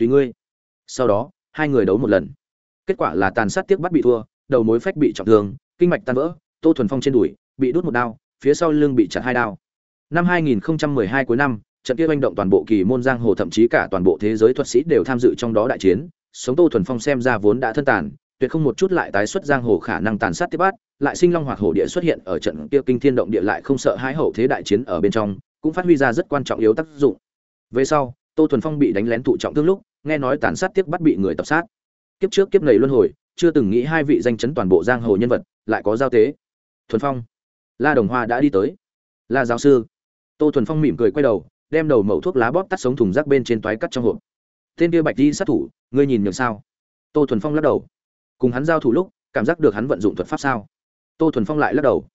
tùy ngươi. Sau đó, hai người đấu một lần. Kết quả là tàn sát tiếc bắt bị thua, đầu mối phách bị trọng thương, kinh mạch tan vỡ, tô thuần phong trên đùi bị đút một đao, phía sau lưng bị chặt hai đao. Năm 2012 cuối năm, trận kia manh động toàn bộ kỳ môn giang hồ, thậm chí cả toàn bộ thế giới thuật sĩ đều tham dự trong đó đại chiến. Sống tô thuần phong xem ra vốn đã thân tàn, tuyệt không một chút lại tái xuất giang hồ khả năng tàn sát tiếp bát, lại sinh long hoạt hổ địa xuất hiện ở trận kia kinh thiên động địa lại không sợ hãi hậu thế đại chiến ở bên trong, cũng phát huy ra rất quan trọng yếu tác dụng. Về sau, tô thuần phong bị đánh lén tụ trọng thương lúc nghe nói tàn sát tiếp bắt bị người tập sát. Kiếp trước kiếp này luân hồi, chưa từng nghĩ hai vị danh chấn toàn bộ giang hồ nhân vật lại có giao tế. Thuần phong, la đồng hoa đã đi tới. La giáo sư, tô thuần phong mỉm cười quay đầu, đem đầu mẩu thuốc lá bóp tắt sống thùng rác bên trên toái cắt trong hộp. Tên kia bạch đi sát thủ, ngươi nhìn nhường sao? Tô thuần phong lắc đầu. Cùng hắn giao thủ lúc, cảm giác được hắn vận dụng thuật pháp sao? Tô thuần phong lại lắc đầu.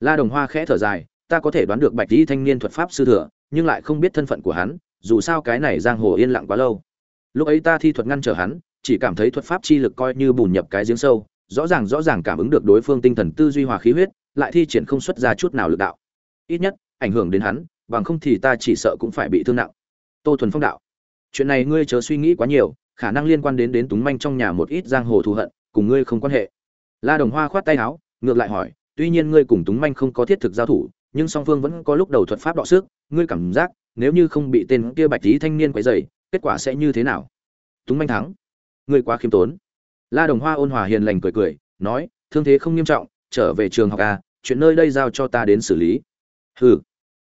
La đồng hoa khẽ thở dài, ta có thể đoán được bạch đi thanh niên thuật pháp sư thừa, nhưng lại không biết thân phận của hắn, dù sao cái này giang hồ yên lặng quá lâu lúc ấy ta thi thuật ngăn trở hắn, chỉ cảm thấy thuật pháp chi lực coi như bùn nhập cái giếng sâu, rõ ràng rõ ràng cảm ứng được đối phương tinh thần tư duy hòa khí huyết, lại thi triển không xuất ra chút nào lực đạo. Ít nhất, ảnh hưởng đến hắn, bằng không thì ta chỉ sợ cũng phải bị thương nặng. Tô thuần phong đạo, chuyện này ngươi chớ suy nghĩ quá nhiều, khả năng liên quan đến đến túng manh trong nhà một ít giang hồ thù hận, cùng ngươi không quan hệ. La đồng hoa khoát tay áo, ngược lại hỏi, tuy nhiên ngươi cùng túng manh không có thiết thực giao thủ, nhưng song phương vẫn có lúc đầu thuật pháp đọ sức, ngươi cảm giác, nếu như không bị tên kia bạch lý thanh niên quấy dày kết quả sẽ như thế nào? Túng manh thắng. Ngươi quá khiêm tốn. La đồng hoa ôn hòa hiền lành cười cười, nói, thương thế không nghiêm trọng, trở về trường học à chuyện nơi đây giao cho ta đến xử lý. Hừ.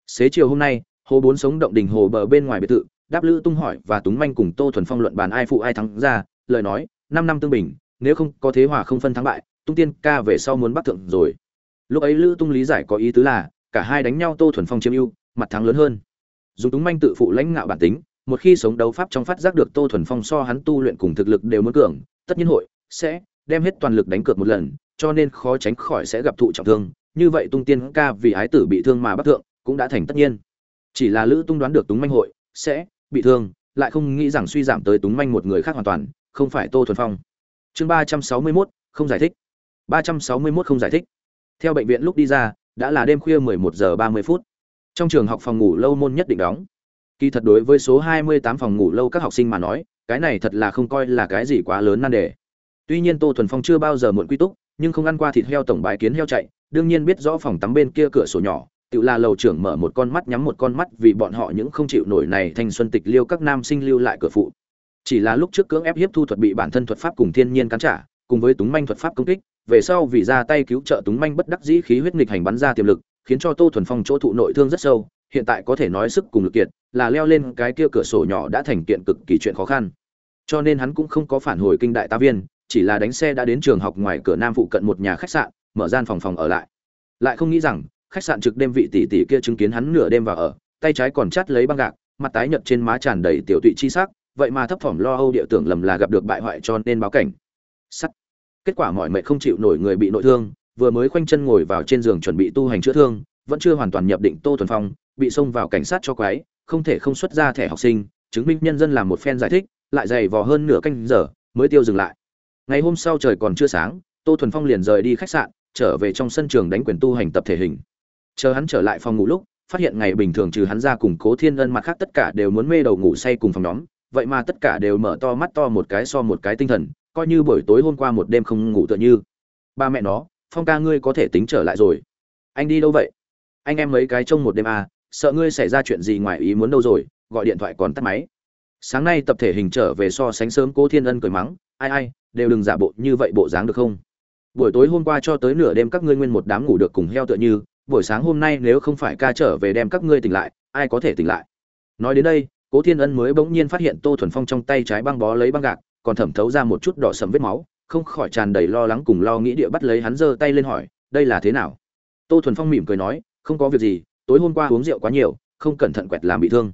Xế chiều hôm nay, hồ bốn sống động đình hồ bờ bên ngoài biệt thự, đáp lữ tung hỏi và túng manh cùng tô thuần phong luận bàn ai phụ ai thắng ra, lời nói, năm năm tương bình, nếu không có thế hòa không phân thắng bại, tung tiên ca về sau muốn bắt thượng rồi. Lúc ấy lữ tung lý giải có ý tứ là, cả hai đánh nhau tô thuần phong chiếm ưu, mặt thắng lớn hơn. Dùng túng manh tự phụ lãnh ngạo bản tính một khi sống đấu pháp trong phát giác được tô thuần phong so hắn tu luyện cùng thực lực đều muốn cường, tất nhiên hội sẽ đem hết toàn lực đánh cược một lần, cho nên khó tránh khỏi sẽ gặp thụ trọng thương. Như vậy tung tiên ca vì ái tử bị thương mà bất thượng, cũng đã thành tất nhiên. Chỉ là lữ tung đoán được túng manh hội sẽ bị thương, lại không nghĩ rằng suy giảm tới túng manh một người khác hoàn toàn, không phải tô thuần phong. Chương ba trăm sáu mươi mốt, không giải thích. Ba trăm sáu mươi mốt không giải thích. Theo bệnh viện lúc đi ra, đã là đêm khuya mười một giờ ba mươi phút. Trong trường học phòng ngủ lâu môn nhất định đóng kỳ thật đối với số hai mươi tám phòng ngủ lâu các học sinh mà nói, cái này thật là không coi là cái gì quá lớn nan đề. Tuy nhiên tô thuần phong chưa bao giờ muộn quy túc, nhưng không ăn qua thịt heo tổng bài kiến heo chạy, đương nhiên biết rõ phòng tắm bên kia cửa sổ nhỏ, tự là lầu trưởng mở một con mắt nhắm một con mắt vì bọn họ những không chịu nổi này thanh xuân tịch liêu các nam sinh lưu lại cửa phụ. Chỉ là lúc trước cưỡng ép hiếp thu thuật bị bản thân thuật pháp cùng thiên nhiên cắn trả, cùng với túng manh thuật pháp công kích, về sau vì ra tay cứu trợ túng manh bất đắc dĩ khí huyết nghịch hành bắn ra tiềm lực, khiến cho tô thuần phong chỗ thụ nội thương rất sâu hiện tại có thể nói sức cùng lực kiệt, là leo lên cái kia cửa sổ nhỏ đã thành kiện cực kỳ chuyện khó khăn. Cho nên hắn cũng không có phản hồi kinh đại tá viên, chỉ là đánh xe đã đến trường học ngoài cửa nam phụ cận một nhà khách sạn, mở gian phòng phòng ở lại. Lại không nghĩ rằng, khách sạn trực đêm vị tỷ tỷ kia chứng kiến hắn nửa đêm vào ở, tay trái còn chắt lấy băng gạc, mặt tái nhợt trên má tràn đầy tiểu tụy chi sắc, vậy mà thấp thỏm lo âu địa tưởng lầm là gặp được bại hoại cho nên báo cảnh. Sắt. Kết quả mọi mệt không chịu nổi người bị nội thương, vừa mới khoanh chân ngồi vào trên giường chuẩn bị tu hành chữa thương, vẫn chưa hoàn toàn nhập định tô thuần phong bị xông vào cảnh sát cho quái, không thể không xuất ra thẻ học sinh, chứng minh nhân dân làm một phen giải thích, lại dày vò hơn nửa canh giờ, mới tiêu dừng lại. Ngày hôm sau trời còn chưa sáng, tô thuần phong liền rời đi khách sạn, trở về trong sân trường đánh quyền tu hành tập thể hình. Chờ hắn trở lại phòng ngủ lúc, phát hiện ngày bình thường trừ hắn ra cùng cố thiên ân mặt khác tất cả đều muốn mê đầu ngủ say cùng phòng nhóm, vậy mà tất cả đều mở to mắt to một cái so một cái tinh thần, coi như buổi tối hôm qua một đêm không ngủ tựa như. Ba mẹ nó, phong ca ngươi có thể tính trở lại rồi. Anh đi đâu vậy? Anh em mấy cái trông một đêm à sợ ngươi xảy ra chuyện gì ngoài ý muốn đâu rồi, gọi điện thoại còn tắt máy. Sáng nay tập thể hình trở về so sánh sớm cố thiên ân cười mắng, ai ai, đều đừng giả bộ như vậy bộ dáng được không? Buổi tối hôm qua cho tới nửa đêm các ngươi nguyên một đám ngủ được cùng heo tựa như, buổi sáng hôm nay nếu không phải ca trở về đem các ngươi tỉnh lại, ai có thể tỉnh lại? Nói đến đây, cố thiên ân mới bỗng nhiên phát hiện tô thuần phong trong tay trái băng bó lấy băng gạc, còn thẩm thấu ra một chút đỏ sầm vết máu, không khỏi tràn đầy lo lắng cùng lo nghĩ địa bắt lấy hắn giơ tay lên hỏi, đây là thế nào? Tô thuần phong mỉm cười nói, không có việc gì tối hôm qua uống rượu quá nhiều, không cẩn thận quẹt làm bị thương.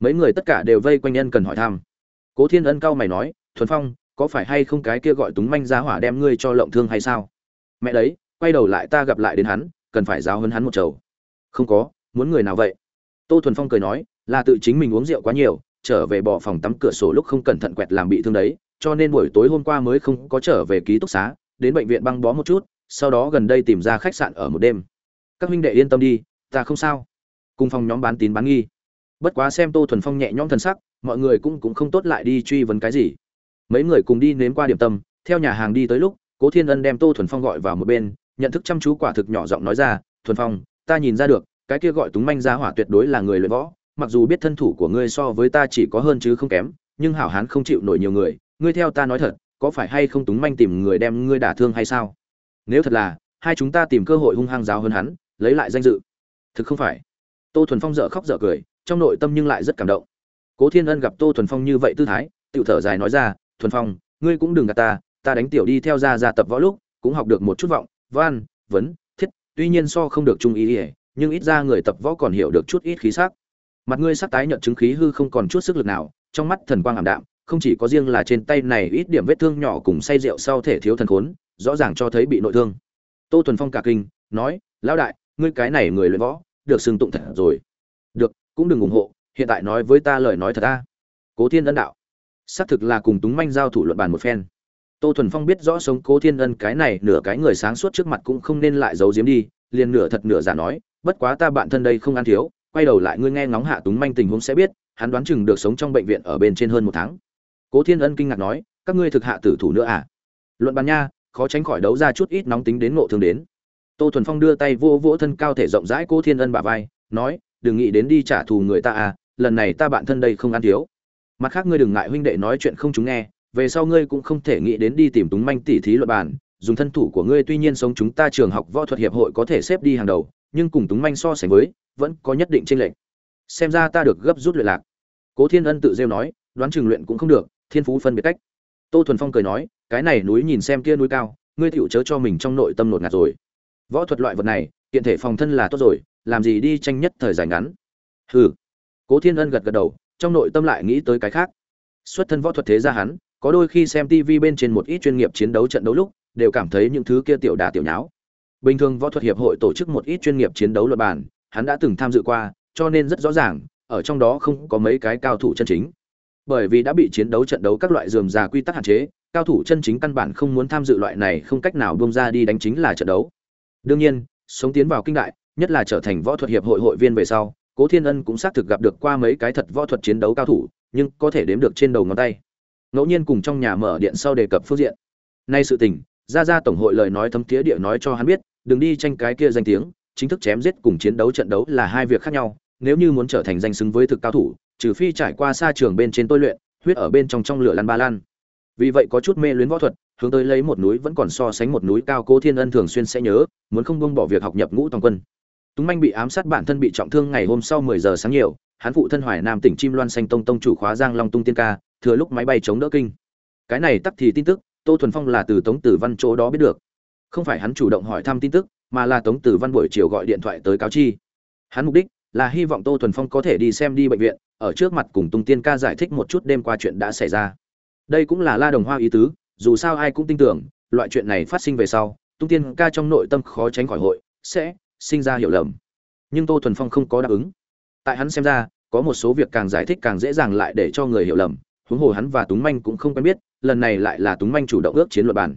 Mấy người tất cả đều vây quanh ân cần hỏi thăm. Cố thiên ân cau mày nói, thuần phong, có phải hay không cái kia gọi túng manh giá hỏa đem ngươi cho lộng thương hay sao? Mẹ đấy, quay đầu lại ta gặp lại đến hắn, cần phải giáo hơn hắn một chầu không có, muốn người nào vậy? Tô thuần phong cười nói, là tự chính mình uống rượu quá nhiều, trở về bỏ phòng tắm cửa sổ lúc không cẩn thận quẹt làm bị thương đấy, cho nên buổi tối hôm qua mới không có trở về ký túc xá, đến bệnh viện băng bó một chút, sau đó gần đây tìm ra khách sạn ở một đêm. Các huynh đệ yên tâm đi ta không sao. Cùng phòng nhóm bán tín bán nghi. Bất quá xem tô thuần phong nhẹ nhõm thân sắc, mọi người cũng cũng không tốt lại đi truy vấn cái gì. Mấy người cùng đi nếm qua điểm tâm, theo nhà hàng đi tới lúc, cố thiên ân đem tô thuần phong gọi vào một bên, nhận thức chăm chú quả thực nhỏ giọng nói ra, thuần phong, ta nhìn ra được, cái kia gọi túng manh gia hỏa tuyệt đối là người luyện võ, mặc dù biết thân thủ của ngươi so với ta chỉ có hơn chứ không kém, nhưng hảo hán không chịu nổi nhiều người, ngươi theo ta nói thật, có phải hay không túng manh tìm người đem ngươi đả thương hay sao? Nếu thật là, hai chúng ta tìm cơ hội hung hăng giáo hơn hắn, lấy lại danh dự thực không phải. Tô thuần phong dở khóc dở cười, trong nội tâm nhưng lại rất cảm động. Cố thiên ân gặp tô thuần phong như vậy tư thái tự thở dài nói ra, thuần phong, ngươi cũng đừng gạt ta ta đánh tiểu đi theo ra ra tập võ lúc, cũng học được một chút vọng, văn, vấn, thiết, tuy nhiên so không được trung ý ỉa nhưng ít ra người tập võ còn hiểu được chút ít khí sắc. Mặt ngươi sắc tái nhận chứng khí hư không còn chút sức lực nào, trong mắt thần quang ảm đạm, không chỉ có riêng là trên tay này ít điểm vết thương nhỏ cùng say rượu sau thể thiếu thần khốn, rõ ràng cho thấy bị nội thương. Tô thuần phong cả kinh, nói, lão đại ngươi cái này người luyện võ, được xưng tụng thật rồi. Được, cũng đừng ủng hộ, hiện tại nói với ta lời nói thật ta. Cố thiên ân đạo. Xác thực là cùng túng manh giao thủ luận bàn một phen. Tô thuần phong biết rõ sống cố thiên ân cái này nửa cái người sáng suốt trước mặt cũng không nên lại giấu giếm đi, liền nửa thật nửa giả nói, bất quá ta bạn thân đây không ăn thiếu, quay đầu lại ngươi nghe ngóng hạ túng manh tình huống sẽ biết, hắn đoán chừng được sống trong bệnh viện ở bên trên hơn một tháng. Cố thiên ân kinh ngạc nói, các ngươi thực hạ tử thủ nữa à? Luận bàn nha, khó tránh khỏi đấu ra chút ít nóng tính đến ngộ thương đến tô thuần phong đưa tay vô vỗ thân cao thể rộng rãi cố thiên ân bà vai, nói, đừng nghĩ đến đi trả thù người ta à lần này ta bạn thân đây không ăn thiếu. Mặt khác ngươi đừng ngại huynh đệ nói chuyện không chúng nghe, về sau ngươi cũng không thể nghĩ đến đi tìm túng manh tỉ thí luật bàn. Dùng thân thủ của ngươi tuy nhiên sống chúng ta trường học võ thuật hiệp hội có thể xếp đi hàng đầu, nhưng cùng túng manh so sánh với, vẫn có nhất định trên lệch. Xem ra ta được gấp rút luyện lạc. Cố thiên ân tự rêu nói, đoán trường luyện cũng không được, thiên phú phân biệt cách. Tô thuần phong cười nói, cái này núi nhìn xem kia núi cao, ngươi tựu chớ cho mình trong nội tâm nột ngạt rồi võ thuật loại vật này, kiện thể phòng thân là tốt rồi, làm gì đi tranh nhất thời dài ngắn. Hừ. Cố thiên ân gật gật đầu, trong nội tâm lại nghĩ tới cái khác. Xuất thân võ thuật thế ra hắn, có đôi khi xem tv bên trên một ít chuyên nghiệp chiến đấu trận đấu lúc, đều cảm thấy những thứ kia tiểu đà tiểu nháo. Bình thường võ thuật hiệp hội tổ chức một ít chuyên nghiệp chiến đấu luật bản hắn đã từng tham dự qua, cho nên rất rõ ràng, ở trong đó không có mấy cái cao thủ chân chính. Bởi vì đã bị chiến đấu trận đấu các loại dườm già quy tắc hạn chế, cao thủ chân chính căn bản không muốn tham dự loại này, không cách nào bông ra đi đánh chính là trận đấu đương nhiên, sống tiến vào kinh đại, nhất là trở thành võ thuật hiệp hội hội viên về sau, cố thiên ân cũng xác thực gặp được qua mấy cái thật võ thuật chiến đấu cao thủ, nhưng có thể đếm được trên đầu ngón tay. Ngẫu nhiên cùng trong nhà mở điện sau đề cập phương diện. Nay sự tình ra ra tổng hội lời nói thấm tía địa nói cho hắn biết, đừng đi tranh cái kia danh tiếng, chính thức chém giết cùng chiến đấu trận đấu là hai việc khác nhau, nếu như muốn trở thành danh xứng với thực cao thủ, trừ phi trải qua xa trường bên trên tôi luyện, huyết ở bên trong trong lửa lăn ba lan vì vậy có chút mê luyến võ thuật hướng tới lấy một núi vẫn còn so sánh một núi cao cố thiên ân thường xuyên sẽ nhớ, muốn không buông bỏ việc học nhập ngũ toàn quân. Túng manh bị ám sát bản thân bị trọng thương ngày hôm sau mười giờ sáng nhiều, hắn phụ thân hoài nam tỉnh chim loan xanh tông tông chủ khóa giang long tung tiên ca, thừa lúc máy bay chống đỡ kinh. Cái này tắc thì tin tức, tô thuần phong là từ tống tử văn chỗ đó biết được. Không phải hắn chủ động hỏi thăm tin tức, mà là tống tử văn buổi chiều gọi điện thoại tới cáo chi. Hắn mục đích là hy vọng tô thuần phong có thể đi xem đi bệnh viện, ở trước mặt cùng tung tiên ca giải thích một chút đêm qua chuyện đã xảy ra. Đây cũng là la đồng hoa ý tứ dù sao ai cũng tin tưởng, loại chuyện này phát sinh về sau, tung tiên ca trong nội tâm khó tránh khỏi hội, sẽ sinh ra hiểu lầm. Nhưng tô thuần phong không có đáp ứng. Tại hắn xem ra, có một số việc càng giải thích càng dễ dàng lại để cho người hiểu lầm, huống hồ hắn và túng manh cũng không quen biết, lần này lại là túng manh chủ động ước chiến luật bản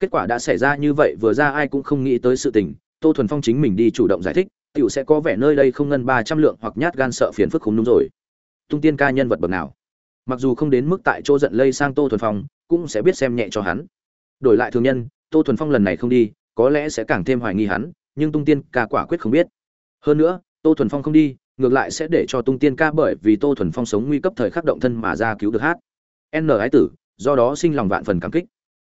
kết quả đã xảy ra như vậy vừa ra ai cũng không nghĩ tới sự tình, tô thuần phong chính mình đi chủ động giải thích t i ể u sẽ có vẻ nơi đây không ngân ba trăm lượng hoặc nhát gan sợ phiền phức không đúng rồi. Tung tiên ca nhân vật bậc nào? Mặc dù không đến mức tại chỗ giận lây sang tô thuần phong, cũng sẽ biết xem nhẹ cho hắn. Đổi lại thường nhân, tô thuần phong lần này không đi, có lẽ sẽ càng thêm hoài nghi hắn, nhưng tung tiên ca quả quyết không biết. Hơn nữa, tô thuần phong không đi, ngược lại sẽ để cho tung tiên ca bởi vì tô thuần phong sống nguy cấp thời khắc động thân mà ra cứu được hát. N ái tử, do đó sinh lòng vạn phần cảm kích.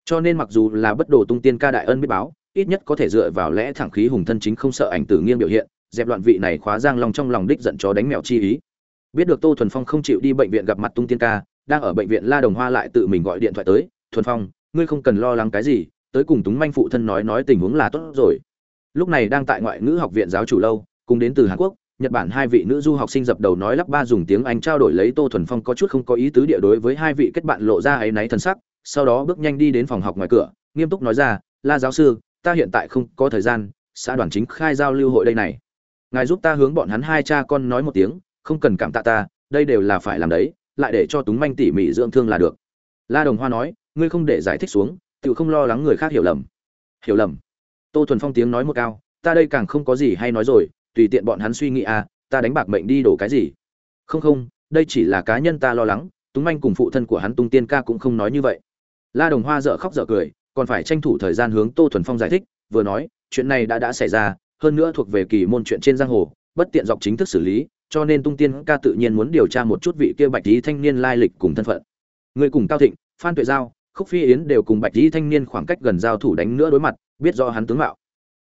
Cho nên mặc dù là bất đồ tung tiên ca đại ân biết báo, ít nhất có thể dựa vào lẽ thẳng khí hùng thân chính không sợ ảnh tử nghiêng biểu hiện, dẹp loạn vị này khóa giang long trong lòng đích giận chó đánh mèo chi ý biết được tô thuần phong không chịu đi bệnh viện gặp mặt tung tiên ca, đang ở bệnh viện la đồng hoa lại tự mình gọi điện thoại tới, thuần phong, ngươi không cần lo lắng cái gì, tới cùng túng manh phụ thân nói nói tình huống là tốt rồi. Lúc này đang tại ngoại ngữ học viện giáo chủ lâu, cùng đến từ hàn quốc, nhật bản hai vị nữ du học sinh dập đầu nói lắp ba dùng tiếng anh trao đổi lấy tô thuần phong có chút không có ý tứ địa đối với hai vị kết bạn lộ ra áy náy thân sắc, sau đó bước nhanh đi đến phòng học ngoài cửa, nghiêm túc nói ra, la giáo sư, ta hiện tại không có thời gian, xã đoàn chính khai giao lưu hội đây này. Ngài giúp ta hướng bọn hắn hai cha con nói một tiếng không cần cảm tạ ta, đây đều là phải làm đấy, lại để cho túng manh tỉ mỉ dưỡng thương là được. La đồng hoa nói, ngươi không để giải thích xuống tự không lo lắng người khác hiểu lầm. Hiểu lầm? Tô thuần phong tiếng nói một cao, ta đây càng không có gì hay nói rồi, tùy tiện bọn hắn suy nghĩ à ta đánh bạc mệnh đi đổ cái gì? Không không, đây chỉ là cá nhân ta lo lắng, túng manh cùng phụ thân của hắn tung tiên ca cũng không nói như vậy. La đồng hoa dợ khóc dợ cười, còn phải tranh thủ thời gian hướng tô thuần phong giải thích, vừa nói, chuyện này đã đã xảy ra, hơn nữa thuộc về kỳ môn chuyện trên giang hồ, bất tiện dọc chính thức xử lý cho nên tung tiên ca tự nhiên muốn điều tra một chút vị kia bạch lý thanh niên lai lịch cùng thân phận. Người cùng cao thịnh, phan tuệ giao, khúc phi yến đều cùng bạch lý thanh niên khoảng cách gần giao thủ đánh nữa đối mặt, biết do hắn tướng mạo.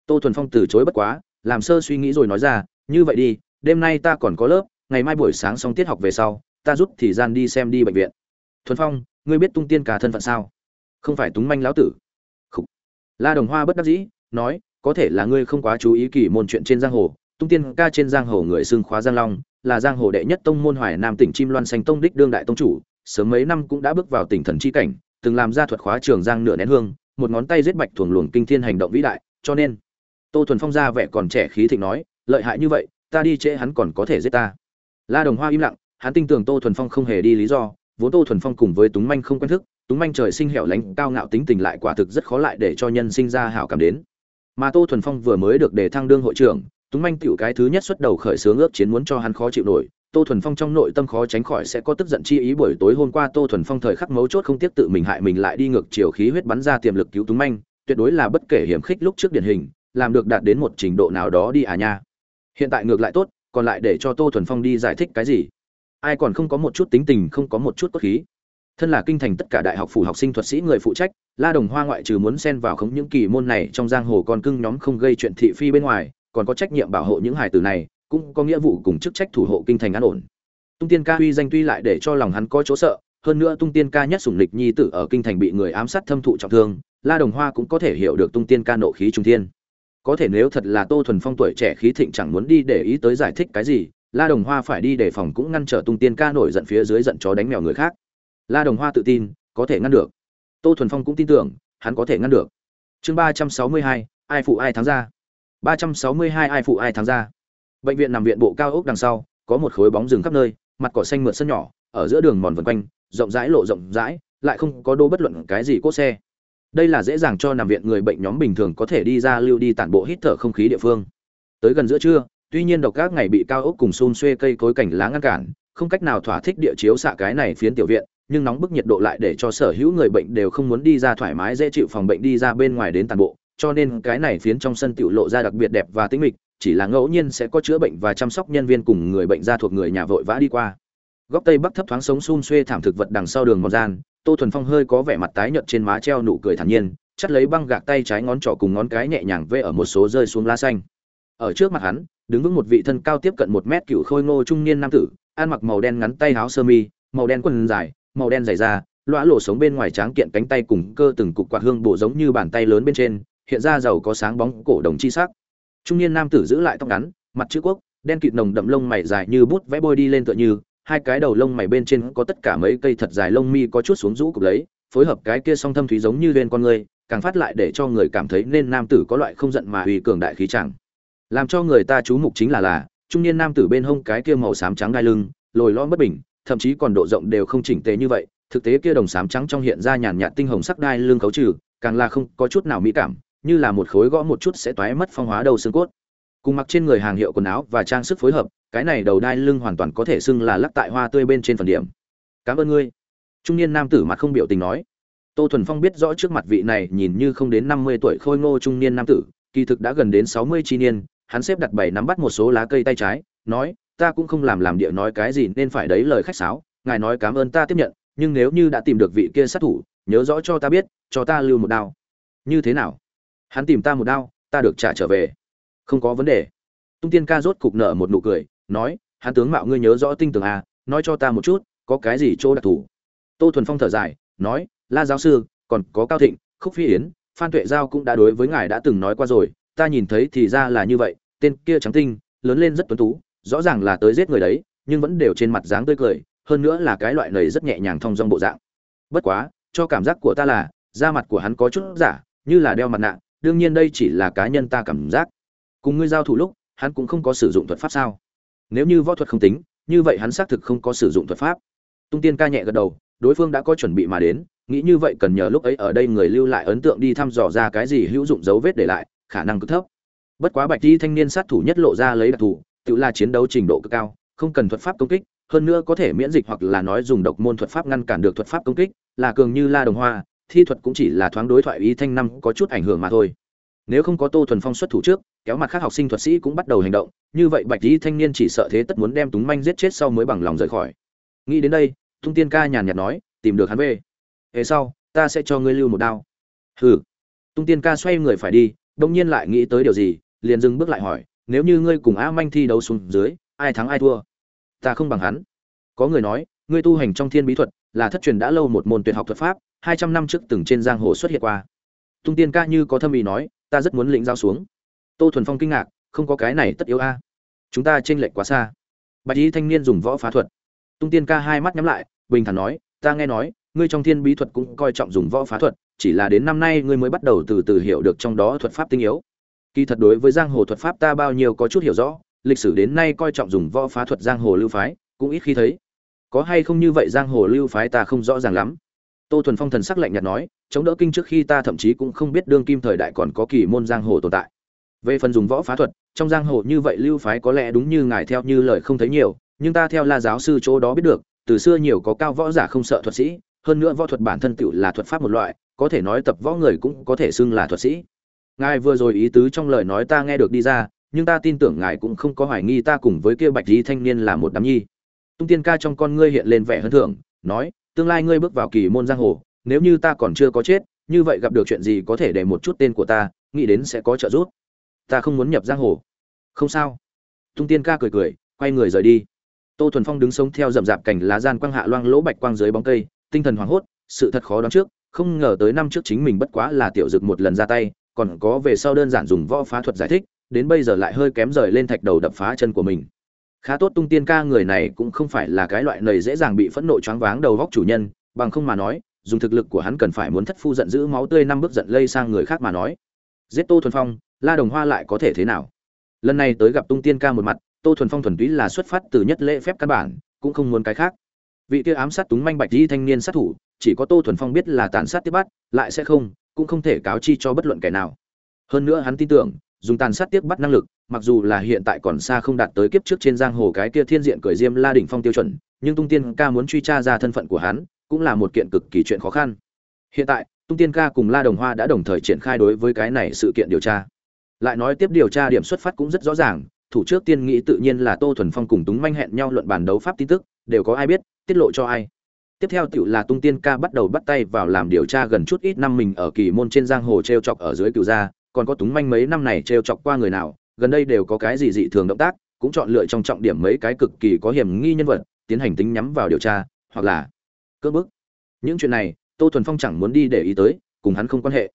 Tô thuần phong từ chối bất quá, làm sơ suy nghĩ rồi nói ra, như vậy đi, đêm nay ta còn có lớp, ngày mai buổi sáng xong tiết học về sau, ta rút thì gian đi xem đi bệnh viện. Thuần phong, ngươi biết tung tiên ca thân phận sao? Không phải túng manh lão tử. Khủ. la đồng hoa bất đắc dĩ, nói, có thể là ngươi không quá chú ý kỳ môn chuyện trên giang hồ tung tiên ca trên giang hồ người xưng khóa giang long, là giang hồ đệ nhất tông môn hoài nam tỉnh chim loan xanh tông đích đương đại tông chủ, sớm mấy năm cũng đã bước vào tỉnh thần chi cảnh, từng làm ra thuật khóa trường giang nửa nén hương, một ngón tay giết bạch thuồng luồng kinh thiên hành động vĩ đại, cho nên, tô thuần phong ra vẻ còn trẻ khí thịnh nói, lợi hại như vậy, ta đi trễ hắn còn có thể giết ta. La đồng hoa im lặng, hắn tin tưởng tô thuần phong không hề đi lý do, vốn tô thuần phong cùng với túng manh không quen thức, túng manh trời sinh hẻo lánh, cao ngạo tính tình lại quả thực rất khó lại để cho nhân sinh ra hảo cảm đến. Mà tô thuần phong vừa mới được đề thăng đương hội trưởng túng manh tiểu cái thứ nhất xuất đầu khởi sướng ước chiến muốn cho hắn khó chịu nổi, tô thuần phong trong nội tâm khó tránh khỏi sẽ có tức giận chi ý buổi tối hôm qua tô thuần phong thời khắc mấu chốt không tiếc tự mình hại mình lại đi ngược chiều khí huyết bắn ra tiềm lực cứu túng manh, tuyệt đối là bất kể hiểm khích lúc trước điển hình, làm được đạt đến một trình độ nào đó đi à nha. Hiện tại ngược lại tốt, còn lại để cho tô thuần phong đi giải thích cái gì? Ai còn không có một chút tính tình, không có một chút cốt khí. Thân là kinh thành tất cả đại học phủ học sinh thuật sĩ người phụ trách, la đồng hoa ngoại trừ muốn xen vào không những kỳ môn này trong giang hồ còn cưng nhóm không gây chuyện thị phi bên ngoài còn có trách nhiệm bảo hộ những hài tử này, cũng có nghĩa vụ cùng chức trách thủ hộ kinh thành an ổn. Tung tiên ca uy danh tuy lại để cho lòng hắn có chỗ sợ, hơn nữa tung tiên ca nhất sủng lịch nhi tử ở kinh thành bị người ám sát thâm thụ trọng thương, la đồng hoa cũng có thể hiểu được tung tiên ca nộ khí trung thiên. Có thể nếu thật là tô thuần phong tuổi trẻ khí thịnh chẳng muốn đi để ý tới giải thích cái gì, la đồng hoa phải đi để phòng cũng ngăn trở tung tiên ca nổi giận phía dưới giận chó đánh mèo người khác. La đồng hoa tự tin, có thể ngăn được. Tô thuần phong cũng tin tưởng, hắn có thể ngăn được. Chương ba trăm sáu mươi hai, ai phụ ai thắng ra ba trăm sáu mươi hai ai phụ ai thắng ra. Bệnh viện nằm viện bộ cao ốc đằng sau, có một khối bóng rừng khắp nơi, mặt cỏ xanh mượt sân nhỏ, ở giữa đường mòn vần quanh, rộng rãi lộ rộng rãi, lại không có đô bất luận cái gì cốt xe. Đây là dễ dàng cho nằm viện người bệnh nhóm bình thường có thể đi ra lưu đi tản bộ hít thở không khí địa phương. Tới gần giữa trưa, tuy nhiên độc các ngày bị cao ốc cùng xôn xuê cây cối cảnh lá ngăn cản, không cách nào thỏa thích địa chiếu xạ cái này phiến tiểu viện, nhưng nóng bức nhiệt độ lại để cho sở hữu người bệnh đều không muốn đi ra thoải mái, dễ chịu phòng bệnh đi ra bên ngoài đến tàn bộ cho nên cái này phiến trong sân tiểu lộ ra đặc biệt đẹp và tĩnh mịch, chỉ là ngẫu nhiên sẽ có chữa bệnh và chăm sóc nhân viên cùng người bệnh ra thuộc người nhà vội vã đi qua. Góc tây bắc thấp thoáng sống sum xuê thảm thực vật đằng sau đường mòn gian, tô thuần phong hơi có vẻ mặt tái nhợt trên má treo nụ cười thản nhiên, chắt lấy băng gạc tay trái ngón trỏ cùng ngón cái nhẹ nhàng vê ở một số rơi xuống lá xanh. Ở trước mặt hắn, đứng vững một vị thân cao tiếp cận một mét cựu khôi ngô trung niên nam tử, ăn mặc màu đen ngắn tay áo sơ mi, màu đen quần dài, màu đen dày da lõa lộ sống bên ngoài tráng kiện cánh tay cùng cơ từng cục quạt hương bộ giống như bàn tay lớn bên trên hiện ra giàu có sáng bóng cổ đồng chi sắc. Trung niên nam tử giữ lại tóc ngắn, mặt chữ quốc, đen kịt nồng đậm lông mày dài như bút vẽ bôi đi lên tựa như, hai cái đầu lông mày bên trên có tất cả mấy cây thật dài lông mi có chút xuống rũ cục lấy, phối hợp cái kia song thâm thúy giống như lên con người, càng phát lại để cho người cảm thấy nên nam tử có loại không giận mà uy cường đại khí chẳng. Làm cho người ta chú mục chính là là, trung niên nam tử bên hông cái kia màu xám trắng đai lưng, lồi lõm bất bình, thậm chí còn độ rộng đều không chỉnh tề như vậy, thực tế kia đồng xám trắng trong hiện ra nhàn nhạt tinh hồng sắc đai lưng cấu trừ, càng là không có chút nào mỹ cảm như là một khối gõ một chút sẽ toé mất phong hóa đầu xương cốt. Cùng mặc trên người hàng hiệu quần áo và trang sức phối hợp, cái này đầu đai lưng hoàn toàn có thể xưng là lắc tại hoa tươi bên trên phần điểm. Cảm ơn ngươi. Trung niên nam tử mặt không biểu tình nói. Tô thuần phong biết rõ trước mặt vị này nhìn như không đến năm mươi tuổi khôi ngô trung niên nam tử, kỳ thực đã gần đến sáu mươi chi niên, hắn xếp đặt bảy nắm bắt một số lá cây tay trái, nói, ta cũng không làm làm địa nói cái gì nên phải đấy lời khách sáo, ngài nói cảm ơn ta tiếp nhận, nhưng nếu như đã tìm được vị kia sát thủ, nhớ rõ cho ta biết, cho ta lưu một đao. Như thế nào? Hắn tìm ta một đao, ta được trả trở về. Không có vấn đề. Tung tiên ca rốt cục nở một nụ cười, nói, hắn tướng mạo ngươi nhớ rõ tinh tường à nói cho ta một chút, có cái gì chỗ đặc thù? Tô thuần phong thở dài, nói, la giáo sư, còn có cao thịnh, khúc phi yến, phan tuệ giao cũng đã đối với ngài đã từng nói qua rồi, ta nhìn thấy thì ra là như vậy, tên kia trắng tinh, lớn lên rất tuấn tú, rõ ràng là tới giết người đấy, nhưng vẫn đều trên mặt dáng tươi cười, hơn nữa là cái loại này rất nhẹ nhàng thong dong bộ dạng. Bất quá, cho cảm giác của ta là, da mặt của hắn có chút giả, như là đeo mặt nạ đương nhiên đây chỉ là cá nhân ta cảm giác. Cùng ngươi giao thủ lúc, hắn cũng không có sử dụng thuật pháp sao? Nếu như võ thuật không tính, như vậy hắn xác thực không có sử dụng thuật pháp. Tung tiên ca nhẹ gật đầu, đối phương đã có chuẩn bị mà đến, nghĩ như vậy cần nhờ lúc ấy ở đây người lưu lại ấn tượng đi thăm dò ra cái gì hữu dụng dấu vết để lại, khả năng cực thấp. Bất quá bạch di thanh niên sát thủ nhất lộ ra lấy đặc thù, tự là chiến đấu trình độ cực cao, không cần thuật pháp công kích, hơn nữa có thể miễn dịch hoặc là nói dùng độc môn thuật pháp ngăn cản được thuật pháp công kích, là cường như la đồng hoa thi thuật cũng chỉ là thoáng đối thoại ý thanh năm có chút ảnh hưởng mà thôi. Nếu không có tô thuần phong xuất thủ trước, kéo mặt khác học sinh thuật sĩ cũng bắt đầu hành động, như vậy bạch lý thanh niên chỉ sợ thế tất muốn đem túng manh giết chết sau mới bằng lòng rời khỏi. Nghĩ đến đây tung tiên ca nhàn nhạt nói, tìm được hắn về. Hệ sau, ta sẽ cho ngươi lưu một đao. Hừ. Tung tiên ca xoay người phải đi, đông nhiên lại nghĩ tới điều gì, liền dừng bước lại hỏi, nếu như ngươi cùng a manh thi đấu xuống dưới, ai thắng ai thua? Ta không bằng hắn. Có người nói, ngươi tu hành trong thiên bí thuật là thất truyền đã lâu một môn tuyệt học thuật pháp hai trăm năm trước từng trên giang hồ xuất hiện qua. Tung tiên ca như có thâm ý nói, ta rất muốn lĩnh giao xuống. Tô thuần phong kinh ngạc, không có cái này tất yếu a. Chúng ta chênh lệch quá xa. Bạch y thanh niên dùng võ phá thuật. Tung tiên ca hai mắt nhắm lại, bình thản nói, ta nghe nói, ngươi trong thiên bí thuật cũng coi trọng dùng võ phá thuật, chỉ là đến năm nay ngươi mới bắt đầu từ từ hiểu được trong đó thuật pháp tinh yếu. Kỳ thật đối với giang hồ thuật pháp ta bao nhiêu có chút hiểu rõ, lịch sử đến nay coi trọng dùng võ phá thuật giang hồ lưu phái, cũng ít khi thấy. Có hay không như vậy giang hồ lưu phái ta không rõ ràng lắm tô thuần phong thần sắc lạnh nhạt nói, chống đỡ kinh trước khi ta thậm chí cũng không biết đương kim thời đại còn có kỳ môn giang hồ tồn tại. Về phần dùng võ phá thuật, trong giang hồ như vậy lưu phái có lẽ đúng như ngài theo như lời không thấy nhiều, nhưng ta theo la giáo sư chỗ đó biết được, từ xưa nhiều có cao võ giả không sợ thuật sĩ, hơn nữa võ thuật bản thân tựu là thuật pháp một loại, có thể nói tập võ người cũng có thể xưng là thuật sĩ. Ngài vừa rồi ý tứ trong lời nói ta nghe được đi ra, nhưng ta tin tưởng ngài cũng không có hoài nghi ta cùng với kia bạch lý thanh niên là một đám nhi. Tung tiên ca trong con ngươi hiện lên vẻ hơn thưởng nói tương lai ngươi bước vào kỳ môn giang hồ, nếu như ta còn chưa có chết, như vậy gặp được chuyện gì có thể để một chút tên của ta, nghĩ đến sẽ có trợ giúp. Ta không muốn nhập giang hồ. Không sao. Tung tiên ca cười cười, quay người rời đi. Tô thuần phong đứng sống theo rậm rạp cảnh lá gian quang hạ loang lỗ bạch quang dưới bóng cây, tinh thần hoảng hốt, sự thật khó đoán trước, không ngờ tới năm trước chính mình bất quá là tiểu dực một lần ra tay, còn có về sau đơn giản dùng võ phá thuật giải thích, đến bây giờ lại hơi kém rời lên thạch đầu đập phá chân của mình khá tốt tung tiên ca người này cũng không phải là cái loại nầy dễ dàng bị phẫn nộ choáng váng đầu góc chủ nhân, bằng không mà nói, dùng thực lực của hắn cần phải muốn thất phu giận dữ máu tươi năm bước giận lây sang người khác mà nói. Giết tô thuần phong, la đồng hoa lại có thể thế nào? Lần này tới gặp tung tiên ca một mặt, tô thuần phong thuần túy là xuất phát từ nhất lễ phép căn bản, cũng không muốn cái khác. Vị kia ám sát túng manh bạch di thanh niên sát thủ, chỉ có tô thuần phong biết là tàn sát tiếp bắt, lại sẽ không, cũng không thể cáo chi cho bất luận kẻ nào. Hơn nữa hắn tin tưởng dùng tàn sát tiếp bắt năng lực, mặc dù là hiện tại còn xa không đạt tới kiếp trước trên giang hồ cái kia thiên diện cởi diêm la đỉnh phong tiêu chuẩn, nhưng tung tiên ca muốn truy tra ra thân phận của hắn, cũng là một kiện cực kỳ chuyện khó khăn. Hiện tại, tung tiên ca cùng la đồng hoa đã đồng thời triển khai đối với cái này sự kiện điều tra. Lại nói tiếp điều tra điểm xuất phát cũng rất rõ ràng, thủ trước tiên nghĩ tự nhiên là tô thuần phong cùng túng manh hẹn nhau luận bàn đấu pháp tin tức, đều có ai biết, tiết lộ cho ai. Tiếp theo tiểu là tung tiên ca bắt đầu bắt tay vào làm điều tra gần chút ít năm mình ở kỳ môn trên giang hồ treo chọc ở dưới cửu gia còn có túng manh mấy năm này trêu chọc qua người nào, gần đây đều có cái gì dị thường động tác, cũng chọn lựa trong trọng điểm mấy cái cực kỳ có hiểm nghi nhân vật, tiến hành tính nhắm vào điều tra, hoặc là cưỡng bức. Những chuyện này, tô thuần phong chẳng muốn đi để ý tới, cùng hắn không quan hệ.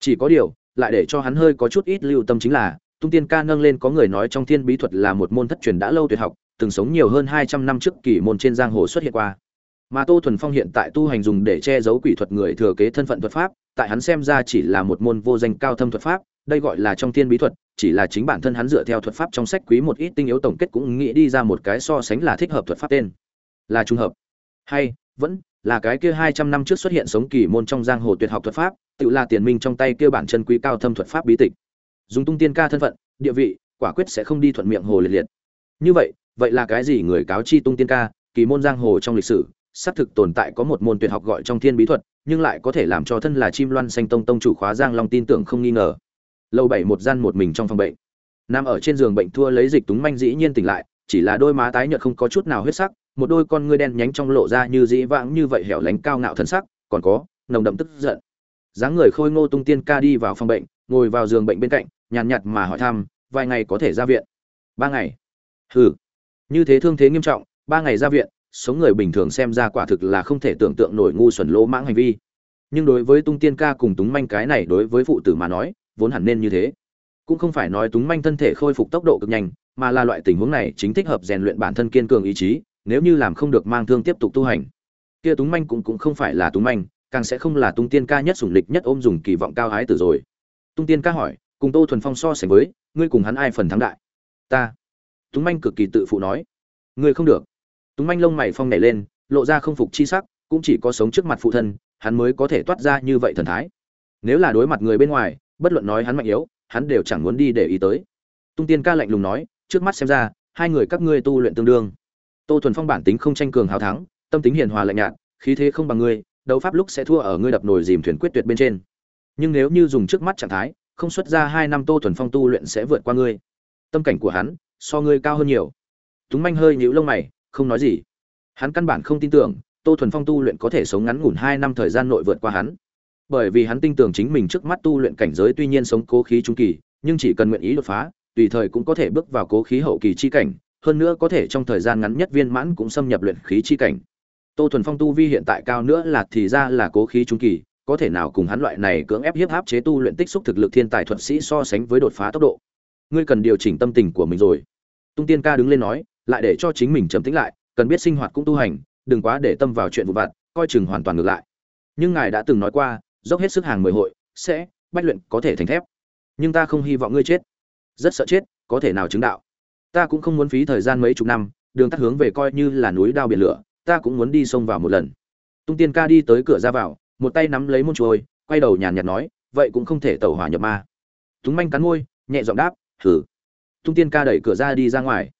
Chỉ có điều, lại để cho hắn hơi có chút ít lưu tâm chính là, tung tiên ca nâng lên có người nói trong thiên bí thuật là một môn thất truyền đã lâu tuyệt học, từng sống nhiều hơn hai trăm năm trước kỳ môn trên giang hồ xuất hiện qua. Mà tô thuần phong hiện tại tu hành dùng để che giấu quỷ thuật người thừa kế thân phận thuật pháp tại hắn xem ra chỉ là một môn vô danh cao thâm thuật pháp, đây gọi là trong thiên bí thuật, chỉ là chính bản thân hắn dựa theo thuật pháp trong sách quý một ít tinh yếu tổng kết cũng nghĩ đi ra một cái so sánh là thích hợp thuật pháp tên. Là trùng hợp. Hay, vẫn là cái kia hai trăm năm trước xuất hiện sống kỳ môn trong giang hồ tuyệt học thuật pháp, tự là tiền minh trong tay kia bản chân quý cao thâm thuật pháp bí tịch. Dùng tung tiên ca thân phận, địa vị, quả quyết sẽ không đi thuận miệng hồ liệt liệt. Như vậy vậy là cái gì người cáo chi tung tiên ca, kỳ môn giang hồ trong lịch sử, xác thực tồn tại có một môn tuyệt học gọi trong thiên bí thuật nhưng lại có thể làm cho thân là chim loan xanh tông tông chủ khóa giang long tin tưởng không nghi ngờ. Lâu bảy một gian một mình trong phòng bệnh. Nằm ở trên giường bệnh thua lấy dịch túng manh dĩ nhiên tỉnh lại, chỉ là đôi má tái nhợt không có chút nào huyết sắc, một đôi con ngươi đen nhánh trong lộ ra như dĩ vãng như vậy hẻo lánh cao ngạo thần sắc, còn có, nồng đậm tức giận. Dáng người khôi ngô tung tiên ca đi vào phòng bệnh, ngồi vào giường bệnh bên cạnh, nhàn nhạt mà hỏi thăm, vài ngày có thể ra viện? Ba ngày. Hừ. Như thế thương thế nghiêm trọng, ba ngày ra viện sống người bình thường xem ra quả thực là không thể tưởng tượng nổi ngu xuẩn lỗ mãng hành vi. Nhưng đối với tung tiên ca cùng túng manh cái này đối với phụ tử mà nói, vốn hẳn nên như thế. Cũng không phải nói túng manh thân thể khôi phục tốc độ cực nhanh, mà là loại tình huống này chính thích hợp rèn luyện bản thân kiên cường ý chí, nếu như làm không được mang thương tiếp tục tu hành. Kia túng manh cũng cũng không phải là túng manh, càng sẽ không là tung tiên ca nhất sủng lịch nhất ôm dùng kỳ vọng cao hái tử rồi. Tung tiên ca hỏi, cùng tô thuần phong so sánh với, ngươi cùng hắn ai phần thắng đại? Ta. Túng manh cực kỳ tự phụ nói, ngươi không được túng manh lông mày phong nảy lên, lộ ra không phục chi sắc, cũng chỉ có sống trước mặt phụ thân, hắn mới có thể toát ra như vậy thần thái. Nếu là đối mặt người bên ngoài, bất luận nói hắn mạnh yếu, hắn đều chẳng muốn đi để ý tới. Tung tiên ca lạnh lùng nói, trước mắt xem ra, hai người các ngươi tu luyện tương đương. Tô thuần phong bản tính không tranh cường hào thắng, tâm tính hiền hòa lạnh nhạt, khí thế không bằng ngươi, đấu pháp lúc sẽ thua ở ngươi đập nồi dìm thuyền quyết tuyệt bên trên. Nhưng nếu như dùng trước mắt trạng thái, không xuất ra hai năm tô thuần phong tu luyện sẽ vượt qua ngươi. Tâm cảnh của hắn so ngươi cao hơn nhiều. Túng manh hơi nhíu lông mày không nói gì. Hắn căn bản không tin tưởng, tô thuần phong tu luyện có thể sống ngắn ngủn hai năm thời gian nội vượt qua hắn. Bởi vì hắn tin tưởng chính mình trước mắt tu luyện cảnh giới tuy nhiên sống cố khí trung kỳ, nhưng chỉ cần nguyện ý đột phá, tùy thời cũng có thể bước vào cố khí hậu kỳ chi cảnh, hơn nữa có thể trong thời gian ngắn nhất viên mãn cũng xâm nhập luyện khí chi cảnh. Tô thuần phong tu vi hiện tại cao nữa là thì ra là cố khí trung kỳ, có thể nào cùng hắn loại này cưỡng ép hiếp áp chế tu luyện tích xúc thực lực thiên tài thuật sĩ so sánh với đột phá tốc độ? Ngươi cần điều chỉnh tâm tình của mình rồi. Tung tiên ca đứng lên nói lại để cho chính mình trầm tĩnh lại, cần biết sinh hoạt cũng tu hành, đừng quá để tâm vào chuyện vụ vặt, coi chừng hoàn toàn ngược lại. Nhưng ngài đã từng nói qua, dốc hết sức hàng mười hội, sẽ, bách luyện có thể thành thép. Nhưng ta không hy vọng ngươi chết. Rất sợ chết, có thể nào chứng đạo? Ta cũng không muốn phí thời gian mấy chục năm, đường tắt hướng về coi như là núi đao biển lửa, ta cũng muốn đi sông vào một lần. Tung tiên ca đi tới cửa ra vào, một tay nắm lấy môn chuôi, quay đầu nhàn nhạt nói, vậy cũng không thể tẩu hỏa nhập ma. Túng manh cắn môi, nhẹ giọng đáp thử tung tiên ca đẩy cửa ra đi ra ngoài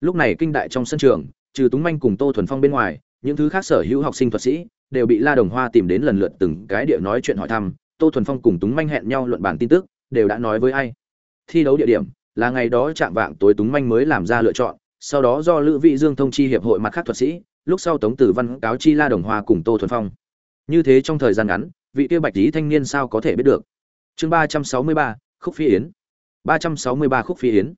lúc này kinh đại trong sân trường, trừ túng manh cùng tô thuần phong bên ngoài, những thứ khác sở hữu học sinh thuật sĩ đều bị la đồng hoa tìm đến lần lượt từng cái địa nói chuyện hỏi thăm. Tô thuần phong cùng túng manh hẹn nhau luận bản tin tức, đều đã nói với ai? Thi đấu địa điểm là ngày đó chạm vạng tối túng manh mới làm ra lựa chọn, sau đó do lữ vị dương thông chi hiệp hội mặt khác thuật sĩ, lúc sau tống tử văn cáo chi la đồng hoa cùng tô thuần phong. Như thế trong thời gian ngắn, vị kia bạch lý thanh niên sao có thể biết được? Chương ba trăm sáu mươi ba, khúc phi yến. Ba trăm sáu mươi ba khúc phi yến.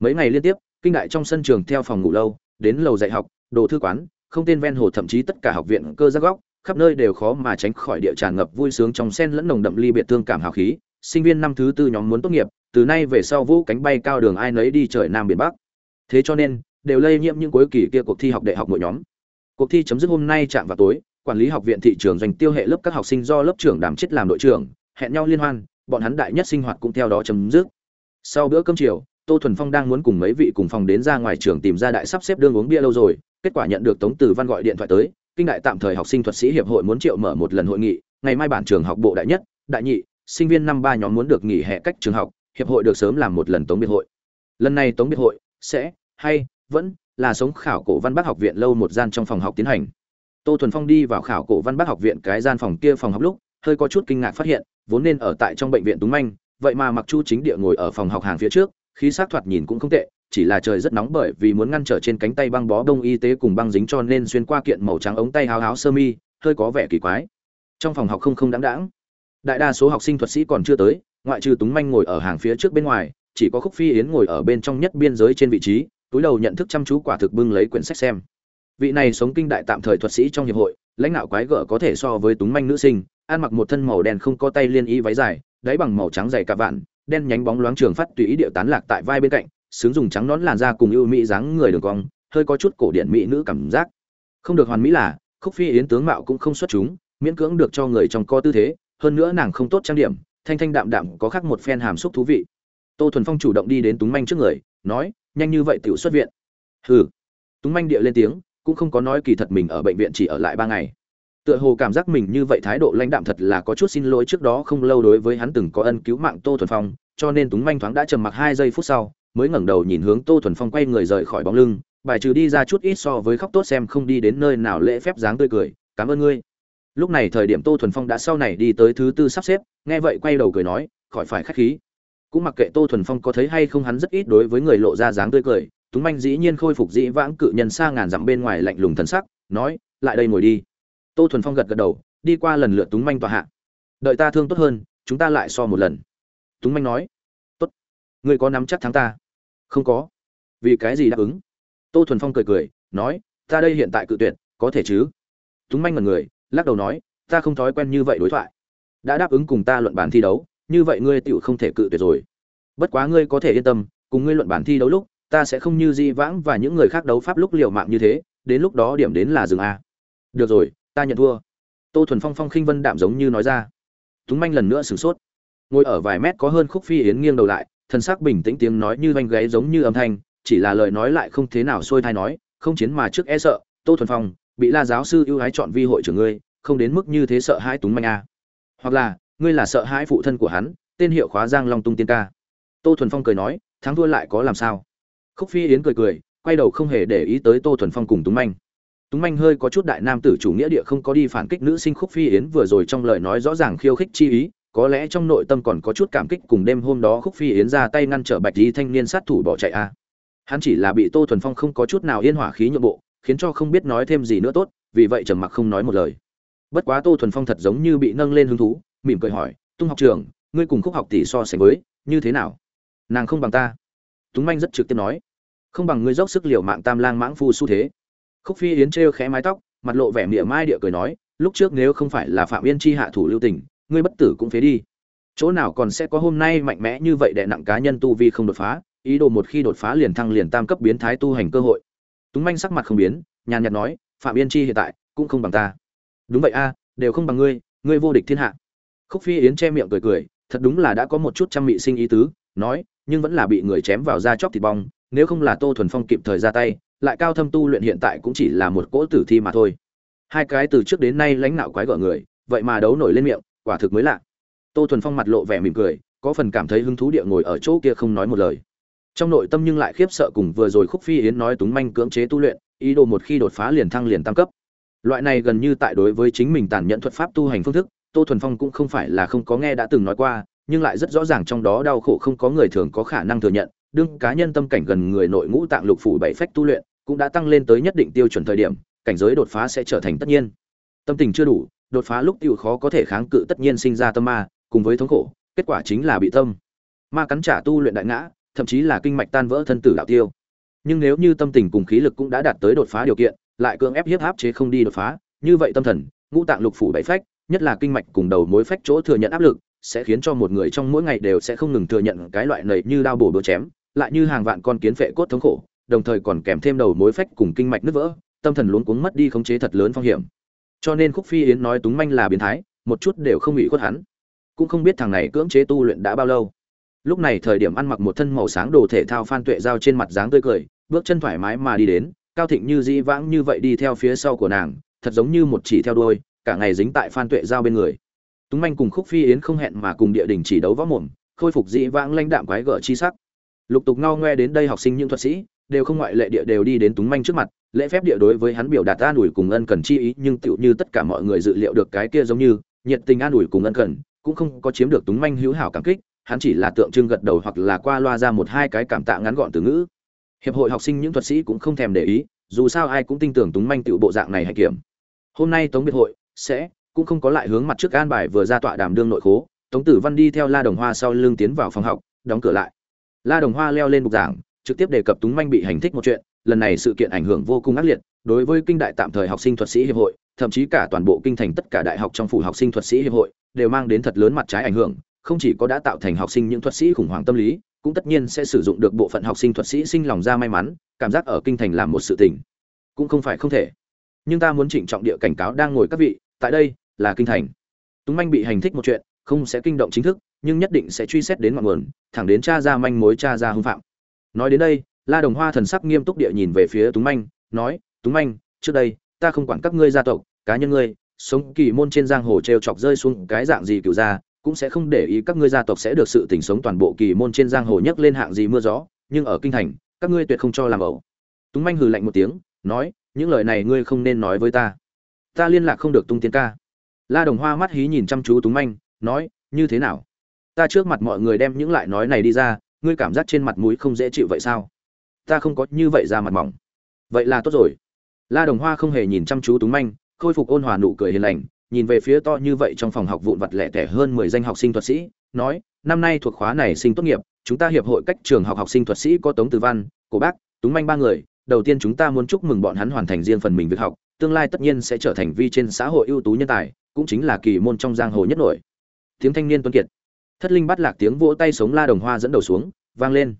Mấy ngày liên tiếp kinh đại trong sân trường theo phòng ngủ lâu, đến lầu dạy học, đồ thư quán, không tên ven hồ thậm chí tất cả học viện cơ giác góc, khắp nơi đều khó mà tránh khỏi địa tràn ngập vui sướng trong sen lẫn nồng đậm ly biệt thương cảm hào khí. Sinh viên năm thứ tư nhóm muốn tốt nghiệp, từ nay về sau vũ cánh bay cao đường ai nấy đi trời nam biển bắc. Thế cho nên, đều lây nhiễm những cuối kỳ kia cuộc thi học đại học mỗi nhóm. Cuộc thi chấm dứt hôm nay chạm vào tối, quản lý học viện thị trường doanh tiêu hệ lớp các học sinh do lớp trưởng đảm chết làm đội trưởng, hẹn nhau liên hoan, bọn hắn đại nhất sinh hoạt cũng theo đó chấm dứt. Sau bữa cơm chiều tô thuần phong đang muốn cùng mấy vị cùng phòng đến ra ngoài trường tìm ra đại sắp xếp đương uống bia lâu rồi, kết quả nhận được tống từ văn gọi điện thoại tới, kinh đại tạm thời học sinh thuật sĩ hiệp hội muốn triệu mở một lần hội nghị, ngày mai bản trường học bộ đại nhất, đại nhị, sinh viên năm ba nhóm muốn được nghỉ hè cách trường học, hiệp hội được sớm làm một lần tống biệt hội. Lần này tống biệt hội sẽ, hay, vẫn là sống khảo cổ văn bác học viện lâu một gian trong phòng học tiến hành. Tô thuần phong đi vào khảo cổ văn bác học viện cái gian phòng kia phòng học lúc, hơi có chút kinh ngạc phát hiện, vốn nên ở tại trong bệnh viện túng manh vậy mà mặc chu chính địa ngồi ở phòng học hàng phía trước khí sắc thoạt nhìn cũng không tệ, chỉ là trời rất nóng bởi vì muốn ngăn trở trên cánh tay băng bó đông y tế cùng băng dính cho nên xuyên qua kiện màu trắng ống tay háo háo sơ mi, hơi có vẻ kỳ quái. Trong phòng học không không đáng đáng. Đại đa số học sinh thuật sĩ còn chưa tới, ngoại trừ túng manh ngồi ở hàng phía trước bên ngoài, chỉ có khúc phi yến ngồi ở bên trong nhất biên giới trên vị trí, túi đầu nhận thức chăm chú quả thực bưng lấy quyển sách xem. Vị này sống kinh đại tạm thời thuật sĩ trong hiệp hội, lãnh đạo quái gở có thể so với túng manh nữ sinh, ăn mặc một thân màu đen không có tay liên y váy dài, đáy bằng màu trắng dày cả vạn đen nhánh bóng loáng trường phát tùy ý điệu tán lạc tại vai bên cạnh, sướng dùng trắng nón làn da cùng ưu mỹ dáng người đường cong, hơi có chút cổ điển mỹ nữ cảm giác. Không được hoàn mỹ là, khúc phi yến tướng mạo cũng không xuất chúng, miễn cưỡng được cho người trong co tư thế, hơn nữa nàng không tốt trang điểm, thanh thanh đạm đạm có khác một phen hàm xúc thú vị. Tô thuần phong chủ động đi đến túng manh trước người, nói, nhanh như vậy tiểu xuất viện. Hừ. Túng manh địa lên tiếng, cũng không có nói kỳ thật mình ở bệnh viện chỉ ở lại ba ngày tựa hồ cảm giác mình như vậy thái độ lãnh đạm thật là có chút xin lỗi trước đó không lâu đối với hắn từng có ân cứu mạng tô thuần phong, cho nên túng manh thoáng đã trầm mặc hai giây phút sau, mới ngẩng đầu nhìn hướng tô thuần phong quay người rời khỏi bóng lưng, bài trừ đi ra chút ít so với khóc tốt xem không đi đến nơi nào lễ phép dáng tươi cười, cảm ơn ngươi. Lúc này thời điểm tô thuần phong đã sau này đi tới thứ tư sắp xếp, nghe vậy quay đầu cười nói, khỏi phải khách khí. Cũng mặc kệ tô thuần phong có thấy hay không hắn rất ít đối với người lộ ra dáng tươi cười, túng manh dĩ nhiên khôi phục dĩ vãng cự nhân xa ngàn dặm bên ngoài lạnh lùng thần sắc, nói, lại đây ngồi đi tô thuần phong gật gật đầu, đi qua lần lượt túng manh tòa hạ. Đợi ta thương tốt hơn, chúng ta lại so một lần. Túng manh nói, tốt, ngươi có nắm chắc thắng ta? Không có. Vì cái gì đáp ứng? Tô thuần phong cười cười, nói, ta đây hiện tại cự tuyệt, có thể chứ? Túng manh mật người, lắc đầu nói, ta không thói quen như vậy đối thoại. Đã đáp ứng cùng ta luận bàn thi đấu, như vậy ngươi tựu không thể cự tuyệt rồi. Bất quá ngươi có thể yên tâm, cùng ngươi luận bàn thi đấu lúc, ta sẽ không như di vãng và những người khác đấu pháp lúc liều mạng như thế, đến lúc đó điểm đến là dừng a. Được rồi ta nhận thua. Tô thuần phong phong khinh vân đạm giống như nói ra. Túng manh lần nữa sửng sốt. Ngồi ở vài mét có hơn khúc phi yến nghiêng đầu lại thân xác bình tĩnh tiếng nói như vanh gáy giống như âm thanh, chỉ là lời nói lại không thế nào xuôi thai nói, không chiến mà trước e sợ, tô thuần phong, bị la giáo sư ưu ái chọn vi hội trưởng ngươi, không đến mức như thế sợ hãi túng manh a. Hoặc là, ngươi là sợ hãi phụ thân của hắn, tên hiệu khóa giang long tung tiên ca. Tô thuần phong cười nói, thắng thua lại có làm sao? Khúc phi yến cười cười, quay đầu không hề để ý tới tô thuần phong cùng túng manh túng manh hơi có chút đại nam tử chủ nghĩa địa không có đi phản kích nữ sinh khúc phi yến vừa rồi trong lời nói rõ ràng khiêu khích chi ý, có lẽ trong nội tâm còn có chút cảm kích cùng đêm hôm đó khúc phi yến ra tay ngăn trở bạch lý thanh niên sát thủ bỏ chạy a. À. hắn chỉ là bị tô thuần phong không có chút nào yên hỏa khí nhượng bộ, khiến cho không biết nói thêm gì nữa tốt, vì vậy trầm mặc không nói một lời. Bất quá tô thuần phong thật giống như bị nâng lên hứng thú, mỉm cười hỏi, tung học trường, ngươi cùng khúc học tỷ so sánh với, như thế nào? Nàng không bằng ta. Túng manh rất trực tiếp nói, không bằng ngươi dốc sức liều mạng tam lang mãng phu xu thế khúc phi yến trêu khẽ mái tóc, mặt lộ vẻ mỉa mai địa cười nói, lúc trước nếu không phải là phạm yên chi hạ thủ lưu tình, ngươi bất tử cũng phế đi. Chỗ nào còn sẽ có hôm nay mạnh mẽ như vậy đệ nặng cá nhân tu vi không đột phá, ý đồ một khi đột phá liền thăng liền tam cấp biến thái tu hành cơ hội. Túng manh sắc mặt không biến, nhàn nhạt nói, phạm yên chi hiện tại cũng không bằng ta. Đúng vậy a, đều không bằng ngươi ngươi vô địch thiên hạ. Khúc phi yến che miệng cười cười, thật đúng là đã có một chút trăm mị sinh ý tứ, nói, nhưng vẫn là bị người chém vào da chóc thịt bong, nếu không là tô thuần phong kịp thời ra tay lại cao thâm tu luyện hiện tại cũng chỉ là một cỗ tử thi mà thôi. Hai cái từ trước đến nay lãnh nạo quái gở người, vậy mà đấu nổi lên miệng, quả thực mới lạ. Tô thuần phong mặt lộ vẻ mỉm cười, có phần cảm thấy hứng thú địa ngồi ở chỗ kia không nói một lời. Trong nội tâm nhưng lại khiếp sợ cùng vừa rồi khúc phi yến nói túng manh cưỡng chế tu luyện, ý đồ một khi đột phá liền thăng liền tăng cấp. Loại này gần như tại đối với chính mình tàn nhẫn thuật pháp tu hành phương thức, tô thuần phong cũng không phải là không có nghe đã từng nói qua, nhưng lại rất rõ ràng trong đó đau khổ không có người thường có khả năng thừa nhận, đương cá nhân tâm cảnh gần người nội ngũ tạng lục phủ bảy phách tu luyện cũng đã tăng lên tới nhất định tiêu chuẩn thời điểm, cảnh giới đột phá sẽ trở thành tất nhiên. Tâm tình chưa đủ, đột phá lúc tiêu khó có thể kháng cự tất nhiên sinh ra tâm ma, cùng với thống khổ, kết quả chính là bị tâm ma cắn trả tu luyện đại ngã, thậm chí là kinh mạch tan vỡ thân tử đạo tiêu. Nhưng nếu như tâm tình cùng khí lực cũng đã đạt tới đột phá điều kiện, lại cưỡng ép hiếp áp chế không đi đột phá, như vậy tâm thần, ngũ tạng lục phủ bảy phách, nhất là kinh mạch cùng đầu mối phách chỗ thừa nhận áp lực, sẽ khiến cho một người trong mỗi ngày đều sẽ không ngừng thừa nhận cái loại này như đau bổ bữa chém, lại như hàng vạn con kiến phệ cốt thống khổ đồng thời còn kèm thêm đầu mối phách cùng kinh mạch nứt vỡ, tâm thần luống cuống mất đi khống chế thật lớn phong hiểm. Cho nên khúc phi yến nói túng manh là biến thái, một chút đều không bị khuất hắn. Cũng không biết thằng này cưỡng chế tu luyện đã bao lâu. Lúc này thời điểm ăn mặc một thân màu sáng đồ thể thao phan tuệ giao trên mặt dáng tươi cười, bước chân thoải mái mà đi đến, cao thịnh như dĩ vãng như vậy đi theo phía sau của nàng, thật giống như một chỉ theo đuôi, cả ngày dính tại phan tuệ giao bên người. Túng manh cùng khúc phi yến không hẹn mà cùng địa đình chỉ đấu võ mồm, khôi phục dĩ vãng lãnh đạm quái gở chi sắc. Lục tục ngao ngoe đến đây học sinh những thuật sĩ đều không ngoại lệ địa đều đi đến túng manh trước mặt, lễ phép địa đối với hắn biểu đạt an ủi cùng ân cần chi ý, nhưng tựu như tất cả mọi người dự liệu được cái kia giống như, nhiệt tình an ủi cùng ân cần, cũng không có chiếm được túng manh hữu hảo cảm kích, hắn chỉ là tượng trưng gật đầu hoặc là qua loa ra một hai cái cảm tạ ngắn gọn từ ngữ. Hiệp hội học sinh những thuật sĩ cũng không thèm để ý, dù sao ai cũng tin tưởng túng manh tựu bộ dạng này hay kiểm. Hôm nay tống biệt hội sẽ cũng không có lại hướng mặt trước an bài vừa ra tọa đàm đương nội khố, tống tử văn đi theo la đồng hoa sau lưng tiến vào phòng học, đóng cửa lại. La đồng hoa leo lên bục giảng trực tiếp đề cập túng manh bị hành thích một chuyện, lần này sự kiện ảnh hưởng vô cùng ác liệt, đối với kinh đại tạm thời học sinh thuật sĩ hiệp hội, thậm chí cả toàn bộ kinh thành tất cả đại học trong phủ học sinh thuật sĩ hiệp hội, đều mang đến thật lớn mặt trái ảnh hưởng, không chỉ có đã tạo thành học sinh những thuật sĩ khủng hoảng tâm lý, cũng tất nhiên sẽ sử dụng được bộ phận học sinh thuật sĩ sinh lòng ra may mắn, cảm giác ở kinh thành làm một sự tình. Cũng không phải không thể. Nhưng ta muốn trịnh trọng địa cảnh cáo đang ngồi các vị, tại đây là kinh thành. Túng manh bị hành thích một chuyện, không sẽ kinh động chính thức, nhưng nhất định sẽ truy xét đến ngọn nguồn, thẳng đến cha ra manh mối, cha ra hưng phạm nói đến đây, la đồng hoa thần sắc nghiêm túc địa nhìn về phía túng manh, nói, túng manh, trước đây, ta không quản các ngươi gia tộc, cá nhân ngươi, sống kỳ môn trên giang hồ t chọc rơi xuống cái dạng gì cựu ra, cũng sẽ không để ý các ngươi gia tộc sẽ được sự tình sống toàn bộ kỳ môn trên giang hồ nhấc lên hạng gì mưa gió, nhưng ở kinh thành, các ngươi tuyệt không cho làm ẩu. Túng manh hừ lạnh một tiếng, nói, những lời này ngươi không nên nói với ta. Ta liên lạc không được tung tiến ca. La đồng hoa mắt hí nhìn chăm chú túng manh, nói, như thế nào? Ta trước mặt mọi người đem những lại nói này đi ra ngươi cảm giác trên mặt mũi không dễ chịu vậy sao? Ta không có như vậy ra mặt mỏng. Vậy là tốt rồi. La đồng hoa không hề nhìn chăm chú túng manh, khôi phục ôn hòa nụ cười hiền lành, nhìn về phía to như vậy trong phòng học vụn vặt lẻ tẻ hơn mười danh học sinh thuật sĩ, nói, năm nay thuộc khóa này sinh tốt nghiệp, chúng ta hiệp hội cách trường học học sinh thuật sĩ có tống từ văn cổ bác, túng manh ba người, đầu tiên chúng ta muốn chúc mừng bọn hắn hoàn thành riêng phần mình việc học, tương lai tất nhiên sẽ trở thành vi trên xã hội ưu tú nhân tài, cũng chính là kỳ môn trong giang hồ nhất nổi. Tiếng thanh niên tuấn kiệt thất linh bắt lạc tiếng vỗ tay sống la đồng hoa dẫn đầu xuống, vang lên.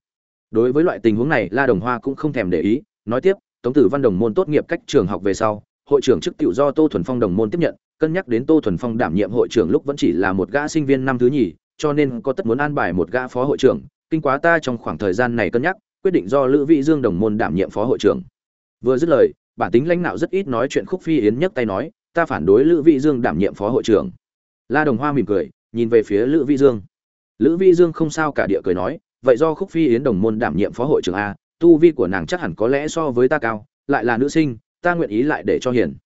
Đối với loại tình huống này, la đồng hoa cũng không thèm để ý, nói tiếp, tống tử văn đồng môn tốt nghiệp cách trường học về sau, hội trưởng chức tự do tô thuần phong đồng môn tiếp nhận, cân nhắc đến tô thuần phong đảm nhiệm hội trưởng lúc vẫn chỉ là một gã sinh viên năm thứ nhì, cho nên có tất muốn an bài một gã phó hội trưởng, kinh quá ta trong khoảng thời gian này cân nhắc, quyết định do lữ vị dương đồng môn đảm nhiệm phó hội trưởng. Vừa dứt lời, bản tính lãnh đạo rất ít nói chuyện khúc phi yến nhấc tay nói, ta phản đối lữ vị dương đảm nhiệm phó hội trưởng. La đồng hoa mỉm cười, nhìn về phía lữ vị dương lữ Vi dương không sao cả địa cười nói, vậy do khúc phi yến đồng môn đảm nhiệm phó hội trưởng a, tu vi của nàng chắc hẳn có lẽ so với ta cao, lại là nữ sinh, ta nguyện ý lại để cho hiền.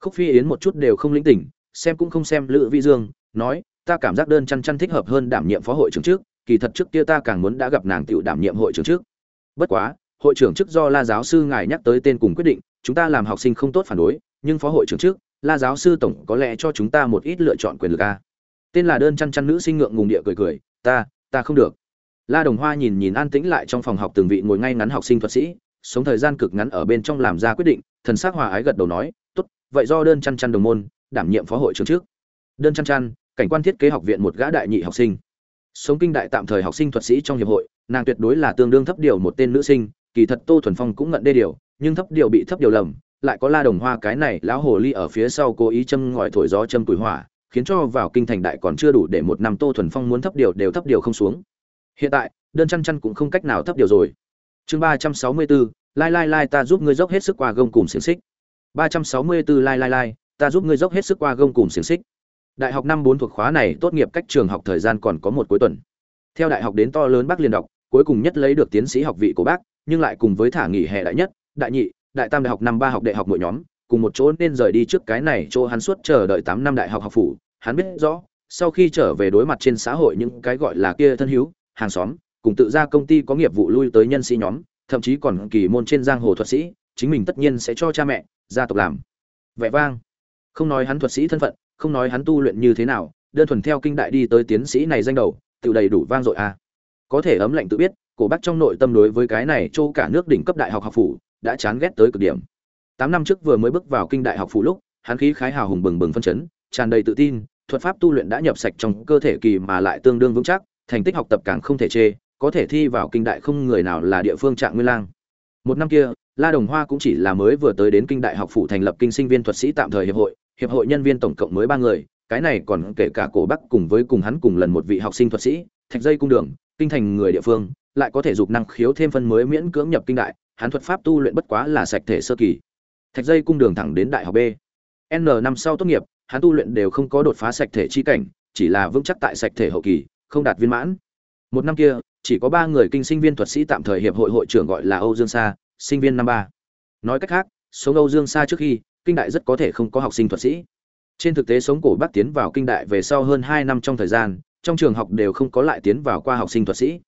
Khúc phi yến một chút đều không lĩnh tỉnh xem cũng không xem lữ vi dương, nói, ta cảm giác đơn chăn chăn thích hợp hơn đảm nhiệm phó hội trưởng trước, kỳ thật trước kia ta càng muốn đã gặp nàng tiểu đảm nhiệm hội trưởng trước. Bất quá, hội trưởng chức do la giáo sư ngài nhắc tới tên cùng quyết định, chúng ta làm học sinh không tốt phản đối, nhưng phó hội trưởng trước, la giáo sư tổng có lẽ cho chúng ta một ít lựa chọn quyền lực a. Tên là đơn chăn chăn nữ sinh ngượng ngùng địa cười cười ta ta không được. La đồng hoa nhìn nhìn an tĩnh lại trong phòng học từng vị ngồi ngay ngắn học sinh thuật sĩ, sống thời gian cực ngắn ở bên trong làm ra quyết định, thần s á c hòa ái gật đầu nói, tốt, vậy do đơn chăn chăn đồng môn, đảm nhiệm phó hội trưởng trước. Đơn chăn chăn, cảnh quan thiết kế học viện một gã đại nhị học sinh. Sống kinh đại tạm thời học sinh thuật sĩ trong hiệp hội, nàng tuyệt đối là tương đương thấp điều một tên nữ sinh, kỳ thật tô thuần phong cũng ngận đê điều, nhưng thấp điều bị thấp điều lầm, lại có la đồng hoa cái này lão hồ ly ở phía sau cố ý châm ngòi thổi gió châm tuổi hỏa khiến cho vào kinh thành đại còn chưa đủ để một năm tô thuần phong muốn thấp điều đều thấp điều không xuống. Hiện tại, đơn chăn chăn cũng không cách nào thấp điều rồi. Chương ba trăm sáu mươi bốn lai lai lai ta giúp ngươi dốc hết sức qua gông cùng xiềng xích. Ba trăm sáu mươi bốn lai lai lai, ta giúp ngươi dốc hết sức qua gông cùng xiềng xích. Đại học năm bốn thuộc khóa này tốt nghiệp cách trường học thời gian còn có một cuối tuần. Theo đại học đến to lớn bác liên đọc, cuối cùng nhất lấy được tiến sĩ học vị của bác, nhưng lại cùng với thả nghỉ hè đại nhất, đại nhị, đại tam đại học năm ba học đại học mỗi nhóm cùng một chỗ nên rời đi trước cái này chỗ hắn suốt chờ đợi tám năm đại học học phủ. Hắn biết rõ, sau khi trở về đối mặt trên xã hội những cái gọi là kia thân hữu, hàng xóm, cùng tự ra công ty có nghiệp vụ lui tới nhân sĩ nhóm, thậm chí còn kỳ môn trên giang hồ thuật sĩ, chính mình tất nhiên sẽ cho cha mẹ, gia tộc làm. Vẻ vang. Không nói hắn thuật sĩ thân phận, không nói hắn tu luyện như thế nào, đơn thuần theo kinh đại đi tới tiến sĩ này danh đầu, tự đầy đủ vang dội a. À. có thể ấm lạnh tự biết, cổ bác trong nội tâm đối với cái này châu cả nước đỉnh cấp đại học học phủ, đã chán ghét tới cực điểm tám năm trước vừa mới bước vào kinh đại học phụ lúc, hắn khí khái hào hùng bừng bừng phân chấn, tràn đầy tự tin, thuật pháp tu luyện đã nhập sạch trong cơ thể kỳ mà lại tương đương vững chắc, thành tích học tập càng không thể chê, có thể thi vào kinh đại không người nào là địa phương trạng nguyên lang. Một năm kia, la đồng hoa cũng chỉ là mới vừa tới đến kinh đại học phủ thành lập kinh sinh viên thuật sĩ tạm thời hiệp hội hiệp hội nhân viên tổng cộng mới ba người, cái này còn kể cả cổ bắc cùng với cùng hắn cùng lần một vị học sinh thuật sĩ, thạch dây cung đường, kinh thành người địa phương, lại có thể dục năng khiếu thêm phân mới miễn cưỡng nhập kinh đại, hắn thuật pháp tu luyện bất quá là sạch thể sơ kỳ thạch dây cung đường thẳng đến đại học b. N năm sau tốt nghiệp, hắn tu luyện đều không có đột phá sạch thể chi cảnh, chỉ là vững chắc tại sạch thể hậu kỳ, không đạt viên mãn. Một năm kia, chỉ có ba người kinh sinh viên thuật sĩ tạm thời hiệp hội hội trưởng gọi là âu dương sa, sinh viên năm ba. Nói cách khác, sống âu dương sa trước khi, kinh đại rất có thể không có học sinh thuật sĩ. Trên thực tế sống cổ bắc tiến vào kinh đại về sau hơn hai năm trong thời gian, trong trường học đều không có lại tiến vào qua học sinh thuật sĩ.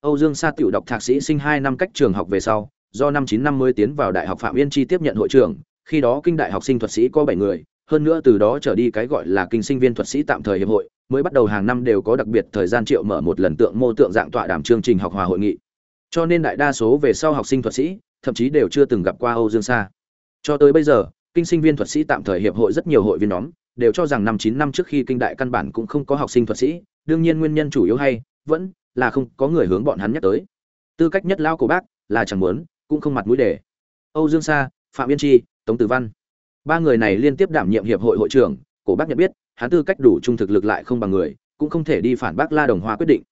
Âu dương sa tiểu đọc thạc sĩ sinh hai năm cách trường học về sau do năm chín năm mới tiến vào đại học phạm yên chi tiếp nhận hội trưởng, khi đó kinh đại học sinh thuật sĩ có bảy người, hơn nữa từ đó trở đi cái gọi là kinh sinh viên thuật sĩ tạm thời hiệp hội, mới bắt đầu hàng năm đều có đặc biệt thời gian triệu mở một lần tượng mô tượng dạng tọa đàm chương trình học hòa hội nghị. Cho nên đại đa số về sau học sinh thuật sĩ, thậm chí đều chưa từng gặp qua âu dương sa. Cho tới bây giờ, kinh sinh viên thuật sĩ tạm thời hiệp hội rất nhiều hội viên nhóm, đều cho rằng năm chín năm trước khi kinh đại căn bản cũng không có học sinh thuật sĩ, đương nhiên nguyên nhân chủ yếu hay vẫn là không có người hướng bọn hắn nhắc tới. Tư cách nhất lao của bác là chẳng muốn cũng không mặt mũi để. Âu dương sa, phạm yên chi, tống tử văn. Ba người này liên tiếp đảm nhiệm hiệp hội hội trưởng, cổ bác nhận biết, hắn tư cách đủ trung thực lực lại không bằng người, cũng không thể đi phản bác la đồng hoa quyết định.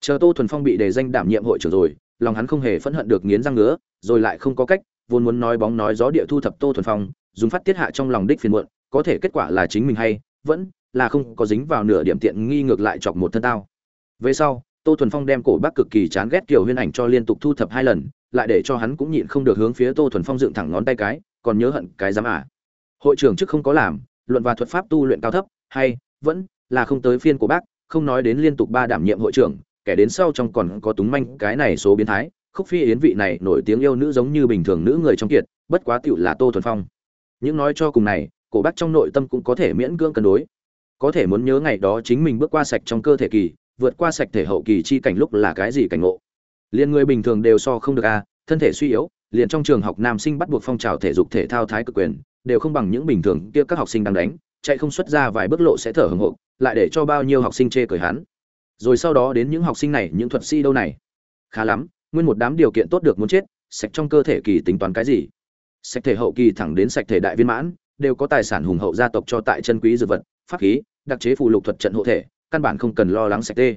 Chờ tô thuần phong bị đề danh đảm nhiệm hội trưởng rồi, lòng hắn không hề phẫn hận được nghiến răng ngứa, rồi lại không có cách, vốn muốn nói bóng nói gió địa thu thập tô thuần phong, dùng phát tiết hạ trong lòng đích phiền muộn, có thể kết quả là chính mình hay, vẫn là không có dính vào nửa điểm tiện nghi ngược lại chọc một thân tao. Về sau, tô thuần phong đem cổ bác cực kỳ chán ghét kiểu huyên ảnh cho liên tục thu thập hai lần lại để cho hắn cũng nhịn không được hướng phía tô thuần phong dựng thẳng ngón tay cái, còn nhớ hận cái dám à. hội trưởng chức không có làm, luận và thuật pháp tu luyện cao thấp, hay, vẫn là không tới phiên của bác, không nói đến liên tục ba đảm nhiệm hội trưởng, kẻ đến sau trong còn có túng manh cái này số biến thái, khúc phi yến vị này nổi tiếng yêu nữ giống như bình thường nữ người trong kiệt, bất quá tựu là tô thuần phong. Những nói cho cùng này, cổ bác trong nội tâm cũng có thể miễn cưỡng cân đối. Có thể muốn nhớ ngày đó chính mình bước qua sạch trong cơ thể kỳ, vượt qua sạch thể hậu kỳ chi cảnh lúc là cái gì cảnh ngộ liền người bình thường đều so không được a thân thể suy yếu, liền trong trường học nam sinh bắt buộc phong trào thể dục thể thao thái cực quyền, đều không bằng những bình thường kia các học sinh đang đánh, chạy không xuất ra vài bước lộ sẽ thở hồng hộc, lại để cho bao nhiêu học sinh chê cười hắn. Rồi sau đó đến những học sinh này, những thuật sĩ đâu này? Khá lắm, nguyên một đám điều kiện tốt được muốn chết, sạch trong cơ thể kỳ tính toán cái gì? Sạch thể hậu kỳ thẳng đến sạch thể đại viên mãn, đều có tài sản hùng hậu gia tộc cho tại chân quý dược vật, pháp khí, đặc chế phụ lục thuật trận hộ thể, căn bản không cần lo lắng sạch tê.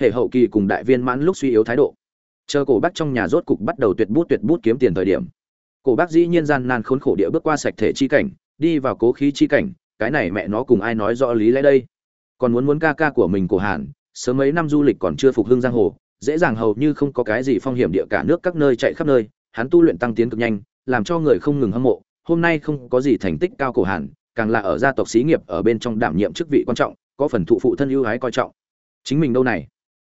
Hệ hậu kỳ cùng đại viên mãn lúc suy yếu thái độ chờ cổ bác trong nhà rốt cục bắt đầu tuyệt bút tuyệt bút kiếm tiền thời điểm. Cổ bác dĩ nhiên gian nan khốn khổ địa bước qua sạch thể chi cảnh, đi vào cố khí chi cảnh, cái này mẹ nó cùng ai nói rõ lý lẽ đây? Còn muốn muốn ca ca của mình cổ hàn, sớm mấy năm du lịch còn chưa phục hưng giang hồ, dễ dàng hầu như không có cái gì phong hiểm địa cả nước các nơi chạy khắp nơi, hắn tu luyện tăng tiến cực nhanh, làm cho người không ngừng hâm mộ, hôm nay không có gì thành tích cao cổ hàn, càng là ở gia tộc xí nghiệp ở bên trong đảm nhiệm chức vị quan trọng, có phần thụ phụ thân ưu ái coi trọng. Chính mình đâu này?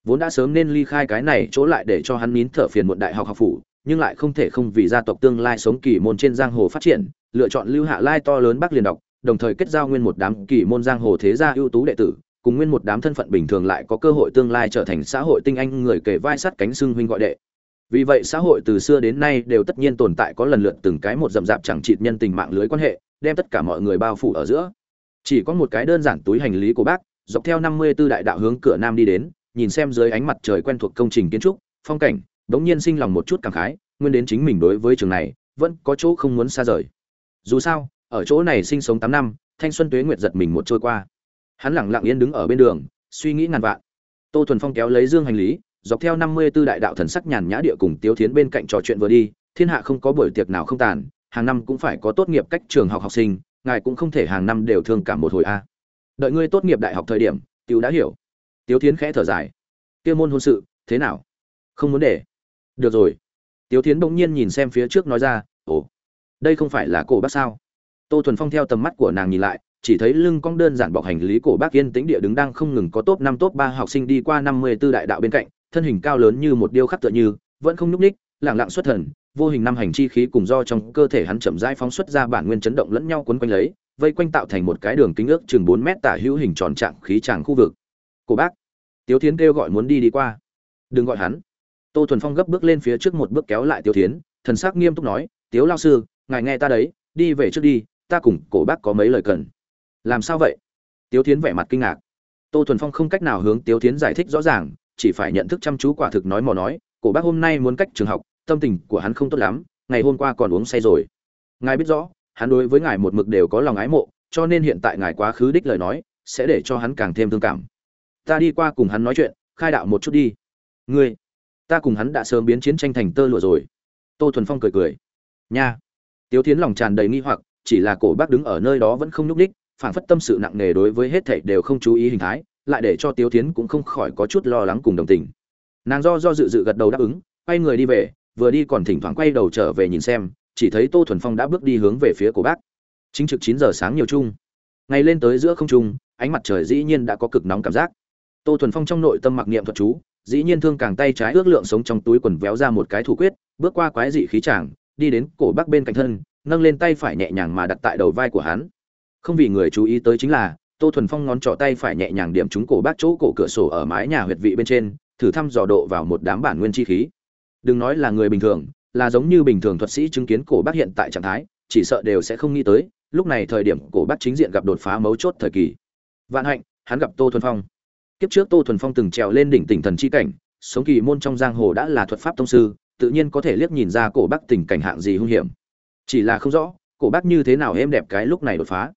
Vốn đã sớm nên ly khai cái này chỗ lại để cho hắn nín thở phiền muộn đại học học phủ, nhưng lại không thể không vì gia tộc tương lai sống kỳ môn trên giang hồ phát triển, lựa chọn lưu hạ lai to lớn bắc liền đọc, đồng thời kết giao nguyên một đám kỳ môn giang hồ thế gia ưu tú đệ tử, cùng nguyên một đám thân phận bình thường lại có cơ hội tương lai trở thành xã hội tinh anh người kề vai sắt cánh xưng huynh gọi đệ. Vì vậy xã hội từ xưa đến nay đều tất nhiên tồn tại có lần lượt từng cái một rậm rạp chẳng trị nhân tình mạng lưới quan hệ, đem tất cả mọi người bao phủ ở giữa. Chỉ có một cái đơn giản túi hành lý của bác, dọc theo năm mươi 54 đại đạo hướng cửa nam đi đến nhìn xem dưới ánh mặt trời quen thuộc công trình kiến trúc phong cảnh đống nhiên sinh lòng một chút cảm khái nguyên đến chính mình đối với trường này vẫn có chỗ không muốn xa rời dù sao ở chỗ này sinh sống tám năm thanh xuân tuế nguyệt giật mình một trôi qua hắn lẳng lặng yên đứng ở bên đường suy nghĩ ngàn vạn tô thuần phong kéo lấy dương hành lý dọc theo năm mươi 54 đại đạo thần sắc nhàn nhã địa cùng Tiếu Thiến bên cạnh trò chuyện vừa đi, thiên hạ không có buổi tiệc nào không tàn, hàng năm cũng phải có tốt nghiệp cách trường học học sinh, ngài cũng không thể hàng năm đều thương cảm một hồi a. Đợi ngươi tốt nghiệp đại học thời điểm, Tiểu đã hiểu. Tiếu Thiến khẽ thở dài. Kia môn hôn sự, thế nào? Không muốn để. Được rồi. Tiếu Thiến bỗng nhiên nhìn xem phía trước nói ra, "Ồ, đây không phải là cổ bác sao?" Tô Thuần Phong theo tầm mắt của nàng nhìn lại, chỉ thấy lưng cong đơn giản bọc hành lý cổ bác yên tĩnh địa đứng đang không ngừng có top năm top ba học sinh đi qua năm mươi 54 đại đạo bên cạnh, thân hình cao lớn như một điêu khắc tựa như, vẫn không nhúc nhích, lặng lặng xuất thần, vô hình năm hành chi khí cùng do trong cơ thể hắn chậm rãi phóng xuất ra bản nguyên chấn động lẫn nhau cuốn quanh lấy, vây quanh tạo thành một cái đường kính ước chừng 4 mét tả hữu hình tròn trạng khí tràng khu vực. Cổ bác, Tiếu Thiến kêu gọi muốn đi đi qua. Đừng gọi hắn. Tô Thuần Phong gấp bước lên phía trước một bước kéo lại Tiếu Thiến, thần sắc nghiêm túc nói, "Tiếu lão sư, ngài nghe ta đấy, đi về trước đi, ta cùng cổ bác có mấy lời cần." "Làm sao vậy?" Tiếu Thiến vẻ mặt kinh ngạc. Tô Thuần Phong không cách nào hướng Tiếu Thiến giải thích rõ ràng, chỉ phải nhận thức chăm chú quả thực nói mò nói cổ bác hôm nay muốn cách trường học tâm tình của hắn không tốt lắm ngày hôm qua còn uống say rồi ngài biết rõ hắn đối với ngài một mực đều có lòng ái mộ cho nên hiện tại ngài quá khứ đích lời nói sẽ để cho hắn càng thêm thương cảm ta đi qua cùng hắn nói chuyện khai đạo một chút đi ngươi ta cùng hắn đã sớm biến chiến tranh thành tơ lụa rồi tô thuần phong cười cười nha tiếu tiến lòng tràn đầy nghi hoặc chỉ là cổ bác đứng ở nơi đó vẫn không nhúc ních phảng phất tâm sự nặng nề đối với hết thảy đều không chú ý hình thái lại để cho Tiếu Thiến cũng không khỏi có chút lo lắng cùng đồng tình. Nàng do do dự dự gật đầu đáp ứng, quay người đi về, vừa đi còn thỉnh thoảng quay đầu trở về nhìn xem, chỉ thấy Tô Thuần Phong đã bước đi hướng về phía cổ bác. Chính trực chín giờ sáng nhiều chung. Ngày lên tới giữa không trung, ánh mặt trời dĩ nhiên đã có cực nóng cảm giác. Tô Thuần Phong trong nội tâm mặc niệm thuật chú, dĩ nhiên thương càng tay trái ước lượng sống trong túi quần véo ra một cái thủ quyết, bước qua quái dị khí chàng, đi đến cổ bác bên cạnh thân, nâng lên tay phải nhẹ nhàng mà đặt tại đầu vai của hắn. Không vì người chú ý tới chính là, tô thuần phong ngón trỏ tay phải nhẹ nhàng điểm trúng cổ bác chỗ cổ cửa sổ ở mái nhà huyệt vị bên trên thử thăm dò độ vào một đám bản nguyên chi khí. Đừng nói là người bình thường là giống như bình thường thuật sĩ chứng kiến cổ bác hiện tại trạng thái chỉ sợ đều sẽ không nghĩ tới lúc này thời điểm cổ bác chính diện gặp đột phá mấu chốt thời kỳ. Vạn hạnh hắn gặp tô thuần phong kiếp trước tô thuần phong từng trèo lên đỉnh tỉnh thần chi cảnh, sống kỳ môn trong giang hồ đã là thuật pháp tông sư, tự nhiên có thể liếc nhìn ra cổ bác tình cảnh hạng gì hung hiểm. Chỉ là không rõ, cổ bác như thế nào êm đẹp cái lúc này đột phá.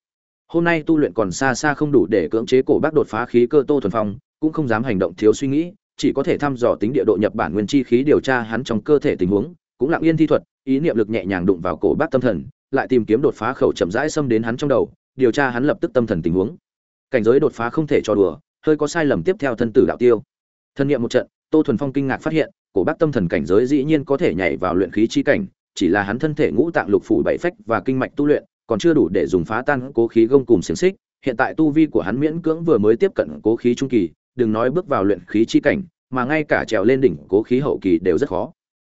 Hôm nay tu luyện còn xa xa không đủ để cưỡng chế cổ bác đột phá khí cơ tô thuần phong, cũng không dám hành động thiếu suy nghĩ, chỉ có thể thăm dò tính địa độ nhập bản nguyên chi khí điều tra hắn trong cơ thể tình huống, cũng lặng yên thi thuật, ý niệm lực nhẹ nhàng đụng vào cổ bác tâm thần, lại tìm kiếm đột phá khẩu chậm rãi xâm đến hắn trong đầu, điều tra hắn lập tức tâm thần tình huống. Cảnh giới đột phá không thể cho đùa hơi có sai lầm tiếp theo thân tử đạo tiêu. Thân niệm một trận, tô thuần phong kinh ngạc phát hiện, cổ bác tâm thần cảnh giới dĩ nhiên có thể nhảy vào luyện khí chi cảnh, chỉ là hắn thân thể ngũ tạng lục phủ bảy phách và kinh mạch tu luyện, còn chưa đủ để dùng phá tan cố khí gông cùng xiềng xích. Hiện tại tu vi của hắn miễn cưỡng vừa mới tiếp cận cố khí trung kỳ, đừng nói bước vào luyện khí chi cảnh, mà ngay cả trèo lên đỉnh cố khí hậu kỳ đều rất khó.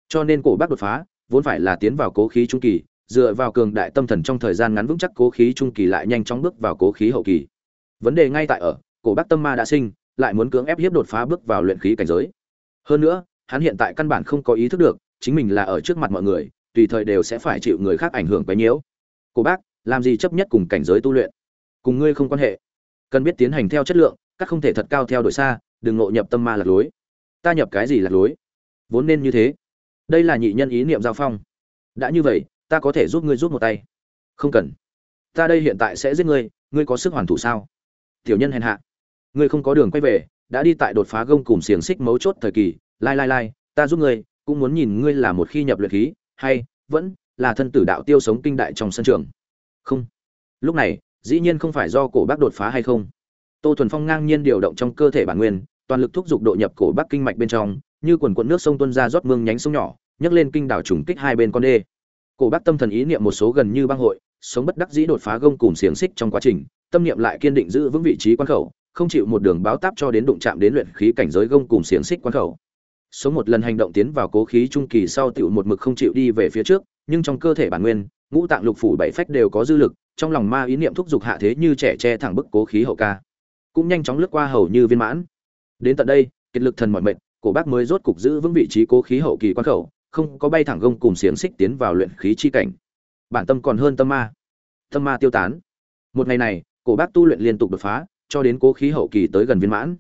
Cho nên cổ bác đột phá, vốn phải là tiến vào cố khí trung kỳ, dựa vào cường đại tâm thần trong thời gian ngắn vững chắc cố khí trung kỳ lại nhanh chóng bước vào cố khí hậu kỳ. Vấn đề ngay tại ở cổ bác tâm ma đã sinh, lại muốn cưỡng ép hiếp đột phá bước vào luyện khí cảnh giới. Hơn nữa, hắn hiện tại căn bản không có ý thức được, chính mình là ở trước mặt mọi người, tùy thời đều sẽ phải chịu người khác ảnh hưởng quấy nhiễu. Cô bác, làm gì chấp nhất cùng cảnh giới tu luyện? Cùng ngươi không quan hệ. Cần biết tiến hành theo chất lượng, các không thể thật cao theo đuổi xa, đừng ngộ nhập tâm ma lạc lối. Ta nhập cái gì lạc lối? Vốn nên như thế. Đây là nhị nhân ý niệm giao phong. Đã như vậy, ta có thể giúp ngươi giúp một tay. Không cần. Ta đây hiện tại sẽ giết ngươi ngươi có sức hoàn thủ sao? Tiểu nhân hèn hạ ngươi không có đường quay về, đã đi tại đột phá gông cùng xiềng xích mấu chốt thời kỳ, lai lai lai, ta giúp ngươi, cũng muốn nhìn ngươi là một khi nhập luyện khí, hay vẫn là thân tử đạo tiêu sống kinh đại trong sân trường. Không. Lúc này, dĩ nhiên không phải do cổ bác đột phá hay không. Tô thuần phong ngang nhiên điều động trong cơ thể bản nguyên, toàn lực thúc giục độ nhập cổ bắc kinh mạch bên trong, như quần quận nước sông tuân ra rót mương nhánh sông nhỏ, nhấc lên kinh đảo trùng kích hai bên con đê. Cổ bác tâm thần ý niệm một số gần như băng hội, sống bất đắc dĩ đột phá gông cùng xiềng xích trong quá trình, tâm niệm lại kiên định giữ vững vị trí quan khẩu không chịu một đường báo táp cho đến đụng chạm đến luyện khí cảnh giới gông cùng xiềng xích quan khẩu. Số một lần hành động tiến vào cố khí trung kỳ sau tiểu một mực không chịu đi về phía trước, nhưng trong cơ thể bản nguyên, ngũ tạng lục phủ bảy phách đều có dư lực, trong lòng ma ý niệm thúc giục hạ thế như trẻ che thẳng bức cố khí hậu ca. Cũng nhanh chóng lướt qua hầu như viên mãn. Đến tận đây, kiệt lực thần mọi mệnh cổ bác mới rốt cục giữ vững vị trí cố khí hậu kỳ quan khẩu, không có bay thẳng gông cùng xiềng xích tiến vào luyện khí chi cảnh. Bản tâm còn hơn tâm ma. Tâm ma tiêu tán. Một ngày này, cổ bác tu luyện liên tục đột phá cho đến cố khí hậu kỳ tới gần viên mãn.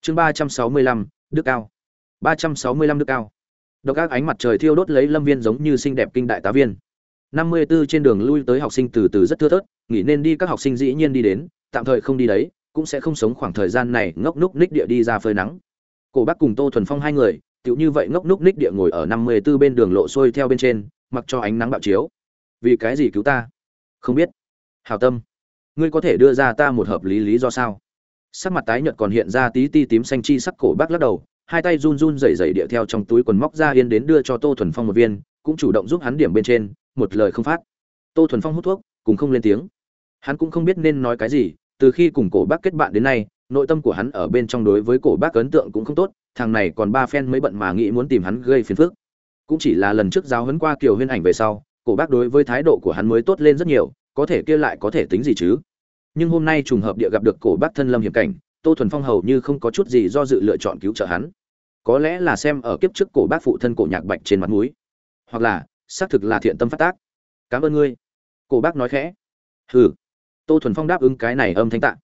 Chương ba trăm sáu mươi lăm, đức cao. ba trăm sáu mươi lăm đức cao. Độc ác ánh mặt trời thiêu đốt lấy lâm viên giống như xinh đẹp kinh đại tá viên. năm mươi 54 trên đường lui tới học sinh từ từ rất thưa thớt, nghỉ nên đi các học sinh dĩ nhiên đi đến, tạm thời không đi đấy, cũng sẽ không sống khoảng thời gian này ngốc núc ních địa đi ra phơi nắng. Cổ bác cùng tô thuần phong hai người, tựu như vậy ngốc núc ních địa ngồi ở năm mươi 54 bên đường lộ xuôi theo bên trên, mặc cho ánh nắng bạo chiếu. Vì cái gì cứu ta? Không biết. Hào tâm ngươi có thể đưa ra ta một hợp lý lý do sao? Sắc mặt tái nhợt còn hiện ra tí ti tím xanh chi sắc cổ bác lắc đầu, hai tay run run rẩy rẩy địa theo trong túi quần móc ra yên đến đưa cho tô thuần phong một viên, cũng chủ động giúp hắn điểm bên trên, một lời không phát. Tô thuần phong hút thuốc, cùng không lên tiếng. Hắn cũng không biết nên nói cái gì, từ khi cùng cổ bác kết bạn đến nay, nội tâm của hắn ở bên trong đối với cổ bác ấn tượng cũng không tốt, thằng này còn ba phen mới bận mà nghĩ muốn tìm hắn gây phiền phức. Cũng chỉ là lần trước giáo huấn qua kiều huyên ảnh về sau, cổ bác đối với thái độ của hắn mới tốt lên rất nhiều có thể kia lại có thể tính gì chứ? Nhưng hôm nay trùng hợp địa gặp được cổ bác thân lâm hiểm cảnh, tô thuần phong hầu như không có chút gì do dự lựa chọn cứu trợ hắn. Có lẽ là xem ở kiếp trước cổ bác phụ thân cổ nhạc bạch trên mặt núi hoặc là, xác thực là thiện tâm phát tác. Cảm ơn ngươi. Cổ bác nói khẽ. Hừ. Tô thuần phong đáp ứng cái này âm thanh tạ.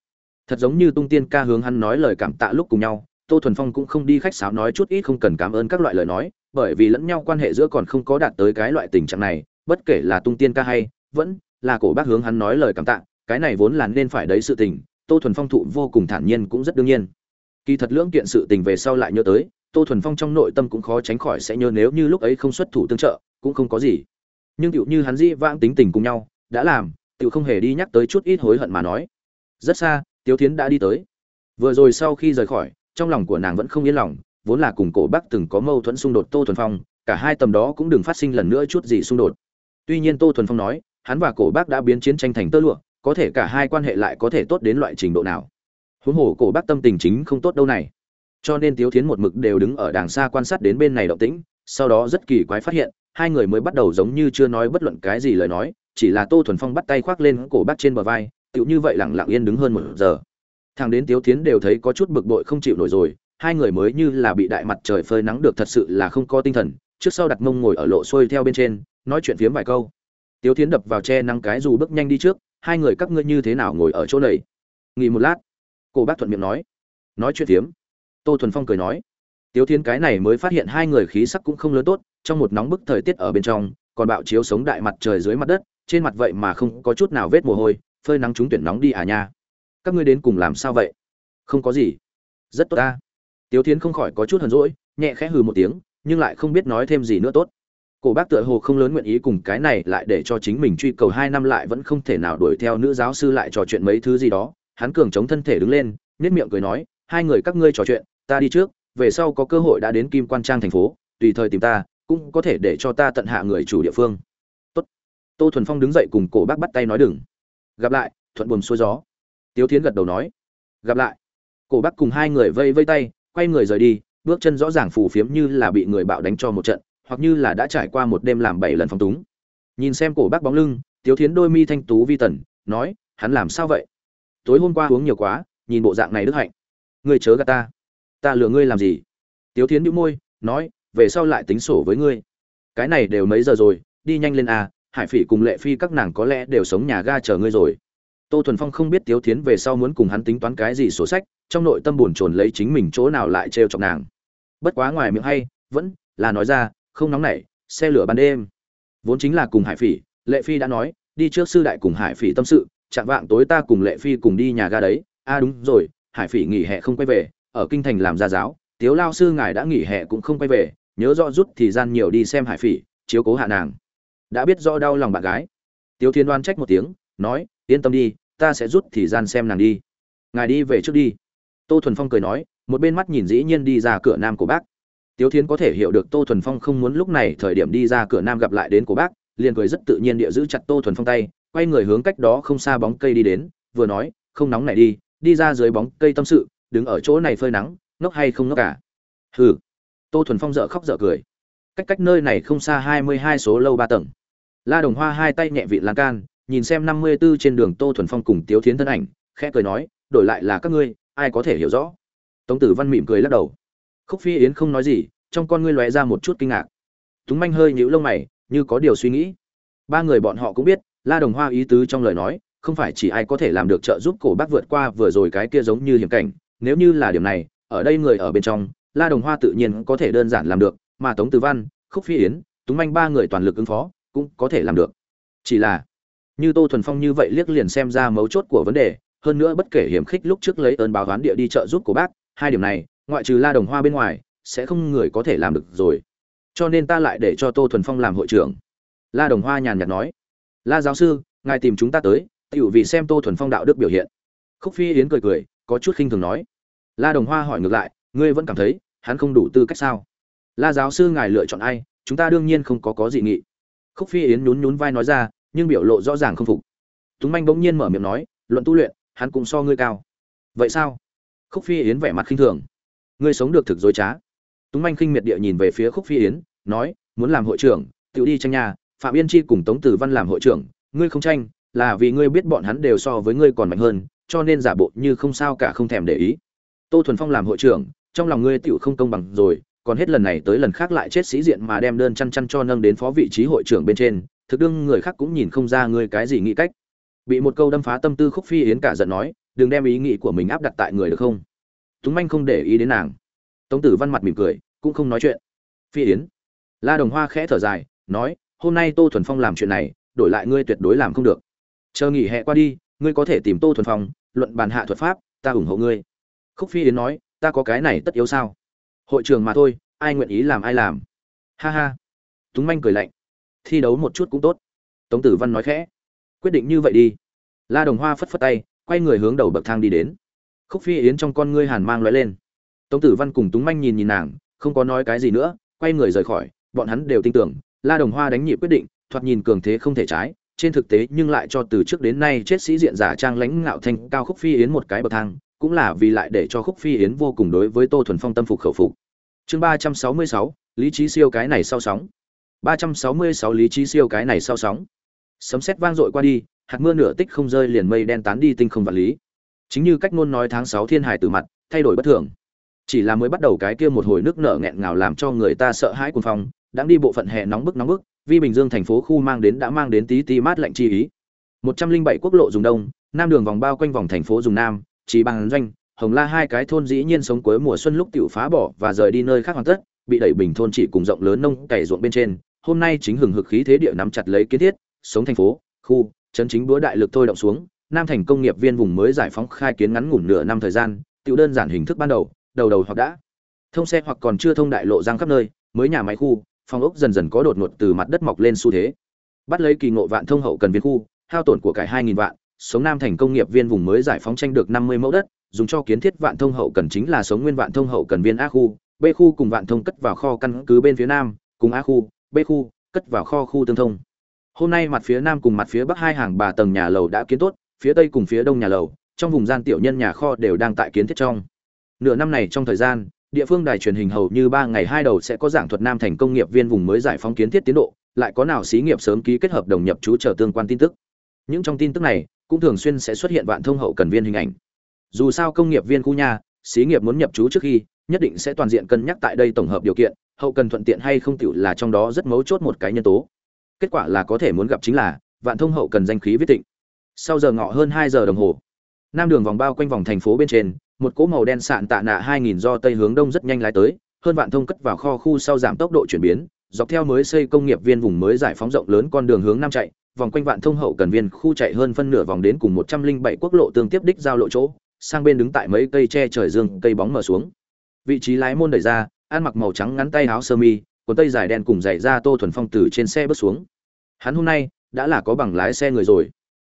Thật giống như tung tiên ca hướng hắn nói lời cảm tạ lúc cùng nhau, tô thuần phong cũng không đi khách sáo nói chút ít không cần cảm ơn các loại lời nói, bởi vì lẫn nhau quan hệ giữa còn không có đạt tới cái loại tình trạng này, bất kể là tung tiên ca hay vẫn là cổ bác hướng hắn nói lời cảm tạ, cái này vốn là nên phải đấy sự tình, tô thuần phong thụ vô cùng thản nhiên cũng rất đương nhiên. Kỳ thật lưỡng kiện sự tình về sau lại nhớ tới, tô thuần phong trong nội tâm cũng khó tránh khỏi sẽ nhớ nếu như lúc ấy không xuất thủ tương trợ, cũng không có gì. Nhưng tựu như hắn dĩ vãng tính tình cùng nhau, đã làm, tựu không hề đi nhắc tới chút ít hối hận mà nói. Rất xa, tiếu tiến đã đi tới. Vừa rồi sau khi rời khỏi, trong lòng của nàng vẫn không yên lòng, vốn là cùng cổ bắc từng có mâu thuẫn xung đột tô thuần phong, cả hai tầm đó cũng đừng phát sinh lần nữa chút gì xung đột. Tuy nhiên tô thuần phong nói hắn và cổ bác đã biến chiến tranh thành tơ lụa, có thể cả hai quan hệ lại có thể tốt đến loại trình độ nào? Huống hồ cổ bác tâm tình chính không tốt đâu này. Cho nên tiếu thiến một mực đều đứng ở đàng xa quan sát đến bên này động tĩnh, sau đó rất kỳ quái phát hiện, hai người mới bắt đầu giống như chưa nói bất luận cái gì lời nói, chỉ là tô thuần phong bắt tay khoác lên cổ bác trên bờ vai, tựu như vậy lẳng lặng yên đứng hơn một giờ. Thằng đến tiếu thiến đều thấy có chút bực bội không chịu nổi rồi, hai người mới như là bị đại mặt trời phơi nắng được thật sự là không có tinh thần, trước sau đặt mông ngồi ở lộ xuôi theo bên trên, nói chuyện phiếm vài câu tiếu thiến đập vào che nắng cái dù bước nhanh đi trước, hai người các ngươi như thế nào ngồi ở chỗ này? Nghỉ một lát. Cô bác thuận miệng nói. Nói chuyện tiếm. tô thuần phong cười nói. Tiếu thiến cái này mới phát hiện hai người khí sắc cũng không lớn tốt, trong một nóng bức thời tiết ở bên trong, còn bạo chiếu sống đại mặt trời dưới mặt đất, trên mặt vậy mà không có chút nào vết mồ hôi, phơi nắng chúng tuyển nóng đi à nha. Các ngươi đến cùng làm sao vậy? Không có gì. Rất tốt ta. Tiếu thiến không khỏi có chút hờn rỗi nhẹ khẽ hừ một tiếng, nhưng lại không biết nói thêm gì nữa tốt cổ bác tựa hồ không lớn nguyện ý cùng cái này lại để cho chính mình truy cầu hai năm lại vẫn không thể nào đuổi theo nữ giáo sư lại trò chuyện mấy thứ gì đó. Hắn cường chống thân thể đứng lên nết miệng cười nói, hai người các ngươi trò chuyện, ta đi trước, về sau có cơ hội đã đến kim quan trang thành phố, tùy thời tìm ta, cũng có thể để cho ta tận hạ người chủ địa phương. Tốt. Tô thuần phong đứng dậy cùng cổ bác bắt tay nói, đừng. Gặp lại. Thuận buồm xuôi gió. Tiếu thiến gật đầu nói, gặp lại. Cổ bác cùng hai người vây vây tay, quay người rời đi, bước chân rõ ràng phù phiếm như là bị người bạo đánh cho một trận hoặc như là đã trải qua một đêm làm bảy lần phong túng. Nhìn xem cổ bác bóng lưng, tiếu thiến đôi mi thanh tú vi tần, nói, hắn làm sao vậy? Tối hôm qua uống nhiều quá, nhìn bộ dạng này đức hạnh. Ngươi chớ gạt ta. Ta lừa ngươi làm gì? Tiếu thiến đĩu môi, nói, về sau lại tính sổ với ngươi. Cái này đều mấy giờ rồi, đi nhanh lên à hải phỉ cùng lệ phi các nàng có lẽ đều sống nhà ga chờ ngươi rồi. Tô thuần phong không biết tiếu thiến về sau muốn cùng hắn tính toán cái gì sổ sách, trong nội tâm buồn chồn lấy chính mình chỗ nào lại trêu chọc nàng. Bất quá ngoài miệng hay, vẫn là nói ra không nóng nảy, xe lửa ban đêm. Vốn chính là cùng hải phỉ, lệ phi đã nói, đi trước sư đại cùng hải phỉ tâm sự, chạm vạng tối ta cùng lệ phi cùng đi nhà ga đấy. A à đúng rồi, hải phỉ nghỉ hè không quay về, ở kinh thành làm gia giáo, tiếu lao sư ngài đã nghỉ hè cũng không quay về, nhớ rõ rút thì gian nhiều đi xem hải phỉ, chiếu cố hạ nàng. Đã biết rõ đau lòng bạn gái. Tiếu thiên đoan trách một tiếng, nói, yên tâm đi, ta sẽ rút thì gian xem nàng đi. Ngài đi về trước đi. Tô thuần phong cười nói, một bên mắt nhìn dĩ nhiên đi ra cửa nam của bác. Tiếu Thiến có thể hiểu được Tô Thuần Phong không muốn lúc này thời điểm đi ra cửa nam gặp lại đến của bác, liền cười rất tự nhiên địa giữ chặt Tô Thuần Phong tay, quay người hướng cách đó không xa bóng cây đi đến, vừa nói, không nóng này đi, đi ra dưới bóng cây tâm sự, đứng ở chỗ này phơi nắng, ngốc hay không ngốc cả. Hừ. Tô Thuần Phong dở khóc dở cười. Cách cách nơi này không xa 22 số lâu ba tầng. La Đồng Hoa hai tay nhẹ vị lan can, nhìn xem 54 trên đường Tô Thuần Phong cùng Tiếu Thiến thân ảnh, khẽ cười nói, đổi lại là các ngươi, ai có thể hiểu rõ. Tống Tử Văn mỉm cười lắc đầu. Khúc Phi Yến không nói gì, trong con ngươi lóe ra một chút kinh ngạc. Túng Manh hơi nhíu lông mày, như có điều suy nghĩ. Ba người bọn họ cũng biết, La Đồng Hoa ý tứ trong lời nói, không phải chỉ ai có thể làm được trợ giúp cổ bác vượt qua vừa rồi cái kia giống như hiểm cảnh, nếu như là điểm này, ở đây người ở bên trong, La Đồng Hoa tự nhiên có thể đơn giản làm được, mà Tống Tử Văn, Khúc Phi Yến, Túng Manh ba người toàn lực ứng phó, cũng có thể làm được. Chỉ là, như Tô Thuần Phong như vậy liếc liền xem ra mấu chốt của vấn đề, hơn nữa bất kể hiểm khích lúc trước lấy ơn báo toán địa đi trợ giúp của bác, hai điểm này, ngoại trừ La Đồng Hoa bên ngoài, sẽ không người có thể làm được rồi. Cho nên ta lại để cho Tô Thuần Phong làm hội trưởng. La Đồng Hoa nhàn nhạt nói: "La giáo sư, ngài tìm chúng ta tới, tựu vì xem Tô Thuần Phong đạo đức biểu hiện." Khúc Phi Yến cười cười, có chút khinh thường nói: La Đồng Hoa hỏi ngược lại: "Ngươi vẫn cảm thấy hắn không đủ tư cách sao?" La giáo sư ngài lựa chọn ai, chúng ta đương nhiên không có có gì nghị. Khúc Phi Yến nhún nhún vai nói ra, nhưng biểu lộ rõ ràng không phục. Túng Manh bỗng nhiên mở miệng nói: "Luận tu luyện, hắn cũng so ngươi cao." "Vậy sao?" Khúc Phi Yến vẻ mặt khinh thường. "Ngươi sống được thực dối trá." Túng Manh khinh miệt địa nhìn về phía Khúc Phi Yến, nói: "Muốn làm hội trưởng, tự đi tranh nhà, Phạm Yên Chi cùng Tống Tử Văn làm hội trưởng, ngươi không tranh, là vì ngươi biết bọn hắn đều so với ngươi còn mạnh hơn, cho nên giả bộ như không sao cả không thèm để ý." Tô Thuần Phong làm hội trưởng, trong lòng ngươi tựu không công bằng rồi, còn hết lần này tới lần khác lại chết sĩ diện mà đem đơn chăn chăn cho nâng đến phó vị trí hội trưởng bên trên, thực đương người khác cũng nhìn không ra ngươi cái gì nghĩ cách. Bị một câu đâm phá tâm tư Khúc Phi Yến cả giận nói, đừng đem ý nghĩ của mình áp đặt tại người được không? Túng Manh không để ý đến nàng. Tống Tử Văn mặt mỉm cười, cũng không nói chuyện. Phi Yến, La Đồng Hoa khẽ thở dài, nói, hôm nay Tô Thuần Phong làm chuyện này, đổi lại ngươi tuyệt đối làm không được. Chờ nghỉ hè qua đi, ngươi có thể tìm Tô Thuần Phong, luận bàn hạ thuật pháp, ta ủng hộ ngươi. Khúc Phi Yến nói, ta có cái này tất yếu sao? hội trường mà thôi ai nguyện ý làm ai làm ha ha túng manh cười lạnh thi đấu một chút cũng tốt tống tử văn nói khẽ quyết định như vậy đi la đồng hoa phất phất tay quay người hướng đầu bậc thang đi đến khúc phi yến trong con ngươi hàn mang lóe lên. Tống tử văn cùng túng manh nhìn nhìn nàng, không có nói cái gì nữa, quay người rời khỏi, bọn hắn đều tin tưởng, la đồng hoa đánh nhị quyết định, thoạt nhìn cường thế không thể trái, trên thực tế nhưng lại cho từ trước đến nay chết sĩ diện giả trang lãnh ngạo thanh cao khúc phi yến một cái bậc thang, cũng là vì lại để cho khúc phi yến vô cùng đối với tô thuần phong tâm phục khẩu phục. Chương ba trăm sáu mươi sáu, lý trí siêu cái này sau sóng. Ba trăm sáu mươi sáu lý trí siêu cái này sau sóng. Sấm sét vang dội qua đi, hạt mưa nửa tích không rơi liền mây đen tán đi tinh không vật lý chính như cách ngôn nói tháng sáu thiên hải từ mặt, thay đổi bất thường. Chỉ là mới bắt đầu cái kia một hồi nước nở nghẹn ngào làm cho người ta sợ hãi cuồng phong đang đi bộ phận hè nóng bức nóng bức, vi bình dương thành phố khu mang đến đã mang đến tí tí mát lạnh chi ý. Một trăm linh bảy quốc lộ dùng đông, nam đường vòng bao quanh vòng thành phố dùng nam, chỉ bằng doanh, hồng la hai cái thôn dĩ nhiên sống cuối mùa xuân lúc tiểu phá bỏ và rời đi nơi khác hoàn tất, bị đẩy bình thôn chỉ cùng rộng lớn nông cày ruộng bên trên. Hôm nay chính hừng hực khí thế địa nắm chặt lấy kiến thiết, sống thành phố, khu chấn chính búa đại lực thôi động xuống nam thành công nghiệp viên vùng mới giải phóng khai kiến ngắn ngủn nửa năm thời gian, tiểu đơn giản hình thức ban đầu đầu đầu hoặc đã. Thông xe hoặc còn chưa thông đại lộ giang khắp nơi, mới nhà máy khu, phòng ốc dần dần có đột ngột từ mặt đất mọc lên xu thế. Bắt lấy kỳ ngộ vạn thông hậu cần viên khu, hao tổn của cải hai nghìn vạn, sống nam thành công nghiệp viên vùng mới giải phóng tranh được năm mươi mẫu đất, dùng cho kiến thiết vạn thông hậu cần chính là sống nguyên vạn thông hậu cần viên a khu, b khu cùng vạn thông cất vào kho căn cứ bên phía nam, cùng a khu, b khu, cất vào kho khu tương thông. Hôm nay mặt phía nam cùng mặt phía bắc hai hàng bà tầng nhà lầu đã kiến tốt phía tây cùng phía đông nhà lầu, trong vùng gian tiểu nhân nhà kho đều đang tại kiến thiết trong. Nửa năm này trong thời gian, địa phương đài truyền hình hầu như ba ngày hai đầu sẽ có giảng thuật nam thành công nghiệp viên vùng mới giải phóng kiến thiết tiến độ, lại có nào xí nghiệp sớm ký kết hợp đồng nhập trú chờ tương quan tin tức. Những trong tin tức này, cũng thường xuyên sẽ xuất hiện vạn thông hậu cần viên hình ảnh. Dù sao công nghiệp viên khu nhà, xí nghiệp muốn nhập trú trước khi, nhất định sẽ toàn diện cân nhắc tại đây tổng hợp điều kiện, hậu cần thuận tiện hay không tiểu là trong đó rất mấu chốt một cái nhân tố. Kết quả là có thể muốn gặp chính là vạn thông hậu cần danh khí viết tịnh sau giờ ngọ hơn hai giờ đồng hồ. Nam đường vòng bao quanh vòng thành phố bên trên, một cỗ màu đen sạn tạ nạ 2000 do tây hướng đông rất nhanh lái tới, hơn vạn thông cất vào kho khu sau giảm tốc độ chuyển biến, dọc theo mới xây công nghiệp viên vùng mới giải phóng rộng lớn con đường hướng nam chạy, vòng quanh vạn thông hậu cần viên khu chạy hơn phân nửa vòng đến cùng 107 quốc lộ tương tiếp đích giao lộ chỗ, sang bên đứng tại mấy cây tre trời dương, cây bóng mở xuống. Vị trí lái môn đẩy ra, ăn mặc màu trắng ngắn tay áo sơ mi, quần tây dài đen cùng giày da tô thuần phong từ trên xe bước xuống. Hắn hôm nay đã là có bằng lái xe người rồi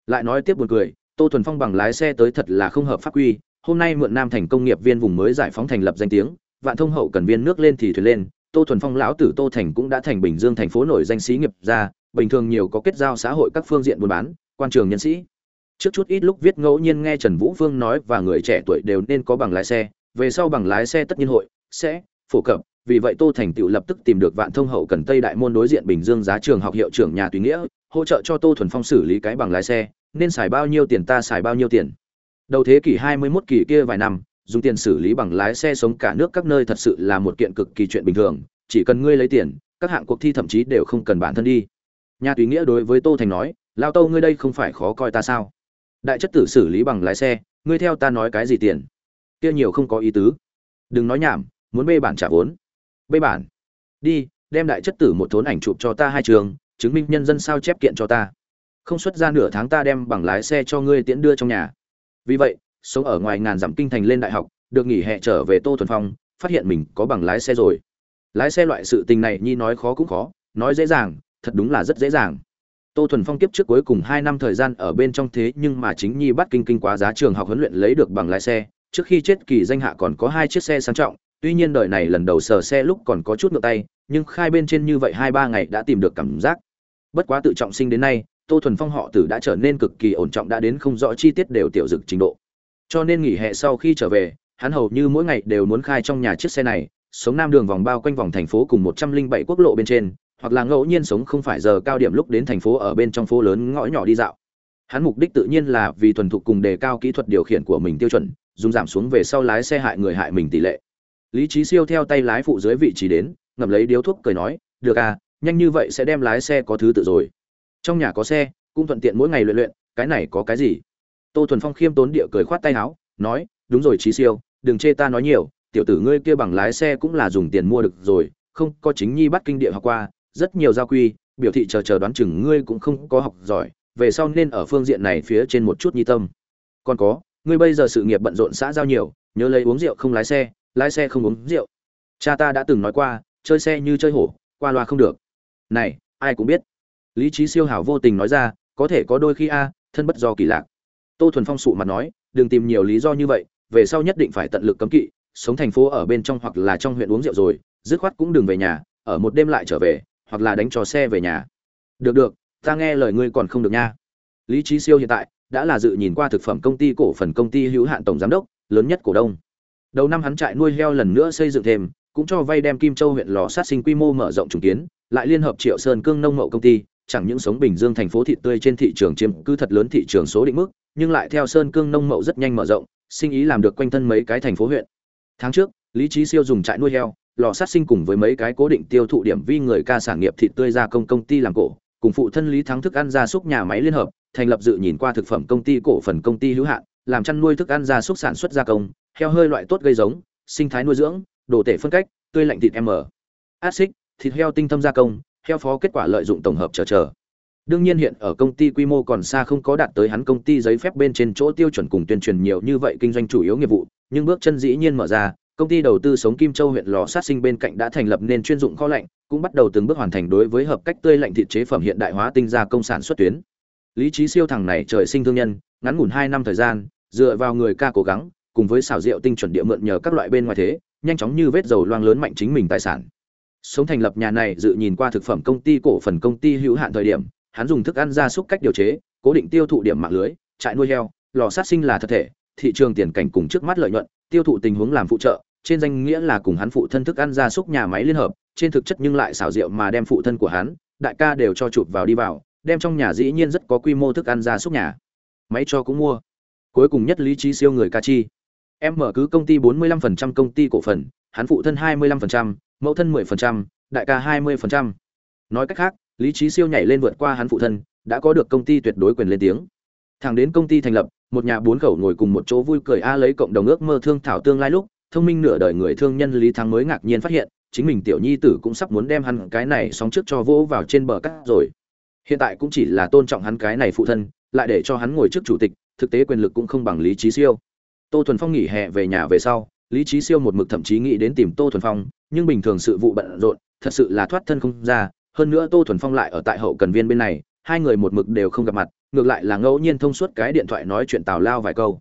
lại nói tiếp buồn cười, tô thuần phong bằng lái xe tới thật là không hợp pháp quy, hôm nay mượn nam thành công nghiệp viên vùng mới giải phóng thành lập danh tiếng, vạn thông hậu cần viên nước lên thì thuyền lên, tô thuần phong lão tử tô thành cũng đã thành bình dương thành phố nổi danh sĩ nghiệp ra, bình thường nhiều có kết giao xã hội các phương diện buôn bán, quan trường nhân sĩ. Trước chút ít lúc viết ngẫu nhiên nghe trần vũ phương nói và người trẻ tuổi đều nên có bằng lái xe, về sau bằng lái xe tất nhiên hội, sẽ, phổ cập vì vậy tô thành tựu lập tức tìm được vạn thông hậu cần tây đại môn đối diện bình dương giá trường học hiệu trưởng nhà tùy nghĩa, hỗ trợ cho tô thuần phong xử lý cái bằng lái xe, nên xài bao nhiêu tiền ta xài bao nhiêu tiền. Đầu thế kỷ 21 kỳ kia vài năm, dùng tiền xử lý bằng lái xe sống cả nước các nơi thật sự là một kiện cực kỳ chuyện bình thường, chỉ cần ngươi lấy tiền, các hạng cuộc thi thậm chí đều không cần bản thân đi. Nhà tùy nghĩa đối với tô thành nói, lao tô ngươi đây không phải khó coi ta sao? Đại chất tử xử lý bằng lái xe, ngươi theo ta nói cái gì tiền? Kia nhiều không có ý tứ. Đừng nói nhảm, muốn bê bản trả vốn bê bản. Đi, đem đại chất tử một thốn ảnh chụp cho ta hai trường, chứng minh nhân dân sao chép kiện cho ta. Không xuất ra nửa tháng ta đem bằng lái xe cho ngươi tiễn đưa trong nhà. Vì vậy, sống ở ngoài ngàn dặm kinh thành lên đại học, được nghỉ hè trở về tô thuần phong, phát hiện mình có bằng lái xe rồi. Lái xe loại sự tình này nhi nói khó cũng khó, nói dễ dàng, thật đúng là rất dễ dàng. Tô thuần phong kiếp trước cuối cùng hai năm thời gian ở bên trong thế nhưng mà chính nhi bắt kinh kinh quá giá trường học huấn luyện lấy được bằng lái xe, trước khi chết kỳ danh hạ còn có hai chiếc xe sang trọng tuy nhiên đời này lần đầu sờ xe lúc còn có chút ngược tay, nhưng khai bên trên như vậy hai ba ngày đã tìm được cảm giác. Bất quá tự trọng sinh đến nay, tô thuần phong họ tử đã trở nên cực kỳ ổn trọng đã đến không rõ chi tiết đều tiểu dực trình độ. Cho nên nghỉ hè sau khi trở về, hắn hầu như mỗi ngày đều muốn khai trong nhà chiếc xe này, sống nam đường vòng bao quanh vòng thành phố cùng một trăm linh bảy quốc lộ bên trên, hoặc là ngẫu nhiên sống không phải giờ cao điểm lúc đến thành phố ở bên trong phố lớn ngõ nhỏ đi dạo. Hắn mục đích tự nhiên là vì thuần thục cùng đề cao kỹ thuật điều khiển của mình tiêu chuẩn, dùng giảm xuống về sau lái xe hại người hại mình tỷ lệ lý trí siêu theo tay lái phụ dưới vị trí đến, ngậm lấy điếu thuốc cười nói, được à nhanh như vậy sẽ đem lái xe có thứ tự rồi. Trong nhà có xe, cũng thuận tiện mỗi ngày luyện luyện, cái này có cái gì? Tô thuần phong khiêm tốn địa cười khoát tay áo, nói, đúng rồi trí siêu, đừng chê ta nói nhiều, tiểu tử ngươi kia bằng lái xe cũng là dùng tiền mua được rồi, không có chính nhi bắt kinh địa học qua, rất nhiều gia quy, biểu thị chờ chờ đoán chừng ngươi cũng không có học giỏi, về sau nên ở phương diện này phía trên một chút nhi tâm. Còn có, ngươi bây giờ sự nghiệp bận rộn xã giao nhiều, nhớ lấy uống rượu không lái xe lái xe không uống rượu. Cha ta đã từng nói qua, chơi xe như chơi hổ, qua loa không được. Này, ai cũng biết. Lý trí siêu hảo vô tình nói ra, có thể có đôi khi a, thân bất do kỳ lạc. Tô thuần phong sụ mặt nói, đừng tìm nhiều lý do như vậy, về sau nhất định phải tận lực cấm kỵ, sống thành phố ở bên trong hoặc là trong huyện uống rượu rồi, dứt khoát cũng đừng về nhà, ở một đêm lại trở về, hoặc là đánh trò xe về nhà. Được được, ta nghe lời ngươi còn không được nha. Lý trí siêu hiện tại, đã là dự nhìn qua thực phẩm công ty cổ phần công ty hữu hạn tổng giám đốc, lớn nhất cổ đông đầu năm hắn trại nuôi heo lần nữa xây dựng thêm, cũng cho vay đem kim châu huyện lò sát sinh quy mô mở rộng trùng kiến, lại liên hợp triệu sơn cương nông mậu công ty, chẳng những sống bình dương thành phố thịt tươi trên thị trường chiếm cứ thật lớn thị trường số định mức, nhưng lại theo sơn cương nông mậu rất nhanh mở rộng, sinh ý làm được quanh thân mấy cái thành phố huyện. Tháng trước, lý trí siêu dùng trại nuôi heo, lò sát sinh cùng với mấy cái cố định tiêu thụ điểm vi người ca sản nghiệp thịt tươi gia công công ty làm cổ, cùng phụ thân lý thắng thức ăn gia súc nhà máy liên hợp, thành lập dự nhìn qua thực phẩm công ty cổ phần công ty hữu hạn, làm chăn nuôi thức ăn gia súc sản xuất gia công heo hơi loại tốt gây giống sinh thái nuôi dưỡng đồ tể phân cách tươi lạnh thịt m Axit, thịt heo tinh thâm gia công heo phó kết quả lợi dụng tổng hợp chờ chờ. Đương nhiên hiện ở công ty quy mô còn xa không có đạt tới hắn công ty giấy phép bên trên chỗ tiêu chuẩn cùng tuyên truyền nhiều như vậy kinh doanh chủ yếu nghiệp vụ nhưng bước chân dĩ nhiên mở ra công ty đầu tư sống kim châu huyện lò sát sinh bên cạnh đã thành lập nên chuyên dụng kho lạnh cũng bắt đầu từng bước hoàn thành đối với hợp cách tươi lạnh thịt chế phẩm hiện đại hóa tinh gia công sản xuất tuyến. Lý trí siêu thằng này trời sinh thương nhân ngắn ngủn hai năm thời gian dựa vào người ca cố gắng cùng với xảo diệu tinh chuẩn địa mượn nhờ các loại bên ngoài thế, nhanh chóng như vết dầu loang lớn mạnh chính mình tài sản. Sống thành lập nhà này dự nhìn qua thực phẩm công ty cổ phần công ty hữu hạn thời điểm, hắn dùng thức ăn gia súc cách điều chế, cố định tiêu thụ điểm mạng lưới, trại nuôi heo, lò sát sinh là thật thể, thị trường tiền cảnh cùng trước mắt lợi nhuận, tiêu thụ tình huống làm phụ trợ, trên danh nghĩa là cùng hắn phụ thân thức ăn gia súc nhà máy liên hợp, trên thực chất nhưng lại xảo diệu mà đem phụ thân của hắn, đại ca đều cho chụp vào đi vào, đem trong nhà dĩ nhiên rất có quy mô thức ăn gia súc nhà. Máy cho cũng mua. Cuối cùng nhất lý trí siêu người ca chi em mở cứ công ty 45% công ty cổ phần hắn phụ thân 25%, mẫu thân 10%, đại ca 20%. nói cách khác lý trí siêu nhảy lên vượt qua hắn phụ thân đã có được công ty tuyệt đối quyền lên tiếng. Thẳng đến công ty thành lập một nhà bốn khẩu ngồi cùng một chỗ vui cười a lấy cộng đồng ước mơ thương thảo tương lai lúc thông minh nửa đời người thương nhân lý thắng mới ngạc nhiên phát hiện chính mình tiểu nhi tử cũng sắp muốn đem hắn cái này sóng trước cho vỗ vào trên bờ cát rồi. Hiện tại cũng chỉ là tôn trọng hắn cái này phụ thân lại để cho hắn ngồi trước chủ tịch thực tế quyền lực cũng không bằng lý trí siêu tô thuần phong nghỉ hè về nhà về sau, lý trí siêu một mực thậm chí nghĩ đến tìm tô thuần phong, nhưng bình thường sự vụ bận rộn, thật sự là thoát thân không ra. Hơn nữa tô thuần phong lại ở tại hậu cần viên bên này, hai người một mực đều không gặp mặt, ngược lại là ngẫu nhiên thông suốt cái điện thoại nói chuyện tào lao vài câu.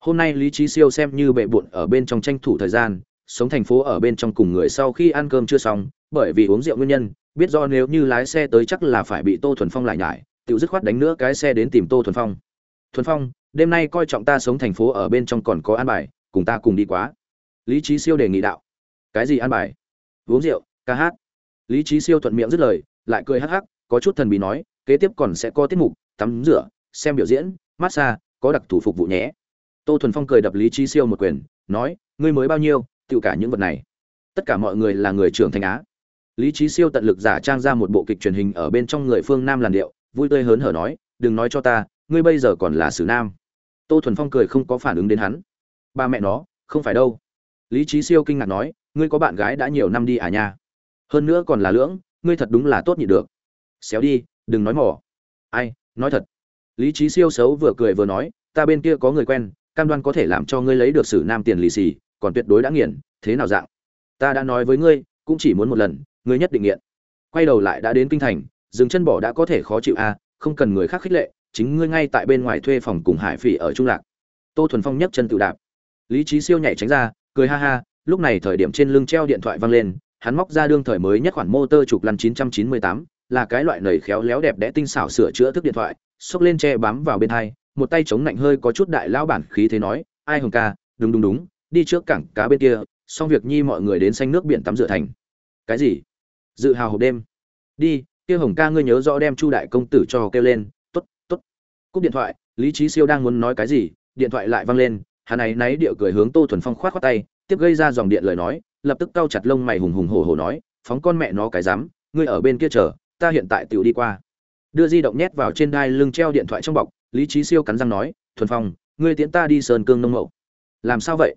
Hôm nay lý trí siêu xem như bệ bụn ở bên trong tranh thủ thời gian, sống thành phố ở bên trong cùng người sau khi ăn cơm chưa xong, bởi vì uống rượu nguyên nhân, biết do nếu như lái xe tới chắc là phải bị tô thuần phong lại nhải, tự dứt khoát đánh nữa cái xe đến tìm tô thuần phong. Thuần phong đêm nay coi trọng ta sống thành phố ở bên trong còn có an bài, cùng ta cùng đi quá. Lý trí siêu đề nghị đạo. Cái gì an bài? Uống rượu, ca hát. Lý trí siêu thuận miệng dứt lời, lại cười hắc hắc, có chút thần bí nói, kế tiếp còn sẽ có tiết mục, tắm rửa, xem biểu diễn, massage, có đặc thủ phục vụ nhé. Tô thuần phong cười đập lý trí siêu một quyền, nói, ngươi mới bao nhiêu tự cả những vật này. Tất cả mọi người là người trưởng thành á. Lý trí siêu tận lực giả trang ra một bộ kịch truyền hình ở bên trong người phương nam làn điệu, vui tươi hớn hở nói, đừng nói cho ta, ngươi bây giờ còn là sử nam tô thuần phong cười không có phản ứng đến hắn. Ba mẹ nó không phải đâu. Lý trí siêu kinh ngạc nói ngươi có bạn gái đã nhiều năm đi à nha. Hơn nữa còn là lưỡng ngươi thật đúng là tốt nhị được. Xéo đi đừng nói mỏ. Ai nói thật. Lý trí siêu xấu vừa cười vừa nói ta bên kia có người quen cam đoan có thể làm cho ngươi lấy được sử nam tiền lì xì còn tuyệt đối đã nghiền thế nào dạng. Ta đã nói với ngươi cũng chỉ muốn một lần ngươi nhất định nghiện. Quay đầu lại đã đến kinh thành dừng chân bỏ đã có thể khó chịu à, không cần người khác khích lệ chính ngươi ngay tại bên ngoài thuê phòng cùng hải phỉ ở trung lạc. Tô thuần phong nhấc chân tự đạp. Lý trí siêu nhảy tránh ra cười ha ha lúc này thời điểm trên lưng treo điện thoại văng lên hắn móc ra đương thời mới nhất khoản motor chụp lăn 998, là cái loại nầy khéo léo đẹp đẽ tinh xảo sửa chữa thức điện thoại xốc lên che bám vào bên hai một tay chống nạnh hơi có chút đại lão bản khí thế nói ai hồng ca đúng đúng đúng đi trước cảng cá bên kia xong việc nhi mọi người đến xanh nước biển tắm rửa thành. Cái gì? Dự hào hộp đêm. Đi kia hồng ca ngươi nhớ rõ đem chu đại công tử cho kêu lên cúp điện thoại, lý trí siêu đang muốn nói cái gì, điện thoại lại văng lên, hắn ấy náy điệu cười hướng tô thuần phong khoát khoát tay, tiếp gây ra dòng điện lời nói, lập tức cau chặt lông mày hùng hùng hổ hổ nói, phóng con mẹ nó cái dám ngươi ở bên kia chờ, ta hiện tại tiểu đi qua. Đưa di động nhét vào trên đai lưng treo điện thoại trong bọc, lý trí siêu cắn răng nói, thuần phong, ngươi tiễn ta đi sơn cương nông mậu. Làm sao vậy?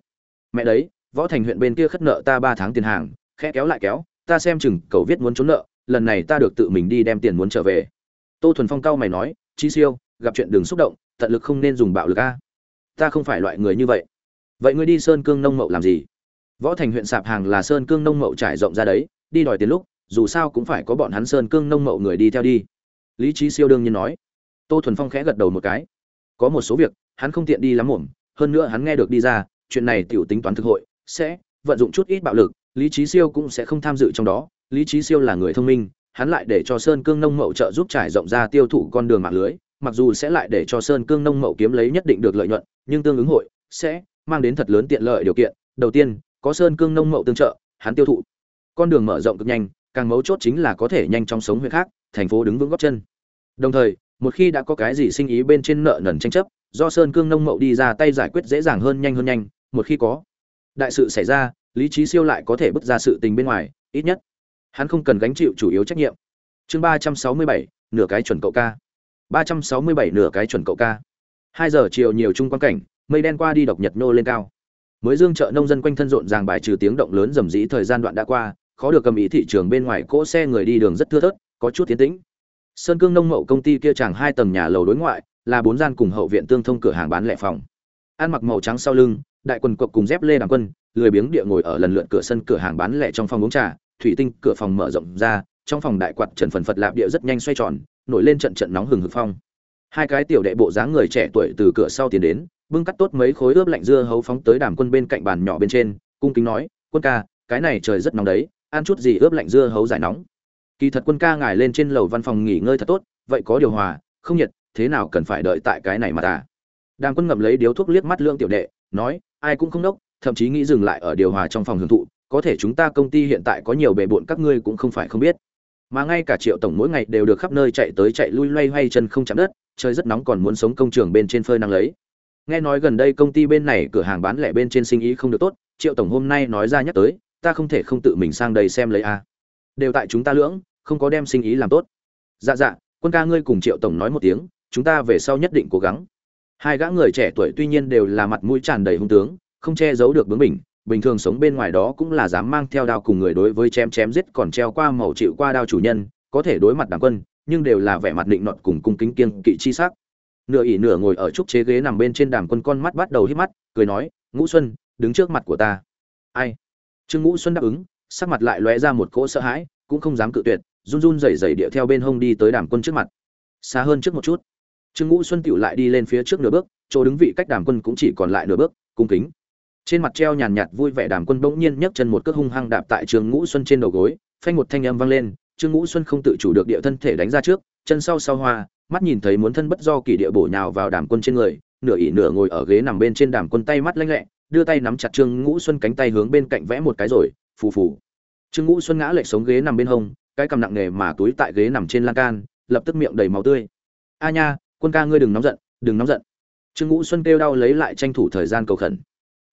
Mẹ đấy, võ thành huyện bên kia khất nợ ta ba tháng tiền hàng, khẽ kéo lại kéo, ta xem chừng cầu viết muốn trốn nợ, lần này ta được tự mình đi đem tiền muốn trở về. Tô thuần phong cao mày nói trí siêu gặp chuyện đừng xúc động, tận lực không nên dùng bạo lực a. Ta không phải loại người như vậy. Vậy ngươi đi sơn cương nông mậu làm gì? Võ thành huyện sạp hàng là sơn cương nông mậu trải rộng ra đấy, đi đòi tiền lúc, dù sao cũng phải có bọn hắn sơn cương nông mậu người đi theo đi. Lý trí siêu đương nhiên nói. Tô thuần phong khẽ gật đầu một cái. Có một số việc, hắn không tiện đi lắm muộn, hơn nữa hắn nghe được đi ra, chuyện này tiểu tính toán thực hội, sẽ vận dụng chút ít bạo lực, lý trí siêu cũng sẽ không tham dự trong đó. Lý trí siêu là người thông minh, hắn lại để cho sơn cương nông mậu trợ giúp trải rộng ra tiêu thụ con đường mạng lưới mặc dù sẽ lại để cho sơn cương nông mậu kiếm lấy nhất định được lợi nhuận, nhưng tương ứng hội sẽ mang đến thật lớn tiện lợi điều kiện. Đầu tiên, có sơn cương nông mậu tương trợ, hắn tiêu thụ. Con đường mở rộng cực nhanh, càng mấu chốt chính là có thể nhanh chóng sống huyện khác, thành phố đứng vững góc chân. Đồng thời, một khi đã có cái gì sinh ý bên trên nợ nần tranh chấp, do sơn cương nông mậu đi ra tay giải quyết dễ dàng hơn nhanh hơn nhanh, một khi có đại sự xảy ra, lý trí siêu lại có thể bước ra sự tình bên ngoài, ít nhất hắn không cần gánh chịu chủ yếu trách nhiệm. Chương ba trăm sáu mươi bảy, nửa cái chuẩn cậu ca ba trăm sáu mươi bảy nửa cái chuẩn cậu ca. Hai giờ chiều nhiều trung quan cảnh, mây đen qua đi độc nhật nô lên cao. Mới dương chợ nông dân quanh thân rộn ràng bài trừ tiếng động lớn rầm rĩ thời gian đoạn đã qua, khó được cầm ý thị trường bên ngoài cỗ xe người đi đường rất thưa thớt, có chút tiến tĩnh. Sơn cương nông mậu công ty kia chẳng hai tầng nhà lầu đối ngoại, là bốn gian cùng hậu viện tương thông cửa hàng bán lẻ phòng. Ăn mặc màu trắng sau lưng, đại quần cộc cùng dép lê đàng quân, lười biếng địa ngồi ở lần lượt cửa sân cửa hàng bán lẻ trong phòng uống trà, thủy tinh cửa phòng mở rộng ra trong phòng đại quạt trần phần phật lạp địa rất nhanh xoay tròn, nổi lên trận trận nóng hừng hực phong. Hai cái tiểu đệ bộ dáng người trẻ tuổi từ cửa sau tiến đến, bưng cắt tốt mấy khối ướp lạnh dưa hấu phóng tới đàm quân bên cạnh bàn nhỏ bên trên, cung kính nói, quân ca, cái này trời rất nóng đấy, ăn chút gì ướp lạnh dưa hấu giải nóng? Kỳ thật quân ca ngài lên trên lầu văn phòng nghỉ ngơi thật tốt, vậy có điều hòa, không nhiệt, thế nào cần phải đợi tại cái này mà ta? Đàm quân ngậm lấy điếu thuốc liếc mắt lương tiểu đệ, nói, ai cũng không đốc, thậm chí nghĩ dừng lại ở điều hòa trong phòng hưởng thụ, có thể chúng ta công ty hiện tại có nhiều bề bộn các ngươi cũng không phải không biết mà ngay cả triệu tổng mỗi ngày đều được khắp nơi chạy tới chạy lui loay hoay chân không chạm đất, trời rất nóng còn muốn sống công trường bên trên phơi năng lấy. Nghe nói gần đây công ty bên này cửa hàng bán lẻ bên trên sinh ý không được tốt, triệu tổng hôm nay nói ra nhắc tới, ta không thể không tự mình sang đây xem lấy a. Đều tại chúng ta lưỡng, không có đem sinh ý làm tốt. Dạ dạ quân ca ngươi cùng triệu tổng nói một tiếng, chúng ta về sau nhất định cố gắng. Hai gã người trẻ tuổi tuy nhiên đều là mặt mũi tràn đầy hung tướng, không che giấu được bướng mình bình thường sống bên ngoài đó cũng là dám mang theo đao cùng người đối với chém chém giết còn treo qua màu chịu qua đao chủ nhân, có thể đối mặt đảng quân, nhưng đều là vẻ mặt định nọt cùng cung kính kiêng kỵ chi sắc. Nửa ỉ nửa ngồi ở trúc chế ghế nằm bên trên đàm quân con mắt bắt đầu hít mắt, cười nói, ngũ xuân, đứng trước mặt của ta. Ai? Trương ngũ xuân đáp ứng, sắc mặt lại lóe ra một cỗ sợ hãi, cũng không dám cự tuyệt, run run rẩy rẩy điệu theo bên hông đi tới đàm quân trước mặt. Xa hơn trước một chút. Trương ngũ xuân tiểu lại đi lên phía trước nửa bước, chỗ đứng vị cách đàm quân cũng chỉ còn lại nửa bước, cung kính trên mặt treo nhàn nhạt vui vẻ đàm quân bỗng nhiên nhấc chân một cước hung hăng đạp tại trường ngũ xuân trên đầu gối, phanh một thanh âm vang lên trương ngũ xuân không tự chủ được địa thân thể đánh ra trước, chân sau sau hoa, mắt nhìn thấy muốn thân bất do kỳ địa bổ nhào vào đàm quân trên người, nửa ỉ nửa ngồi ở ghế nằm bên trên đàm quân tay mắt lanh lẹ, đưa tay nắm chặt trương ngũ xuân cánh tay hướng bên cạnh vẽ một cái rồi, phù phù. Trương ngũ xuân ngã lệch sống ghế nằm bên hông, cái cầm nặng nề mà túi tại ghế nằm trên lan can, lập tức miệng đầy máu tươi. A nha, quân ca ngươi đừng nóng giận, đừng nóng giận. Trương ngũ xuân kêu đau lấy lại tranh thủ thời gian cầu khẩn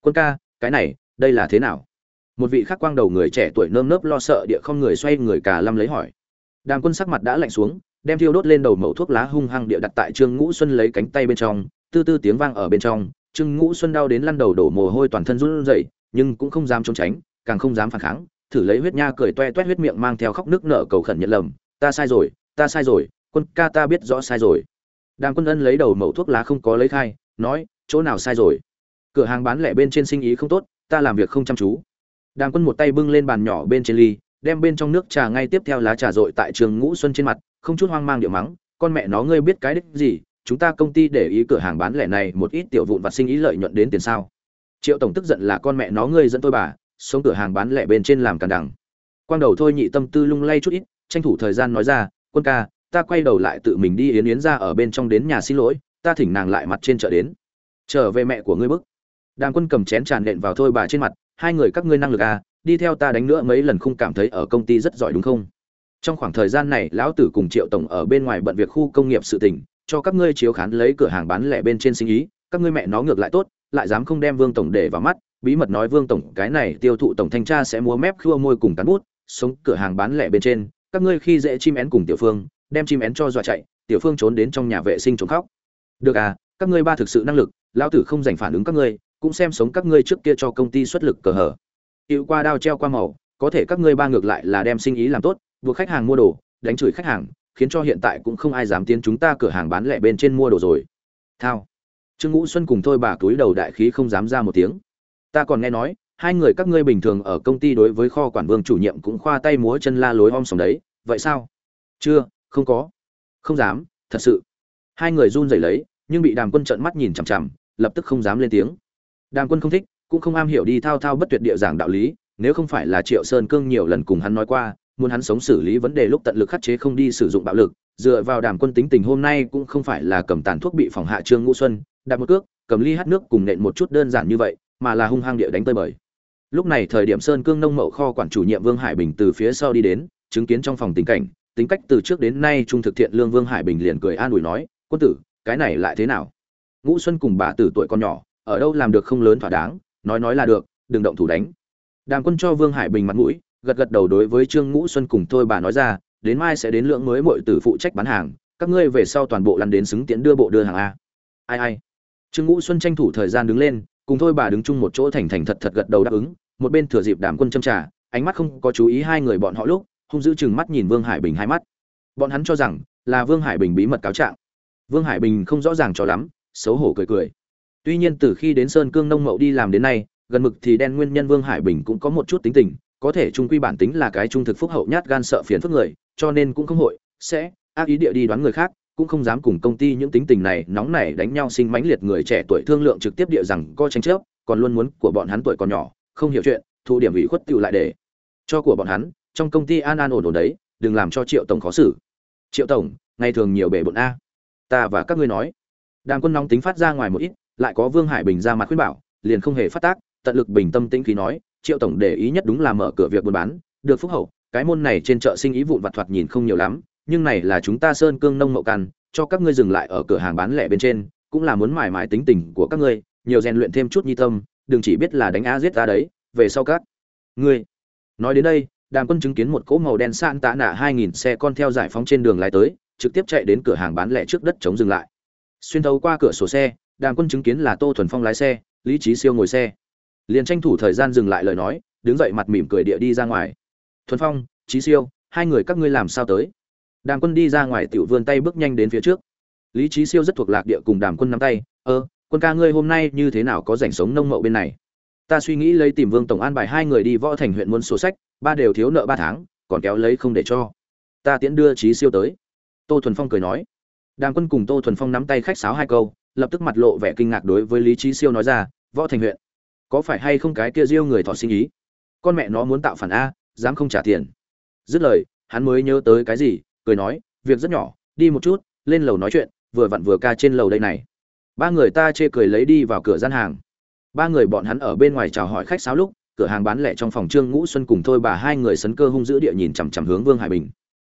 quân ca, cái này, đây là thế nào? Một vị khắc quang đầu người trẻ tuổi nơm nớp lo sợ địa không người xoay người cả lâm lấy hỏi. Đàm quân sắc mặt đã lạnh xuống, đem thiêu đốt lên đầu mẩu thuốc lá hung hăng địa đặt tại trương ngũ xuân lấy cánh tay bên trong, tư tư tiếng vang ở bên trong. Trương ngũ xuân đau đến lăn đầu đổ mồ hôi toàn thân run rẩy, nhưng cũng không dám trốn tránh, càng không dám phản kháng, thử lấy huyết nha cười toe toét huyết miệng mang theo khóc nước nở cầu khẩn nhận lầm. Ta sai rồi, ta sai rồi, quân ca ta biết rõ sai rồi. Đàm quân ân lấy đầu mẩu thuốc lá không có lấy khai, nói, chỗ nào sai rồi? Cửa hàng bán lẻ bên trên sinh ý không tốt, ta làm việc không chăm chú. Đàm quân một tay bưng lên bàn nhỏ bên trên ly, đem bên trong nước trà ngay tiếp theo lá trà dội tại trường ngũ xuân trên mặt, không chút hoang mang điệu mắng, con mẹ nó, ngươi biết cái đích gì, chúng ta công ty để ý cửa hàng bán lẻ này một ít tiểu vụn vặt sinh ý lợi nhuận đến tiền sao? Triệu tổng tức giận là, con mẹ nó, ngươi dẫn tôi bà sống cửa hàng bán lẻ bên trên làm càn đằng. Quang đầu thôi nhị tâm tư lung lay chút ít, tranh thủ thời gian nói ra, quân ca, ta quay đầu lại tự mình đi yến yến ra ở bên trong đến nhà xin lỗi, ta thỉnh nàng lại mặt trên chợ đến. Trở về mẹ của ngươi bức đàm quân cầm chén tràn nện vào thôi bà trên mặt, hai người các ngươi năng lực à đi theo ta đánh nữa mấy lần không cảm thấy ở công ty rất giỏi đúng không? Trong khoảng thời gian này, lão tử cùng triệu tổng ở bên ngoài bận việc khu công nghiệp sự tỉnh cho các ngươi chiếu khán lấy cửa hàng bán lẻ bên trên sinh ý, các ngươi mẹ nó ngược lại tốt, lại dám không đem vương tổng để vào mắt, bí mật nói vương tổng, cái này tiêu thụ tổng thanh tra sẽ múa mép khua môi cùng cán bút, sống cửa hàng bán lẻ bên trên, các ngươi khi dễ chim én cùng tiểu phương, đem chim én cho dọa chạy, tiểu phương trốn đến trong nhà vệ sinh trốn khóc. Được à các ngươi ba thực sự năng lực, lão tử không dành phản ứng các ngươi cũng xem sống các ngươi trước kia cho công ty xuất lực cờ hở hiệu qua đao treo qua màu, có thể các ngươi ba ngược lại là đem sinh ý làm tốt, buộc khách hàng mua đồ, đánh chửi khách hàng, khiến cho hiện tại cũng không ai dám tiến chúng ta cửa hàng bán lẻ bên trên mua đồ rồi. Thao. Trương ngũ xuân cùng thôi bà túi đầu đại khí không dám ra một tiếng. Ta còn nghe nói, hai người các ngươi bình thường ở công ty đối với kho quản vương chủ nhiệm cũng khoa tay múa chân la lối om sòng đấy, vậy sao? Chưa, không có. Không dám, thật sự. Hai người run rẩy lấy, nhưng bị đàm quân trợn mắt nhìn chằm chằm, lập tức không dám lên tiếng đàm quân không thích, cũng không am hiểu đi thao thao bất tuyệt địa giảng đạo lý, nếu không phải là triệu sơn cương nhiều lần cùng hắn nói qua, muốn hắn sống xử lý vấn đề lúc tận lực khắc chế không đi sử dụng bạo lực, dựa vào đàm quân tính tình hôm nay cũng không phải là cầm tàn thuốc bị phòng hạ trương ngũ xuân đặt một cước, cầm ly hát nước cùng nện một chút đơn giản như vậy, mà là hung hăng địa đánh tơi bời. Lúc này thời điểm sơn cương nông mậu kho quản chủ nhiệm vương hải bình từ phía sau đi đến, chứng kiến trong phòng tình cảnh, tính cách từ trước đến nay trung thực thiện lương vương hải bình liền cười an ủi nói, quân tử, cái này lại thế nào? Ngũ xuân cùng bà tử tuổi con nhỏ ở đâu làm được không lớn thỏa đáng, nói nói là được, đừng động thủ đánh. Đàm quân cho vương hải bình mặt mũi, gật gật đầu đối với trương ngũ xuân cùng thôi bà nói ra, đến mai sẽ đến lượng mới mọi tử phụ trách bán hàng, các ngươi về sau toàn bộ lăn đến xứng tiễn đưa bộ đưa hàng a. Ai ai. Trương ngũ xuân tranh thủ thời gian đứng lên, cùng thôi bà đứng chung một chỗ thành thành thật thật gật đầu đáp ứng, một bên thừa dịp đàm quân châm trà, ánh mắt không có chú ý hai người bọn họ lúc, hung giữ chừng mắt nhìn vương hải bình hai mắt. Bọn hắn cho rằng là vương hải bình bí mật cáo trạng. Vương hải bình không rõ ràng cho lắm, xấu hổ cười cười tuy nhiên từ khi đến sơn cương nông mậu đi làm đến nay, gần mực thì đen nguyên nhân vương hải bình cũng có một chút tính tình, có thể trung quy bản tính là cái trung thực phúc hậu nhát gan sợ phiền phức người, cho nên cũng không hội, sẽ, ác ý địa đi đoán người khác, cũng không dám cùng công ty những tính tình này nóng nảy đánh nhau sinh mãnh liệt người trẻ tuổi thương lượng trực tiếp địa rằng co tranh chấp, còn luôn muốn của bọn hắn tuổi còn nhỏ, không hiểu chuyện, thu điểm ủy khuất tiểu lại để cho của bọn hắn, trong công ty an an ổn ổn đấy, đừng làm cho triệu tổng khó xử. Triệu tổng, ngày thường nhiều bể bộn a. Ta và các ngươi nói. Đàm quân nóng tính phát ra ngoài một ít lại có vương hải bình ra mặt khuyên bảo, liền không hề phát tác, tận lực bình tâm tĩnh khí nói, triệu tổng để ý nhất đúng là mở cửa việc buôn bán, được phúc hậu, cái môn này trên chợ sinh ý vụn vặt thoạt nhìn không nhiều lắm, nhưng này là chúng ta sơn cương nông mậu căn, cho các ngươi dừng lại ở cửa hàng bán lẻ bên trên, cũng là muốn mải mải tính tình của các ngươi, nhiều rèn luyện thêm chút nhi tâm, đừng chỉ biết là đánh a giết ta đấy, về sau các ngươi. Nói đến đây, đàm quân chứng kiến một cỗ màu đen sạn tạ nạ hai nghìn xe con theo giải phóng trên đường lái tới, trực tiếp chạy đến cửa hàng bán lẻ trước đất chống dừng lại. Xuyên thấu qua cửa sổ xe đàm quân chứng kiến là tô thuần phong lái xe, lý trí siêu ngồi xe. Liền tranh thủ thời gian dừng lại lời nói, đứng dậy mặt mỉm cười địa đi ra ngoài. Thuần phong trí siêu, hai người các ngươi làm sao tới? Đàm quân đi ra ngoài tiểu vươn tay bước nhanh đến phía trước. Lý trí siêu rất thuộc lạc địa cùng đàm quân nắm tay, ơ, quân ca ngươi hôm nay như thế nào có rảnh sống nông mậu bên này? Ta suy nghĩ lấy tìm vương tổng an bài hai người đi võ thành huyện muôn số sách, ba đều thiếu nợ ba tháng, còn kéo lấy không để cho. Ta tiễn đưa trí siêu tới. Tô thuần phong cười nói. Đàm quân cùng tô thuần phong nắm tay khách sáo hai câu lập tức mặt lộ vẻ kinh ngạc đối với lý trí siêu nói ra, võ thành huyện, có phải hay không cái kia riêu người thọ sinh ý? Con mẹ nó muốn tạo phản a, dám không trả tiền. Dứt lời, hắn mới nhớ tới cái gì, cười nói, việc rất nhỏ, đi một chút, lên lầu nói chuyện, vừa vặn vừa ca trên lầu đây này. Ba người ta chê cười lấy đi vào cửa gian hàng. Ba người bọn hắn ở bên ngoài chào hỏi khách sáo lúc, cửa hàng bán lẻ trong phòng trương ngũ xuân cùng thôi bà hai người sấn cơ hung dữ địa nhìn chằm chằm hướng vương hải bình.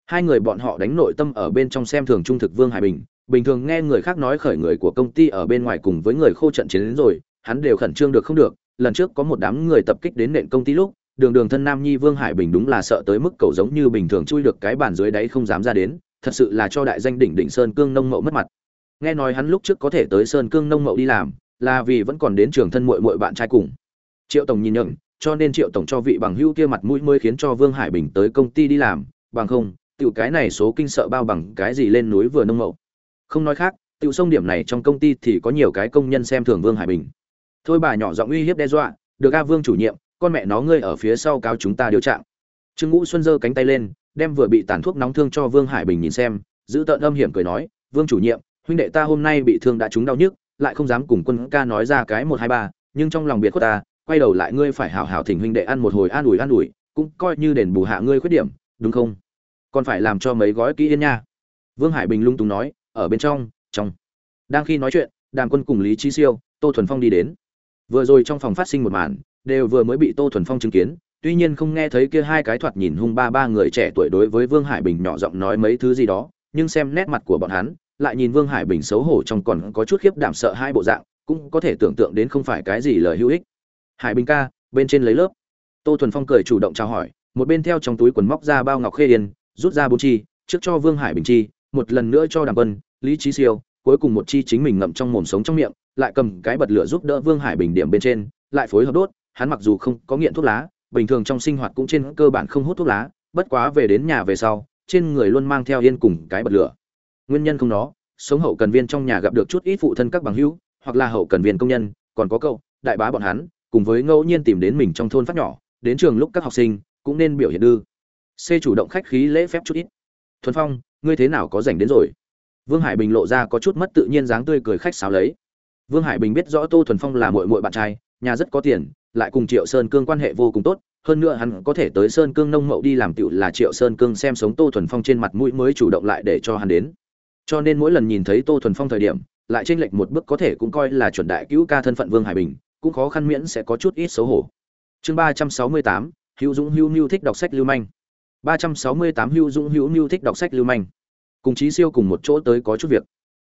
Hai người bọn họ đánh nội tâm ở bên trong xem thường trung thực vương hải bình bình thường nghe người khác nói khởi người của công ty ở bên ngoài cùng với người khô trận chiến đến rồi, hắn đều khẩn trương được không được. Lần trước có một đám người tập kích đến nền công ty lúc, đường đường thân nam nhi vương hải bình đúng là sợ tới mức cầu giống như bình thường chui được cái bàn dưới đáy không dám ra đến, thật sự là cho đại danh đỉnh đỉnh sơn cương nông mậu mất mặt. Nghe nói hắn lúc trước có thể tới sơn cương nông mậu đi làm, là vì vẫn còn đến trường thân muội muội bạn trai cùng. Triệu tổng nhìn nhận cho nên triệu tổng cho vị bằng hữu kia mặt mũi mới khiến cho vương hải bình tới công ty đi làm, bằng không, tiểu cái này số kinh sợ bao bằng cái gì lên núi vừa nông mậu không nói khác, tiểu sông điểm này trong công ty thì có nhiều cái công nhân xem thường vương hải bình. Thôi bà nhỏ giọng uy hiếp đe dọa, được a vương chủ nhiệm, con mẹ nó ngươi ở phía sau cáo chúng ta điều trạng. Trương ngũ xuân giơ cánh tay lên, đem vừa bị tàn thuốc nóng thương cho vương hải bình nhìn xem, giữ tợn âm hiểm cười nói, vương chủ nhiệm, huynh đệ ta hôm nay bị thương đã trúng đau nhức, lại không dám cùng quân ca nói ra cái một hai ba, nhưng trong lòng biệt khuất ta, quay đầu lại ngươi phải hảo hảo thỉnh huynh đệ ăn một hồi an ủi an ủi, cũng coi như đền bù hạ ngươi khuyết điểm, đúng không? Còn phải làm cho mấy gói kỹ yên nha. Vương hải bình lung túng nói ở bên trong trong. Đang khi nói chuyện, đàm quân cùng lý trí siêu, tô thuần phong đi đến. Vừa rồi trong phòng phát sinh một màn, đều vừa mới bị tô thuần phong chứng kiến, tuy nhiên không nghe thấy kia hai cái thoạt nhìn hung ba ba người trẻ tuổi đối với vương hải bình nhỏ giọng nói mấy thứ gì đó, nhưng xem nét mặt của bọn hắn, lại nhìn vương hải bình xấu hổ trong còn có chút khiếp đảm sợ hai bộ dạng, cũng có thể tưởng tượng đến không phải cái gì lời hữu ích. Hải bình ca, bên trên lấy lớp. Tô thuần phong cười chủ động chào hỏi, một bên theo trong túi quần móc ra bao ngọc khê yên, rút ra bốn chi, trước cho vương hải bình chi một lần nữa cho đàm quân lý trí siêu, cuối cùng một chi chính mình ngậm trong mồm sống trong miệng, lại cầm cái bật lửa giúp đỡ vương hải bình điểm bên trên, lại phối hợp đốt, hắn mặc dù không có nghiện thuốc lá, bình thường trong sinh hoạt cũng trên cơ bản không hút thuốc lá, bất quá về đến nhà về sau, trên người luôn mang theo yên cùng cái bật lửa. Nguyên nhân không đó sống hậu cần viên trong nhà gặp được chút ít phụ thân các bằng hữu, hoặc là hậu cần viên công nhân, còn có cậu, đại bá bọn hắn, cùng với ngẫu nhiên tìm đến mình trong thôn phát nhỏ, đến trường lúc các học sinh, cũng nên biểu hiện đư. C chủ động khách khí lễ phép chút ít thuần phong, ngươi thế nào có rảnh đến rồi? Vương hải bình lộ ra có chút mất tự nhiên dáng tươi cười khách sáo lấy. Vương hải bình biết rõ tô thuần phong là mội mội bạn trai, nhà rất có tiền, lại cùng triệu sơn cương quan hệ vô cùng tốt, hơn nữa hắn có thể tới sơn cương nông mậu đi làm tựu là triệu sơn cương xem sống tô thuần phong trên mặt mũi mới chủ động lại để cho hắn đến. Cho nên mỗi lần nhìn thấy tô thuần phong thời điểm, lại tranh lệch một bước có thể cũng coi là chuẩn đại cứu ca thân phận vương hải bình, cũng khó khăn miễn sẽ có chút ít xấu hổ. Chương ba trăm sáu mươi tám, hữu dũng hữu mưu thích đọc sách lưu manh ba trăm sáu mươi tám hữu dũng hữu Nưu thích đọc sách lưu manh. Cùng chí siêu cùng một chỗ tới có chút việc.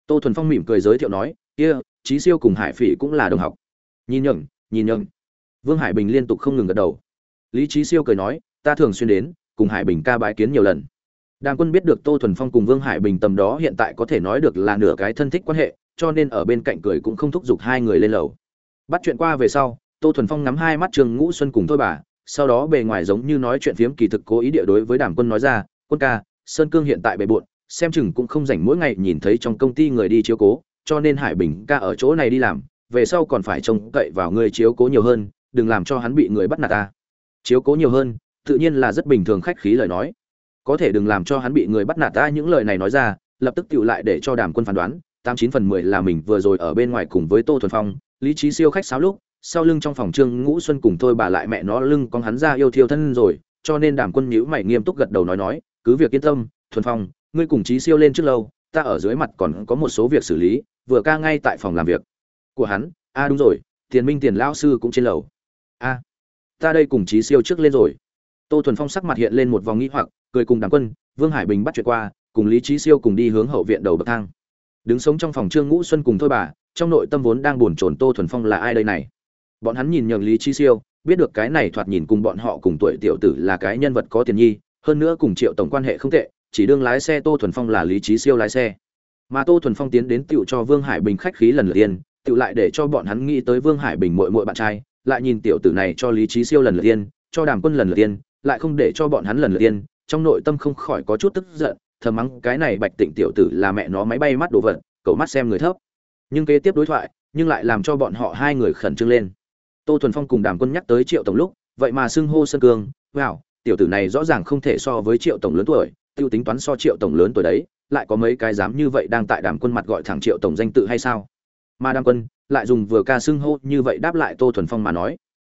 Tô thuần phong mỉm cười giới thiệu nói, kia, chí siêu cùng hải phỉ cũng là đồng học. Nhìn nhẫn nhìn nhẫn vương hải bình liên tục không ngừng gật đầu. Lý chí siêu cười nói, ta thường xuyên đến, cùng hải bình ca bái kiến nhiều lần. Đàng quân biết được tô thuần phong cùng vương hải bình tầm đó hiện tại có thể nói được là nửa cái thân thích quan hệ, cho nên ở bên cạnh cười cũng không thúc giục hai người lên lầu. Bắt chuyện qua về sau, tô thuần phong ngắm hai mắt trường ngũ xuân cùng thôi bà sau đó bề ngoài giống như nói chuyện phiếm kỳ thực cố ý địa đối với đàm quân nói ra, quân ca, sơn cương hiện tại bề bộn, xem chừng cũng không rảnh mỗi ngày nhìn thấy trong công ty người đi chiếu cố, cho nên hải bình ca ở chỗ này đi làm, về sau còn phải trông cậy vào người chiếu cố nhiều hơn, đừng làm cho hắn bị người bắt nạt ta. Chiếu cố nhiều hơn, tự nhiên là rất bình thường, khách khí lời nói. Có thể đừng làm cho hắn bị người bắt nạt ta, những lời này nói ra, lập tức tựu lại để cho đàm quân phán đoán, tám chín phần mười là mình vừa rồi ở bên ngoài cùng với tô thuần phong, lý trí siêu khách sáo lúc sau lưng trong phòng trương ngũ xuân cùng thôi bà lại mẹ nó lưng con hắn ra yêu thiêu thân rồi, cho nên đàm quân nhữ mày nghiêm túc gật đầu nói nói, cứ việc yên tâm, thuần phong, ngươi cùng trí siêu lên trước lâu, ta ở dưới mặt còn có một số việc xử lý, vừa ca ngay tại phòng làm việc. Của hắn? A, đúng rồi, tiền minh tiền lão sư cũng trên lầu. A, ta đây cùng trí siêu trước lên rồi. Tô thuần phong sắc mặt hiện lên một vòng nghĩ hoặc, cười cùng đàm quân, vương hải bình bắt chuyện qua, cùng lý trí siêu cùng đi hướng hậu viện đầu bậc thang. Đứng sống trong phòng trương ngũ xuân cùng thôi bà, trong nội tâm vốn đang buồn chồn tô thuần phong là ai đây này? Bọn hắn nhìn nhường lý Chi siêu, biết được cái này thoạt nhìn cùng bọn họ cùng tuổi tiểu tử là cái nhân vật có tiền nhi, hơn nữa cùng triệu tổng quan hệ không tệ, chỉ đương lái xe tô thuần phong là lý trí siêu lái xe. Mà tô thuần phong tiến đến tựu cho vương hải bình khách khí lần lượt tiên tựu lại để cho bọn hắn nghĩ tới vương hải bình mội mội bạn trai, lại nhìn tiểu tử này cho lý trí siêu lần lượt tiên cho đàm quân lần lượt tiên lại không để cho bọn hắn lần lượt tiên trong nội tâm không khỏi có chút tức giận, thầm mắng cái này bạch tịnh tiểu tử là mẹ nó máy bay mắt đồ vật, cậu mắt xem người thấp. Nhưng kế tiếp đối thoại, nhưng lại làm cho bọn họ hai người khẩn trương lên tô thuần phong cùng đàm quân nhắc tới triệu tổng lúc, vậy mà xưng hô sơn cương, wow, tiểu tử này rõ ràng không thể so với triệu tổng lớn tuổi, tiêu tính toán so triệu tổng lớn tuổi đấy, lại có mấy cái dám như vậy đang tại đàm quân mặt gọi thẳng triệu tổng danh tự hay sao? Mà Đàm quân lại dùng vừa ca xưng hô như vậy đáp lại tô thuần phong mà nói,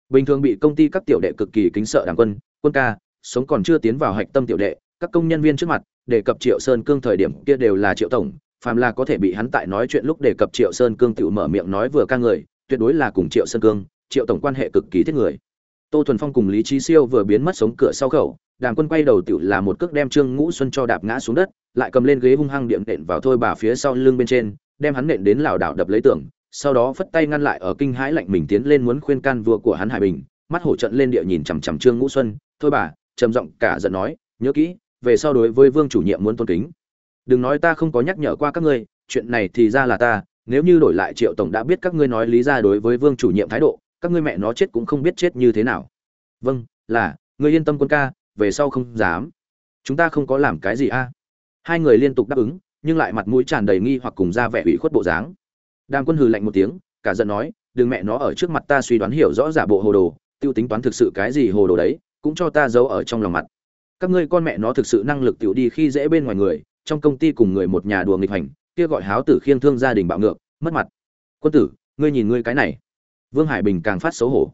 bình thường bị công ty các tiểu đệ cực kỳ kính sợ đàm quân quân ca, sống còn chưa tiến vào hạch tâm tiểu đệ, các công nhân viên trước mặt, đề cập triệu sơn cương thời điểm kia đều là triệu tổng, phàm là có thể bị hắn tại nói chuyện lúc đề cập triệu sơn cương tự mở miệng nói vừa ca người, tuyệt đối là cùng triệu sơn cương triệu tổng quan hệ cực kỳ thiết người. Tô thuần phong cùng lý trí siêu vừa biến mất sống cửa sau khẩu Đàng quân quay đầu tựu là một cước đem trương ngũ xuân cho đạp ngã xuống đất, lại cầm lên ghế hung hăng điện nện vào thôi bà phía sau lưng bên trên, đem hắn nện đến lảo đảo đập lấy tường, sau đó phất tay ngăn lại ở kinh hãi lạnh mình tiến lên muốn khuyên can vua của hắn hải bình, mắt hổ trận lên địa nhìn chằm chằm trương ngũ xuân, thôi bà, trầm giọng cả giận nói, nhớ kỹ, về sau đối với vương chủ nhiệm muốn tôn kính. Đừng nói ta không có nhắc nhở qua các ngươi, chuyện này thì ra là ta, nếu như đổi lại triệu tổng đã biết các ngươi nói lý ra đối với vương chủ nhiệm thái độ các ngươi mẹ nó chết cũng không biết chết như thế nào. Vâng là, ngươi yên tâm quân ca, về sau không dám. Chúng ta không có làm cái gì a. Hai người liên tục đáp ứng, nhưng lại mặt mũi tràn đầy nghi hoặc cùng ra vẻ ủy khuất bộ dáng. Đàm quân hừ lạnh một tiếng, cả giận nói, đừng mẹ nó ở trước mặt ta suy đoán hiểu rõ giả bộ hồ đồ, tiêu tính toán thực sự cái gì hồ đồ đấy, cũng cho ta giấu ở trong lòng mặt. Các ngươi con mẹ nó thực sự năng lực tiểu đi khi dễ bên ngoài người, trong công ty cùng người một nhà đùa nghịch hành, kia gọi háo tử khiêng thương gia đình bạo ngược, mất mặt. Quân tử, ngươi nhìn ngươi cái này vương hải bình càng phát xấu hổ.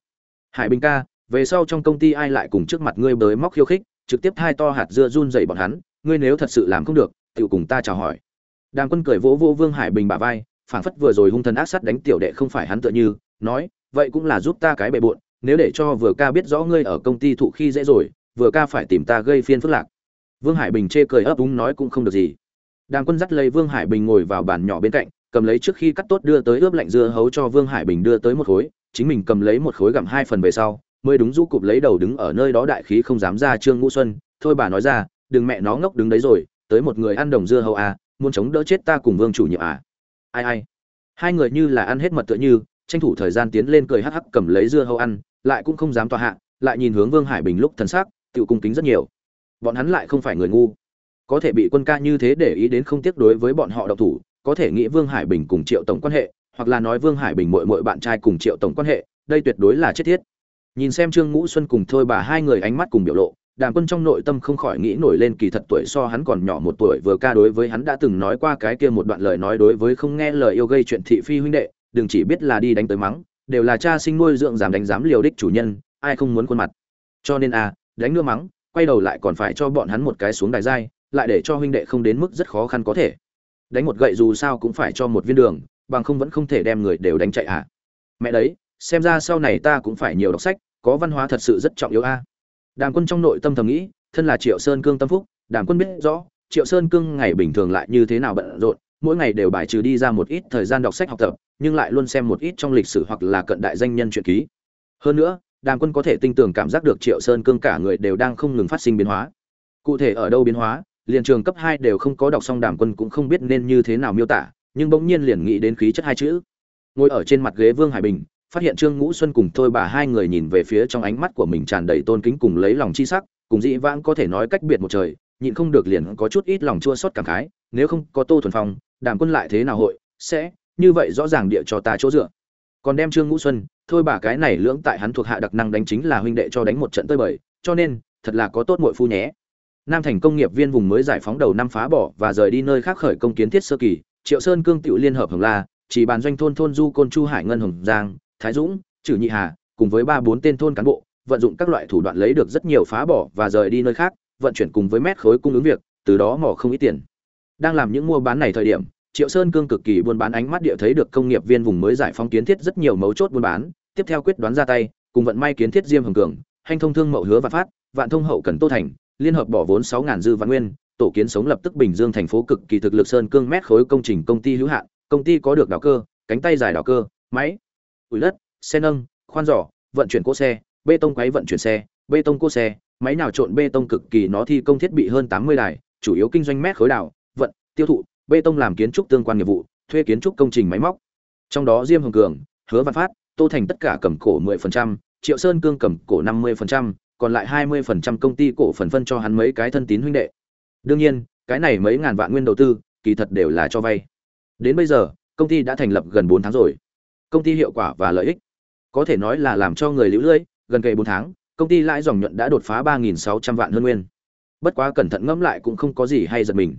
Hải bình ca về sau trong công ty ai lại cùng trước mặt ngươi bới móc khiêu khích trực tiếp hai to hạt dưa run dậy bọn hắn ngươi nếu thật sự làm không được tiểu cùng ta chào hỏi. Đàm quân cười vỗ vô vương hải bình bả vai phảng phất vừa rồi hung thần ác sát đánh tiểu đệ không phải hắn tựa như nói vậy cũng là giúp ta cái bệ bội, nếu để cho vừa ca biết rõ ngươi ở công ty thụ khi dễ rồi vừa ca phải tìm ta gây phiền phức lạc. Vương hải bình chê cười ấp úng nói cũng không được gì. Đàm quân dắt lấy vương hải bình ngồi vào bàn nhỏ bên cạnh cầm lấy trước khi cắt tốt đưa tới ướp lạnh dưa hấu cho vương hải bình đưa tới một khối, chính mình cầm lấy một khối gặm hai phần về sau, mới đúng rũ cụp lấy đầu đứng ở nơi đó đại khí không dám ra trương ngũ xuân, thôi bà nói ra, đừng mẹ nó ngốc đứng đấy rồi, tới một người ăn đồng dưa hấu à muốn chống đỡ chết ta cùng vương chủ nhiệm à. Ai ai. Hai người như là ăn hết mật tựa như, tranh thủ thời gian tiến lên cười hắc hắc cầm lấy dưa hấu ăn, lại cũng không dám tòa hạ, lại nhìn hướng vương hải bình lúc thần sắc tự cung kính rất nhiều. Bọn hắn lại không phải người ngu. Có thể bị quân ca như thế để ý đến không tiếc đối với bọn họ độc thủ có thể nghĩ vương hải bình cùng triệu tổng quan hệ hoặc là nói vương hải bình muội muội bạn trai cùng triệu tổng quan hệ đây tuyệt đối là chết thiết. Nhìn xem trương ngũ xuân cùng thôi bà hai người ánh mắt cùng biểu lộ đàm quân trong nội tâm không khỏi nghĩ nổi lên kỳ thật tuổi so hắn còn nhỏ một tuổi vừa ca đối với hắn đã từng nói qua cái kia một đoạn lời nói đối với không nghe lời yêu gây chuyện thị phi huynh đệ đừng chỉ biết là đi đánh tới mắng đều là cha sinh nuôi dưỡng dám đánh dám liều đích chủ nhân ai không muốn khuôn mặt. Cho nên a đánh nữa mắng quay đầu lại còn phải cho bọn hắn một cái xuống đài dai, lại để cho huynh đệ không đến mức rất khó khăn có thể đánh một gậy dù sao cũng phải cho một viên đường, bằng không vẫn không thể đem người đều đánh chạy à. Mẹ đấy, xem ra sau này ta cũng phải nhiều đọc sách, có văn hóa thật sự rất trọng yếu a. Đàng quân trong nội tâm thầm nghĩ, thân là triệu sơn cương tâm phúc Đàng quân biết rõ, triệu sơn cương ngày bình thường lại như thế nào bận rộn, mỗi ngày đều bài trừ đi ra một ít thời gian đọc sách học tập, nhưng lại luôn xem một ít trong lịch sử hoặc là cận đại danh nhân truyện ký. Hơn nữa Đàng quân có thể tinh tường cảm giác được triệu sơn cương cả người đều đang không ngừng phát sinh biến hóa. Cụ thể ở đâu biến hóa liền trường cấp hai đều không có đọc xong đàm quân cũng không biết nên như thế nào miêu tả, nhưng bỗng nhiên liền nghĩ đến khí chất hai chữ. Ngồi ở trên mặt ghế vương hải bình, phát hiện trương ngũ xuân cùng thôi bà hai người nhìn về phía trong ánh mắt của mình tràn đầy tôn kính cùng lấy lòng chi sắc, cùng dĩ vãng có thể nói cách biệt một trời, nhịn không được liền có chút ít lòng chua xót cảm khái, nếu không có tô thuần phong, đàm quân lại thế nào hội, sẽ, như vậy rõ ràng địa cho ta chỗ dựa. Còn đem trương ngũ xuân, thôi bà cái này lưỡng tại hắn thuộc hạ đặc năng đánh chính là huynh đệ cho đánh một trận tơi bời, cho nên, thật là có tốt muội phu nhé nam thành công nghiệp viên vùng mới giải phóng đầu năm phá bỏ và rời đi nơi khác khởi công kiến thiết sơ kỳ, triệu sơn cương tiểu liên hợp hồng la, chỉ bàn doanh thôn thôn du côn chu hải ngân hồng giang, thái dũng, Trử nhị hà, cùng với ba bốn tên thôn cán bộ, vận dụng các loại thủ đoạn lấy được rất nhiều phá bỏ và rời đi nơi khác, vận chuyển cùng với mét khối cung ứng việc, từ đó mỏ không ít tiền. Đang làm những mua bán này thời điểm, triệu sơn cương cực kỳ buôn bán ánh mắt địa thấy được công nghiệp viên vùng mới giải phóng kiến thiết rất nhiều mấu chốt buôn bán, tiếp theo quyết đoán ra tay, cùng vận may kiến thiết diêm hồng cường hành thông thương mậu hứa và phát, vạn thông hậu cần tô thành liên hợp bỏ vốn 6000 dư vạn nguyên tổ kiến sống lập tức bình dương thành phố cực kỳ thực lực sơn cương mét khối công trình công ty hữu hạn công ty có được đào cơ cánh tay dài đào cơ máy ủi đất xe nâng khoan giỏ vận chuyển cỗ xe bê tông quấy vận chuyển xe bê tông cỗ xe máy nào trộn bê tông cực kỳ nó thi công thiết bị hơn tám mươi đài chủ yếu kinh doanh mét khối đào vận tiêu thụ bê tông làm kiến trúc tương quan nghiệp vụ thuê kiến trúc công trình máy móc. Trong đó diêm hồng cường hứa văn phát tô thành tất cả cầm cổ 10%, triệu sơn cương cầm cổ 50%, còn lại 20% công ty cổ phần phân cho hắn mấy cái thân tín huynh đệ. Đương nhiên cái này mấy ngàn vạn nguyên đầu tư kỳ thật đều là cho vay. Đến bây giờ công ty đã thành lập gần bốn tháng rồi. Công ty hiệu quả và lợi ích có thể nói là làm cho người lưu lưỡi gần kề bốn tháng công ty lãi dòng nhuận đã đột phá ba nghìn sáu trăm vạn hơn nguyên. Bất quá cẩn thận ngẫm lại cũng không có gì hay giật mình.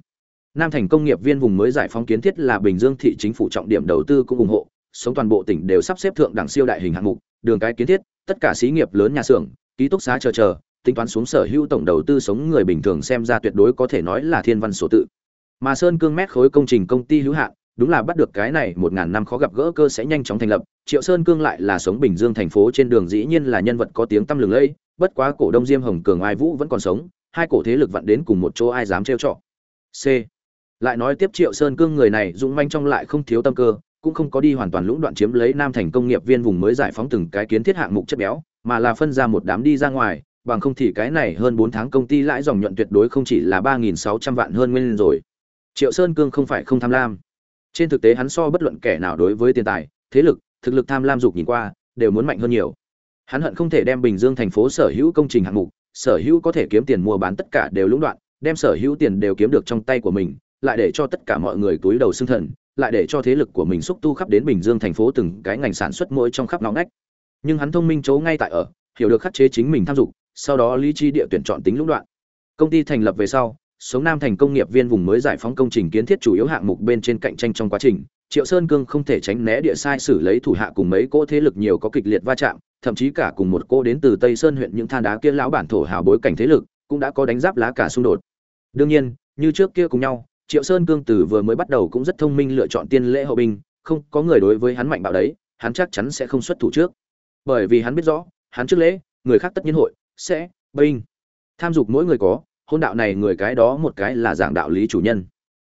Nam Thành công nghiệp viên vùng mới giải phóng kiến thiết là Bình Dương thị chính phủ trọng điểm đầu tư cũng ủng hộ, sống toàn bộ tỉnh đều sắp xếp thượng đẳng siêu đại hình hạng mục, đường cái kiến thiết, tất cả xí nghiệp lớn nhà xưởng, ký túc xá chờ chờ, tính toán xuống sở hữu tổng đầu tư sống người bình thường xem ra tuyệt đối có thể nói là thiên văn số tự. Mà Sơn Cương mét khối công trình công ty hữu hạn, đúng là bắt được cái này một ngàn năm khó gặp gỡ cơ sẽ nhanh chóng thành lập. Triệu Sơn Cương lại là sống Bình Dương thành phố trên đường dĩ nhiên là nhân vật có tiếng tăm lừng lẫy, bất quá cổ đông Diêm Hồng Cường Ai Vũ vẫn còn sống, hai cổ thế lực vặn đến cùng một chỗ ai dám trêu trọ C. Lại nói tiếp Triệu Sơn Cương người này dũng manh trong lại không thiếu tâm cơ, cũng không có đi hoàn toàn lũng đoạn chiếm lấy Nam thành công nghiệp viên vùng mới giải phóng từng cái kiến thiết hạng mục chất béo, mà là phân ra một đám đi ra ngoài, bằng không thì cái này hơn 4 tháng công ty lãi dòng nhuận tuyệt đối không chỉ là 3600 vạn hơn nguyên rồi. Triệu Sơn Cương không phải không tham lam. Trên thực tế hắn so bất luận kẻ nào đối với tiền tài, thế lực, thực lực tham lam dục nhìn qua, đều muốn mạnh hơn nhiều. Hắn hận không thể đem Bình Dương thành phố sở hữu công trình hạng mục, sở hữu có thể kiếm tiền mua bán tất cả đều lũng đoạn, đem sở hữu tiền đều kiếm được trong tay của mình, lại để cho tất cả mọi người túi đầu xương thần, lại để cho thế lực của mình xúc tu khắp đến Bình Dương thành phố từng cái ngành sản xuất mỗi trong khắp ngõ ngách. Nhưng hắn thông minh chỗ ngay tại ở, hiểu được khắc chế chính mình tham dục, sau đó lý trí địa tuyển chọn tính lũng đoạn. Công ty thành lập về sau, sống Nam thành công nghiệp viên vùng mới giải phóng công trình kiến thiết chủ yếu hạng mục bên trên cạnh tranh trong quá trình, Triệu Sơn Cương không thể tránh né địa sai xử lấy thủ hạ cùng mấy cỗ thế lực nhiều có kịch liệt va chạm, thậm chí cả cùng một cô đến từ Tây Sơn huyện những than đá kia lão bản thổ hào bối cảnh thế lực, cũng đã có đánh giáp lá cả xung đột. Đương nhiên, như trước kia cùng nhau, Triệu Sơn Cương từ vừa mới bắt đầu cũng rất thông minh lựa chọn tiên lễ hậu binh, không có người đối với hắn mạnh bạo đấy, hắn chắc chắn sẽ không xuất thủ trước. Bởi vì hắn biết rõ, hắn trước lễ, người khác tất nhiên hội sẽ binh. Tham dục mỗi người có, hôn đạo này người cái đó một cái là dạng đạo lý chủ nhân.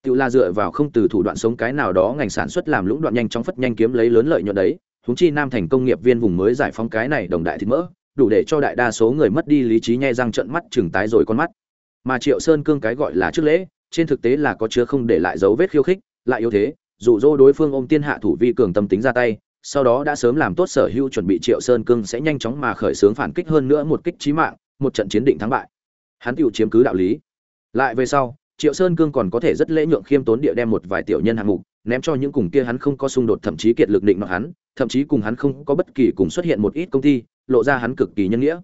tự là dựa vào không từ thủ đoạn sống cái nào đó ngành sản xuất làm lũng đoạn nhanh chóng phất nhanh kiếm lấy lớn lợi nhuận đấy, húng chi Nam thành công nghiệp viên vùng mới giải phóng cái này đồng đại thịt mỡ, đủ để cho đại đa số người mất đi lý trí nhai răng trợn mắt chừng tái rồi con mắt. Mà Triệu Sơn Cương cái gọi là trước lễ, trên thực tế là có chứa không để lại dấu vết khiêu khích, lại yếu thế, dụ dỗ đối phương ôm tiên hạ thủ vi cường tâm tính ra tay, sau đó đã sớm làm tốt sở hữu chuẩn bị Triệu Sơn Cương sẽ nhanh chóng mà khởi xướng phản kích hơn nữa một kích chí mạng, một trận chiến định thắng bại. Hắn tiểu chiếm cứ đạo lý. Lại về sau, Triệu Sơn Cương còn có thể rất lễ nhượng khiêm tốn địa đem một vài tiểu nhân hạng mục, ném cho những cùng kia hắn không có xung đột thậm chí kiệt lực định nó hắn, thậm chí cùng hắn không có bất kỳ cùng xuất hiện một ít công ty, lộ ra hắn cực kỳ nhân nghĩa.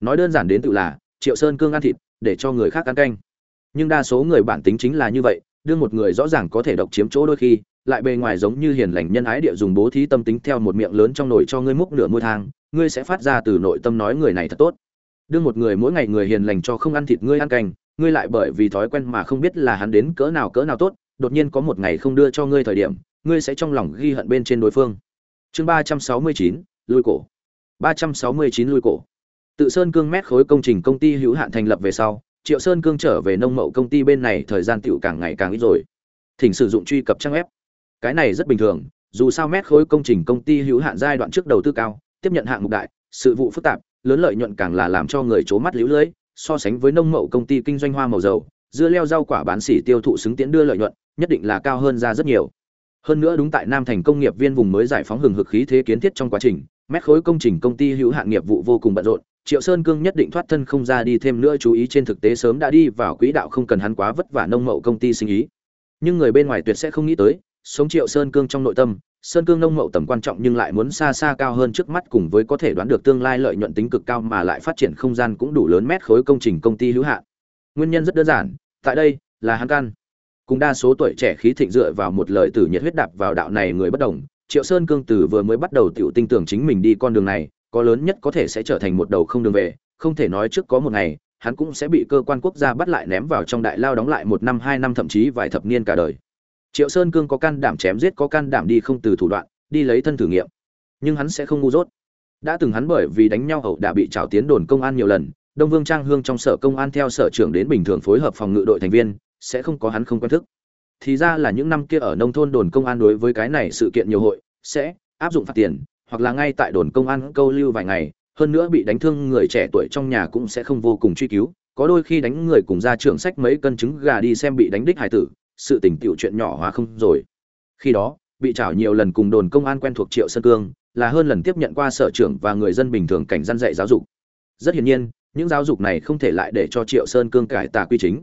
Nói đơn giản đến tự là, Triệu Sơn Cương ăn thịt, để cho người khác ăn canh nhưng đa số người bản tính chính là như vậy đương một người rõ ràng có thể độc chiếm chỗ đôi khi lại bề ngoài giống như hiền lành nhân ái địa dùng bố thí tâm tính theo một miệng lớn trong nồi cho ngươi múc nửa môi thang, ngươi sẽ phát ra từ nội tâm nói người này thật tốt. Đưa một người mỗi ngày người hiền lành cho không ăn thịt ngươi ăn canh, ngươi lại bởi vì thói quen mà không biết là hắn đến cỡ nào cỡ nào tốt, đột nhiên có một ngày không đưa cho ngươi thời điểm, ngươi sẽ trong lòng ghi hận bên trên đối phương. Chương ba trăm sáu mươi chín, lui cổ. Ba trăm sáu mươi chín lui cổ. Tự sơn cương mét khối công trình công ty hữu hạn thành lập về sau, triệu sơn cương trở về nông mậu công ty bên này thời gian tiểu càng ngày càng ít rồi. Thỉnh sử dụng truy cập trang web cái này rất bình thường dù sao mét khối công trình công ty hữu hạn giai đoạn trước đầu tư cao tiếp nhận hạng mục đại sự vụ phức tạp lớn lợi nhuận càng là làm cho người c mắt lũ lưỡi so sánh với nông mậu công ty kinh doanh hoa màu dầu dưa leo rau quả bán xỉ tiêu thụ xứng tiễn đưa lợi nhuận nhất định là cao hơn ra rất nhiều hơn nữa đúng tại nam thành công nghiệp viên vùng mới giải phóng hừng hực khí thế kiến thiết trong quá trình mét khối công trình công ty hữu hạn nghiệp vụ vô cùng bận rộn Triệu Sơn Cương nhất định thoát thân không ra đi thêm nữa chú ý trên thực tế sớm đã đi vào quỹ đạo không cần hắn quá vất vả nông mậu công ty sinh ý. Nhưng người bên ngoài tuyệt sẽ không nghĩ tới, sống Triệu Sơn Cương trong nội tâm, Sơn Cương nông mậu tầm quan trọng nhưng lại muốn xa xa cao hơn trước mắt cùng với có thể đoán được tương lai lợi nhuận tính cực cao mà lại phát triển không gian cũng đủ lớn mét khối công trình công ty hữu hạn. Nguyên nhân rất đơn giản, tại đây là hắn căn. Cùng đa số tuổi trẻ khí thịnh dựa vào một lời tử nhiệt huyết đạp vào đạo này người bất đồng, Triệu Sơn Cương từ vừa mới bắt đầu tiểu tinh tưởng chính mình đi con đường này, có lớn nhất có thể sẽ trở thành một đầu không đường về không thể nói trước có một ngày hắn cũng sẽ bị cơ quan quốc gia bắt lại ném vào trong đại lao đóng lại một năm hai năm thậm chí vài thập niên cả đời triệu sơn cương có can đảm chém giết, có can đảm đi không từ thủ đoạn, đi lấy thân thử nghiệm. Nhưng hắn sẽ không ngu dốt. Đã từng hắn bởi vì đánh nhau hậu đã bị trào tiến đồn công an nhiều lần, đông vương trang hương trong sở công an theo sở trưởng đến bình thường phối hợp phòng ngự đội thành viên, sẽ không có hắn không quen thức. Thì ra là những năm kia ở nông thôn đồn công an đối với cái này sự kiện nhiều hội, sẽ áp dụng phạt tiền, hoặc là ngay tại đồn công an câu lưu vài ngày, hơn nữa bị đánh thương người trẻ tuổi trong nhà cũng sẽ không vô cùng truy cứu. Có đôi khi đánh người cùng ra trưởng sách mấy cân trứng gà đi xem bị đánh đích hải tử sự tình tiểu chuyện nhỏ hóa không rồi. Khi đó bị trảo nhiều lần cùng đồn công an quen thuộc triệu sơn cương là hơn lần tiếp nhận qua sở trưởng và người dân bình thường cảnh dân dạy giáo dục. Rất hiển nhiên những giáo dục này không thể lại để cho triệu sơn cương cải tà quy chính.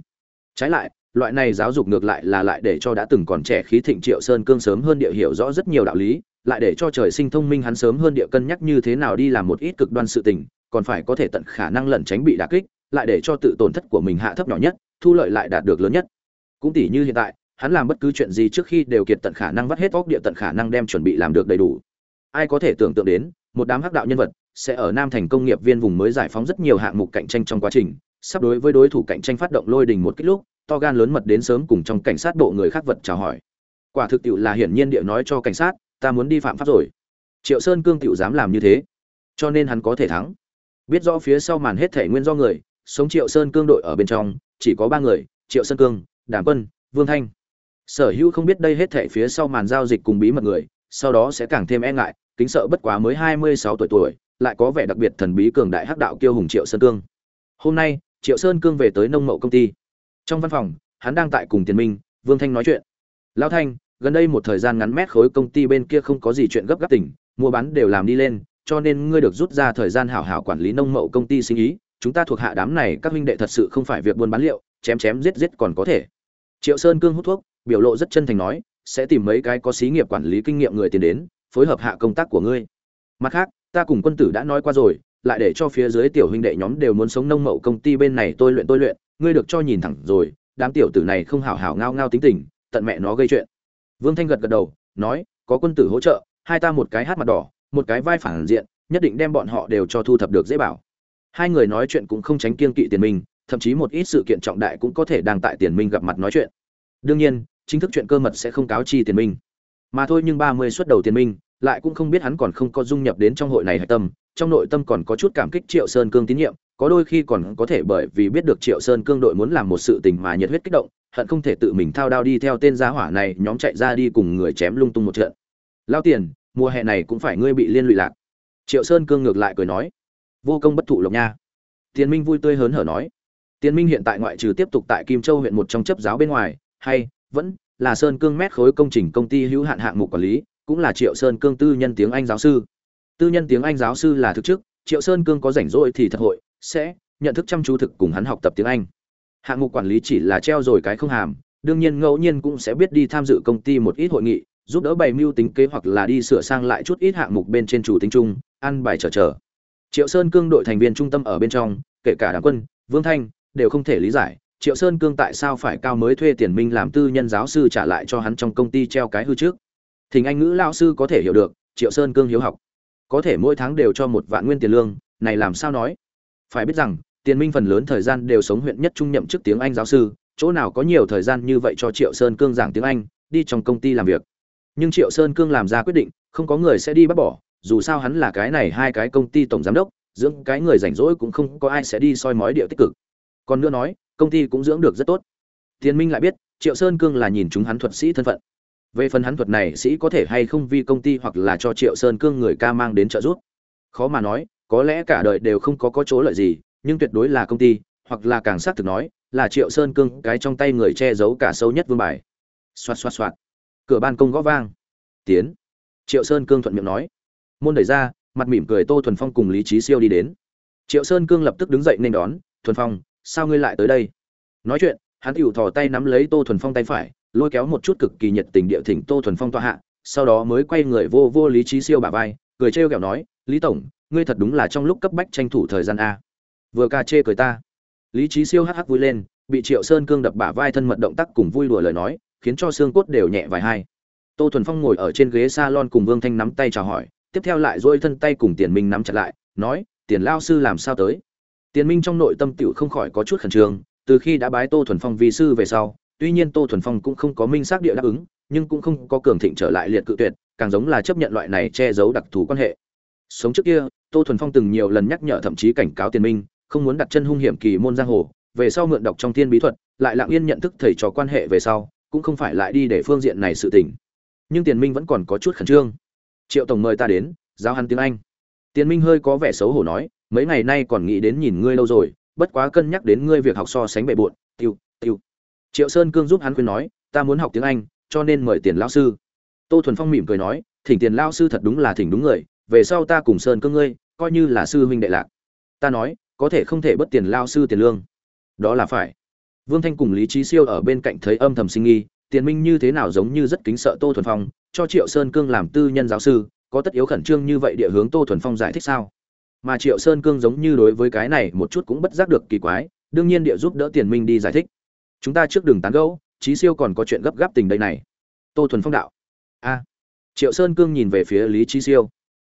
Trái lại loại này giáo dục ngược lại là lại để cho đã từng còn trẻ khí thịnh triệu sơn cương sớm hơn địa hiểu rõ rất nhiều đạo lý lại để cho trời sinh thông minh hắn sớm hơn địa cân nhắc như thế nào đi làm một ít cực đoan sự tình, còn phải có thể tận khả năng lẩn tránh bị đả kích, lại để cho tự tổn thất của mình hạ thấp nhỏ nhất, thu lợi lại đạt được lớn nhất cũng tỉ như hiện tại, hắn làm bất cứ chuyện gì trước khi đều kiệt tận khả năng vắt hết óc địa tận khả năng đem chuẩn bị làm được đầy đủ. Ai có thể tưởng tượng đến, một đám hắc đạo nhân vật sẽ ở nam thành công nghiệp viên vùng mới giải phóng rất nhiều hạng mục cạnh tranh trong quá trình, sắp đối với đối thủ cạnh tranh phát động lôi đình một kích lúc, to gan lớn mật đến sớm cùng trong cảnh sát bộ người khác vật chào hỏi. Quả thực tiệu là hiển nhiên địa nói cho cảnh sát, ta muốn đi phạm pháp rồi. Triệu sơn cương tiệu dám làm như thế, cho nên hắn có thể thắng. Biết rõ phía sau màn hết thể nguyên do người, sống triệu sơn cương đội ở bên trong, chỉ có ba người, triệu sơn cương đàm quân, vương thanh. Sở hữu không biết đây hết thể phía sau màn giao dịch cùng bí mật người, sau đó sẽ càng thêm e ngại, kính sợ bất quá mới hai mươi sáu tuổi tuổi, lại có vẻ đặc biệt thần bí cường đại hắc đạo kiêu hùng triệu sơn cương. Hôm nay, triệu sơn cương về tới nông mậu công ty. Trong văn phòng, hắn đang tại cùng tiền minh, vương thanh nói chuyện. Lão thanh, gần đây một thời gian ngắn mét khối công ty bên kia không có gì chuyện gấp gáp tỉnh mua bán đều làm đi lên, cho nên ngươi được rút ra thời gian hảo hảo quản lý nông mậu công ty sinh ý. Chúng ta thuộc hạ đám này, các huynh đệ thật sự không phải việc buôn bán liệu chém chém giết giết còn có thể. Triệu sơn cương hút thuốc, biểu lộ rất chân thành nói, sẽ tìm mấy cái có xí nghiệp quản lý kinh nghiệm người tiền đến, phối hợp hạ công tác của ngươi. Mặt khác, ta cùng quân tử đã nói qua rồi, lại để cho phía dưới tiểu huynh đệ nhóm đều muốn sống nông mậu công ty bên này tôi luyện tôi luyện, ngươi được cho nhìn thẳng rồi, đám tiểu tử này không hảo hảo ngao ngao tính tình, tận mẹ nó gây chuyện. Vương thanh gật gật đầu, nói, có quân tử hỗ trợ, hai ta một cái hát mặt đỏ, một cái vai phản diện, nhất định đem bọn họ đều cho thu thập được dễ bảo. Hai người nói chuyện cũng không tránh kiên kỵ tiền mình thậm chí một ít sự kiện trọng đại cũng có thể đang tại tiền minh gặp mặt nói chuyện. Đương nhiên, chính thức chuyện cơ mật sẽ không cáo chi tiền minh. Mà thôi nhưng ba mươi suất đầu tiền minh, lại cũng không biết hắn còn không có dung nhập đến trong hội này hạch tâm, trong nội tâm còn có chút cảm kích triệu sơn cương tín nhiệm, có đôi khi còn có thể bởi vì biết được triệu sơn cương đội muốn làm một sự tình mà nhiệt huyết kích động, hận không thể tự mình thao đao đi theo tên giá hỏa này nhóm chạy ra đi cùng người chém lung tung một trận. Lao tiền, mùa hè này cũng phải ngươi bị liên lụy lạc. Triệu sơn cương ngược lại cười nói. Vô công bất thụ lộc nha. Tiền minh vui tươi hớn hở nói. Tiên minh hiện tại ngoại trừ tiếp tục tại kim châu huyện một trong chấp giáo bên ngoài, hay vẫn là sơn cương mét khối công trình công ty hữu hạn hạng mục quản lý, cũng là triệu sơn cương tư nhân tiếng anh giáo sư. Tư nhân tiếng anh giáo sư là thực chức, triệu sơn cương có rảnh rỗi thì thật hội, sẽ nhận thức chăm chú thực cùng hắn học tập tiếng anh. Hạng mục quản lý chỉ là treo rồi cái không hàm, đương nhiên ngẫu nhiên cũng sẽ biết đi tham dự công ty một ít hội nghị, giúp đỡ bày mưu tính kế hoặc là đi sửa sang lại chút ít hạng mục bên trên chủ tính chung, ăn bài chờ chờ. Triệu sơn cương đội thành viên trung tâm ở bên trong, kể cả đảng quân, vương thanh đều không thể lý giải, triệu sơn cương tại sao phải cao mới thuê tiền minh làm tư nhân giáo sư trả lại cho hắn trong công ty treo cái hư trước? Thình anh ngữ lao sư có thể hiểu được, triệu sơn cương hiếu học. Có thể mỗi tháng đều cho một vạn nguyên tiền lương, này làm sao nói? Phải biết rằng, tiền minh phần lớn thời gian đều sống huyện nhất trung nhậm chức tiếng anh giáo sư, chỗ nào có nhiều thời gian như vậy cho triệu sơn cương giảng tiếng anh, đi trong công ty làm việc. Nhưng triệu sơn cương làm ra quyết định, không có người sẽ đi bắt bỏ, dù sao hắn là cái này hai cái công ty tổng giám đốc, dưỡng cái người rảnh rỗi cũng không có ai sẽ đi soi mói điệu tích cực còn nữa nói, công ty cũng dưỡng được rất tốt. Tiến minh lại biết, triệu sơn cương là nhìn chúng hắn thuật sĩ thân phận. Về phần hắn thuật này, sĩ có thể hay không vì công ty hoặc là cho triệu sơn cương người ca mang đến trợ giúp? Khó mà nói, có lẽ cả đời đều không có có chỗ lợi gì, nhưng tuyệt đối là công ty, hoặc là càng xác thực nói, là triệu sơn cương cái trong tay người che giấu cả sâu nhất vương bài. Xoạt xoạt xoạt. Cửa ban công gõ vang. Tiến. Triệu sơn cương thuận miệng nói. Môn đẩy ra, mặt mỉm cười tô thuần phong cùng lý trí siêu đi đến. Triệu sơn cương lập tức đứng dậy nên đón, thuần phong sao ngươi lại tới đây? Nói chuyện, hắn tựu thò tay nắm lấy tô thuần phong tay phải, lôi kéo một chút cực kỳ nhiệt tình địa thỉnh tô thuần phong tọa hạ, sau đó mới quay người vô vô lý trí siêu bả vai, cười trêu kẹo nói, lý tổng, ngươi thật đúng là trong lúc cấp bách tranh thủ thời gian a. Vừa ca chê cười ta. Lý trí siêu hắc hắc vui lên, bị triệu sơn cương đập bả vai thân mật động tác cùng vui đùa lời nói, khiến cho xương cốt đều nhẹ vài hai. Tô thuần phong ngồi ở trên ghế salon cùng vương thanh nắm tay chào hỏi, tiếp theo lại dôi thân tay cùng tiền minh nắm chặt lại, nói, tiền lao sư làm sao tới? Tiền minh trong nội tâm tiểu không khỏi có chút khẩn trương, từ khi đã bái tô thuần phong vì sư về sau, tuy nhiên tô thuần phong cũng không có minh xác địa đáp ứng, nhưng cũng không có cường thịnh trở lại liệt cự tuyệt, càng giống là chấp nhận loại này che giấu đặc thù quan hệ. Sống trước kia, tô thuần phong từng nhiều lần nhắc nhở thậm chí cảnh cáo tiền minh, không muốn đặt chân hung hiểm kỳ môn giang hồ, về sau mượn đọc trong thiên bí thuật, lại lặng yên nhận thức thầy trò quan hệ về sau, cũng không phải lại đi để phương diện này sự tình. Nhưng tiền minh vẫn còn có chút khẩn trương. Triệu tổng mời ta đến giao hắn tiếng anh. Tiền minh hơi có vẻ xấu hổ nói mấy ngày nay còn nghĩ đến nhìn ngươi lâu rồi, bất quá cân nhắc đến ngươi việc học so sánh bệ bộn, tiêu tiêu. Triệu sơn cương giúp hắn khuyên nói, ta muốn học tiếng anh, cho nên mời tiền lão sư. Tô thuần phong mỉm cười nói, thỉnh tiền lão sư thật đúng là thỉnh đúng người, về sau ta cùng sơn cương ngươi, coi như là sư huynh đệ lạc. Ta nói, có thể không thể bất tiền lao sư tiền lương. Đó là phải. Vương thanh cùng lý trí siêu ở bên cạnh thấy âm thầm sinh nghi, tiền minh như thế nào giống như rất kính sợ tô thuần phong, cho triệu sơn cương làm tư nhân giáo sư, có tất yếu khẩn trương như vậy địa hướng tô thuần phong giải thích sao? Mà triệu sơn cương giống như đối với cái này một chút cũng bất giác được kỳ quái, đương nhiên địa giúp đỡ tiền minh đi giải thích. Chúng ta trước đường tán gẫu trí siêu còn có chuyện gấp gáp tình đây này. Tô thuần phong đạo. A. Triệu sơn cương nhìn về phía lý trí siêu.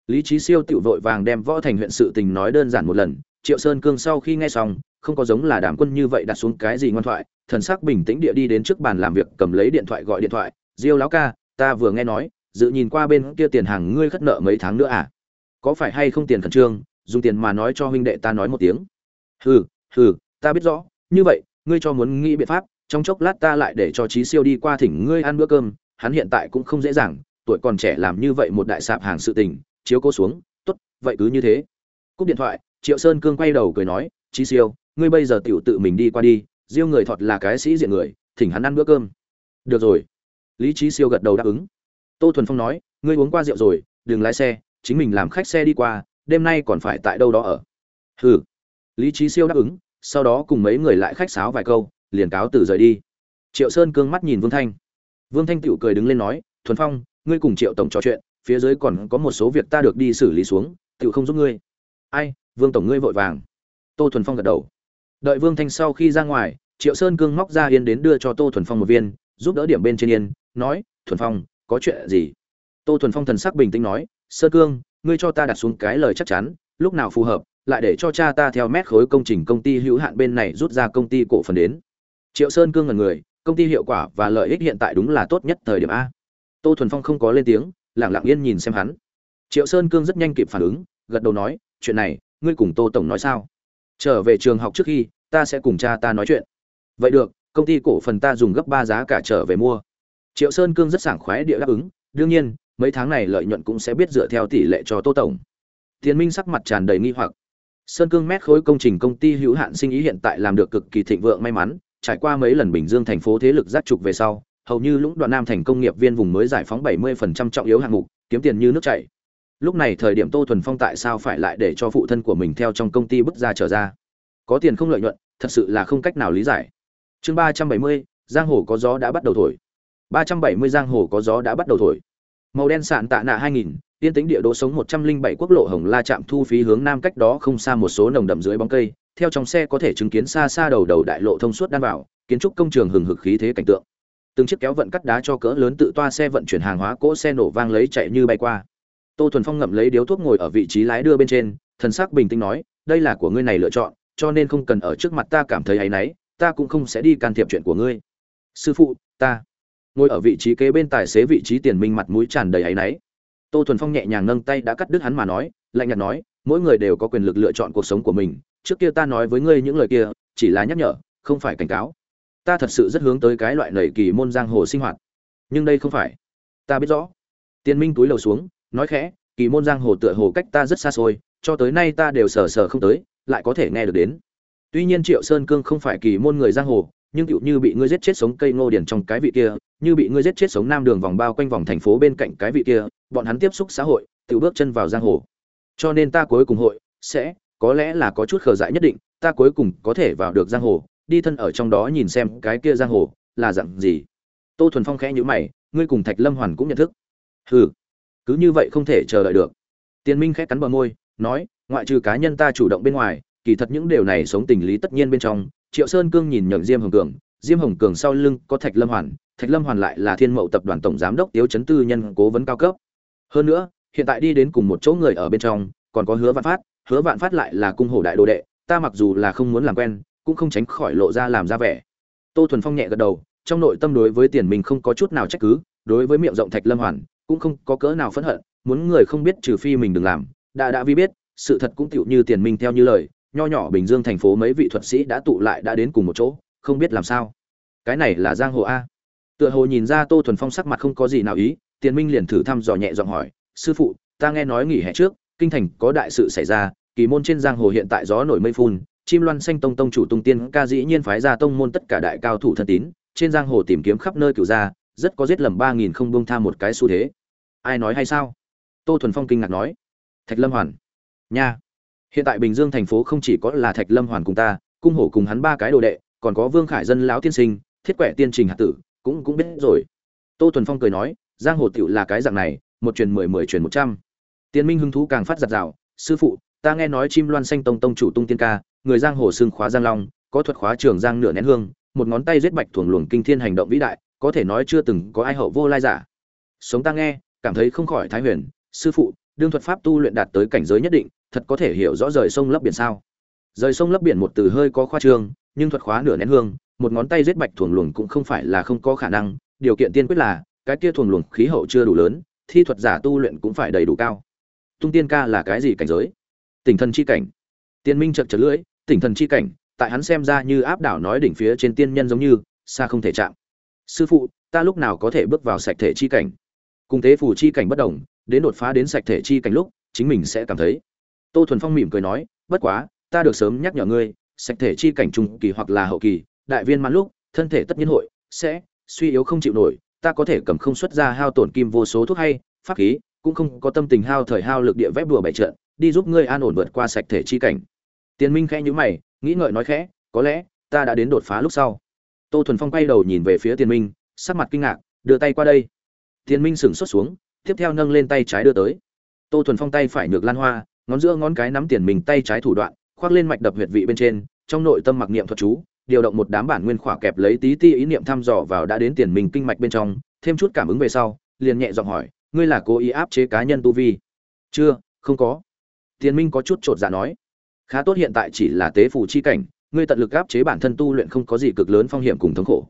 Lý trí siêu tự vội vàng đem võ thành huyện sự tình nói đơn giản một lần, triệu sơn cương sau khi nghe xong, không có giống là đảm quân như vậy đặt xuống cái gì ngoan thoại, thần sắc bình tĩnh địa đi đến trước bàn làm việc, cầm lấy điện thoại gọi điện thoại, diêu lão ca, ta vừa nghe nói, dự nhìn qua bên kia tiền hàng ngươi khất nợ mấy tháng nữa à? Có phải hay không tiền khẩn trương dùng tiền mà nói cho huynh đệ ta nói một tiếng. Hừ hừ, ta biết rõ, như vậy, ngươi cho muốn nghĩ biện pháp, trong chốc lát ta lại để cho trí siêu đi qua thỉnh ngươi ăn bữa cơm, hắn hiện tại cũng không dễ dàng, tuổi còn trẻ làm như vậy một đại sạp hàng sự tình, chiếu cô xuống, tốt, vậy cứ như thế. Cúp điện thoại, triệu sơn cương quay đầu cười nói trí siêu, ngươi bây giờ tiểu tự mình đi qua đi, diêu người thọt là cái sĩ diện người, thỉnh hắn ăn bữa cơm. Được rồi. Lý trí siêu gật đầu đáp ứng. Tô thuần phong nói, ngươi uống qua rượu rồi, đừng lái xe, chính mình làm khách xe đi qua đêm nay còn phải tại đâu đó ở? Hừ. Lý trí siêu đáp ứng, sau đó cùng mấy người lại khách sáo vài câu, liền cáo từ rời đi. Triệu sơn cương mắt nhìn vương thanh. Vương thanh tựu cười đứng lên nói, thuần phong, ngươi cùng triệu tổng trò chuyện, phía dưới còn có một số việc ta được đi xử lý xuống tựu không giúp ngươi. Ai, vương tổng ngươi vội vàng. Tô thuần phong gật đầu. Đợi vương thanh sau khi ra ngoài, triệu sơn cương móc ra yên đến đưa cho tô thuần phong một viên, giúp đỡ điểm bên trên yên, nói, thuần phong, có chuyện gì? Tô thuần phong thần sắc bình tĩnh nói sơ cương ngươi cho ta đặt xuống cái lời chắc chắn, lúc nào phù hợp, lại để cho cha ta theo mét khối công trình công ty hữu hạn bên này rút ra công ty cổ phần đến. Triệu sơn cương ngần người, công ty hiệu quả và lợi ích hiện tại đúng là tốt nhất thời điểm a. Tô thuần phong không có lên tiếng lẳng lặng yên nhìn xem hắn. Triệu sơn cương rất nhanh kịp phản ứng, gật đầu nói, chuyện này, ngươi cùng tô tổng nói sao? Trở về trường học trước khi, ta sẽ cùng cha ta nói chuyện. Vậy được, công ty cổ phần ta dùng gấp ba giá cả trở về mua. Triệu sơn cương rất sảng khoái địa đáp ứng, đương nhiên mấy tháng này lợi nhuận cũng sẽ biết dựa theo tỷ lệ cho tô tổng. Tiến minh sắc mặt tràn đầy nghi hoặc. Sơn cương mét khối công trình công ty hữu hạn sinh ý hiện tại làm được cực kỳ thịnh vượng may mắn, trải qua mấy lần bình dương thành phố thế lực giác trục về sau, hầu như lũng đoạn nam thành công nghiệp viên vùng mới giải phóng 70% trọng yếu hạng mục, kiếm tiền như nước chảy. Lúc này thời điểm tô thuần phong tại sao phải lại để cho phụ thân của mình theo trong công ty bước ra trở ra? Có tiền không lợi nhuận, thật sự là không cách nào lý giải. Chương ba trăm bảy mươi, giang hồ có gió đã bắt đầu thổi. ba trăm bảy mươi giang hồ có gió đã bắt đầu thổi màu đen sạn tạ nạ hai nghìn tiên tính địa đồ sống một trăm linh bảy quốc lộ hồng la trạm thu phí hướng nam cách đó không xa một số nồng đậm dưới bóng cây, theo trong xe có thể chứng kiến xa xa đầu đầu đại lộ thông suốt đan vào, kiến trúc công trường hừng hực khí thế cảnh tượng. Từng chiếc kéo vận cắt đá cho cỡ lớn tự toa xe vận chuyển hàng hóa cỗ xe nổ vang lấy chạy như bay qua. Tô thuần phong ngậm lấy điếu thuốc ngồi ở vị trí lái đưa bên trên, thần sắc bình tĩnh nói, đây là của ngươi này lựa chọn, cho nên không cần ở trước mặt ta cảm thấy áy náy, ta cũng không sẽ đi can thiệp chuyện của ngươi. Sư phụ, ta ngồi ở vị trí kế bên tài xế vị trí tiền minh mặt mũi tràn đầy áy náy. Tô thuần phong nhẹ nhàng nâng tay đã cắt đứt hắn mà nói, lạnh nhạt nói, mỗi người đều có quyền lực lựa chọn cuộc sống của mình, trước kia ta nói với ngươi những lời kia, chỉ là nhắc nhở, không phải cảnh cáo. Ta thật sự rất hướng tới cái loại nầy kỳ môn giang hồ sinh hoạt. Nhưng đây không phải. Ta biết rõ. Tiền minh túi lầu xuống, nói khẽ, kỳ môn giang hồ tựa hồ cách ta rất xa xôi, cho tới nay ta đều sờ sờ không tới, lại có thể nghe được đến. Tuy nhiên triệu sơn cương không phải kỳ môn người giang hồ nhưng tựu như bị ngươi giết chết sống cây ngô điển trong cái vị kia, như bị ngươi giết chết sống nam đường vòng bao quanh vòng thành phố bên cạnh cái vị kia, bọn hắn tiếp xúc xã hội tự bước chân vào giang hồ. Cho nên ta cuối cùng hội sẽ, có lẽ là có chút khờ dại nhất định, ta cuối cùng có thể vào được giang hồ, đi thân ở trong đó nhìn xem cái kia giang hồ là dạng gì. Tô thuần phong khẽ nhữ mày, ngươi cùng thạch lâm hoàn cũng nhận thức. Hừ, cứ như vậy không thể chờ đợi được. Tiên minh khẽ cắn bờ môi, nói, ngoại trừ cá nhân ta chủ động bên ngoài, kỳ thật những điều này sống tình lý tất nhiên bên trong triệu sơn cương nhìn nhận diêm hồng cường, diêm hồng cường sau lưng có thạch lâm hoàn, thạch lâm hoàn lại là thiên mậu tập đoàn tổng giám đốc tiếu chấn tư nhân cố vấn cao cấp. Hơn nữa, hiện tại đi đến cùng một chỗ người ở bên trong, còn có hứa vạn phát, hứa vạn phát lại là cung hổ đại đồ đệ, ta mặc dù là không muốn làm quen, cũng không tránh khỏi lộ ra làm ra vẻ. Tô thuần phong nhẹ gật đầu, trong nội tâm đối với tiền mình không có chút nào trách cứ, đối với miệng rộng thạch lâm hoàn, cũng không có cỡ nào phẫn hận, muốn người không biết trừ phi mình đừng làm, đã đã vi biết, sự thật cũng tựu như tiền minh theo như lời nho nhỏ bình dương thành phố mấy vị thuật sĩ đã tụ lại đã đến cùng một chỗ, không biết làm sao. Cái này là giang hồ a. Tựa hồ nhìn ra tô thuần phong sắc mặt không có gì nào ý, tiền minh liền thử thăm dò nhẹ giọng hỏi, sư phụ, ta nghe nói nghỉ hè trước, kinh thành có đại sự xảy ra, kỳ môn trên giang hồ hiện tại gió nổi mây phun, chim loan xanh tông tông chủ tung tiên ca dĩ nhiên phái ra tông môn tất cả đại cao thủ thân tín, trên giang hồ tìm kiếm khắp nơi cửu gia, rất có giết lầm ba nghìn không bông tha một cái xu thế. Ai nói hay sao? Tô thuần phong kinh ngạc nói. Thạch lâm hoàn. Nha hiện tại bình dương thành phố không chỉ có là thạch lâm hoàn cùng ta, cung hổ cùng hắn ba cái đồ đệ, còn có vương khải dân lão tiên sinh, thiết quẻ tiên trình hạt tử, cũng cũng biết rồi. Tô thuần phong cười nói, giang hồ tựu là cái dạng này, một truyền mười mười truyền một trăm. Tiên minh hứng thú càng phát giặt rào, sư phụ, ta nghe nói chim loan xanh tông tông chủ tung tiên ca, người giang hồ xương khóa giang long, có thuật khóa trường giang nửa nén hương, một ngón tay giết bạch thuồng luồng kinh thiên hành động vĩ đại, có thể nói chưa từng có ai hậu vô lai giả. Sống ta nghe, cảm thấy không khỏi thái huyền, sư phụ, đương thuật pháp tu luyện đạt tới cảnh giới nhất định thật có thể hiểu rõ rời sông lấp biển sao? Rời sông lấp biển một từ hơi có khoa trương, nhưng thuật khóa nửa nén hương, một ngón tay giết bạch thuồng luồng cũng không phải là không có khả năng. Điều kiện tiên quyết là, cái kia thuồng luồng khí hậu chưa đủ lớn, thi thuật giả tu luyện cũng phải đầy đủ cao. Tung tiên ca là cái gì cảnh giới? Tỉnh thần chi cảnh. Tiên minh chật chật lưỡi, tỉnh thần chi cảnh, tại hắn xem ra như áp đảo nói đỉnh phía trên tiên nhân giống như, xa không thể chạm. Sư phụ, ta lúc nào có thể bước vào sạch thể chi cảnh? Cùng tế phủ chi cảnh bất đồng, đến đột phá đến sạch thể chi cảnh lúc, chính mình sẽ cảm thấy tô thuần phong mỉm cười nói, bất quá, ta được sớm nhắc nhở ngươi, sạch thể chi cảnh trung kỳ hoặc là hậu kỳ, đại viên mãn lúc, thân thể tất nhiên hội sẽ suy yếu không chịu nổi, ta có thể cầm không xuất ra hao tổn kim vô số thuốc hay pháp khí, cũng không có tâm tình hao thời hao lực địa vép đùa bày trận, đi giúp ngươi an ổn vượt qua sạch thể chi cảnh. Tiền minh khẽ nhíu mày, nghĩ ngợi nói khẽ, có lẽ ta đã đến đột phá lúc sau. Tô thuần phong quay đầu nhìn về phía tiền minh, sắc mặt kinh ngạc, đưa tay qua đây. Tiền minh sửng sốt xuống, tiếp theo nâng lên tay trái đưa tới. Tô thuần phong tay phải nhược lan hoa ngón giữa ngón cái nắm tiền mình tay trái thủ đoạn, khoác lên mạch đập huyệt vị bên trên, trong nội tâm mặc niệm thuật chú, điều động một đám bản nguyên khỏa kẹp lấy tí ti ý niệm thăm dò vào đã đến tiền mình kinh mạch bên trong, thêm chút cảm ứng về sau, liền nhẹ giọng hỏi, ngươi là cố ý áp chế cá nhân tu vi? Chưa, không có. Tiền minh có chút chột dạ nói, khá tốt hiện tại chỉ là tế phù chi cảnh, ngươi tận lực áp chế bản thân tu luyện không có gì cực lớn phong hiểm cùng thống khổ.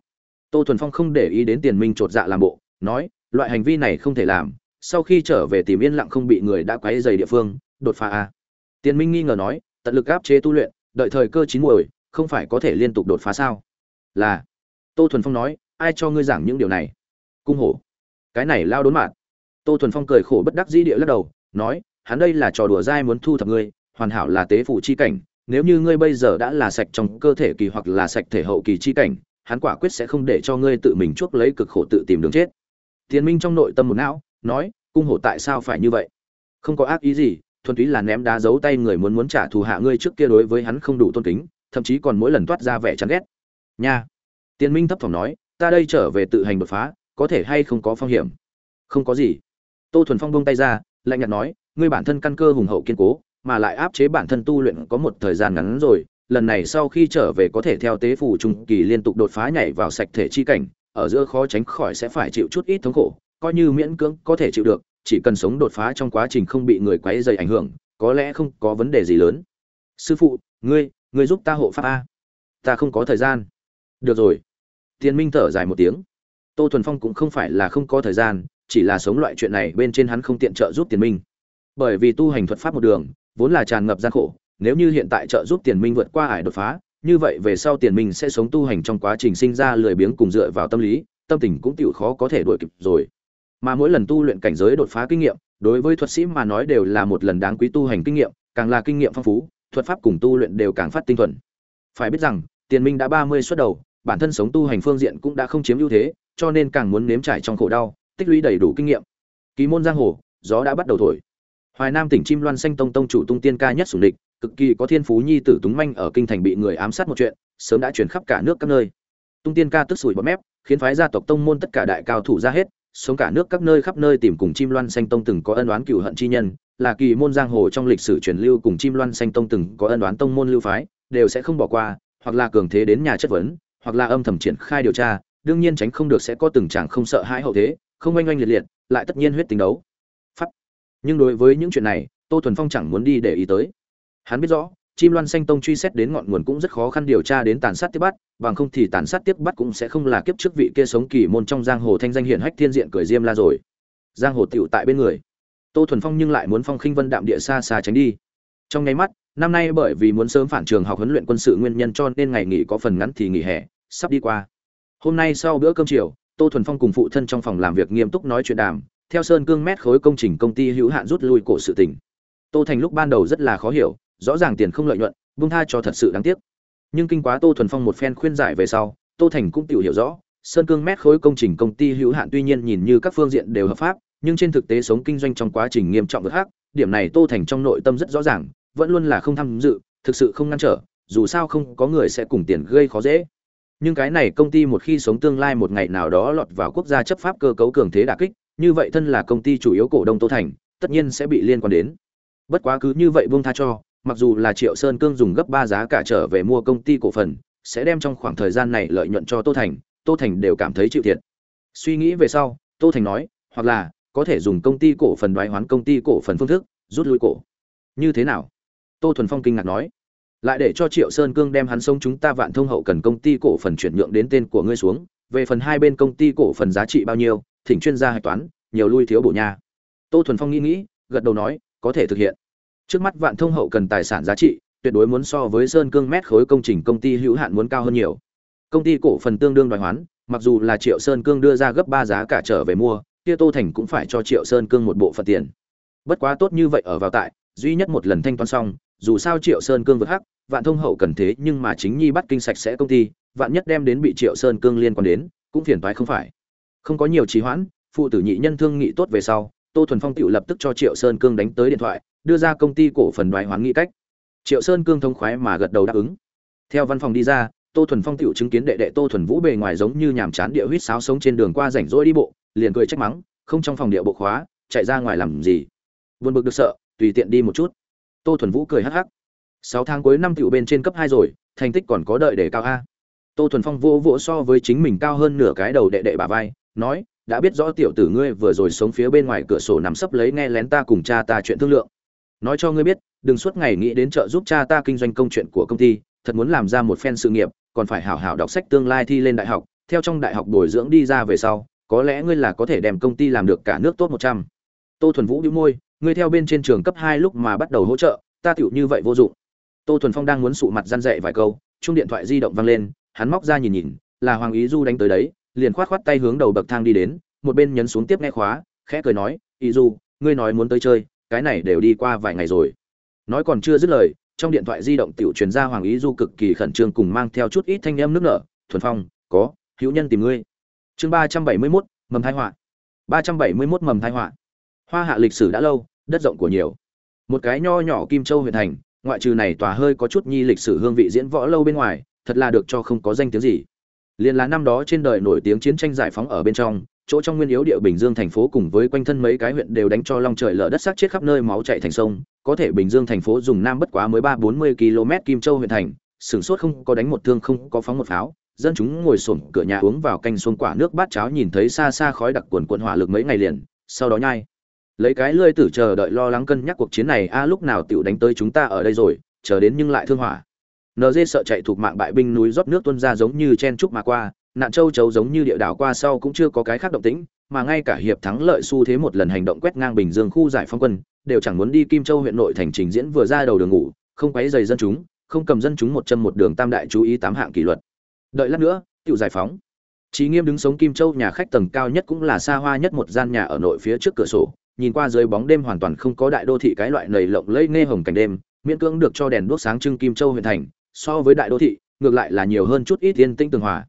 Tô thuần phong không để ý đến tiền minh chột dạ làm bộ, nói, loại hành vi này không thể làm, sau khi trở về tìm yên lặng không bị người đã quấy dày địa phương đột phá à? a tiền minh nghi ngờ nói, tận lực áp chế tu luyện, đợi thời cơ chín muồi, không phải có thể liên tục đột phá sao? Là. Tô thuần phong nói, ai cho ngươi giảng những điều này? Cung hổ. Cái này lao đốn mạn. Tô thuần phong cười khổ bất đắc dĩ địa lắc đầu, nói, hắn đây là trò đùa dai muốn thu thập ngươi, hoàn hảo là tế phụ chi cảnh, nếu như ngươi bây giờ đã là sạch trong cơ thể kỳ hoặc là sạch thể hậu kỳ chi cảnh, hắn quả quyết sẽ không để cho ngươi tự mình chuốc lấy cực khổ tự tìm đường chết. Tiền minh trong nội tâm một não, nói, cung hổ tại sao phải như vậy? Không có ác ý gì thuần túy là ném đá giấu tay người muốn muốn trả thù hạ ngươi trước kia đối với hắn không đủ tôn kính, thậm chí còn mỗi lần toát ra vẻ chán ghét. Nha. Tiên minh thấp thỏm nói, ta đây trở về tự hành đột phá, có thể hay không có phong hiểm? Không có gì. Tô thuần phong bông tay ra, lạnh nhạt nói, ngươi bản thân căn cơ hùng hậu kiên cố, mà lại áp chế bản thân tu luyện có một thời gian ngắn rồi, lần này sau khi trở về có thể theo tế phủ trung kỳ liên tục đột phá nhảy vào sạch thể chi cảnh, ở giữa khó tránh khỏi sẽ phải chịu chút ít thống khổ, coi như miễn cưỡng có thể chịu được chỉ cần sống đột phá trong quá trình không bị người quấy dày ảnh hưởng, có lẽ không có vấn đề gì lớn. Sư phụ, ngươi ngươi giúp ta hộ pháp a. Ta không có thời gian. Được rồi. Tiền minh thở dài một tiếng. Tô thuần phong cũng không phải là không có thời gian, chỉ là sống loại chuyện này bên trên hắn không tiện trợ giúp tiền minh. Bởi vì tu hành thuật pháp một đường, vốn là tràn ngập gian khổ, nếu như hiện tại trợ giúp tiền minh vượt qua ải đột phá, như vậy về sau tiền minh sẽ sống tu hành trong quá trình sinh ra lười biếng cùng dựa vào tâm lý, tâm tình cũng tiểu khó có thể đuổi kịp rồi mà mỗi lần tu luyện cảnh giới đột phá kinh nghiệm, đối với thuật sĩ mà nói đều là một lần đáng quý tu hành kinh nghiệm, càng là kinh nghiệm phong phú, thuật pháp cùng tu luyện đều càng phát tinh thuần. Phải biết rằng, tiền minh đã ba mươi xuất đầu, bản thân sống tu hành phương diện cũng đã không chiếm ưu thế, cho nên càng muốn nếm trải trong khổ đau, tích lũy đầy đủ kinh nghiệm. Ký môn giang hồ, gió đã bắt đầu thổi. Hoài nam tỉnh chim loan xanh tông tông chủ tung tiên ca nhất sủng địch, cực kỳ có thiên phú nhi tử túng manh ở kinh thành bị người ám sát một chuyện, sớm đã chuyển khắp cả nước các nơi. Tung tiên ca tức sủi bọt mép, khiến phái gia tộc tông môn tất cả đại cao thủ ra hết sống cả nước các nơi khắp nơi tìm cùng chim loan xanh tông từng có ân oán cựu hận chi nhân, là kỳ môn giang hồ trong lịch sử truyền lưu cùng chim loan xanh tông từng có ân oán tông môn lưu phái, đều sẽ không bỏ qua, hoặc là cường thế đến nhà chất vấn, hoặc là âm thầm triển khai điều tra, đương nhiên tránh không được sẽ có từng chàng không sợ hãi hậu thế, không oanh oanh liệt liệt, lại tất nhiên huyết tính đấu. Pháp. Nhưng đối với những chuyện này, tô thuần phong chẳng muốn đi để ý tới. Hắn biết rõ chim loan xanh tông truy xét đến ngọn nguồn cũng rất khó khăn điều tra đến tàn sát tiếp bắt, bằng không thì tàn sát tiếp bắt cũng sẽ không là kiếp trước vị kia sống kỳ môn trong giang hồ thanh danh hiển hách thiên diện cười diêm la rồi. Giang hồ tựu tại bên người. Tô thuần phong nhưng lại muốn phong khinh vân đạm địa xa xa tránh đi. Trong nháy mắt, năm nay bởi vì muốn sớm phản trường học huấn luyện quân sự nguyên nhân cho nên ngày nghỉ có phần ngắn thì nghỉ hè, sắp đi qua. Hôm nay sau bữa cơm chiều, tô thuần phong cùng phụ thân trong phòng làm việc nghiêm túc nói chuyện đàm, theo sơn cương mét khối công trình công ty hữu hạn rút lui cổ sự tỉnh tô thành lúc ban đầu rất là khó hiểu rõ ràng tiền không lợi nhuận bung tha cho thật sự đáng tiếc. Nhưng kinh quá tô thuần phong một phen khuyên giải về sau, tô thành cũng tự hiểu rõ, sơn cương mét khối công trình công ty hữu hạn tuy nhiên nhìn như các phương diện đều hợp pháp, nhưng trên thực tế sống kinh doanh trong quá trình nghiêm trọng vượt khác điểm này tô thành trong nội tâm rất rõ ràng, vẫn luôn là không tham dự, thực sự không ngăn trở, dù sao không có người sẽ cùng tiền gây khó dễ. Nhưng cái này công ty một khi sống tương lai một ngày nào đó lọt vào quốc gia chấp pháp cơ cấu cường thế đà kích, như vậy thân là công ty chủ yếu cổ đông tô thành, tất nhiên sẽ bị liên quan đến. Bất quá cứ như vậy buông tha cho mặc dù là triệu sơn cương dùng gấp ba giá cả trở về mua công ty cổ phần, sẽ đem trong khoảng thời gian này lợi nhuận cho tô thành tô thành đều cảm thấy chịu thiệt. Suy nghĩ về sau, tô thành nói, hoặc là, có thể dùng công ty cổ phần đoái hoán công ty cổ phần phương thức, rút lui cổ. Như thế nào? Tô thuần phong kinh ngạc nói. Lại để cho triệu sơn cương đem hắn sông chúng ta vạn thông hậu cần công ty cổ phần chuyển nhượng đến tên của ngươi xuống, về phần hai bên công ty cổ phần giá trị bao nhiêu, thỉnh chuyên gia hạch toán, nhiều lui thiếu bổ nhà. tô thuần phong nghĩ nghĩ, gật đầu nói, có thể thực hiện trước mắt vạn thông hậu cần tài sản giá trị, tuyệt đối muốn so với sơn cương mét khối công trình công ty hữu hạn muốn cao hơn nhiều. Công ty cổ phần tương đương đòi hoán, mặc dù là triệu sơn cương đưa ra gấp ba giá cả trở về mua, kia tô thành cũng phải cho triệu sơn cương một bộ phận tiền. Bất quá tốt như vậy ở vào tại, duy nhất một lần thanh toán xong, dù sao triệu sơn cương vượt hắc, vạn thông hậu cần thế nhưng mà chính nhi bắt kinh sạch sẽ công ty, vạn nhất đem đến bị triệu sơn cương liên quan đến, cũng phiền toái không phải. Không có nhiều trì hoãn, phụ tử nhị nhân thương nghị tốt về sau tô thuần phong tự lập tức cho triệu sơn cương đánh tới điện thoại, đưa ra công ty cổ phần đoái hoán nghị cách. Triệu sơn cương thông khoái mà gật đầu đáp ứng. Theo văn phòng đi ra, tô thuần phong tự chứng kiến đệ đệ tô thuần vũ bề ngoài giống như nhàm chán địa huýt sáo sống trên đường qua rảnh rỗi đi bộ, liền cười trách mắng, không trong phòng địa bộ khóa, chạy ra ngoài làm gì? Vượt bực được sợ, tùy tiện đi một chút. Tô thuần vũ cười hắc hắc. Sáu tháng cuối năm tiểu bên trên cấp hai rồi, thành tích còn có đợi để cao a. Tô thuần phong vô vỗ so với chính mình cao hơn nửa cái đầu đệ đệ bà vai, nói đã biết rõ tiểu tử ngươi vừa rồi sống phía bên ngoài cửa sổ nằm sấp lấy nghe lén ta cùng cha ta chuyện thương lượng. Nói cho ngươi biết, đừng suốt ngày nghĩ đến trợ giúp cha ta kinh doanh công chuyện của công ty, thật muốn làm ra một phen sự nghiệp, còn phải hảo hảo đọc sách tương lai thi lên đại học, theo trong đại học bồi dưỡng đi ra về sau, có lẽ ngươi là có thể đem công ty làm được cả nước tốt một trăm. Tô thuần vũ đĩu môi, ngươi theo bên trên trường cấp hai lúc mà bắt đầu hỗ trợ, ta tựu như vậy vô dụng. Tô thuần phong đang muốn sụ mặt răn dậy vài câu chung điện thoại di động vang lên, hắn móc ra nhìn nhìn, là hoàng ý du đánh tới đấy liền khoát khoát tay hướng đầu bậc thang đi đến, một bên nhấn xuống tiếp nghe khóa, khẽ cười nói Y du, ngươi nói muốn tới chơi, cái này đều đi qua vài ngày rồi. Nói còn chưa dứt lời, trong điện thoại di động tiểu truyền ra hoàng ý du cực kỳ khẩn trương cùng mang theo chút ít thanh em nước nở, thuần phong, có, hữu nhân tìm ngươi. Chương ba trăm bảy mươi mốt, mầm thai họa. ba trăm bảy mươi mốt, mầm thai họa. Hoa hạ lịch sử đã lâu, đất rộng của nhiều. Một cái nho nhỏ kim châu huyện thành, ngoại trừ này tòa hơi có chút nhi lịch sử hương vị diễn võ lâu bên ngoài, thật là được cho không có danh tiếng gì liền là năm đó trên đời nổi tiếng chiến tranh giải phóng ở bên trong, chỗ trong nguyên yếu địa bình dương thành phố cùng với quanh thân mấy cái huyện đều đánh cho long trời lở đất xác chết khắp nơi máu chảy thành sông. Có thể bình dương thành phố dùng nam bất quá mới ba bốn mươi km kim châu huyện thành, sửng sốt không có đánh một thương, không có phóng một pháo. Dân chúng ngồi xổm cửa nhà uống vào canh xuông quả nước bát cháo nhìn thấy xa xa khói đặc quần quần hỏa lực mấy ngày liền, sau đó nhai. Lấy cái lươi tử chờ đợi lo lắng cân nhắc cuộc chiến này, a, lúc nào tiểu đánh tới chúng ta ở đây rồi, chờ đến nhưng lại thương hỏa. NG sợ chạy thuộc mạng bại binh núi rót nước tuôn ra giống như chen trúc mà qua nạn châu chấu giống như địa đảo qua sau cũng chưa có cái khác động tĩnh mà ngay cả hiệp thắng lợi xu thế một lần hành động quét ngang bình dương khu giải phóng quân đều chẳng muốn đi kim châu huyện nội thành trình diễn vừa ra đầu đường ngủ không quấy rầy dân chúng không cầm dân chúng một chân một đường tam đại chú ý tám hạng kỷ luật. Đợi lát nữa tiểu giải phóng. Chí Nghiêm đứng sống Kim Châu nhà khách tầng cao nhất cũng là xa hoa nhất một gian nhà ở nội phía trước cửa sổ, nhìn qua dưới bóng đêm hoàn toàn không có đại đô thị cái loại nầy lộng lẫy nghe hồng cảnh đêm, miễn cưỡng được cho đèn đuốc sáng trưng Kim Châu huyện thành, so với đại đô thị, ngược lại là nhiều hơn chút ít yên tĩnh tường hòa.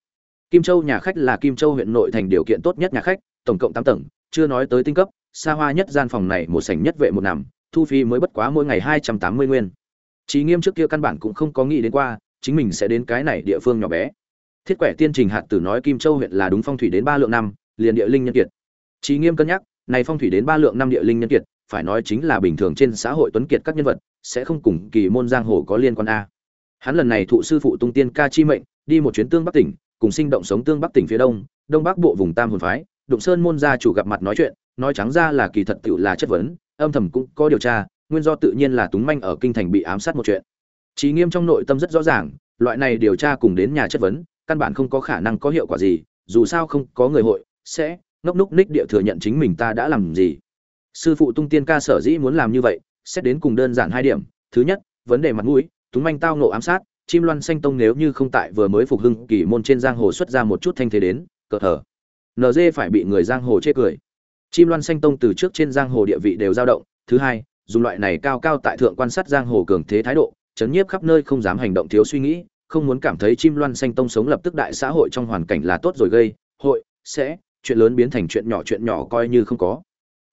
Kim Châu nhà khách là Kim Châu huyện nội thành điều kiện tốt nhất nhà khách, tổng cộng tám tầng, chưa nói tới tinh cấp, xa hoa nhất gian phòng này một sảnh nhất vệ một nằm, thu phí mới bất quá mỗi ngày 280 nguyên. Chí Nghiêm trước kia căn bản cũng không có nghĩ đến qua, chính mình sẽ đến cái này địa phương nhỏ bé. Thiết quẻ tiên trình hạt tử nói Kim Châu huyện là đúng phong thủy đến ba lượng năm, liền địa linh nhân kiệt. Chí Nghiêm cân nhắc, này phong thủy đến ba lượng năm địa linh nhân kiệt, phải nói chính là bình thường trên xã hội tuấn kiệt các nhân vật, sẽ không cùng kỳ môn giang hồ có liên quan a. Hắn lần này thụ sư phụ Tung Tiên ca chi mệnh, đi một chuyến tương Bắc tỉnh, cùng sinh động sống tương Bắc tỉnh phía đông, đông bắc bộ vùng Tam hồn phái, Đụng Sơn môn gia chủ gặp mặt nói chuyện, nói trắng ra là kỳ thật tự là chất vấn, âm thầm cũng có điều tra, nguyên do tự nhiên là Túng Manh ở kinh thành bị ám sát một chuyện. Chí Nghiêm trong nội tâm rất rõ ràng, loại này điều tra cùng đến nhà chất vấn, căn bản không có khả năng có hiệu quả gì, dù sao không có người hội sẽ ngốc núc ních địa thừa nhận chính mình ta đã làm gì. Sư phụ Tung Tiên ca sở dĩ muốn làm như vậy, xét đến cùng đơn giản hai điểm, thứ nhất, vấn đề mặt mũi, Túng Manh tao nộ ám sát, Chim Loan Xanh Tông nếu như không tại vừa mới phục hưng kỳ môn trên giang hồ xuất ra một chút thanh thế đến, cờ thở. nd phải bị người giang hồ chê cười. Chim Loan Xanh Tông từ trước trên giang hồ địa vị đều dao động, thứ hai, dùng loại này cao cao tại thượng quan sát giang hồ cường thế thái độ, chấn nhiếp khắp nơi không dám hành động thiếu suy nghĩ, không muốn cảm thấy chim loan xanh tông sống lập tức đại xã hội trong hoàn cảnh là tốt rồi gây hội sẽ chuyện lớn biến thành chuyện nhỏ chuyện nhỏ coi như không có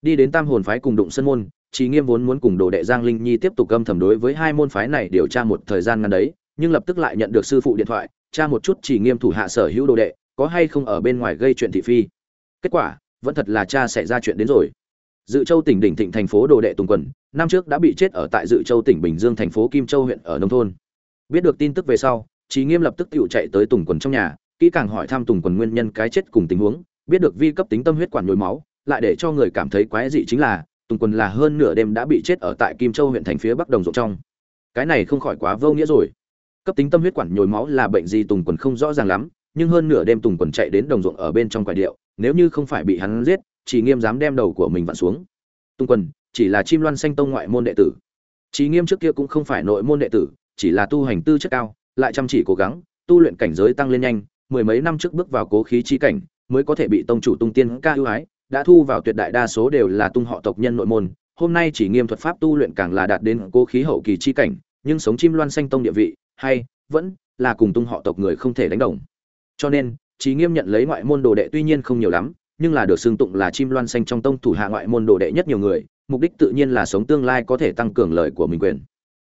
đi đến tam hồn phái cùng đụng sân môn chỉ nghiêm vốn muốn cùng đồ đệ giang linh nhi tiếp tục âm thầm đối với hai môn phái này điều tra một thời gian ngắn đấy nhưng lập tức lại nhận được sư phụ điện thoại tra một chút chỉ nghiêm thủ hạ sở hữu đồ đệ có hay không ở bên ngoài gây chuyện thị phi. Kết quả vẫn thật là cha xảy ra chuyện đến rồi. Dự châu tỉnh đỉnh thịnh thành phố đồ đệ tùng quần năm trước đã bị chết ở tại dự châu tỉnh bình dương thành phố kim châu huyện ở nông thôn. Biết được tin tức về sau Chí Nghiêm lập tức tựu chạy tới Tùng Quần trong nhà, kỹ càng hỏi thăm Tùng Quần nguyên nhân cái chết cùng tình huống, biết được vi cấp tính tâm huyết quản nhồi máu, lại để cho người cảm thấy quái dị chính là, Tùng Quần là hơn nửa đêm đã bị chết ở tại Kim Châu huyện thành phía Bắc Đồng ruộng trong. Cái này không khỏi quá vô nghĩa rồi. Cấp tính tâm huyết quản nhồi máu là bệnh gì Tùng Quần không rõ ràng lắm, nhưng hơn nửa đêm Tùng Quần chạy đến đồng ruộng ở bên trong quải điệu, nếu như không phải bị hắn giết, chỉ nghiêm dám đem đầu của mình vặn xuống. Tùng Quần chỉ là chim loan xanh tông ngoại môn đệ tử. Chí Nghiêm trước kia cũng không phải nội môn đệ tử, chỉ là tu hành tư chất cao, lại chăm chỉ cố gắng, tu luyện cảnh giới tăng lên nhanh, mười mấy năm trước bước vào cố khí chi cảnh, mới có thể bị tông chủ Tung Tiên ca ưu ái, đã thu vào tuyệt đại đa số đều là tung họ tộc nhân nội môn, hôm nay chỉ nghiêm thuật pháp tu luyện càng là đạt đến cố khí hậu kỳ chi cảnh, nhưng sống chim loan xanh tông địa vị, hay vẫn là cùng tung họ tộc người không thể đánh đồng. Cho nên, chỉ Nghiêm nhận lấy ngoại môn đồ đệ tuy nhiên không nhiều lắm, nhưng là được xưng tụng là chim loan xanh trong tông thủ hạ ngoại môn đồ đệ nhất nhiều người, mục đích tự nhiên là sống tương lai có thể tăng cường lợi của mình quyền.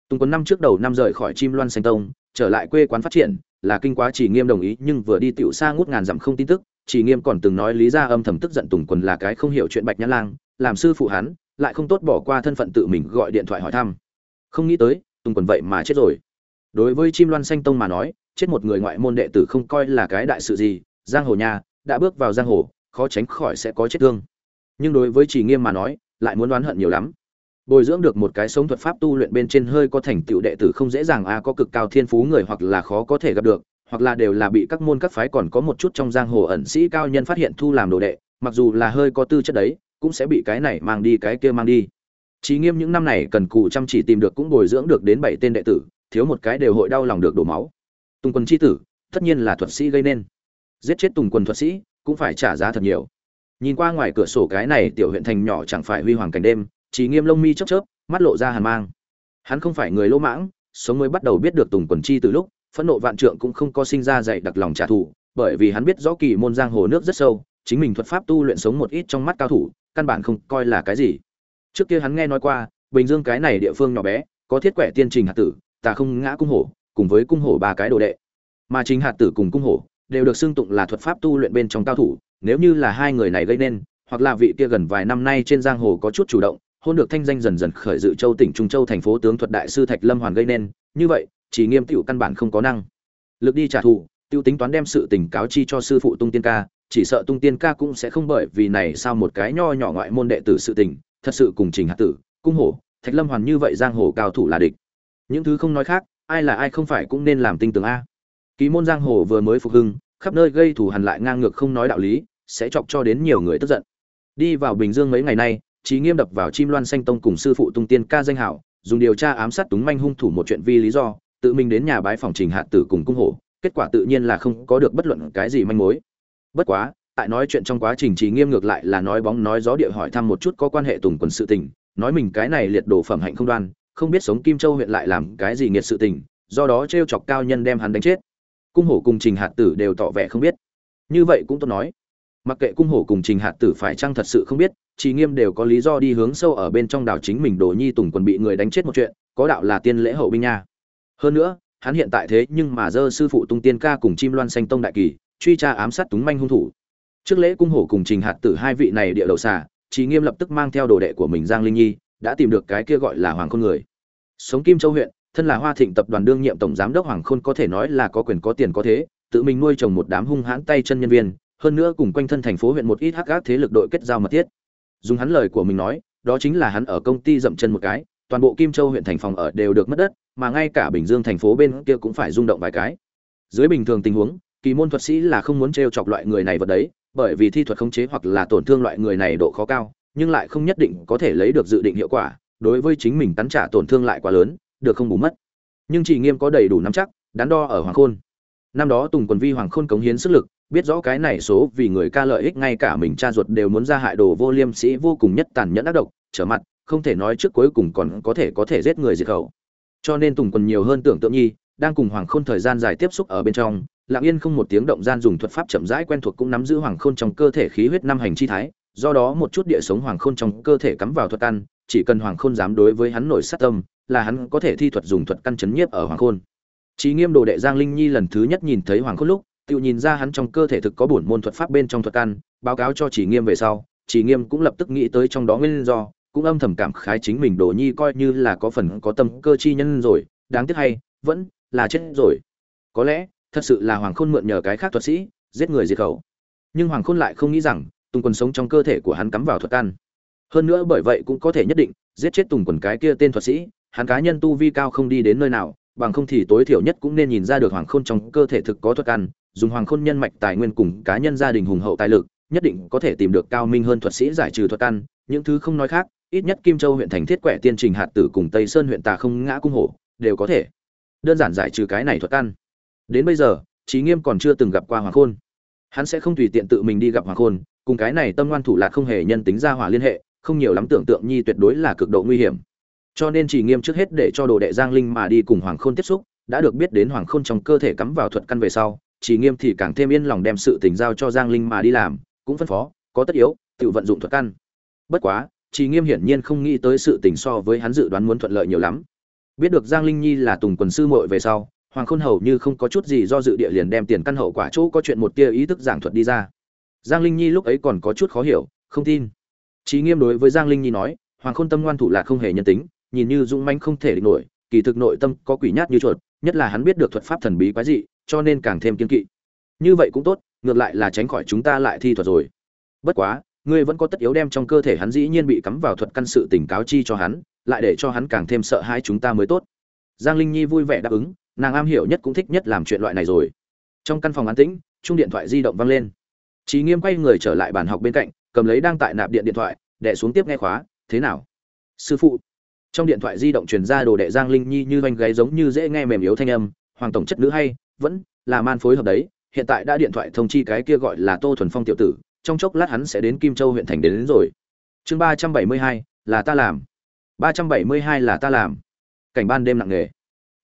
Tùng Quân năm trước đầu năm rời khỏi chim loan xanh tông, trở lại quê quán phát triển, là kinh quá chỉ nghiêm đồng ý, nhưng vừa đi tiểu xa ngút ngàn dặm không tin tức, chỉ nghiêm còn từng nói lý ra âm thầm tức giận Tùng Quần là cái không hiểu chuyện Bạch Nhã Lang, làm sư phụ hắn, lại không tốt bỏ qua thân phận tự mình gọi điện thoại hỏi thăm. Không nghĩ tới, Tùng Quần vậy mà chết rồi. Đối với chim loan xanh tông mà nói, chết một người ngoại môn đệ tử không coi là cái đại sự gì, giang hồ nhà đã bước vào giang hồ, khó tránh khỏi sẽ có chết thương. Nhưng đối với chỉ nghiêm mà nói, lại muốn đoán hận nhiều lắm bồi dưỡng được một cái sống thuật pháp tu luyện bên trên hơi có thành tựu đệ tử không dễ dàng a có cực cao thiên phú người hoặc là khó có thể gặp được hoặc là đều là bị các môn các phái còn có một chút trong giang hồ ẩn sĩ cao nhân phát hiện thu làm đồ đệ, mặc dù là hơi có tư chất đấy, cũng sẽ bị cái này mang đi, cái kia mang đi. Chí nghiêm những năm này cần cù chăm chỉ tìm được cũng bồi dưỡng được đến bảy tên đệ tử, thiếu một cái đều hội đau lòng được đổ máu. Tùng quân chi tử, tất nhiên là thuật sĩ gây nên. Giết chết tùng quân thuật sĩ, cũng phải trả giá thật nhiều. Nhìn qua ngoài cửa sổ cái này tiểu huyện thành nhỏ chẳng phải huy hoàng cảnh đêm, Chí nghiêm lông mi chớp chớp, mắt lộ ra hàn mang. Hắn không phải người lỗ mãng, sống mới bắt đầu biết được tùng quần chi từ lúc phẫn nộ vạn trượng cũng không có sinh ra dạy đặc lòng trả thù, bởi vì hắn biết rõ kỳ môn giang hồ nước rất sâu, chính mình thuật pháp tu luyện sống một ít trong mắt cao thủ, căn bản không coi là cái gì. Trước kia hắn nghe nói qua, bình dương cái này địa phương nhỏ bé, có thiết quẻ tiên trình hạt tử ta không ngã cung hổ, cùng với cung hổ ba cái đồ đệ. Mà chính hạt tử cùng cung hổ đều được xưng tụng là thuật pháp tu luyện bên trong cao thủ, nếu như là hai người này gây nên, hoặc là vị kia gần vài năm nay trên giang hồ có chút chủ động, hôn được thanh danh dần dần khởi dự châu tỉnh trung châu thành phố tướng thuật đại sư thạch lâm hoàn gây nên, như vậy chỉ nghiêm tiểu căn bản không có năng. Lực đi trả thù tiêu tính toán đem sự tình cáo chi cho sư phụ tung tiên ca chỉ sợ tung tiên ca cũng sẽ không bởi vì này sao một cái nho nhỏ ngoại môn đệ tử sự tình thật sự cùng trình hạt tử cung hổ thạch lâm hoàn như vậy giang hồ cao thủ là địch. Những thứ không nói khác ai là ai không phải cũng nên làm tinh tường a. Ký môn giang hồ vừa mới phục hưng khắp nơi gây thù hằn lại ngang ngược không nói đạo lý sẽ chọc cho đến nhiều người tức giận. Đi vào bình dương mấy ngày nay trí Nghiêm đập vào Chim Loan Xanh Tông cùng sư phụ Tung Tiên ca danh hảo, dùng điều tra ám sát Túng Manh hung thủ một chuyện vi lý do, tự mình đến nhà bái phòng Trình Hạt Tử cùng cung hổ, kết quả tự nhiên là không có được bất luận cái gì manh mối. Bất quá, tại nói chuyện trong quá trình trí Nghiêm ngược lại là nói bóng nói gió địa hỏi thăm một chút có quan hệ Tùng quần sự tình, nói mình cái này liệt đồ phẩm hạnh không đoan, không biết sống Kim Châu huyện lại làm cái gì nghiệt sự tình, do đó trêu chọc cao nhân đem hắn đánh chết. Cung hổ cùng Trình Hạt Tử đều tỏ vẻ không biết. Như vậy cũng tốt nói, mặc kệ cung hổ cùng Trình Hạt Tử phải chăng thật sự không biết, Chỉ Nghiêm đều có lý do đi hướng sâu ở bên trong đảo chính mình Đồ Nhi Tùng quần bị người đánh chết một chuyện, có đạo là tiên lễ hậu binh nha. Hơn nữa, hắn hiện tại thế nhưng mà dơ sư phụ Tung Tiên ca cùng Chim Loan Xanh Tông đại kỳ, truy tra ám sát Túng manh hung thủ. Trước lễ cung hổ cùng Trình Hạt Tử hai vị này địa đầu xà, Chỉ Nghiêm lập tức mang theo đồ đệ của mình Giang Linh Nhi, đã tìm được cái kia gọi là Hoàng Khôn người. Sống Kim Châu huyện, thân là Hoa Thịnh tập đoàn đương nhiệm tổng giám đốc Hoàng Khôn có thể nói là có quyền có tiền có thế, tự mình nuôi trồng một đám hung hãn tay chân nhân viên, hơn nữa cùng quanh thân thành phố huyện một ít hắc ác thế lực đội kết giao mật thiết. Dùng hắn lời của mình nói, đó chính là hắn ở công ty dậm chân một cái, toàn bộ Kim Châu huyện thành phòng ở đều được mất đất, mà ngay cả Bình Dương thành phố bên kia cũng phải rung động vài cái. Dưới bình thường tình huống, kỳ môn thuật sĩ là không muốn trêu chọc loại người này vật đấy, bởi vì thi thuật khống chế hoặc là tổn thương loại người này độ khó cao, nhưng lại không nhất định có thể lấy được dự định hiệu quả, đối với chính mình tán trả tổn thương lại quá lớn, được không bù mất. Nhưng chỉ nghiêm có đầy đủ nắm chắc, đắn đo ở Hoàng Khôn. Năm đó Tùng Quần Vi Hoàng Khôn cống hiến sức lực, biết rõ cái này số vì người ca lợi ích ngay cả mình cha ruột đều muốn ra hại đồ vô liêm sĩ vô cùng nhất tàn nhẫn ác độc trở mặt không thể nói trước cuối cùng còn có thể có thể giết người diệt khẩu. Cho nên tùng còn nhiều hơn tưởng tượng nhi đang cùng hoàng khôn thời gian dài tiếp xúc ở bên trong lặng yên không một tiếng động gian dùng thuật pháp chậm rãi quen thuộc cũng nắm giữ hoàng khôn trong cơ thể khí huyết năm hành chi thái do đó một chút địa sống hoàng khôn trong cơ thể cắm vào thuật căn chỉ cần hoàng khôn dám đối với hắn nổi sát tâm là hắn có thể thi thuật dùng thuật căn chấn nhiếp ở hoàng khôn. Chí Nghiêm đồ đệ Giang Linh Nhi lần thứ nhất nhìn thấy Hoàng Khôn lúc, tự nhìn ra hắn trong cơ thể thực có bổn môn thuật pháp bên trong thuật căn, báo cáo cho Chỉ Nghiêm về sau, Chỉ Nghiêm cũng lập tức nghĩ tới trong đó nguyên do, cũng âm thầm cảm khái chính mình Đồ Nhi coi như là có phần có tâm cơ chi nhân rồi, đáng tiếc hay, vẫn là chết rồi. có lẽ thật sự là hoàng khôn mượn nhờ cái khác thuật sĩ giết người diệt khẩu nhưng hoàng khôn lại không nghĩ rằng tùng quần sống trong cơ thể của hắn cắm vào thuật căn hơn nữa bởi vậy cũng có thể nhất định giết chết tùng quần cái kia tên thuật sĩ hắn cá nhân tu vi cao không đi đến nơi nào bằng không thì tối thiểu nhất cũng nên nhìn ra được hoàng khôn trong cơ thể thực có thuật căn dùng hoàng khôn nhân mạch tài nguyên cùng cá nhân gia đình hùng hậu tài lực nhất định có thể tìm được cao minh hơn thuật sĩ giải trừ thuật căn những thứ không nói khác ít nhất kim châu huyện thành thiết quẻ tiên trình hạt tử cùng tây sơn huyện tà không ngã cung hổ, đều có thể. Đơn giản giải trừ cái này thuật căn. Đến bây giờ, Chí nghiêm còn chưa từng gặp qua hoàng khôn. Hắn sẽ không tùy tiện tự mình đi gặp hoàng khôn, cùng cái này tâm ngoan thủ lạc không hề nhân tính ra hỏa liên hệ, không nhiều lắm tưởng tượng nhi tuyệt đối là cực độ nguy hiểm. Cho nên chỉ nghiêm trước hết để cho đồ đệ giang linh mà đi cùng hoàng khôn tiếp xúc, đã được biết đến hoàng khôn trong cơ thể cắm vào thuật căn về sau chỉ nghiêm thì càng thêm yên lòng đem sự tình giao cho giang linh mà đi làm, cũng phân phó, có tất yếu, tự vận dụng thuật căn. Bất quá Trì nghiêm hiển nhiên không nghĩ tới sự tình so với hắn dự đoán muốn thuận lợi nhiều lắm biết được giang linh nhi là tùng quần sư muội về sau hoàng khôn hầu như không có chút gì do dự địa liền đem tiền căn hậu quả chỗ có chuyện một tia ý thức giảng thuật đi ra giang linh nhi lúc ấy còn có chút khó hiểu không tin Chí Nghiêm đối với Giang Linh Nhi nói, Hoàng Khôn Tâm ngoan thủ là không hề nhân tính, nhìn như dũng mãnh không thể địch nổi, kỳ thực nội tâm có quỷ nhát như chuột, nhất là hắn biết được thuật pháp thần bí quái dị, cho nên càng thêm kiên kỵ. Như vậy cũng tốt, ngược lại là tránh khỏi chúng ta lại thi thuật rồi. Bất quá, ngươi vẫn có tất yếu đem trong cơ thể hắn dĩ nhiên bị cắm vào thuật căn sự tình cáo chi cho hắn, lại để cho hắn càng thêm sợ hãi chúng ta mới tốt. Giang Linh Nhi vui vẻ đáp ứng, nàng am hiểu nhất cũng thích nhất làm chuyện loại này rồi. Trong căn phòng an tĩnh, chuông điện thoại di động vang lên. Chí Nghiêm quay người trở lại bàn học bên cạnh, cầm lấy đang tại nạp điện điện thoại, đè xuống tiếp nghe khóa, thế nào? Sư phụ. Trong điện thoại di động truyền ra đồ đệ Giang Linh Nhi như vành gáy giống như dễ nghe mềm yếu thanh âm, hoàng tổng chất nữ hay, vẫn là man phối hợp đấy, hiện tại đã điện thoại thông chi cái kia gọi là Tô Thuần Phong tiểu tử, trong chốc lát hắn sẽ đến Kim Châu huyện thành đến, đến rồi. Chương ba trăm bảy mươi hai là ta làm. ba trăm bảy mươi hai là ta làm. Cảnh ban đêm nặng nề.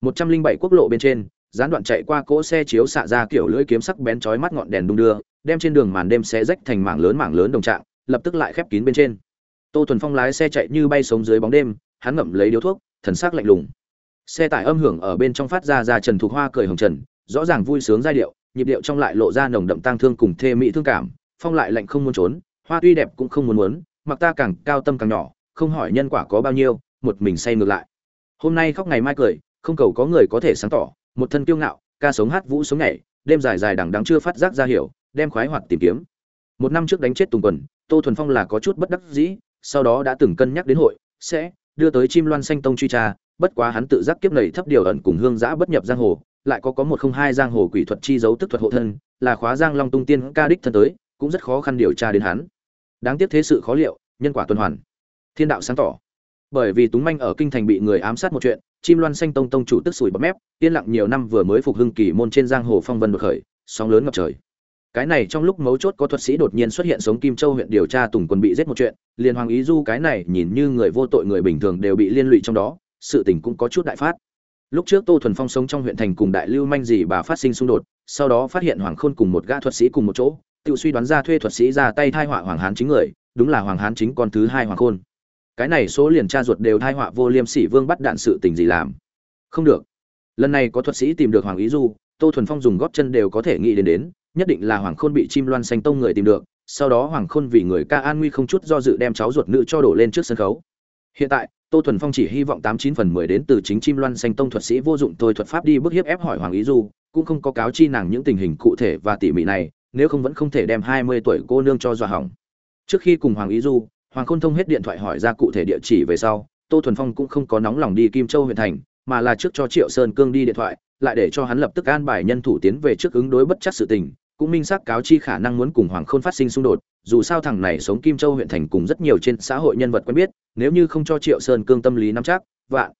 một trăm linh bảy quốc lộ bên trên, gián đoạn chạy qua cỗ xe chiếu xạ ra kiểu lưỡi kiếm sắc bén chói mắt ngọn đèn đung đưa, đem trên đường màn đêm xé rách thành mảng lớn mảng lớn đồng trạng, lập tức lại khép kín bên trên. Tô Thuần Phong lái xe chạy như bay sống dưới bóng đêm, hắn ngậm lấy điếu thuốc, thần sắc lạnh lùng. Xe tải âm hưởng ở bên trong phát ra ra Trần Thục Hoa cười hồng trần, rõ ràng vui sướng giai điệu, nhịp điệu trong lại lộ ra nồng đậm tang thương cùng thê mỹ thương cảm, phong lại lạnh không muốn trốn, hoa tuy đẹp cũng không muốn muốn, mặc ta càng cao tâm càng nhỏ, không hỏi nhân quả có bao nhiêu, một mình say ngược lại. Hôm nay khóc ngày mai cười, không cầu có người có thể sáng tỏ, một thân kiêu ngạo, ca sống hát vũ sống nhảy, đêm dài dài đằng đắng chưa phát giác ra hiểu, đem khoái hoạt tìm kiếm. Một năm trước đánh chết Tùng Quần, Tô Thuần Phong là có chút bất đắc dĩ, sau đó đã từng cân nhắc đến hội sẽ đưa tới chim loan xanh tông truy tra bất quá hắn tự giác kiếp nầy thấp điều ẩn cùng hương giã bất nhập giang hồ lại có có một không hai giang hồ quỷ thuật chi dấu tức thuật hộ thân là khóa giang long tung tiên ca đích thân tới cũng rất khó khăn điều tra đến hắn. Đáng tiếc thế sự khó liệu, nhân quả tuần hoàn. Thiên đạo sáng tỏ. Bởi vì túng manh ở kinh thành bị người ám sát một chuyện, chim loan xanh tông tông chủ tức sủi bọt mép, yên lặng nhiều năm vừa mới phục hưng kỳ môn trên giang hồ phong vân đột khởi, sóng lớn ngập trời. Cái này trong lúc mấu chốt có thuật sĩ đột nhiên xuất hiện sống kim châu huyện điều tra tùng quân bị giết một chuyện, liền hoàng ý du cái này nhìn như người vô tội người bình thường đều bị liên lụy trong đó, sự tình cũng có chút đại phát. Lúc trước tô thuần phong sống trong huyện thành cùng đại lưu manh gì bà phát sinh xung đột, sau đó phát hiện hoàng khôn cùng một gã thuật sĩ cùng một chỗ tự suy đoán ra thuê thuật sĩ ra tay thai họa hoàng hán chính người, đúng là hoàng hán chính con thứ hai hoàng khôn. Cái này số liền tra ruột đều thai họa vô liêm sỉ vương bắt đạn sự tình gì làm? Không được. Lần này có thuật sĩ tìm được hoàng ý du, tô thuần phong dùng góp chân đều có thể nghĩ đến đến, nhất định là hoàng khôn bị chim loan xanh tông người tìm được, sau đó hoàng khôn vì người ca an nguy không chút do dự đem cháu ruột nữ cho đổ lên trước sân khấu. Hiện tại, tô thuần phong chỉ hy vọng tám chín phần mười đến từ chính chim loan xanh tông thuật sĩ vô dụng tôi thuật pháp đi bức hiếp ép hỏi hoàng ý du, cũng không có cáo chi nàng những tình hình cụ thể và tỉ mỉ này nếu không vẫn không thể đem hai mươi tuổi cô nương cho dọa hỏng trước khi cùng hoàng ý du hoàng khôn thông hết điện thoại hỏi ra cụ thể địa chỉ về sau tô thuần phong cũng không có nóng lòng đi kim châu huyện thành mà là trước cho triệu sơn cương đi điện thoại lại để cho hắn lập tức an bài nhân thủ tiến về trước ứng đối bất chắc sự tình cũng minh xác cáo chi khả năng muốn cùng Hoàng Khôn phát sinh xung đột, dù sao thằng này sống Kim Châu huyện thành cùng rất nhiều trên xã hội nhân vật quen biết, nếu như không cho Triệu Sơn cương tâm lý nắm chắc, vạn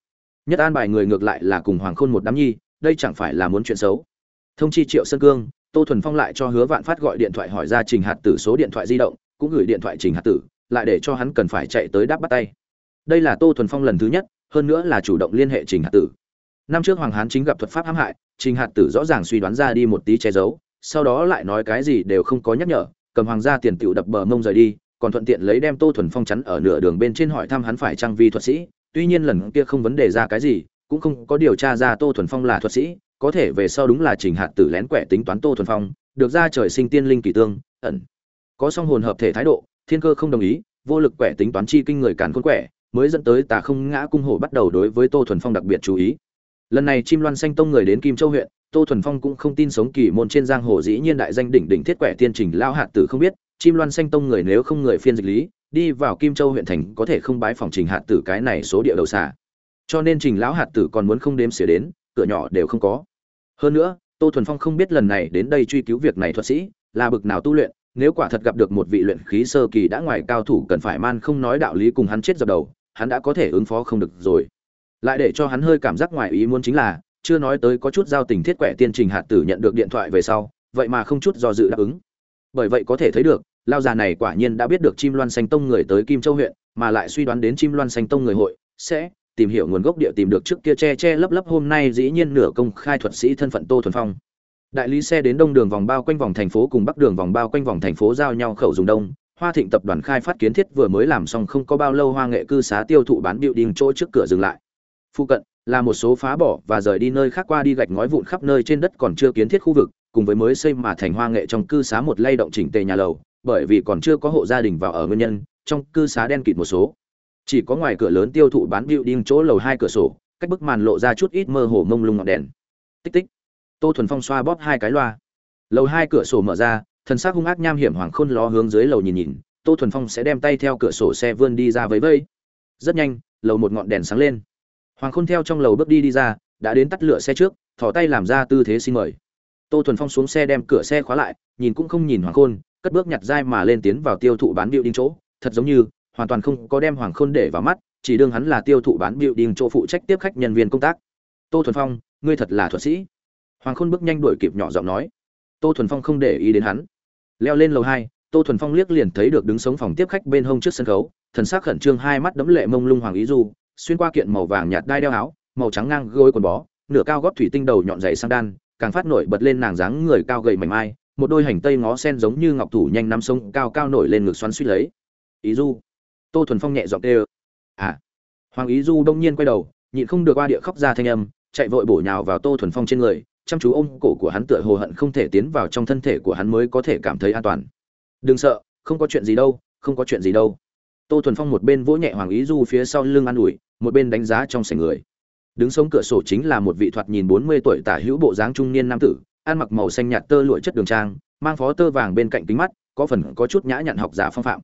nhất an bài người ngược lại là cùng Hoàng Khôn một đám nhi, đây chẳng phải là muốn chuyện xấu. Thông chi Triệu Sơn cương, Tô Thuần Phong lại cho Hứa Vạn Phát gọi điện thoại hỏi ra Trình Hạt Tử số điện thoại di động, cũng gửi điện thoại Trình Hạt Tử, lại để cho hắn cần phải chạy tới đáp bắt tay. Đây là Tô Thuần Phong lần thứ nhất, hơn nữa là chủ động liên hệ Trình Hạt Tử. Năm trước Hoàng Hán chính gặp thuật pháp hãm hại, Trình Hạt Tử rõ ràng suy đoán ra đi một tí che giấu, sau đó lại nói cái gì đều không có nhắc nhở cầm hoàng gia tiền tựu đập bờ mông rời đi còn thuận tiện lấy đem tô thuần phong chắn ở nửa đường bên trên hỏi thăm hắn phải trang vi thuật sĩ tuy nhiên lần kia không vấn đề ra cái gì cũng không có điều tra ra tô thuần phong là thuật sĩ có thể về sau đúng là trình hạt tử lén quẻ tính toán tô thuần phong, được ra trời sinh tiên linh kỳ tương, ẩn. Có song hồn hợp thể thái độ, thiên cơ không đồng ý, vô lực quẻ tính toán chi kinh người càn khôn quẻ, mới dẫn tới tà không ngã cung hổ bắt đầu đối với tô thuần phong đặc biệt chú ý. Lần này chim loan xanh tông người đến kim châu huyện, tô thuần phong cũng không tin sống kỳ môn trên giang hồ dĩ nhiên đại danh đỉnh đỉnh thiết quẻ tiên trình lao hạt tử không biết, chim loan xanh tông người nếu không người phiên dịch lý, đi vào kim châu huyện thành có thể không bái phòng trình hạt tử cái này số địa đầu xả cho nên trình lão hạt tử còn muốn không đếm xỉa đến cửa nhỏ đều không có. Hơn nữa, tô thuần phong không biết lần này đến đây truy cứu việc này thuật sĩ là bực nào tu luyện, nếu quả thật gặp được một vị luyện khí sơ kỳ đã ngoài cao thủ cần phải man không nói đạo lý cùng hắn chết dập đầu, hắn đã có thể ứng phó không được rồi. Lại để cho hắn hơi cảm giác ngoài ý muốn chính là, chưa nói tới có chút giao tình thiết quẻ tiên trình hạt tử nhận được điện thoại về sau, vậy mà không chút do dự đáp ứng. Bởi vậy có thể thấy được, lao già này quả nhiên đã biết được chim loan xanh tông người tới kim châu huyện, mà lại suy đoán đến chim loan xanh tông người hội sẽ tìm hiểu nguồn gốc địa tìm được trước kia che che lấp lấp hôm nay dĩ nhiên nửa công khai thuật sĩ thân phận tô thuần phong. Đại lý xe đến đông đường vòng bao quanh vòng thành phố cùng bắc đường vòng bao quanh vòng thành phố giao nhau khẩu dùng đông. Hoa thịnh tập đoàn khai phát kiến thiết vừa mới làm xong không có bao lâu hoa nghệ cư xá tiêu thụ bán biểu đình chỗ trước cửa dừng lại. Phụ cận, là một số phá bỏ và rời đi nơi khác qua đi gạch ngói vụn khắp nơi trên đất còn chưa kiến thiết khu vực, cùng với mới xây mà thành hoa nghệ trong cư xá một lay động chỉnh tề nhà lầu, bởi vì còn chưa có hộ gia đình vào ở nguyên nhân, trong cư xá đen kịt một số chỉ có ngoài cửa lớn tiêu thụ bán building chỗ lầu hai cửa sổ, cách bức màn lộ ra chút ít mơ hồ mông lung ngọn đèn. Tích tích. Tô thuần phong xoa bóp hai cái loa. Lầu hai cửa sổ mở ra, thần sắc hung ác nham hiểm hoàng khôn ló hướng dưới lầu nhìn nhìn, tô thuần phong sẽ đem tay theo cửa sổ xe vươn đi ra với vây rất nhanh, lầu một ngọn đèn sáng lên. Hoàng khôn theo trong lầu bước đi đi ra, đã đến tắt lửa xe trước thỏ tay làm ra tư thế xin mời. Tô thuần phong xuống xe đem cửa xe khóa lại, nhìn cũng không nhìn hoàng khôn, cất bước nhặt dai mà lên tiến vào tiêu thụ bán điệu đinh chỗ, thật giống như hoàn toàn không có đem hoàng khôn để vào mắt, chỉ đương hắn là tiêu thụ bán biểu đình chỗ phụ trách tiếp khách nhân viên công tác. Tô thuần phong, ngươi thật là thuật sĩ. Hoàng khôn bước nhanh đuổi kịp nhỏ giọng nói. Tô thuần phong không để ý đến hắn. Leo lên lầu hai, tô thuần phong liếc liền thấy được đứng sống phòng tiếp khách bên hông trước sân khấu, thần sắc khẩn trương hai mắt đấm lệ mông lung hoàng ý du, xuyên qua kiện màu vàng nhạt đai đeo áo, màu trắng ngang gối quần bó, nửa cao gót thủy tinh đầu nhọn dày sang đan, càng phát nổi bật lên nàng dáng người cao gầy mảnh mai, một đôi hành tây ngó sen giống như ngọc thủ nhanh nắm sông cao cao nổi lên ngực xoắn suýt lấy. Ý du tô thuần phong nhẹ giọng tê à. Hoàng ý du đông nhiên quay đầu, nhịn không được qua địa khóc ra thanh âm, chạy vội bổ nhào vào tô thuần phong trên người, chăm chú ôm cổ của hắn tựa hồ hận không thể tiến vào trong thân thể của hắn mới có thể cảm thấy an toàn. Đừng sợ, không có chuyện gì đâu, không có chuyện gì đâu. Tô thuần phong một bên vỗ nhẹ hoàng ý du phía sau lưng an ủi, một bên đánh giá trong sảnh người. Đứng sống cửa sổ chính là một vị thoạt nhìn bốn mươi tuổi tả hữu bộ dáng trung niên nam tử, ăn mặc màu xanh nhạt tơ lụa chất đường trang, mang phó tơ vàng bên cạnh kính mắt, có phần có chút nhã nhặn học giả phong phạm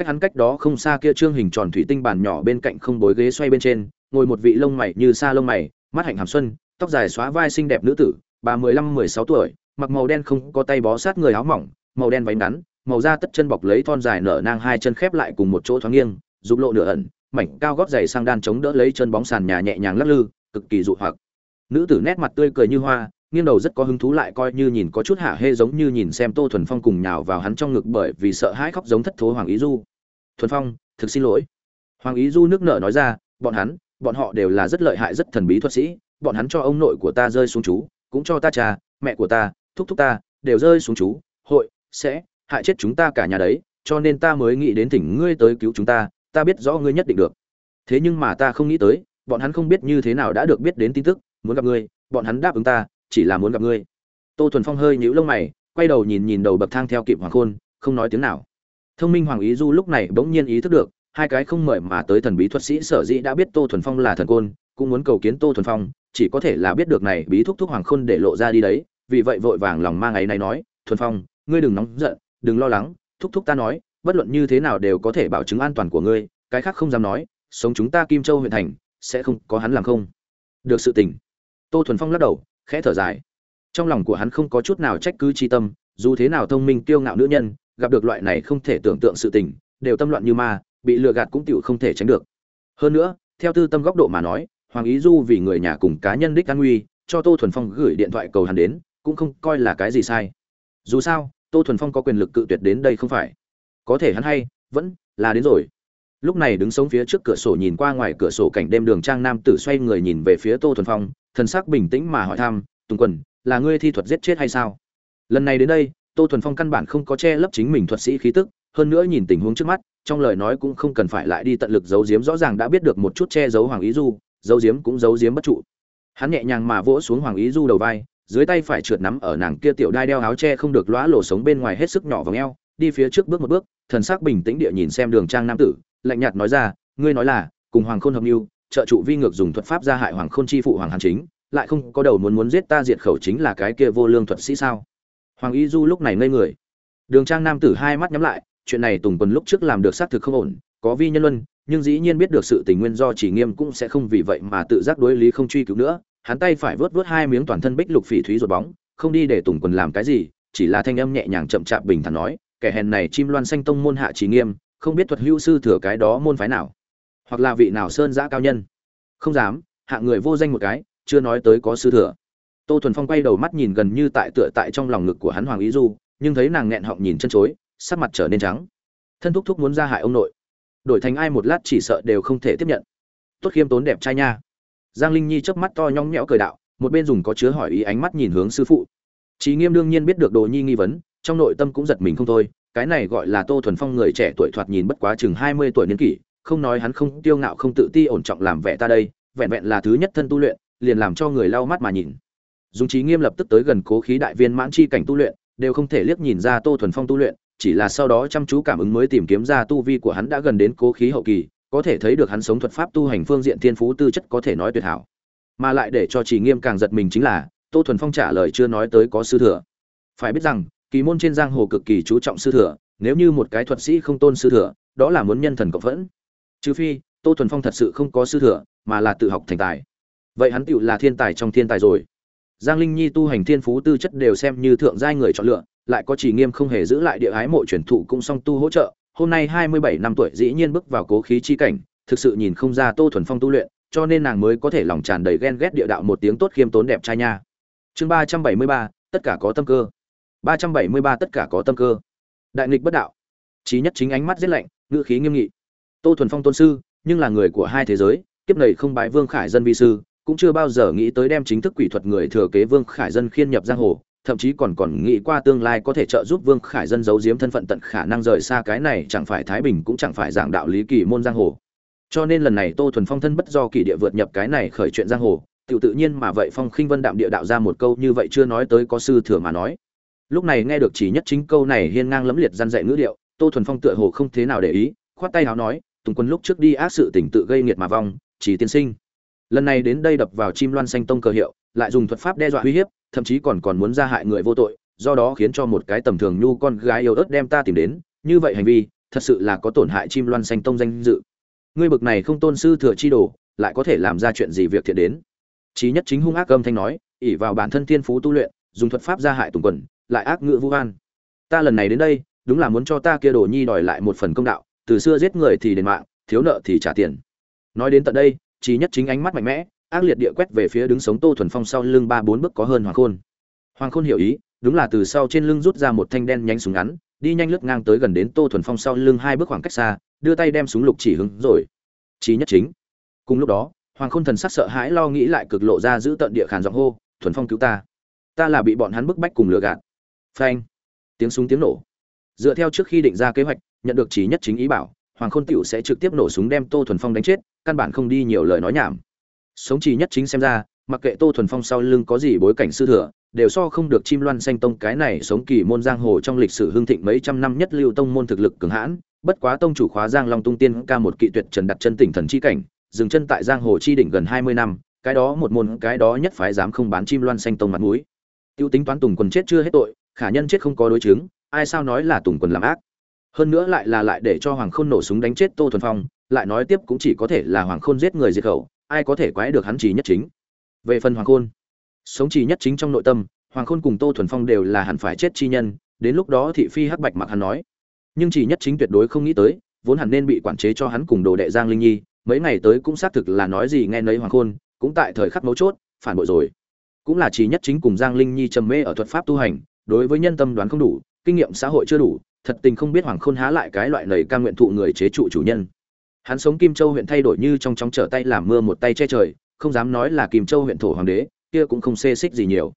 cách hắn cách đó không xa kia trương hình tròn thủy tinh bàn nhỏ bên cạnh không bối ghế xoay bên trên, ngồi một vị lông mày như sa lông mày, mắt hạnh hàm xuân, tóc dài xóa vai xinh đẹp nữ tử, bà mười lăm, mười sáu tuổi, mặc màu đen không có tay bó sát người áo mỏng, màu đen váy ngắn, màu da tất chân bọc lấy thon dài nở nang hai chân khép lại cùng một chỗ thoáng nghiêng, dục lộ nửa ẩn, mảnh cao gót giày sang đan chống đỡ lấy chân bóng sàn nhà nhẹ nhàng lắc lư, cực kỳ dụ hoặc. Nữ tử nét mặt tươi cười như hoa, nghiêng đầu rất có hứng thú lại coi như nhìn có chút hạ hê giống như nhìn xem tô thuần phong cùng nhào vào hắn trong ngực bởi vì sợ hãi khóc giống thất thố hoàng ý du thuần phong, thực xin lỗi. Hoàng ý du nước nở nói ra, bọn hắn, bọn họ đều là rất lợi hại, rất thần bí thuật sĩ, bọn hắn cho ông nội của ta rơi xuống chú, cũng cho ta cha mẹ của ta, thúc thúc ta, đều rơi xuống chú, hội, sẽ hại chết chúng ta cả nhà đấy, cho nên ta mới nghĩ đến thỉnh ngươi tới cứu chúng ta ta biết rõ ngươi nhất định được. Thế nhưng mà ta không nghĩ tới, bọn hắn không biết như thế nào đã được biết đến tin tức, muốn gặp ngươi, bọn hắn đáp ứng ta, chỉ là muốn gặp ngươi. Tô thuần phong hơi nhíu lông mày, quay đầu nhìn nhìn đầu bậc thang theo kịp hoàng khôn, không nói tiếng nào thông minh hoàng ý du lúc này bỗng nhiên ý thức được, hai cái không mời mà tới thần bí thuật sĩ sở dĩ đã biết tô thuần phong là thần côn, cũng muốn cầu kiến tô thuần phong, chỉ có thể là biết được này bí thúc thúc hoàng khôn để lộ ra đi đấy, vì vậy vội vàng lòng mang ấy này nói, thuần phong, ngươi đừng nóng giận, đừng lo lắng, thúc thúc ta nói, bất luận như thế nào đều có thể bảo chứng an toàn của ngươi, cái khác không dám nói, sống chúng ta kim châu huyện thành, sẽ không có hắn làm không. Được sự tình. Tô thuần phong lắc đầu, khẽ thở dài. Trong lòng của hắn không có chút nào trách cứ chi tâm, dù thế nào thông minh kiêu ngạo nữ nhân gặp được loại này không thể tưởng tượng sự tình, đều tâm loạn như ma, bị lừa gạt cũng tiểu không thể tránh được. Hơn nữa, theo tư tâm góc độ mà nói, hoàng ý du vì người nhà cùng cá nhân đích an nguy, cho tô thuần phong gửi điện thoại cầu hắn đến, cũng không coi là cái gì sai. Dù sao, tô thuần phong có quyền lực cự tuyệt đến đây không phải. Có thể hắn hay, vẫn là đến rồi. Lúc này đứng sống phía trước cửa sổ nhìn qua ngoài cửa sổ cảnh đêm đường trang nam tử xoay người nhìn về phía tô thuần phong, thần sắc bình tĩnh mà hỏi thăm, tùng quần, là ngươi thi thuật giết chết hay sao? Lần này đến đây tô thuần phong căn bản không có che lấp chính mình thuật sĩ khí tức, hơn nữa nhìn tình huống trước mắt, trong lời nói cũng không cần phải lại đi tận lực giấu giếm, rõ ràng đã biết được một chút che giấu hoàng ý du, giấu giếm cũng giấu giếm bất trụ. Hắn nhẹ nhàng mà vỗ xuống hoàng ý du đầu vai, dưới tay phải trượt nắm ở nàng kia tiểu đai đeo áo che không được lóa lổ sống bên ngoài hết sức nhỏ vào ngheo đi phía trước bước một bước, thần sắc bình tĩnh địa nhìn xem đường trang nam tử, lạnh nhạt nói ra, ngươi nói là, cùng hoàng khôn hợp mưu, trợ trụ vi ngược dùng thuật pháp gia hại hoàng khôn chi phụ hoàng hàn chính, lại không có đầu muốn muốn giết ta diệt khẩu chính là cái kia vô lương thuật sĩ sao? Hoàng y du lúc này ngây người. Đường trang nam tử hai mắt nhắm lại, chuyện này tùng quân lúc trước làm được xác thực không ổn, có vi nhân luân, nhưng dĩ nhiên biết được sự tình nguyên do chỉ nghiêm cũng sẽ không vì vậy mà tự giác đối lý không truy cứu nữa. Hắn tay phải vớt vớt hai miếng toàn thân bích lục phỉ thúy ruột bóng, không đi để tùng quần làm cái gì, chỉ là thanh âm nhẹ nhàng chậm chạp bình thản nói, kẻ hèn này chim loan xanh tông môn hạ Chỉ nghiêm, không biết thuật hữu sư thừa cái đó môn phái nào, hoặc là vị nào sơn giã cao nhân. Không dám, hạ người vô danh một cái, chưa nói tới có sư thừa tô thuần phong quay đầu mắt nhìn gần như tại tựa tại trong lòng ngực của hắn hoàng ý du nhưng thấy nàng nghẹn họng nhìn chân chối sắc mặt trở nên trắng. Thân thúc thúc muốn ra hại ông nội. Đổi thành ai một lát chỉ sợ đều không thể tiếp nhận. Tốt khiêm tốn đẹp trai nha. Giang linh nhi chớp mắt to nhong nhẽo cười đạo một bên dùng có chứa hỏi ý ánh mắt nhìn hướng sư phụ. Chí Nghiêm đương nhiên biết được Đồ Nhi nghi vấn, trong nội tâm cũng giật mình không thôi, cái này gọi là Tô Thuần Phong người trẻ tuổi thoạt nhìn bất quá chừng 20 tuổi niên kỷ, không nói hắn không tiêu ngạo không tự ti ổn trọng làm vẻ ta đây, vẹn vẹn là thứ nhất thân tu luyện, liền làm cho người lau mắt mà nhìn. Dung trí Nghiêm lập tức tới gần Cố khí đại viên mãn chi cảnh tu luyện, đều không thể liếc nhìn ra Tô Thuần Phong tu luyện, chỉ là sau đó chăm chú cảm ứng mới tìm kiếm ra tu vi của hắn đã gần đến Cố khí hậu kỳ, có thể thấy được hắn sống thuật pháp tu hành phương diện thiên phú tư chất có thể nói tuyệt hảo. Mà lại để cho Chỉ Nghiêm càng giật mình chính là, Tô Thuần Phong trả lời chưa nói tới có sư thừa. Phải biết rằng kỳ môn trên giang hồ cực kỳ chú trọng sư thừa nếu như một cái thuật sĩ không tôn sư thừa đó là muốn nhân thần cộng phẫn. Trừ phi tô thuần phong thật sự không có sư thừa mà là tự học thành tài. Vậy hắn tựu là thiên tài trong thiên tài rồi giang linh nhi tu hành thiên phú tư chất đều xem như thượng giai người chọn lựa, lại có chỉ nghiêm không hề giữ lại địa ái mộ truyền thụ cũng song tu hỗ trợ. Hôm nay hai mươi bảy năm tuổi dĩ nhiên bước vào cố khí chi cảnh, thực sự nhìn không ra tô thuần phong tu luyện, cho nên nàng mới có thể lòng tràn đầy ghen ghét địa đạo một tiếng tốt khiêm tốn đẹp trai nha. Chương ba trăm bảy mươi ba, tất cả có tâm cơ. ba trăm bảy mươi ba, tất cả có tâm cơ. Đại nghịch bất đạo. Trí nhất chính ánh mắt giết lạnh, ngữ khí nghiêm nghị. Tô thuần phong tôn sư, nhưng là người của hai thế giới, kiếp này không bái vương khải dân vi sư cũng chưa bao giờ nghĩ tới đem chính thức quỷ thuật người thừa kế vương khải dân khiên nhập giang hồ, thậm chí còn còn nghĩ qua tương lai có thể trợ giúp vương khải dân giấu giếm thân phận tận khả năng rời xa cái này chẳng phải thái bình cũng chẳng phải giảng đạo lý kỳ môn giang hồ. Cho nên lần này tô thuần phong thân bất do kỳ địa vượt nhập cái này khởi chuyện giang hồ tự tự nhiên mà vậy phong khinh vân đạm địa đạo ra một câu như vậy chưa nói tới có sư thừa mà nói. Lúc này nghe được chỉ nhất chính câu này hiên ngang lẫm liệt gian dạy ngữ điệu, tô thuần phong tựa hồ không thế nào để ý, khoát tay áo nói, tùng quân lúc trước đi ác sự tình tự gây nghiệt mà vong, chỉ tiên sinh lần này đến đây đập vào chim loan xanh tông cơ hiệu, lại dùng thuật pháp đe dọa uy hiếp, thậm chí còn còn muốn ra hại người vô tội, do đó khiến cho một cái tầm thường nhu con gái yêu ớt đem ta tìm đến. Như vậy hành vi, thật sự là có tổn hại chim loan xanh tông danh dự. Ngươi bực này không tôn sư thừa chi đồ, lại có thể làm ra chuyện gì việc thiện đến? Chí nhất chính hung ác âm thanh nói, ỉ vào bản thân thiên phú tu luyện, dùng thuật pháp ra hại tùng quần, lại ác ngữ vũ an ta lần này đến đây, đúng là muốn cho ta kia đồ nhi đòi lại một phần công đạo, từ xưa giết người thì đền mạng, thiếu nợ thì trả tiền. Nói đến tận đây chỉ nhất chính ánh mắt mạnh mẽ, ác liệt địa quét về phía đứng sống tô thuần phong sau lưng ba bốn bước có hơn hoàng khôn. Hoàng khôn hiểu ý, đúng là từ sau trên lưng rút ra một thanh đen nhánh súng ngắn, đi nhanh lướt ngang tới gần đến tô thuần phong sau lưng hai bước khoảng cách xa, đưa tay đem súng lục chỉ hướng rồi. Chí nhất chính. Cùng lúc đó, hoàng khôn thần sắc sợ hãi lo nghĩ lại cực lộ ra giữ tận địa khàn giọng hô, thuần phong cứu ta. Ta là bị bọn hắn bức bách cùng lừa gạt. Phanh. Tiếng súng tiếng nổ. Dựa theo trước khi định ra kế hoạch, nhận được chỉ nhất chính ý bảo, hoàng khôn tiểu sẽ trực tiếp nổ súng đem tô thuần phong đánh chết căn bản không đi nhiều lời nói nhảm. Sống chỉ nhất chính xem ra, mặc kệ tô thuần phong sau lưng có gì bối cảnh sư thừa, đều so không được chim loan xanh tông cái này sống kỳ môn giang hồ trong lịch sử hưng thịnh mấy trăm năm nhất lưu tông môn thực lực cường hãn. Bất quá tông chủ khóa giang long tung tiên ca một kỵ tuyệt trần đặt chân tỉnh thần chi cảnh, dừng chân tại giang hồ chi đỉnh gần hai mươi năm, cái đó một môn, cái đó nhất phái dám không bán chim loan xanh tông mặt mũi. Tiêu tính toán tùng quần chết chưa hết tội, khả nhân chết không có đối chứng, ai sao nói là tùng quần làm ác. Hơn nữa lại là lại để cho hoàng khôn nổ súng đánh chết tô thuần phong lại nói tiếp cũng chỉ có thể là hoàng khôn giết người diệt khẩu, ai có thể quái được hắn chỉ nhất chính. Về phần hoàng khôn, sống chỉ nhất chính trong nội tâm, hoàng khôn cùng tô thuần phong đều là hẳn phải chết chi nhân, đến lúc đó thị phi hắc bạch mặc hắn nói. Nhưng chỉ nhất chính tuyệt đối không nghĩ tới, vốn hẳn nên bị quản chế cho hắn cùng đồ đệ giang linh nhi, mấy ngày tới cũng xác thực là nói gì nghe nấy hoàng khôn, cũng tại thời khắc mấu chốt, phản bội rồi. Cũng là chỉ nhất chính cùng giang linh nhi trầm mê ở thuật pháp tu hành, đối với nhân tâm đoán không đủ, kinh nghiệm xã hội chưa đủ, thật tình không biết hoàng khôn há lại cái loại lầy ca nguyện thụ người chế trụ chủ nhân hắn sống kim châu huyện thay đổi như trong chóng trở tay làm mưa một tay che trời, không dám nói là kim châu huyện thổ hoàng đế, kia cũng không xê xích gì nhiều.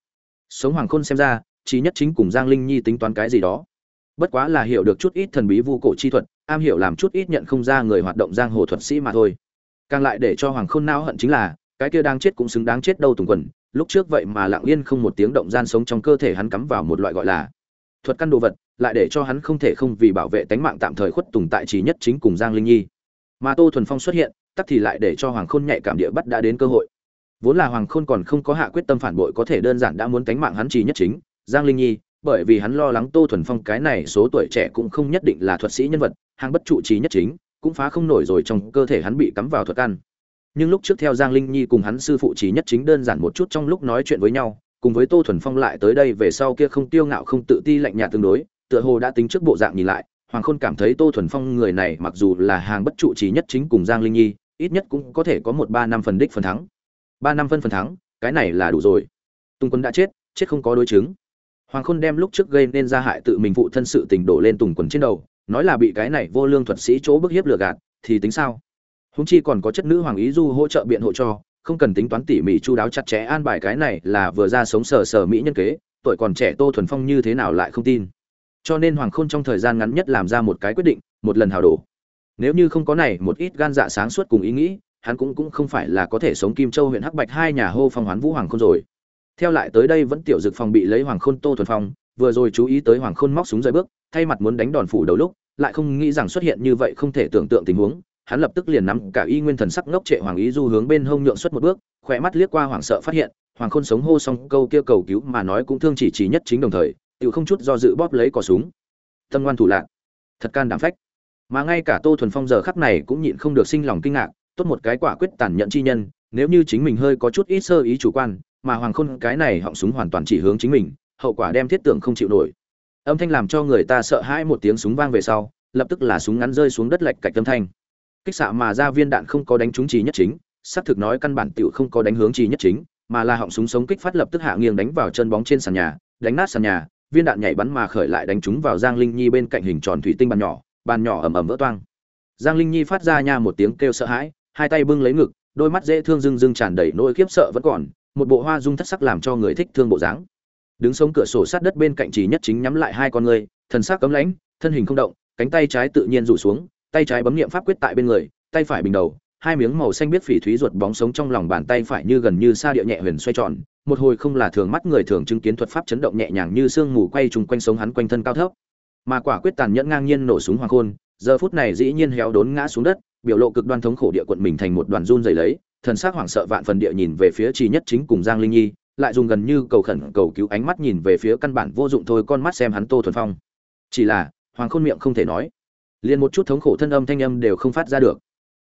Sống hoàng khôn xem ra chỉ nhất chính cùng giang linh nhi tính toán cái gì đó. Bất quá là hiểu được chút ít thần bí vu cổ chi thuật, am hiểu làm chút ít nhận không ra người hoạt động giang hồ thuật sĩ mà thôi. Càng lại để cho hoàng khôn nao hận chính là, cái kia đang chết cũng xứng đáng chết đâu tùng quần, lúc trước vậy mà lặng yên không một tiếng động gian sống trong cơ thể hắn cắm vào một loại gọi là thuật căn đồ vật, lại để cho hắn không thể không vì bảo vệ tánh mạng tạm thời khuất tùng tại trí nhất chính cùng giang linh nhi mà tô thuần phong xuất hiện, tắc thì lại để cho hoàng khôn nhạy cảm địa bắt đã đến cơ hội vốn là hoàng khôn còn không có hạ quyết tâm phản bội có thể đơn giản đã muốn tánh mạng hắn trì nhất chính, giang linh nhi, bởi vì hắn lo lắng tô thuần phong cái này số tuổi trẻ cũng không nhất định là thuật sĩ nhân vật, hàng bất trụ trì nhất chính, cũng phá không nổi rồi trong cơ thể hắn bị cắm vào thuật ăn. nhưng lúc trước theo giang linh nhi cùng hắn sư phụ trì nhất chính đơn giản một chút trong lúc nói chuyện với nhau, cùng với tô thuần phong lại tới đây về sau kia không tiêu ngạo không tự ti lạnh nhạt tương đối, tựa hồ đã tính trước bộ dạng nhìn lại hoàng khôn cảm thấy tô thuần phong người này mặc dù là hàng bất trụ trì nhất chính cùng giang linh nhi, ít nhất cũng có thể có một ba năm phần đích phần thắng. Ba năm phân phần thắng, cái này là đủ rồi. Tùng quân đã chết chết không có đối chứng. Hoàng khôn đem lúc trước gây nên ra hại tự mình phụ thân sự tình đổ lên tùng quần trên đầu, nói là bị cái này vô lương thuật sĩ chỗ bức hiếp lừa gạt, thì tính sao? Húng chi còn có chất nữ hoàng ý du hỗ trợ biện hộ cho, không cần tính toán tỉ mỉ chu đáo chặt chẽ an bài cái này là vừa ra sống sờ sờ mỹ nhân kế, tuổi còn trẻ tô thuần phong như thế nào lại không tin cho nên hoàng khôn trong thời gian ngắn nhất làm ra một cái quyết định, một lần hào đổ. Nếu như không có này một ít gan dạ sáng suốt cùng ý nghĩ, hắn cũng cũng không phải là có thể sống kim châu huyện hắc bạch hai nhà hô phong hoán vũ hoàng khôn rồi. Theo lại tới đây vẫn tiểu dực phòng bị lấy hoàng khôn tô thuần phong, vừa rồi chú ý tới hoàng khôn móc súng rời bước, thay mặt muốn đánh đòn phủ đầu lúc, lại không nghĩ rằng xuất hiện như vậy không thể tưởng tượng tình huống, hắn lập tức liền nắm cả y nguyên thần sắc ngốc trệ hoàng ý du hướng bên hông nhượng xuất một bước, khỏe mắt liếc qua hoàng sợ phát hiện, hoàng khôn sống hô xong câu kia cầu cứu mà nói cũng thương chỉ chỉ nhất chính đồng thời tự không chút do dự bóp lấy cò súng. Tâm ngoan thủ lạc thật can đảm phách. Mà ngay cả tô thuần phong giờ khắc này cũng nhịn không được sinh lòng kinh ngạc, tốt một cái quả quyết tàn nhẫn chi nhân, nếu như chính mình hơi có chút ít sơ ý chủ quan, mà hoàng khôn cái này họng súng hoàn toàn chỉ hướng chính mình, hậu quả đem thiết tưởng không chịu nổi. Âm thanh làm cho người ta sợ hãi một tiếng súng vang về sau, lập tức là súng ngắn rơi xuống đất lệch cạch âm thanh. Kích xạ mà ra viên đạn không có đánh trúng trì nhất chính, xác thực nói căn bản tựu không có đánh hướng trì nhất chính, mà là họng súng sống kích phát lập tức hạ nghiêng đánh vào chân bóng trên sàn nhà, đánh nát sàn nhà viên đạn nhảy bắn mà khởi lại đánh trúng vào giang linh nhi bên cạnh hình tròn thủy tinh bàn nhỏ bàn nhỏ ầm ầm vỡ toang. Giang linh nhi phát ra nha một tiếng kêu sợ hãi, hai tay bưng lấy ngực, đôi mắt dễ thương rưng rưng tràn đầy nỗi khiếp sợ vẫn còn, một bộ hoa dung thất sắc làm cho người thích thương bộ dáng. Đứng sống cửa sổ sát đất bên cạnh chỉ nhất chính nhắm lại hai con người, thần sắc cấm lãnh, thân hình không động, cánh tay trái tự nhiên rủ xuống, tay trái bấm niệm pháp quyết tại bên người, tay phải bình đầu hai miếng màu xanh biết phỉ thúy ruột bóng sống trong lòng bàn tay phải như gần như xa địa nhẹ huyền xoay tròn, một hồi không là thường mắt người thường chứng kiến thuật pháp chấn động nhẹ nhàng như sương mù quay trùng quanh sống hắn quanh thân cao thấp. Mà quả quyết tàn nhẫn ngang nhiên nổ súng hoàng khôn giờ phút này dĩ nhiên héo đốn ngã xuống đất, biểu lộ cực đoan thống khổ địa quận mình thành một đoàn run rẩy lấy, thần sắc hoảng sợ vạn phần địa nhìn về phía trì nhất chính cùng giang linh nhi, lại dùng gần như cầu khẩn cầu cứu ánh mắt nhìn về phía căn bản vô dụng thôi con mắt xem hắn tô thuần phong. Chỉ là, hoàng khôn miệng không thể nói. Liền một chút thống khổ thân âm thanh âm đều không phát ra được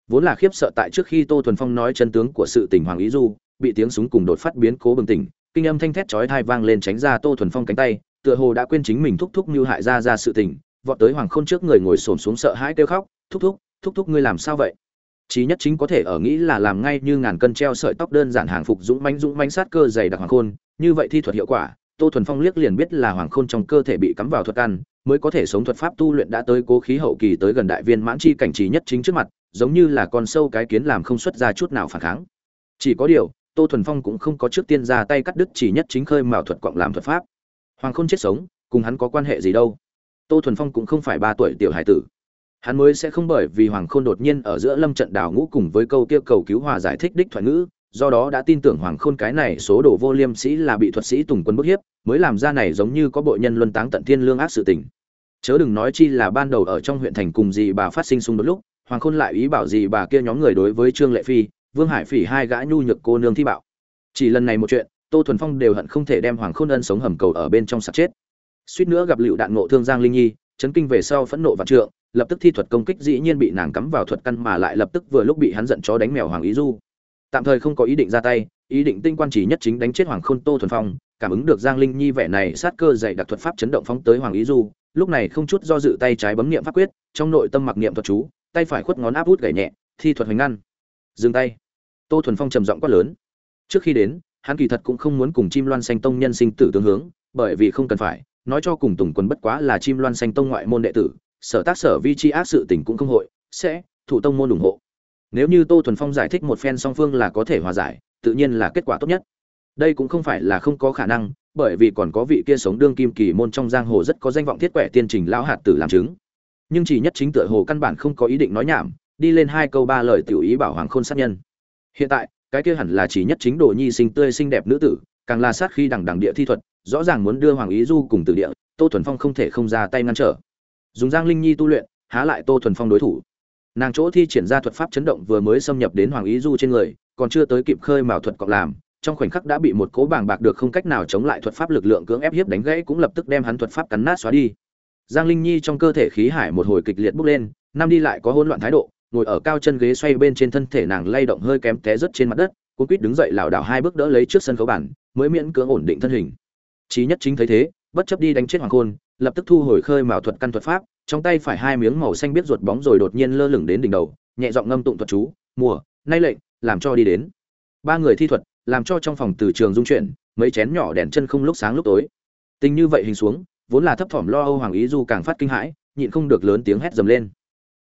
vốn là khiếp sợ tại trước khi tô thuần phong nói chân tướng của sự tình hoàng ý du, bị tiếng súng cùng đột phát biến cố bừng tỉnh, kinh âm thanh thét chói thai vang lên tránh ra tô thuần phong cánh tay, tựa hồ đã quên chính mình thúc thúc như hại ra ra sự tình, vọt tới hoàng khôn trước người ngồi xổm xuống sợ hãi kêu khóc, thúc thúc thúc thúc ngươi làm sao vậy? Chí nhất chính có thể ở nghĩ là làm ngay như ngàn cân treo sợi tóc đơn giản hàng phục dũng mãnh dũng mãnh sát cơ dày đặc hoàng khôn, như vậy thi thuật hiệu quả, tô thuần phong liếc liền biết là hoàng khôn trong cơ thể bị cắm vào thuật căn mới có thể sống thuật pháp tu luyện đã tới cố khí hậu kỳ tới gần đại viên mãn chi cảnh trí nhất chính trước mặt giống như là con sâu cái kiến làm không xuất ra chút nào phản kháng. Chỉ có điều, tô thuần phong cũng không có trước tiên ra tay cắt đứt chỉ nhất chính khơi mào thuật quặng làm thuật pháp. Hoàng khôn chết sống, cùng hắn có quan hệ gì đâu? Tô thuần phong cũng không phải ba tuổi tiểu hải tử. Hắn mới sẽ không bởi vì hoàng khôn đột nhiên ở giữa lâm trận đào ngũ cùng với câu kia cầu cứu hòa giải thích đích thoại ngữ, do đó đã tin tưởng hoàng khôn cái này số đồ vô liêm sĩ là bị thuật sĩ tùng quân bức hiếp, mới làm ra này giống như có bộ nhân luân táng tận thiên lương ác sự tình. Chớ đừng nói chi là ban đầu ở trong huyện thành cùng gì bà phát sinh xung đột lúc hoàng khôn lại ý bảo gì bà kia nhóm người đối với trương lệ phi, vương hải phỉ hai gã nhu nhược cô nương thi bạo. Chỉ lần này một chuyện, tô thuần phong đều hận không thể đem hoàng khôn ân sống hầm cầu ở bên trong sạt chết. Suýt nữa gặp lựu đạn ngộ thương giang linh nhi, chấn kinh về sau phẫn nộ và trượng, lập tức thi thuật công kích dĩ nhiên bị nàng cắm vào thuật căn mà lại lập tức vừa lúc bị hắn giận chó đánh mèo hoàng ý du. Tạm thời không có ý định ra tay, ý định tinh quan chỉ nhất chính đánh chết hoàng khôn tô thuần phong, cảm ứng được giang linh nhi vẻ này sát cơ dày đặc thuật pháp chấn động phóng tới hoàng ý du, lúc này không chút do dự tay trái bấm niệm pháp quyết, trong nội tâm mặc niệm thuật chú tay phải khuất ngón áp út gảy nhẹ, thi thuật hoành ngăn. Dừng tay. Tô thuần phong trầm giọng quát lớn. Trước khi đến, hắn kỳ thật cũng không muốn cùng chim loan xanh tông nhân sinh tử tương hướng, bởi vì không cần phải, nói cho cùng tùng quân bất quá là chim loan xanh tông ngoại môn đệ tử, sở tác sở vi chi ác sự tình cũng không hội, sẽ, thủ tông môn ủng hộ. Nếu như tô thuần phong giải thích một phen song phương là có thể hòa giải, tự nhiên là kết quả tốt nhất. Đây cũng không phải là không có khả năng, bởi vì còn có vị kia sống đương kim kỳ môn trong giang hồ rất có danh vọng thiết quẻ tiên trình lão hạt tử làm chứng nhưng chỉ nhất chính tựa hồ căn bản không có ý định nói nhảm, đi lên hai câu ba lời tiểu ý bảo hoàng khôn sát nhân. Hiện tại, cái kia hẳn là chỉ nhất chính đồ nhi sinh tươi xinh đẹp nữ tử, càng là sát khi đằng đằng địa thi thuật, rõ ràng muốn đưa hoàng ý du cùng tử địa, tô thuần phong không thể không ra tay ngăn trở. Dùng giang linh nhi tu luyện, há lại tô thuần phong đối thủ. Nàng chỗ thi triển ra thuật pháp chấn động vừa mới xâm nhập đến hoàng ý du trên người, còn chưa tới kịp khơi mào thuật cọc làm, trong khoảnh khắc đã bị một cố bàng bạc được không cách nào chống lại thuật pháp lực lượng cưỡng ép hiếp đánh gãy cũng lập tức đem hắn thuật pháp cắn nát xóa đi giang linh nhi trong cơ thể khí hải một hồi kịch liệt bốc lên năm đi lại có hỗn loạn thái độ, ngồi ở cao chân ghế xoay bên trên thân thể nàng lay động hơi kém té rất trên mặt đất, cuốn quýt đứng dậy lảo đảo hai bước đỡ lấy trước sân khấu bản, mới miễn cưỡng ổn định thân hình. Chí nhất chính thấy thế, bất chấp đi đánh chết hoàng khôn, lập tức thu hồi khơi mào thuật căn thuật pháp, trong tay phải hai miếng màu xanh biết ruột bóng rồi đột nhiên lơ lửng đến đỉnh đầu, nhẹ giọng ngâm tụng thuật chú, mùa, nay lệnh, làm cho đi đến. Ba người thi thuật, làm cho trong phòng từ trường dung chuyển, mấy chén nhỏ đèn chân không lúc sáng lúc tối. Tình như vậy hình xuống vốn là thấp thỏm lo âu hoàng ý du càng phát kinh hãi, nhịn không được lớn tiếng hét dầm lên.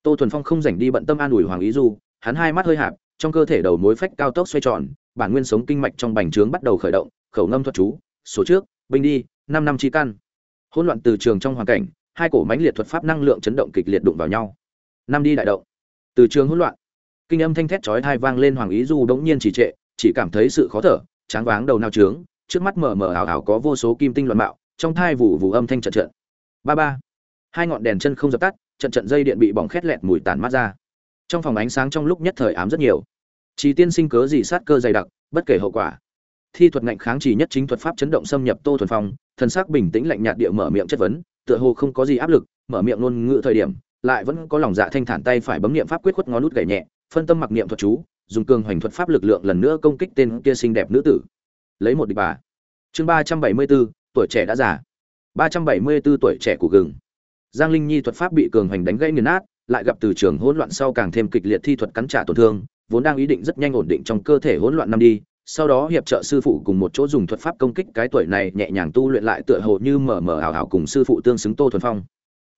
Tô thuần phong không rảnh đi bận tâm an ủi hoàng ý du, hắn hai mắt hơi hạp, trong cơ thể đầu mối phách cao tốc xoay tròn, bản nguyên sống kinh mạch trong bành trướng bắt đầu khởi động, khẩu ngâm thuật chú, số trước, binh đi, năm năm chi căn. Hỗn loạn từ trường trong hoàn cảnh, hai cổ mãnh liệt thuật pháp năng lượng chấn động kịch liệt đụng vào nhau. Năm đi đại động. Từ trường hỗn loạn, kinh âm thanh thét chói tai vang lên hoàng ý du đống nhiên chỉ trệ, chỉ cảm thấy sự khó thở, tráng váng đầu nao trướng, trước mắt mờ mờ ảo ảo có vô số kim tinh loạn mạo trong thai vụ vụ âm thanh trận trận. Ba ba. Hai ngọn đèn chân không dập tắt, trận trận dây điện bị bỏng khét lẹt mùi tàn mát ra. Trong phòng ánh sáng trong lúc nhất thời ám rất nhiều. Chỉ tiên sinh cớ gì sát cơ dày đặc, bất kể hậu quả. Thi thuật ngạnh kháng chỉ nhất chính thuật pháp chấn động xâm nhập tô thuần phong, thần sắc bình tĩnh lạnh nhạt địa mở miệng chất vấn, tựa hồ không có gì áp lực, mở miệng ngôn ngữ thời điểm, lại vẫn có lòng dạ thanh thản tay phải bấm niệm pháp quyết khuất ngón nút gảy nhẹ, phân tâm mặc niệm thuật chú, dùng cường hoành thuật pháp lực lượng lần nữa công kích tên kia xinh đẹp nữ tử. Lấy một địch bà. Chương ba trăm bảy mươi bốn tuổi trẻ đã già. Ba trăm bảy mươi bốn tuổi trẻ của gừng. Giang linh nhi thuật pháp bị cường hoành đánh gãy nghiền nát, lại gặp từ trường hỗn loạn sau càng thêm kịch liệt thi thuật cắn trả tổn thương, vốn đang ý định rất nhanh ổn định trong cơ thể hỗn loạn năm đi, sau đó hiệp trợ sư phụ cùng một chỗ dùng thuật pháp công kích cái tuổi này, nhẹ nhàng tu luyện lại tựa hồ như mở mở ảo ảo cùng sư phụ tương xứng tô thuần phong.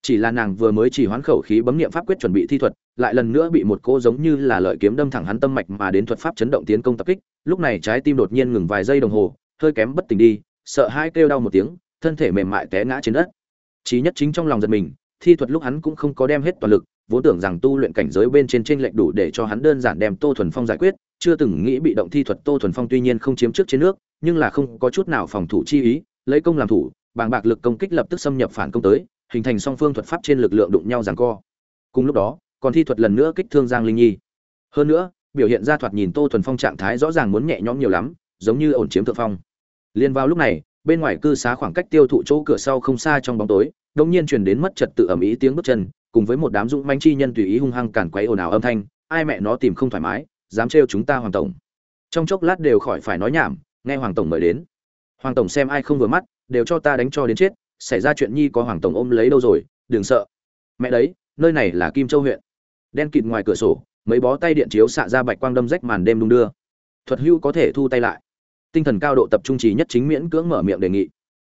Chỉ là nàng vừa mới chỉ hoán khẩu khí bấm niệm pháp quyết chuẩn bị thi thuật, lại lần nữa bị một cô giống như là lợi kiếm đâm thẳng hắn tâm mạch mà đến thuật pháp chấn động tiến công tập kích, lúc này trái tim đột nhiên ngừng vài giây đồng hồ, hơi kém bất tỉnh đi sợ hai kêu đau một tiếng, thân thể mềm mại té ngã trên đất. Chí nhất chính trong lòng giật mình, thi thuật lúc hắn cũng không có đem hết toàn lực, vốn tưởng rằng tu luyện cảnh giới bên trên trên lệnh đủ để cho hắn đơn giản đem tô thuần phong giải quyết, chưa từng nghĩ bị động thi thuật tô thuần phong tuy nhiên không chiếm trước trên nước, nhưng là không có chút nào phòng thủ chi ý, lấy công làm thủ, bàng bạc lực công kích lập tức xâm nhập phản công tới, hình thành song phương thuật pháp trên lực lượng đụng nhau giằng co. Cùng lúc đó, còn thi thuật lần nữa kích thương giang linh nhi. Hơn nữa, biểu hiện ra thoạt nhìn tô thuần phong trạng thái rõ ràng muốn nhẹ nhõm nhiều lắm, giống như ổn chiếm thượng phong liên vào lúc này, bên ngoài cư xá khoảng cách tiêu thụ chỗ cửa sau không xa trong bóng tối, đột nhiên truyền đến mất trật tự ầm ĩ tiếng bước chân, cùng với một đám dũng mãnh chi nhân tùy ý hung hăng cản quấy ồn ào âm thanh, ai mẹ nó tìm không thoải mái, dám trêu chúng ta hoàng tổng. Trong chốc lát đều khỏi phải nói nhảm, nghe hoàng tổng mời đến. Hoàng tổng xem ai không vừa mắt, đều cho ta đánh cho đến chết, xảy ra chuyện nhi có hoàng tổng ôm lấy đâu rồi, đừng sợ. Mẹ đấy, nơi này là kim châu huyện. Đen kịt ngoài cửa sổ, mấy bó tay điện chiếu xạ ra bạch quang đâm rách màn đêm đung đưa. Thuật hưu có thể thu tay lại tinh thần cao độ tập trung trí nhất chính miễn cưỡng mở miệng đề nghị.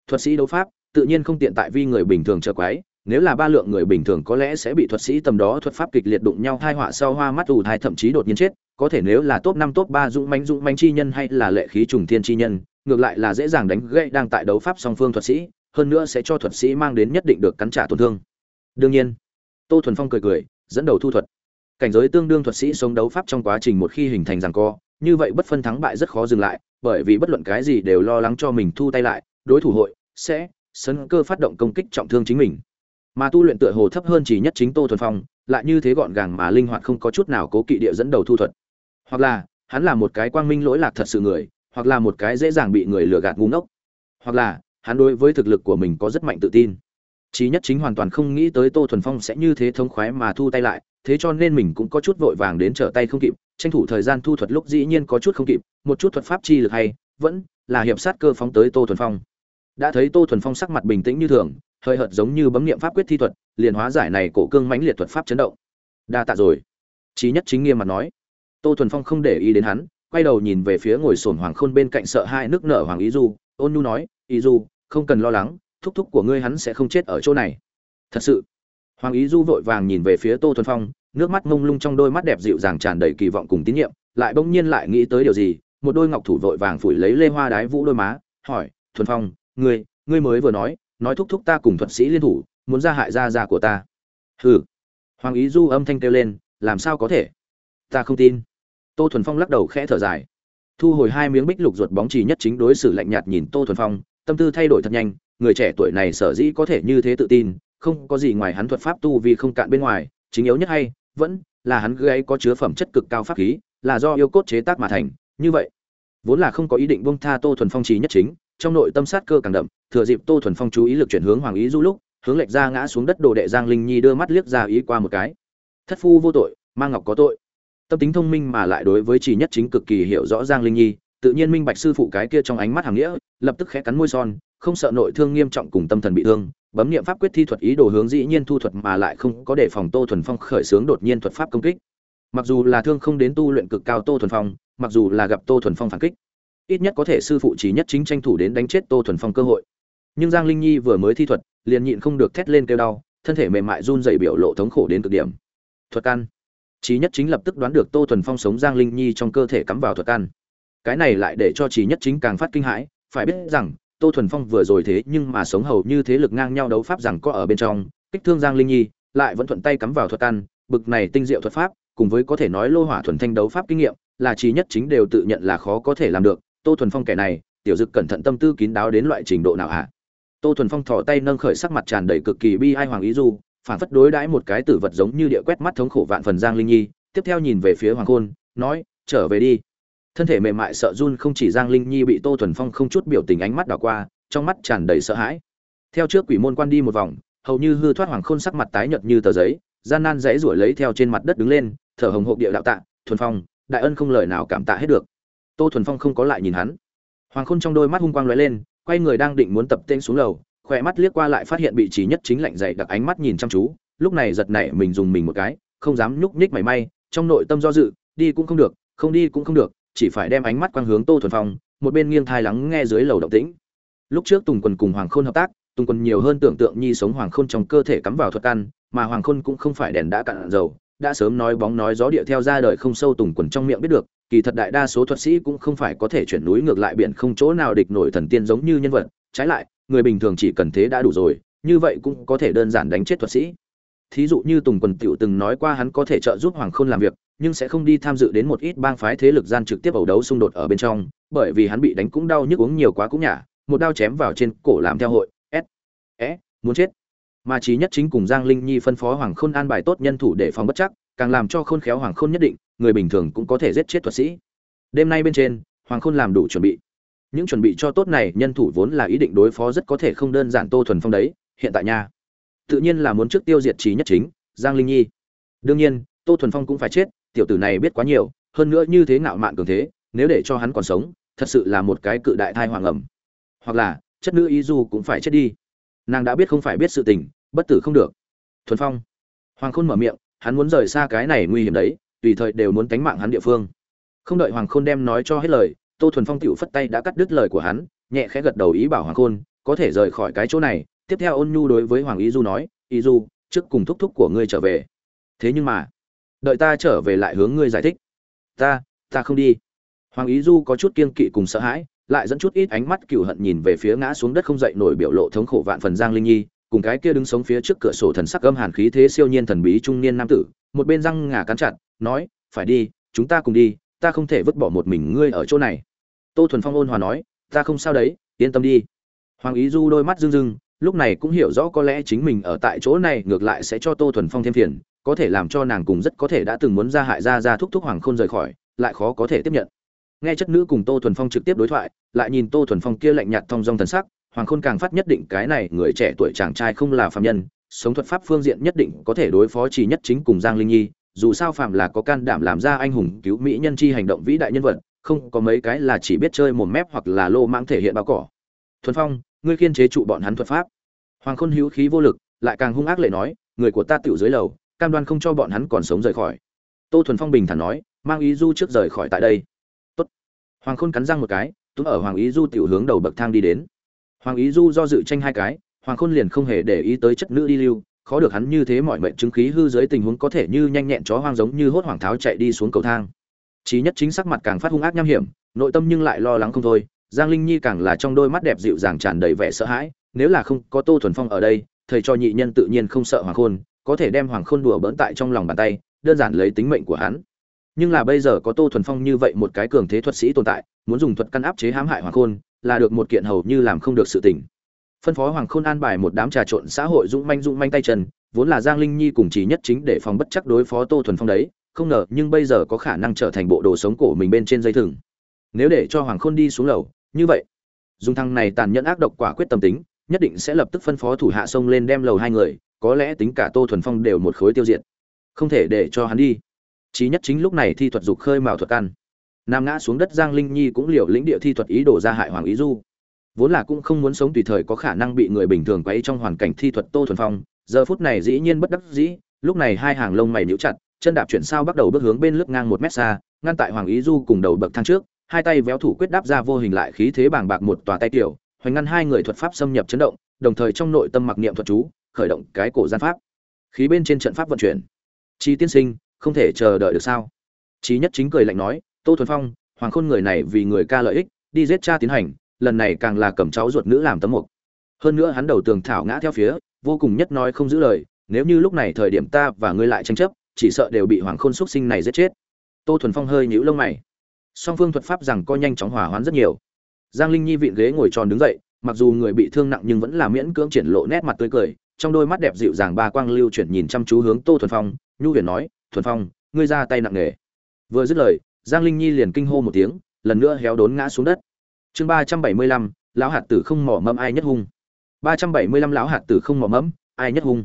Thuật sĩ đấu pháp, tự nhiên không tiện tại vi người bình thường chờ quái, nếu là ba lượng người bình thường có lẽ sẽ bị thuật sĩ tầm đó thuật pháp kịch liệt đụng nhau hai họa sau hoa mắt ù thai thậm chí đột nhiên chết, có thể nếu là top năm, top ba dũng mãnh dũng mãnh chi nhân hay là lệ khí trùng thiên chi nhân, ngược lại là dễ dàng đánh gãy đang tại đấu pháp song phương thuật sĩ, hơn nữa sẽ cho thuật sĩ mang đến nhất định được cắn trả tổn thương. Đương nhiên, tô thuần phong cười cười, dẫn đầu thu thuật. Cảnh giới tương đương thuật sĩ sống đấu pháp trong quá trình một khi hình thành rằng co, như vậy bất phân thắng bại rất khó dừng lại bởi vì bất luận cái gì đều lo lắng cho mình thu tay lại đối thủ hội sẽ sân cơ phát động công kích trọng thương chính mình. Mà tu luyện tựa hồ thấp hơn chỉ nhất chính tô thuần phong lại như thế gọn gàng mà linh hoạt không có chút nào cố kỵ địa dẫn đầu thu thuật. Hoặc là hắn là một cái quang minh lỗi lạc thật sự người hoặc là một cái dễ dàng bị người lừa gạt ngu ngốc. Hoặc là hắn đối với thực lực của mình có rất mạnh tự tin. Chí nhất chính hoàn toàn không nghĩ tới Tô Thuần Phong sẽ như thế thông khoái mà thu tay lại, thế cho nên mình cũng có chút vội vàng đến trở tay không kịp, tranh thủ thời gian thu thuật lúc dĩ nhiên có chút không kịp, một chút thuật pháp chi lực hay, vẫn là hiệp sát cơ phóng tới Tô Thuần Phong. Đã thấy Tô Thuần Phong sắc mặt bình tĩnh như thường, hơi hợt giống như bấm niệm pháp quyết thi thuật, liền hóa giải này cổ cương mãnh liệt thuật pháp chấn động. Đa tạ rồi. Chí nhất chính nghiêm mặt nói. Tô Thuần Phong không để ý đến hắn, quay đầu nhìn về phía ngồi sồn Hoàng Khôn bên cạnh sợ hai nước nở Hoàng Ý Du, ôn nhu nói, "Ý Du, không cần lo lắng, thúc thúc của ngươi hắn sẽ không chết ở chỗ này." Thật sự. Hoàng Ý Du vội vàng nhìn về phía Tô Thuần Phong, nước mắt mông lung trong đôi mắt đẹp dịu dàng tràn đầy kỳ vọng cùng tín nhiệm, lại bỗng nhiên lại nghĩ tới điều gì, một đôi ngọc thủ vội vàng phủi lấy lê hoa đái vũ đôi má, hỏi, "Thuần Phong, ngươi, ngươi mới vừa nói, nói thúc thúc ta cùng thuật sĩ liên thủ, muốn ra hại gia gia của ta." Hừ. Hoàng Ý Du âm thanh kêu lên, "Làm sao có thể? Ta không tin." Tô Thuần Phong lắc đầu khẽ thở dài. Thu hồi hai miếng bích lục ruột bóng chỉ nhất chính đối xử lạnh nhạt nhìn Tô Thuần Phong, tâm tư thay đổi thật nhanh, người trẻ tuổi này sở dĩ có thể như thế tự tin, không có gì ngoài hắn thuật pháp tu vì không cạn bên ngoài, chính yếu nhất hay vẫn là hắn gáy có chứa phẩm chất cực cao pháp khí, là do yêu cốt chế tác mà thành như vậy. Vốn là không có ý định buông tha tô thuần phong trí nhất chính trong nội tâm sát cơ càng đậm thừa dịp tô thuần phong chú ý lực chuyển hướng hoàng ý du lúc hướng lệch ra ngã xuống đất đồ đệ giang linh nhi đưa mắt liếc ra ý qua một cái. Thất phu vô tội mang ngọc có tội. Tâm tính thông minh mà lại đối với chỉ nhất chính cực kỳ hiểu rõ giang linh nhi tự nhiên minh bạch sư phụ cái kia trong ánh mắt hàng nghĩa lập tức khẽ cắn môi son không sợ nội thương nghiêm trọng cùng tâm thần bị thương bấm niệm pháp quyết thi thuật ý đồ hướng dĩ nhiên thu thuật mà lại không có để phòng tô thuần phong khởi xướng đột nhiên thuật pháp công kích. Mặc dù là thương không đến tu luyện cực cao tô thuần phong, mặc dù là gặp tô thuần phong phản kích, ít nhất có thể sư phụ chỉ nhất chính tranh thủ đến đánh chết tô thuần phong cơ hội. Nhưng giang linh nhi vừa mới thi thuật, liền nhịn không được thét lên kêu đau, thân thể mềm mại run dày biểu lộ thống khổ đến cực điểm. Thuật căn trí nhất chính lập tức đoán được tô thuần phong sống giang linh nhi trong cơ thể cắm vào thuật căn cái này lại để cho trí nhất chính càng phát kinh hãi, phải biết rằng tô thuần phong vừa rồi thế nhưng mà sống hầu như thế lực ngang nhau đấu pháp rằng có ở bên trong, kích thương giang linh nhi, lại vẫn thuận tay cắm vào thuật căn bực này tinh diệu thuật pháp, cùng với có thể nói lô hỏa thuần thanh đấu pháp kinh nghiệm, là trí nhất chính đều tự nhận là khó có thể làm được. Tô thuần phong kẻ này, tiểu dực cẩn thận tâm tư kín đáo đến loại trình độ nào hả? Tô thuần phong thò tay nâng khởi sắc mặt tràn đầy cực kỳ bi ai hoàng ý du, phản phất đối đãi một cái tử vật giống như địa quét mắt thống khổ vạn phần giang linh nhi, tiếp theo nhìn về phía hoàng khôn, nói, trở về đi thân thể mềm mại sợ run không chỉ giang linh nhi bị tô thuần phong không chút biểu tình ánh mắt đảo qua, trong mắt tràn đầy sợ hãi. Theo trước quỷ môn quan đi một vòng, hầu như hư thoát hoàng khôn sắc mặt tái nhợt như tờ giấy, gian nan dãy ruổi lấy theo trên mặt đất đứng lên, thở hồng hộp địa đạo tạ, thuần phong, đại ân không lời nào cảm tạ hết được. Tô thuần phong không có lại nhìn hắn. Hoàng khôn trong đôi mắt hung quang lóe lên, quay người đang định muốn tập tên xuống lầu, khỏe mắt liếc qua lại phát hiện bị trí nhất chính lạnh dày đặc ánh mắt nhìn chăm chú, lúc này giật nảy mình dùng mình một cái, không dám nhúc nhích mảy may, trong nội tâm do dự, đi cũng không được, không đi cũng không được chỉ phải đem ánh mắt quang hướng tô thuần phong một bên nghiêng thai lắng nghe dưới lầu động tĩnh. Lúc trước tùng quần cùng hoàng khôn hợp tác tùng quần nhiều hơn tưởng tượng nhi sống hoàng khôn trong cơ thể cắm vào thuật ăn, mà hoàng khôn cũng không phải đèn đã cạn dầu đã sớm nói bóng nói gió địa theo ra đời không sâu tùng quần trong miệng biết được kỳ thật đại đa số thuật sĩ cũng không phải có thể chuyển núi ngược lại biển không chỗ nào địch nổi thần tiên giống như nhân vật trái lại người bình thường chỉ cần thế đã đủ rồi như vậy cũng có thể đơn giản đánh chết thuật sĩ. Thí dụ như tùng quần tiểu từng nói qua hắn có thể trợ giúp hoàng khôn làm việc nhưng sẽ không đi tham dự đến một ít bang phái thế lực gian trực tiếp ẩu đấu xung đột ở bên trong, bởi vì hắn bị đánh cũng đau nhức uống nhiều quá cũng nhả, một đao chém vào trên cổ làm theo hội, s é muốn chết. Mà trí nhất chính cùng giang linh nhi phân phó hoàng khôn an bài tốt nhân thủ để phòng bất chắc, càng làm cho khôn khéo hoàng khôn nhất định, người bình thường cũng có thể giết chết thuật sĩ. Đêm nay bên trên, hoàng khôn làm đủ chuẩn bị. Những chuẩn bị cho tốt này, nhân thủ vốn là ý định đối phó rất có thể không đơn giản tô thuần phong đấy, hiện tại nha. Tự nhiên là muốn trước tiêu diệt trí nhất chính, giang linh nhi. Đương nhiên, tô thuần phong cũng phải chết tiểu tử này biết quá nhiều, hơn nữa như thế ngạo mạn cường thế, nếu để cho hắn còn sống, thật sự là một cái cự đại thai hoàng ẩm. Hoặc là, chất nữ ý du cũng phải chết đi. Nàng đã biết không phải biết sự tình, bất tử không được. Thuần phong. Hoàng khôn mở miệng, hắn muốn rời xa cái này nguy hiểm đấy, tùy thời đều muốn cánh mạng hắn địa phương. Không đợi hoàng khôn đem nói cho hết lời, tô thuần phong tựu phất tay đã cắt đứt lời của hắn, nhẹ khẽ gật đầu ý bảo hoàng khôn, có thể rời khỏi cái chỗ này. Tiếp theo ôn nhu đối với hoàng ý du nói, ý du, trước cùng thúc thúc của ngươi trở về. Thế nhưng mà đợi ta trở về lại hướng ngươi giải thích. Ta ta không đi. Hoàng ý du có chút kiên kỵ cùng sợ hãi, lại dẫn chút ít ánh mắt cựu hận nhìn về phía ngã xuống đất không dậy nổi biểu lộ thống khổ vạn phần giang linh nhi, cùng cái kia đứng sống phía trước cửa sổ thần sắc âm hàn khí thế siêu nhiên thần bí trung niên nam tử, một bên răng ngà cắn chặt, nói, phải đi, chúng ta cùng đi, ta không thể vứt bỏ một mình ngươi ở chỗ này. Tô thuần phong ôn hòa nói, ta không sao đấy, yên tâm đi. Hoàng ý du đôi mắt rưng rưng, lúc này cũng hiểu rõ có lẽ chính mình ở tại chỗ này ngược lại sẽ cho tô thuần phong thêm phiền có thể làm cho nàng cùng rất có thể đã từng muốn ra hại ra ra thúc thúc hoàng khôn rời khỏi, lại khó có thể tiếp nhận. Nghe chất nữ cùng tô thuần phong trực tiếp đối thoại, lại nhìn tô thuần phong kia lạnh nhạt thong dong thần sắc, hoàng khôn càng phát nhất định cái này người trẻ tuổi chàng trai không là phạm nhân, sống thuật pháp phương diện nhất định có thể đối phó chỉ nhất chính cùng giang linh nhi, dù sao phạm là có can đảm làm ra anh hùng cứu mỹ nhân chi hành động vĩ đại nhân vật, không có mấy cái là chỉ biết chơi một mép hoặc là lô mang thể hiện bao cỏ. Thuần phong, ngươi khiên chế trụ bọn hắn thuật pháp. Hoàng khôn hữu khí vô lực, lại càng hung ác lệ nói, người của ta tựu dưới lầu cam đoan không cho bọn hắn còn sống rời khỏi. Tô thuần phong bình thản nói, mang ý du trước rời khỏi tại đây. Tốt. hoàng khôn cắn răng một cái, túm ở hoàng ý du tiểu hướng đầu bậc thang đi đến. Hoàng ý du do dự tranh hai cái, hoàng khôn liền không hề để ý tới chất nữ đi lưu, khó được hắn như thế mọi mệnh chứng khí hư dưới tình huống có thể như nhanh nhẹn chó hoang giống như hốt hoàng tháo chạy đi xuống cầu thang. Chí nhất chính sắc mặt càng phát hung ác nham hiểm, nội tâm nhưng lại lo lắng không thôi, giang linh nhi càng là trong đôi mắt đẹp dịu dàng tràn đầy vẻ sợ hãi, nếu là không có tô thuần phong ở đây, thầy cho nhị nhân tự nhiên không sợ hoàng khôn có thể đem hoàng khôn đùa bỡn tại trong lòng bàn tay, đơn giản lấy tính mệnh của hắn. Nhưng là bây giờ có tô thuần phong như vậy một cái cường thế thuật sĩ tồn tại, muốn dùng thuật căn áp chế hãm hại hoàng khôn, là được một kiện hầu như làm không được sự tình. Phân phó hoàng khôn an bài một đám trà trộn xã hội dũng manh dũng manh tay chân, vốn là giang linh nhi cùng chỉ nhất chính để phòng bất chắc đối phó tô thuần phong đấy, không ngờ nhưng bây giờ có khả năng trở thành bộ đồ sống cổ mình bên trên dây thừng. Nếu để cho hoàng khôn đi xuống lầu, như vậy, dùng thằng này tàn nhẫn ác độc quả quyết tâm tính, nhất định sẽ lập tức phân phó thủ hạ sông lên đem lầu hai người có lẽ tính cả tô thuần phong đều một khối tiêu diệt. Không thể để cho hắn đi. Chí nhất chính lúc này thi thuật dục khơi mào thuật căn nam ngã xuống đất giang linh nhi cũng liều lĩnh địa thi thuật ý đồ ra hại hoàng ý du. Vốn là cũng không muốn sống tùy thời có khả năng bị người bình thường quấy trong hoàn cảnh thi thuật tô thuần phong. Giờ phút này dĩ nhiên bất đắc dĩ, lúc này hai hàng lông mày níu chặt, chân đạp chuyển sao bắt đầu bước hướng bên lướt ngang một mét xa, ngăn tại hoàng ý du cùng đầu bậc thang trước, hai tay véo thủ quyết đáp ra vô hình lại khí thế bàng bạc một tòa tay tiểu, hoành ngăn hai người thuật pháp xâm nhập chấn động, đồng thời trong nội tâm mặc niệm thuật chú khởi động cái cổ gian pháp. Khí bên trên trận pháp vận chuyển. Chi tiên sinh, không thể chờ đợi được sao? Chí nhất chính cười lạnh nói, tô thuần phong, hoàng khôn người này vì người ca lợi ích, đi giết cha tiến hành, lần này càng là cầm cháu ruột nữ làm tấm mục. Hơn nữa hắn đầu tường thảo ngã theo phía, vô cùng nhất nói không giữ lời, nếu như lúc này thời điểm ta và ngươi lại tranh chấp, chỉ sợ đều bị hoàng khôn xuất sinh này giết chết. Tô thuần phong hơi nhíu lông mày. Song phương thuật pháp rằng co nhanh chóng hòa hoãn rất nhiều. Giang linh nhi vịn ghế ngồi tròn đứng dậy, mặc dù người bị thương nặng nhưng vẫn là miễn cưỡng triển lộ nét mặt tươi cười trong đôi mắt đẹp dịu dàng ba quang lưu chuyển nhìn chăm chú hướng tô thuần phong, nhu huyền nói, thuần phong, ngươi ra tay nặng nề. Vừa dứt lời, giang linh nhi liền kinh hô một tiếng, lần nữa héo đốn ngã xuống đất. Chương ba trăm bảy mươi lăm, lão hạt tử không mỏ mẫm ai nhất hung. Ba trăm bảy mươi lăm, lão hạt tử không mỏ mẫm ai nhất hung.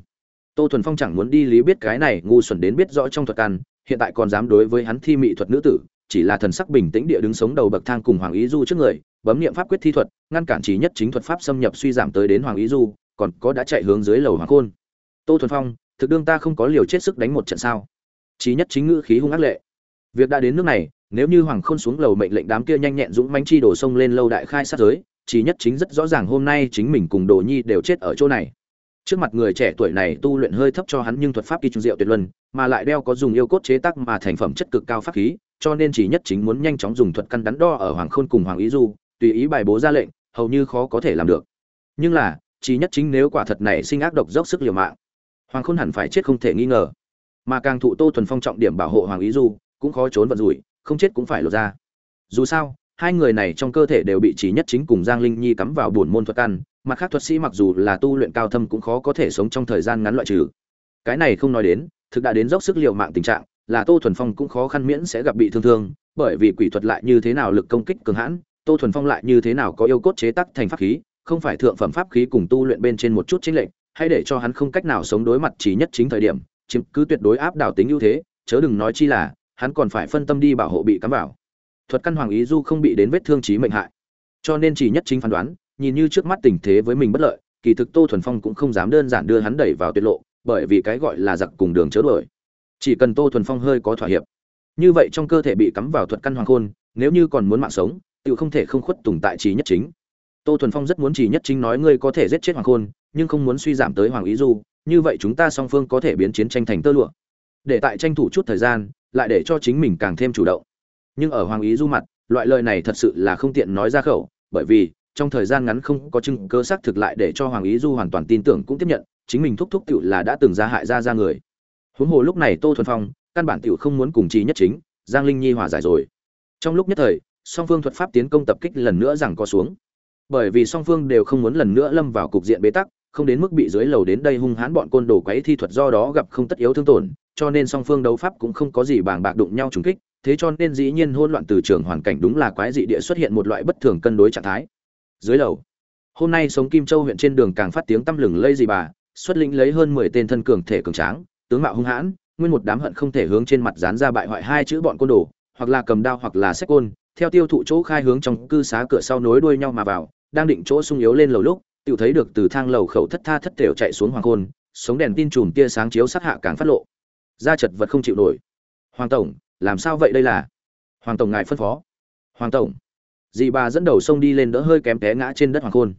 Tô thuần phong chẳng muốn đi lý biết cái này, ngu xuẩn đến biết rõ trong thuật căn, hiện tại còn dám đối với hắn thi mị thuật nữ tử, chỉ là thần sắc bình tĩnh địa đứng sống đầu bậc thang cùng hoàng ý du trước người, bấm niệm pháp quyết thi thuật, ngăn cản trí nhất chính thuật pháp xâm nhập suy giảm tới đến hoàng ý du còn có đã chạy hướng dưới lầu hoàng khôn. Tô thuần phong, thực đương ta không có liều chết sức đánh một trận sao? Chí nhất chính ngữ khí hung ác lệ. Việc đã đến nước này, nếu như hoàng khôn xuống lầu mệnh lệnh đám kia nhanh nhẹn dũng manh chi đổ sông lên lâu đại khai sát giới, chí nhất chính rất rõ ràng hôm nay chính mình cùng đồ nhi đều chết ở chỗ này. Trước mặt người trẻ tuổi này tu luyện hơi thấp cho hắn nhưng thuật pháp kỳ trung diệu tuyệt luân, mà lại đeo có dùng yêu cốt chế tác mà thành phẩm chất cực cao pháp khí, cho nên chỉ nhất chính muốn nhanh chóng dùng thuật căn đắn đo ở hoàng khôn cùng hoàng ý du, tùy ý bài bố ra lệnh, hầu như khó có thể làm được. Nhưng là chỉ nhất chính nếu quả thật này sinh ác độc dốc sức liều mạng, hoàng khôn hẳn phải chết không thể nghi ngờ. Mà càng thụ tô thuần phong trọng điểm bảo hộ hoàng ý du, cũng khó trốn vận rủi, không chết cũng phải lột ra. Dù sao, hai người này trong cơ thể đều bị chỉ nhất chính cùng giang linh nhi cắm vào buồn môn thuật căn, mặt khác thuật sĩ mặc dù là tu luyện cao thâm cũng khó có thể sống trong thời gian ngắn loại trừ. Cái này không nói đến, thực đã đến dốc sức liều mạng tình trạng, là tô thuần phong cũng khó khăn miễn sẽ gặp bị thương thương, bởi vì quỷ thuật lại như thế nào lực công kích cường hãn, tô thuần phong lại như thế nào có yêu cốt chế tắc thành pháp khí không phải thượng phẩm pháp khí cùng tu luyện bên trên một chút chính lệnh hay để cho hắn không cách nào sống đối mặt chỉ nhất chính thời điểm, chiếm cứ tuyệt đối áp đảo tính ưu thế, chớ đừng nói chi là, hắn còn phải phân tâm đi bảo hộ bị cắm vào. Thuật căn hoàng ý du không bị đến vết thương trí mệnh hại. Cho nên chỉ nhất chính phán đoán, nhìn như trước mắt tình thế với mình bất lợi, kỳ thực tô thuần phong cũng không dám đơn giản đưa hắn đẩy vào tuyệt lộ, bởi vì cái gọi là giặc cùng đường chớ đuổi. Chỉ cần tô thuần phong hơi có thỏa hiệp. Như vậy trong cơ thể bị cắm vào thuật căn hoàng khôn, nếu như còn muốn mạng sống tự không thể không khuất tùng tại trí nhất chính tô thuần phong rất muốn chỉ nhất chính nói ngươi có thể giết chết hoàng khôn, nhưng không muốn suy giảm tới hoàng ý du, như vậy chúng ta song phương có thể biến chiến tranh thành tơ lụa. Để tại tranh thủ chút thời gian, lại để cho chính mình càng thêm chủ động. Nhưng ở hoàng ý du mặt, loại lời này thật sự là không tiện nói ra khẩu, bởi vì, trong thời gian ngắn không có chứng cơ xác thực lại để cho hoàng ý du hoàn toàn tin tưởng cũng tiếp nhận, chính mình thúc thúc tiểu là đã từng ra hại ra ra người. Huống hồ lúc này tô thuần phong, căn bản tiểu không muốn cùng trí nhất chính, giang linh nhi hòa giải rồi. Trong lúc nhất thời, song phương thuật pháp tiến công tập kích lần nữa rằng có xuống bởi vì song phương đều không muốn lần nữa lâm vào cục diện bế tắc, không đến mức bị dưới lầu đến đây hung hãn bọn côn đồ quấy thi thuật do đó gặp không tất yếu thương tổn, cho nên song phương đấu pháp cũng không có gì bàng bạc đụng nhau trùng kích, thế cho nên dĩ nhiên hỗn loạn từ trường hoàn cảnh đúng là quái dị địa xuất hiện một loại bất thường cân đối trạng thái. Dưới lầu, hôm nay sống kim châu huyện trên đường càng phát tiếng tăm lừng lây gì bà, xuất lĩnh lấy hơn mười tên thân cường thể cường tráng, tướng mạo hung hãn, nguyên một đám hận không thể hướng trên mặt dán ra bại hoại hai chữ bọn côn đồ, hoặc là cầm đao hoặc là sách côn, theo tiêu thụ chỗ khai hướng trong cư xá cửa sau nối đuôi nhau mà vào đang định chỗ sung yếu lên lầu lúc tự thấy được từ thang lầu khẩu thất tha thất thểu chạy xuống hoàng hôn, sống đèn tin chùm tia sáng chiếu sát hạ càng phát lộ. Ra chật vật không chịu nổi. Hoàng tổng làm sao vậy đây là? Hoàng tổng ngài phân phó. Hoàng tổng. Dì bà dẫn đầu sông đi lên đỡ hơi kém té ngã trên đất hoàng khôn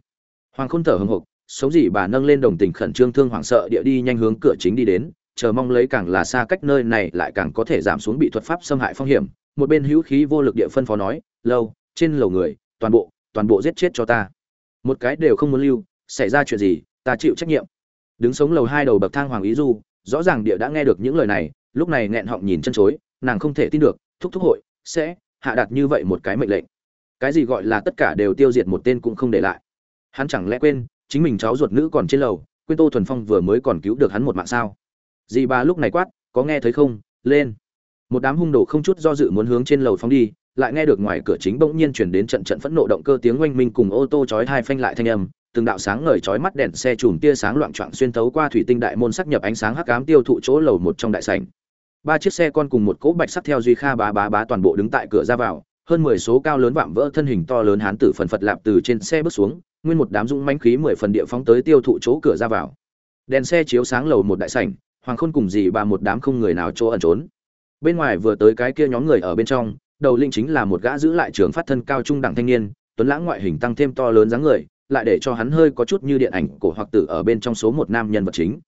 hoàng khôn thở hừng hực, sống dì bà nâng lên đồng tình khẩn trương thương hoảng sợ địa đi nhanh hướng cửa chính đi đến chờ mong lấy càng là xa cách nơi này lại càng có thể giảm xuống bị thuật pháp xâm hại phong hiểm. Một bên hữu khí vô lực địa phân phó nói lâu trên lầu người toàn bộ toàn bộ giết chết cho ta. Một cái đều không muốn lưu, xảy ra chuyện gì, ta chịu trách nhiệm. Đứng sống lầu hai đầu bậc thang hoàng ý du, rõ ràng địa đã nghe được những lời này, lúc này nghẹn họng nhìn chân chối, nàng không thể tin được, thúc thúc hội, sẽ hạ đặt như vậy một cái mệnh lệnh. Cái gì gọi là tất cả đều tiêu diệt một tên cũng không để lại. Hắn chẳng lẽ quên, chính mình cháu ruột nữ còn trên lầu, quên tô thuần phong vừa mới còn cứu được hắn một mạng sao? Dì bà lúc này quát, có nghe thấy không? Lên. Một đám hung đồ không chút do dự muốn hướng trên lầu phóng đi lại nghe được ngoài cửa chính bỗng nhiên chuyển đến trận trận phẫn nộ động cơ tiếng oanh minh cùng ô tô chói hai phanh lại thanh âm, từng đạo sáng ngời chói mắt đèn xe chùm tia sáng loạn trọn xuyên thấu qua thủy tinh đại môn sắc nhập ánh sáng hắc ám tiêu thụ chỗ lầu một trong đại sảnh. Ba chiếc xe con cùng một cỗ bạch sắt theo duy kha bá bá bá toàn bộ đứng tại cửa ra vào, hơn mười số cao lớn vạm vỡ thân hình to lớn hán tử phần phật lạp từ trên xe bước xuống, nguyên một đám dũng mãnh khí mười phần địa phóng tới tiêu thụ chỗ cửa ra vào. Đèn xe chiếu sáng lầu một đại sảnh, hoàng khôn cùng gì bà một đám không người nào chỗ ẩn trốn. Bên ngoài vừa tới cái kia nhóm người ở bên trong đầu linh chính là một gã giữ lại trường phát thân cao trung đẳng thanh niên, tuấn lãng ngoại hình tăng thêm to lớn dáng người, lại để cho hắn hơi có chút như điện ảnh cổ hoặc tử ở bên trong số một nam nhân vật chính.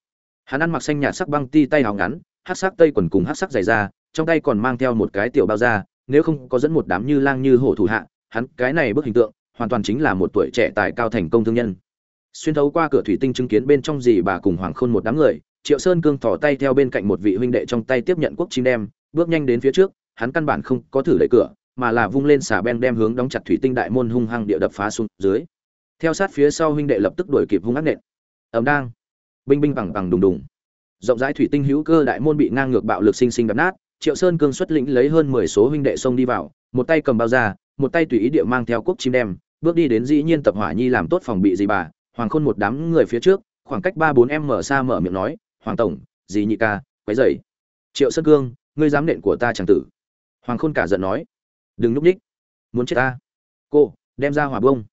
Hắn ăn mặc xanh nhạt sắc băng ti tay áo ngắn hát sắc tây quần cùng hát sắc dày da, trong tay còn mang theo một cái tiểu bao da, nếu không có dẫn một đám như lang như hổ thủ hạ, hắn cái này bức hình tượng, hoàn toàn chính là một tuổi trẻ tài cao thành công thương nhân. Xuyên thấu qua cửa thủy tinh chứng kiến bên trong gì bà cùng hoàng khôn một đám người, triệu sơn cương thỏ tay theo bên cạnh một vị huynh đệ trong tay tiếp nhận quốc chim đem, bước nhanh đến phía trước hắn căn bản không có thử đẩy cửa, mà là vung lên xà beng đem hướng đóng chặt thủy tinh đại môn hung hăng địa đập phá xuống dưới. Theo sát phía sau huynh đệ lập tức đuổi kịp hung ác nện. Ầm đang. Binh binh bằng bằng đùng đùng. Rộng rãi thủy tinh hữu cơ đại môn bị ngang ngược bạo lực sinh sinh đập nát, triệu sơn cương xuất lĩnh lấy hơn mười số huynh đệ xông đi vào, một tay cầm bao ra, một tay tùy ý địa mang theo quốc chim đem, bước đi đến dĩ nhiên tập hỏa nhi làm tốt phòng bị gì bà, hoàng khôn một đám người phía trước, khoảng cách ba bốn em mở xa mở miệng nói, hoàng tổng gì nhị ca, quấy rầy." triệu sơn cương, ngươi dám nện của ta chẳng tử hoàng khôn cả giận nói đừng núp ních muốn chết ta? Cô đem ra hỏa bông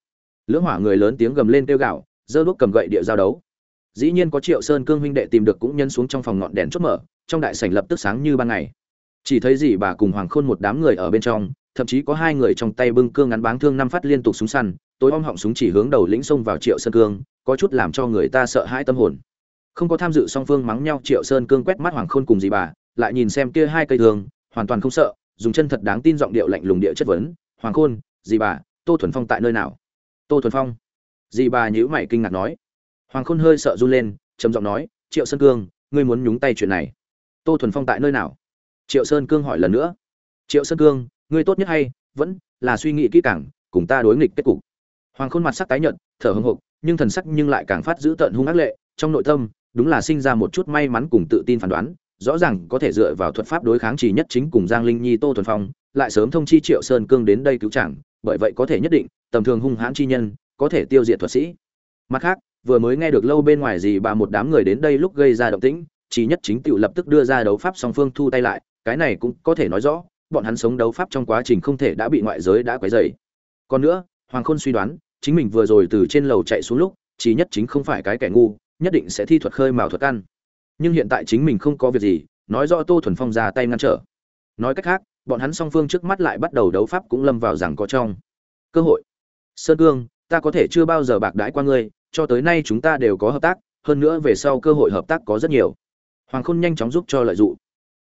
lưỡng hỏa người lớn tiếng gầm lên kêu gạo giơ đuốc cầm gậy địa giao đấu. Dĩ nhiên có triệu sơn cương huynh đệ tìm được cũng nhân xuống trong phòng ngọn đèn chốt mở trong đại sảnh lập tức sáng như ban ngày. Chỉ thấy gì bà cùng hoàng khôn một đám người ở bên trong thậm chí có hai người trong tay bưng cương ngắn báng thương năm phát liên tục súng săn tối om họng súng chỉ hướng đầu lĩnh xông vào triệu sơn cương có chút làm cho người ta sợ hãi tâm hồn. Không có tham dự song phương mắng nhau triệu sơn cương quét mắt hoàng khôn cùng dì bà lại nhìn xem kia hai cây thương, hoàn toàn không sợ dùng chân thật đáng tin giọng điệu lạnh lùng địa chất vấn, hoàng khôn, dì bà, tô thuần phong tại nơi nào? Tô thuần phong? Dì bà nhíu mày kinh ngạc nói. Hoàng khôn hơi sợ run lên, trầm giọng nói, triệu sơn cương, ngươi muốn nhúng tay chuyện này. Tô thuần phong tại nơi nào? Triệu sơn cương hỏi lần nữa. Triệu sơn cương, ngươi tốt nhất hay, vẫn là suy nghĩ kỹ càng, cùng ta đối nghịch kết cục. Hoàng khôn mặt sắc tái nhợt, thở hưng hục nhưng thần sắc nhưng lại càng phát giữ tợn hung ác lệ, trong nội tâm, đúng là sinh ra một chút may mắn cùng tự tin phán đoán rõ ràng có thể dựa vào thuật pháp đối kháng chỉ nhất chính cùng giang linh nhi, tô thuần phong, lại sớm thông chi triệu sơn cương đến đây cứu chẳng bởi vậy có thể nhất định, tầm thường hung hãn chi nhân, có thể tiêu diệt thuật sĩ. Mặt khác, vừa mới nghe được lâu bên ngoài gì bà một đám người đến đây lúc gây ra động tĩnh chỉ nhất chính tự lập tức đưa ra đấu pháp song phương thu tay lại, cái này cũng có thể nói rõ, bọn hắn sống đấu pháp trong quá trình không thể đã bị ngoại giới đã quấy rầy. Còn nữa, hoàng khôn suy đoán, chính mình vừa rồi từ trên lầu chạy xuống lúc chỉ nhất chính không phải cái kẻ ngu, nhất định sẽ thi thuật khơi mào thuật căn nhưng hiện tại chính mình không có việc gì, nói rõ tô thuần phong ra tay ngăn trở. Nói cách khác, bọn hắn song phương trước mắt lại bắt đầu đấu pháp cũng lâm vào rằng có trong. Cơ hội. Sơn cương, ta có thể chưa bao giờ bạc đãi qua ngươi, cho tới nay chúng ta đều có hợp tác, hơn nữa về sau cơ hội hợp tác có rất nhiều. Hoàng khôn nhanh chóng giúp cho lợi dụng.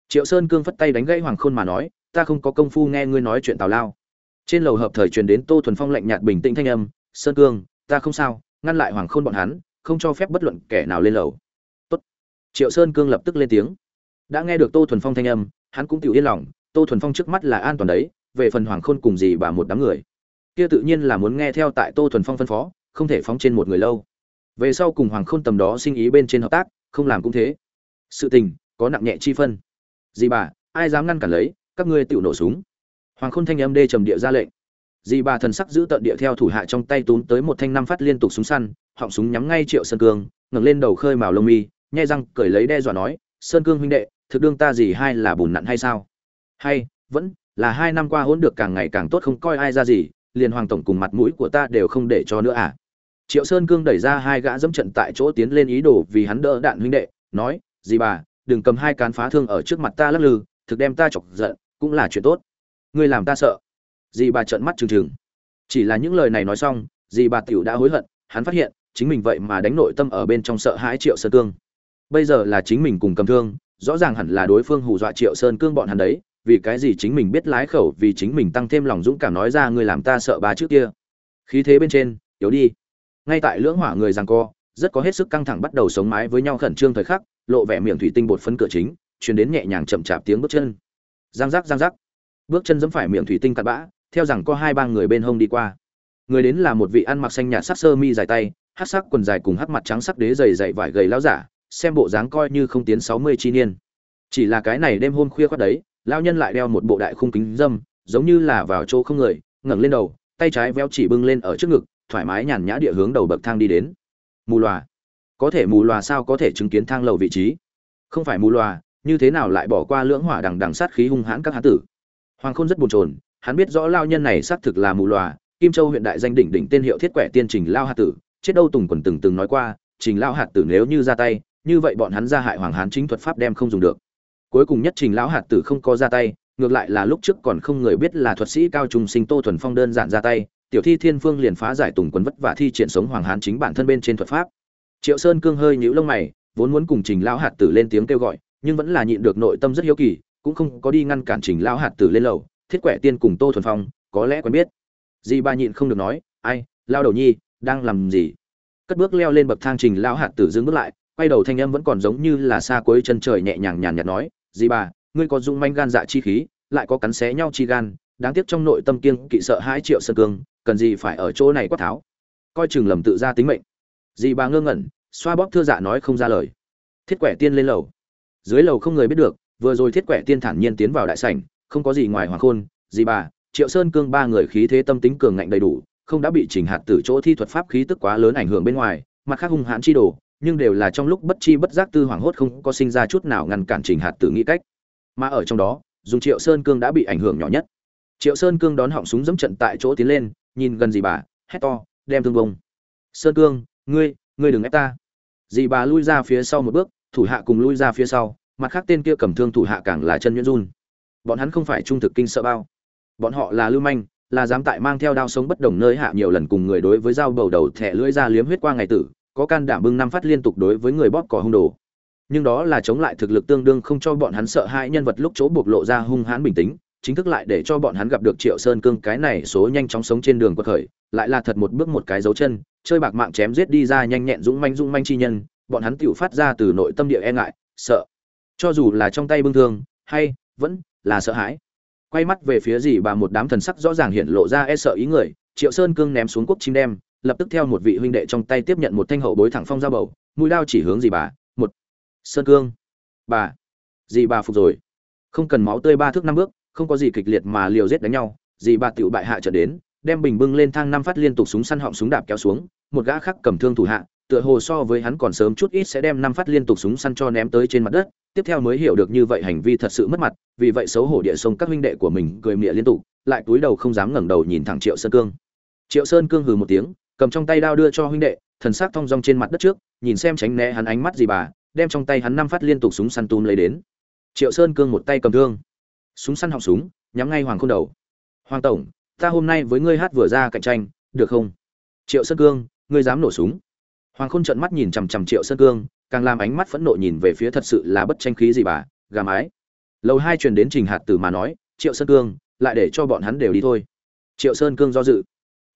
Triệu sơn cương phất tay đánh gãy hoàng khôn mà nói, ta không có công phu nghe ngươi nói chuyện tào lao. Trên lầu hợp thời truyền đến tô thuần phong lạnh nhạt bình tĩnh thanh âm, sơn cương, ta không sao, ngăn lại hoàng khôn bọn hắn, không cho phép bất luận kẻ nào lên lầu triệu sơn cương lập tức lên tiếng. Đã nghe được tô thuần phong thanh âm, hắn cũng tự yên lòng, tô thuần phong trước mắt là an toàn đấy, về phần hoàng khôn cùng gì bà một đám người. Kia tự nhiên là muốn nghe theo tại tô thuần phong phân phó, không thể phóng trên một người lâu. Về sau cùng hoàng khôn tầm đó sinh ý bên trên hợp tác, không làm cũng thế. Sự tình, có nặng nhẹ chi phân. Dì bà, ai dám ngăn cản lấy, các ngươi tự nổ súng. Hoàng khôn thanh âm đê trầm địa ra lệnh. Dì bà thần sắc giữ tận địa theo thủ hạ trong tay túm tới một thanh năm phát liên tục súng săn, họng súng nhắm ngay triệu sơn cương, ngẩng lên đầu khơi màu lông mi nhai răng cởi lấy đe dọa nói, sơn cương huynh đệ, thực đương ta gì hai là bùn nặn hay sao? Hay, vẫn là hai năm qua hỗn được càng ngày càng tốt, không coi ai ra gì, liền hoàng tổng cùng mặt mũi của ta đều không để cho nữa à? Triệu sơn cương đẩy ra hai gã dẫm trận tại chỗ tiến lên ý đồ vì hắn đỡ đạn huynh đệ, nói, dì bà, đừng cầm hai cán phá thương ở trước mặt ta lắc lư, thực đem ta chọc giận, cũng là chuyện tốt. Ngươi làm ta sợ. Dì bà trợn mắt trừng trừng. Chỉ là những lời này nói xong, dì bà tiểu đã hối hận, hắn phát hiện, chính mình vậy mà đánh nội tâm ở bên trong sợ hãi triệu sơn cương bây giờ là chính mình cùng cầm thương, rõ ràng hẳn là đối phương hù dọa triệu sơn cương bọn hắn đấy, vì cái gì chính mình biết lái khẩu vì chính mình tăng thêm lòng dũng cảm nói ra người làm ta sợ bà trước kia. Khí thế bên trên, yếu đi. Ngay tại lưỡng hỏa người rằng co, rất có hết sức căng thẳng bắt đầu sống mái với nhau khẩn trương thời khắc, lộ vẻ miệng thủy tinh bột phấn cửa chính chuyển đến nhẹ nhàng chậm chạp tiếng bước chân. Giang giác giang giác. Bước chân dẫm phải miệng thủy tinh cặn bã, theo rằng có hai ba người bên hông đi qua. Người đến là một vị ăn mặc xanh nhạt sắc sơ mi dài tay hát sắc quần dài cùng hát mặt trắng sắc đế dày dày vải gầy lao giả xem bộ dáng coi như không tiến sáu mươi chi niên. Chỉ là cái này đêm hôm khuya khoát đấy lao nhân lại đeo một bộ đại khung kính dâm, giống như là vào chỗ không người, ngẩng lên đầu, tay trái véo chỉ bưng lên ở trước ngực, thoải mái nhàn nhã địa hướng đầu bậc thang đi đến. Mù loà. Có thể mù loà sao có thể chứng kiến thang lầu vị trí? Không phải mù loà, như thế nào lại bỏ qua lưỡng hỏa đằng đằng sát khí hung hãn các hán tử? Hoàng khôn rất buồn chồn, hắn biết rõ lao nhân này xác thực là mù loà, kim châu huyện đại danh đỉnh đỉnh tên hiệu thiết quẻ tiên trình lao hạt tử, chết đâu tùng quần từng từng nói qua, trình lao hạt tử nếu như ra tay như vậy bọn hắn ra hại hoàng hán chính thuật pháp đem không dùng được. Cuối cùng nhất trình lão hạt tử không có ra tay, ngược lại là lúc trước còn không người biết là thuật sĩ cao trung sinh tô thuần phong đơn giản ra tay, tiểu thi thiên phương liền phá giải tùng quần vất và thi triển sống hoàng hán chính bản thân bên trên thuật pháp. Triệu sơn cương hơi nhũ lông mày, vốn muốn cùng trình lão hạt tử lên tiếng kêu gọi, nhưng vẫn là nhịn được nội tâm rất hiếu kỳ, cũng không có đi ngăn cản trình lão hạt tử lên lầu, thiết quẻ tiên cùng tô thuần phong, có lẽ quen biết. Di ba nhịn không được nói, ai lao đầu nhi, đang làm gì? Cất bước leo lên bậc thang trình lão hạt tử dừng bước lại quay đầu thanh âm vẫn còn giống như là xa cuối chân trời nhẹ nhàng nhàn nhạt nói dì bà, ngươi có dung manh gan dạ chi khí lại có cắn xé nhau chi gan đáng tiếc trong nội tâm kiêng kỵ sợ hai triệu sơn cương cần gì phải ở chỗ này quát tháo. Coi chừng lầm tự ra tính mệnh. Dì ba ngơ ngẩn xoa bóp thưa dạ nói không ra lời. Thiết quẻ tiên lên lầu. Dưới lầu không người biết được vừa rồi thiết quẻ tiên thản nhiên tiến vào đại sảnh không có gì ngoài hoàng khôn. Dì bà, triệu sơn cương ba người khí thế tâm tính cường ngạnh đầy đủ không đã bị chỉnh hạt từ chỗ thi thuật pháp khí tức quá lớn ảnh hưởng bên ngoài mặt khác hung hãn chi đồ nhưng đều là trong lúc bất chi bất giác tư hoàng hốt không có sinh ra chút nào ngăn cản trình hạt tử nghĩ cách. Mà ở trong đó, dùng triệu sơn cương đã bị ảnh hưởng nhỏ nhất. Triệu sơn cương đón họng súng dẫm trận tại chỗ tiến lên, nhìn gần dì bà, hét to, đem thương bông. Sơn cương, ngươi ngươi đừng ép ta. Dì bà lui ra phía sau một bước, thủ hạ cùng lui ra phía sau, mặt khác tên kia cầm thương thủ hạ càng là chân nhuyễn run. Bọn hắn không phải trung thực kinh sợ bao. Bọn họ là lưu manh, là dám tại mang theo đao sống bất đồng nơi hạ nhiều lần cùng người đối với dao bầu đầu thẻ lưỡi ra liếm huyết qua ngày tử có can đảm bưng năm phát liên tục đối với người bóp cỏ hung đồ. Nhưng đó là chống lại thực lực tương đương không cho bọn hắn sợ hãi nhân vật lúc chỗ bộc lộ ra hung hãn bình tĩnh, chính thức lại để cho bọn hắn gặp được triệu sơn cương cái này số nhanh chóng sống trên đường quật khởi, lại là thật một bước một cái dấu chân, chơi bạc mạng chém giết đi ra nhanh nhẹn dũng manh dũng manh chi nhân, bọn hắn tự phát ra từ nội tâm địa e ngại, sợ. Cho dù là trong tay bưng thương, hay, vẫn là sợ hãi. Quay mắt về phía gì bà một đám thần sắc rõ ràng hiện lộ ra e sợ ý người, triệu sơn cương ném xuống quốc chim đem lập tức theo một vị huynh đệ trong tay tiếp nhận một thanh hậu bối thẳng phong ra bầu, mũi dao chỉ hướng gì bà, một, sơn cương, bà, dì bà phục rồi. Không cần máu tươi ba thước năm bước, không có gì kịch liệt mà liều giết đánh nhau, dì bà tựu bại hạ trở đến, đem bình bưng lên thang năm phát liên tục súng săn họng súng đạp kéo xuống, một gã khác cầm thương thủ hạ, tựa hồ so với hắn còn sớm chút ít sẽ đem năm phát liên tục súng săn cho ném tới trên mặt đất, tiếp theo mới hiểu được như vậy hành vi thật sự mất mặt, vì vậy xấu hổ địa sông các huynh đệ của mình cười mịa liên tục, lại túi đầu không dám ngẩng đầu nhìn thẳng triệu sơn cương. Triệu sơn cương hừ một tiếng cầm trong tay đao đưa cho huynh đệ, thần sắc thong dong trên mặt đất trước, nhìn xem tránh né hắn ánh mắt gì bà, đem trong tay hắn năm phát liên tục súng săn tùm lấy đến. Triệu sơn cương một tay cầm thương. Súng săn họng súng, nhắm ngay hoàng khôn đầu. Hoàng tổng, ta hôm nay với ngươi hát vừa ra cạnh tranh, được không? Triệu sơn cương, ngươi dám nổ súng. Hoàng khôn trợn mắt nhìn chằm chằm triệu sơn cương, càng làm ánh mắt phẫn nộ nhìn về phía thật sự là bất tranh khí gì bà, gà mái. Lầu hai truyền đến trình hạt tử mà nói, triệu sơn cương, lại để cho bọn hắn đều đi thôi. Triệu sơn cương do dự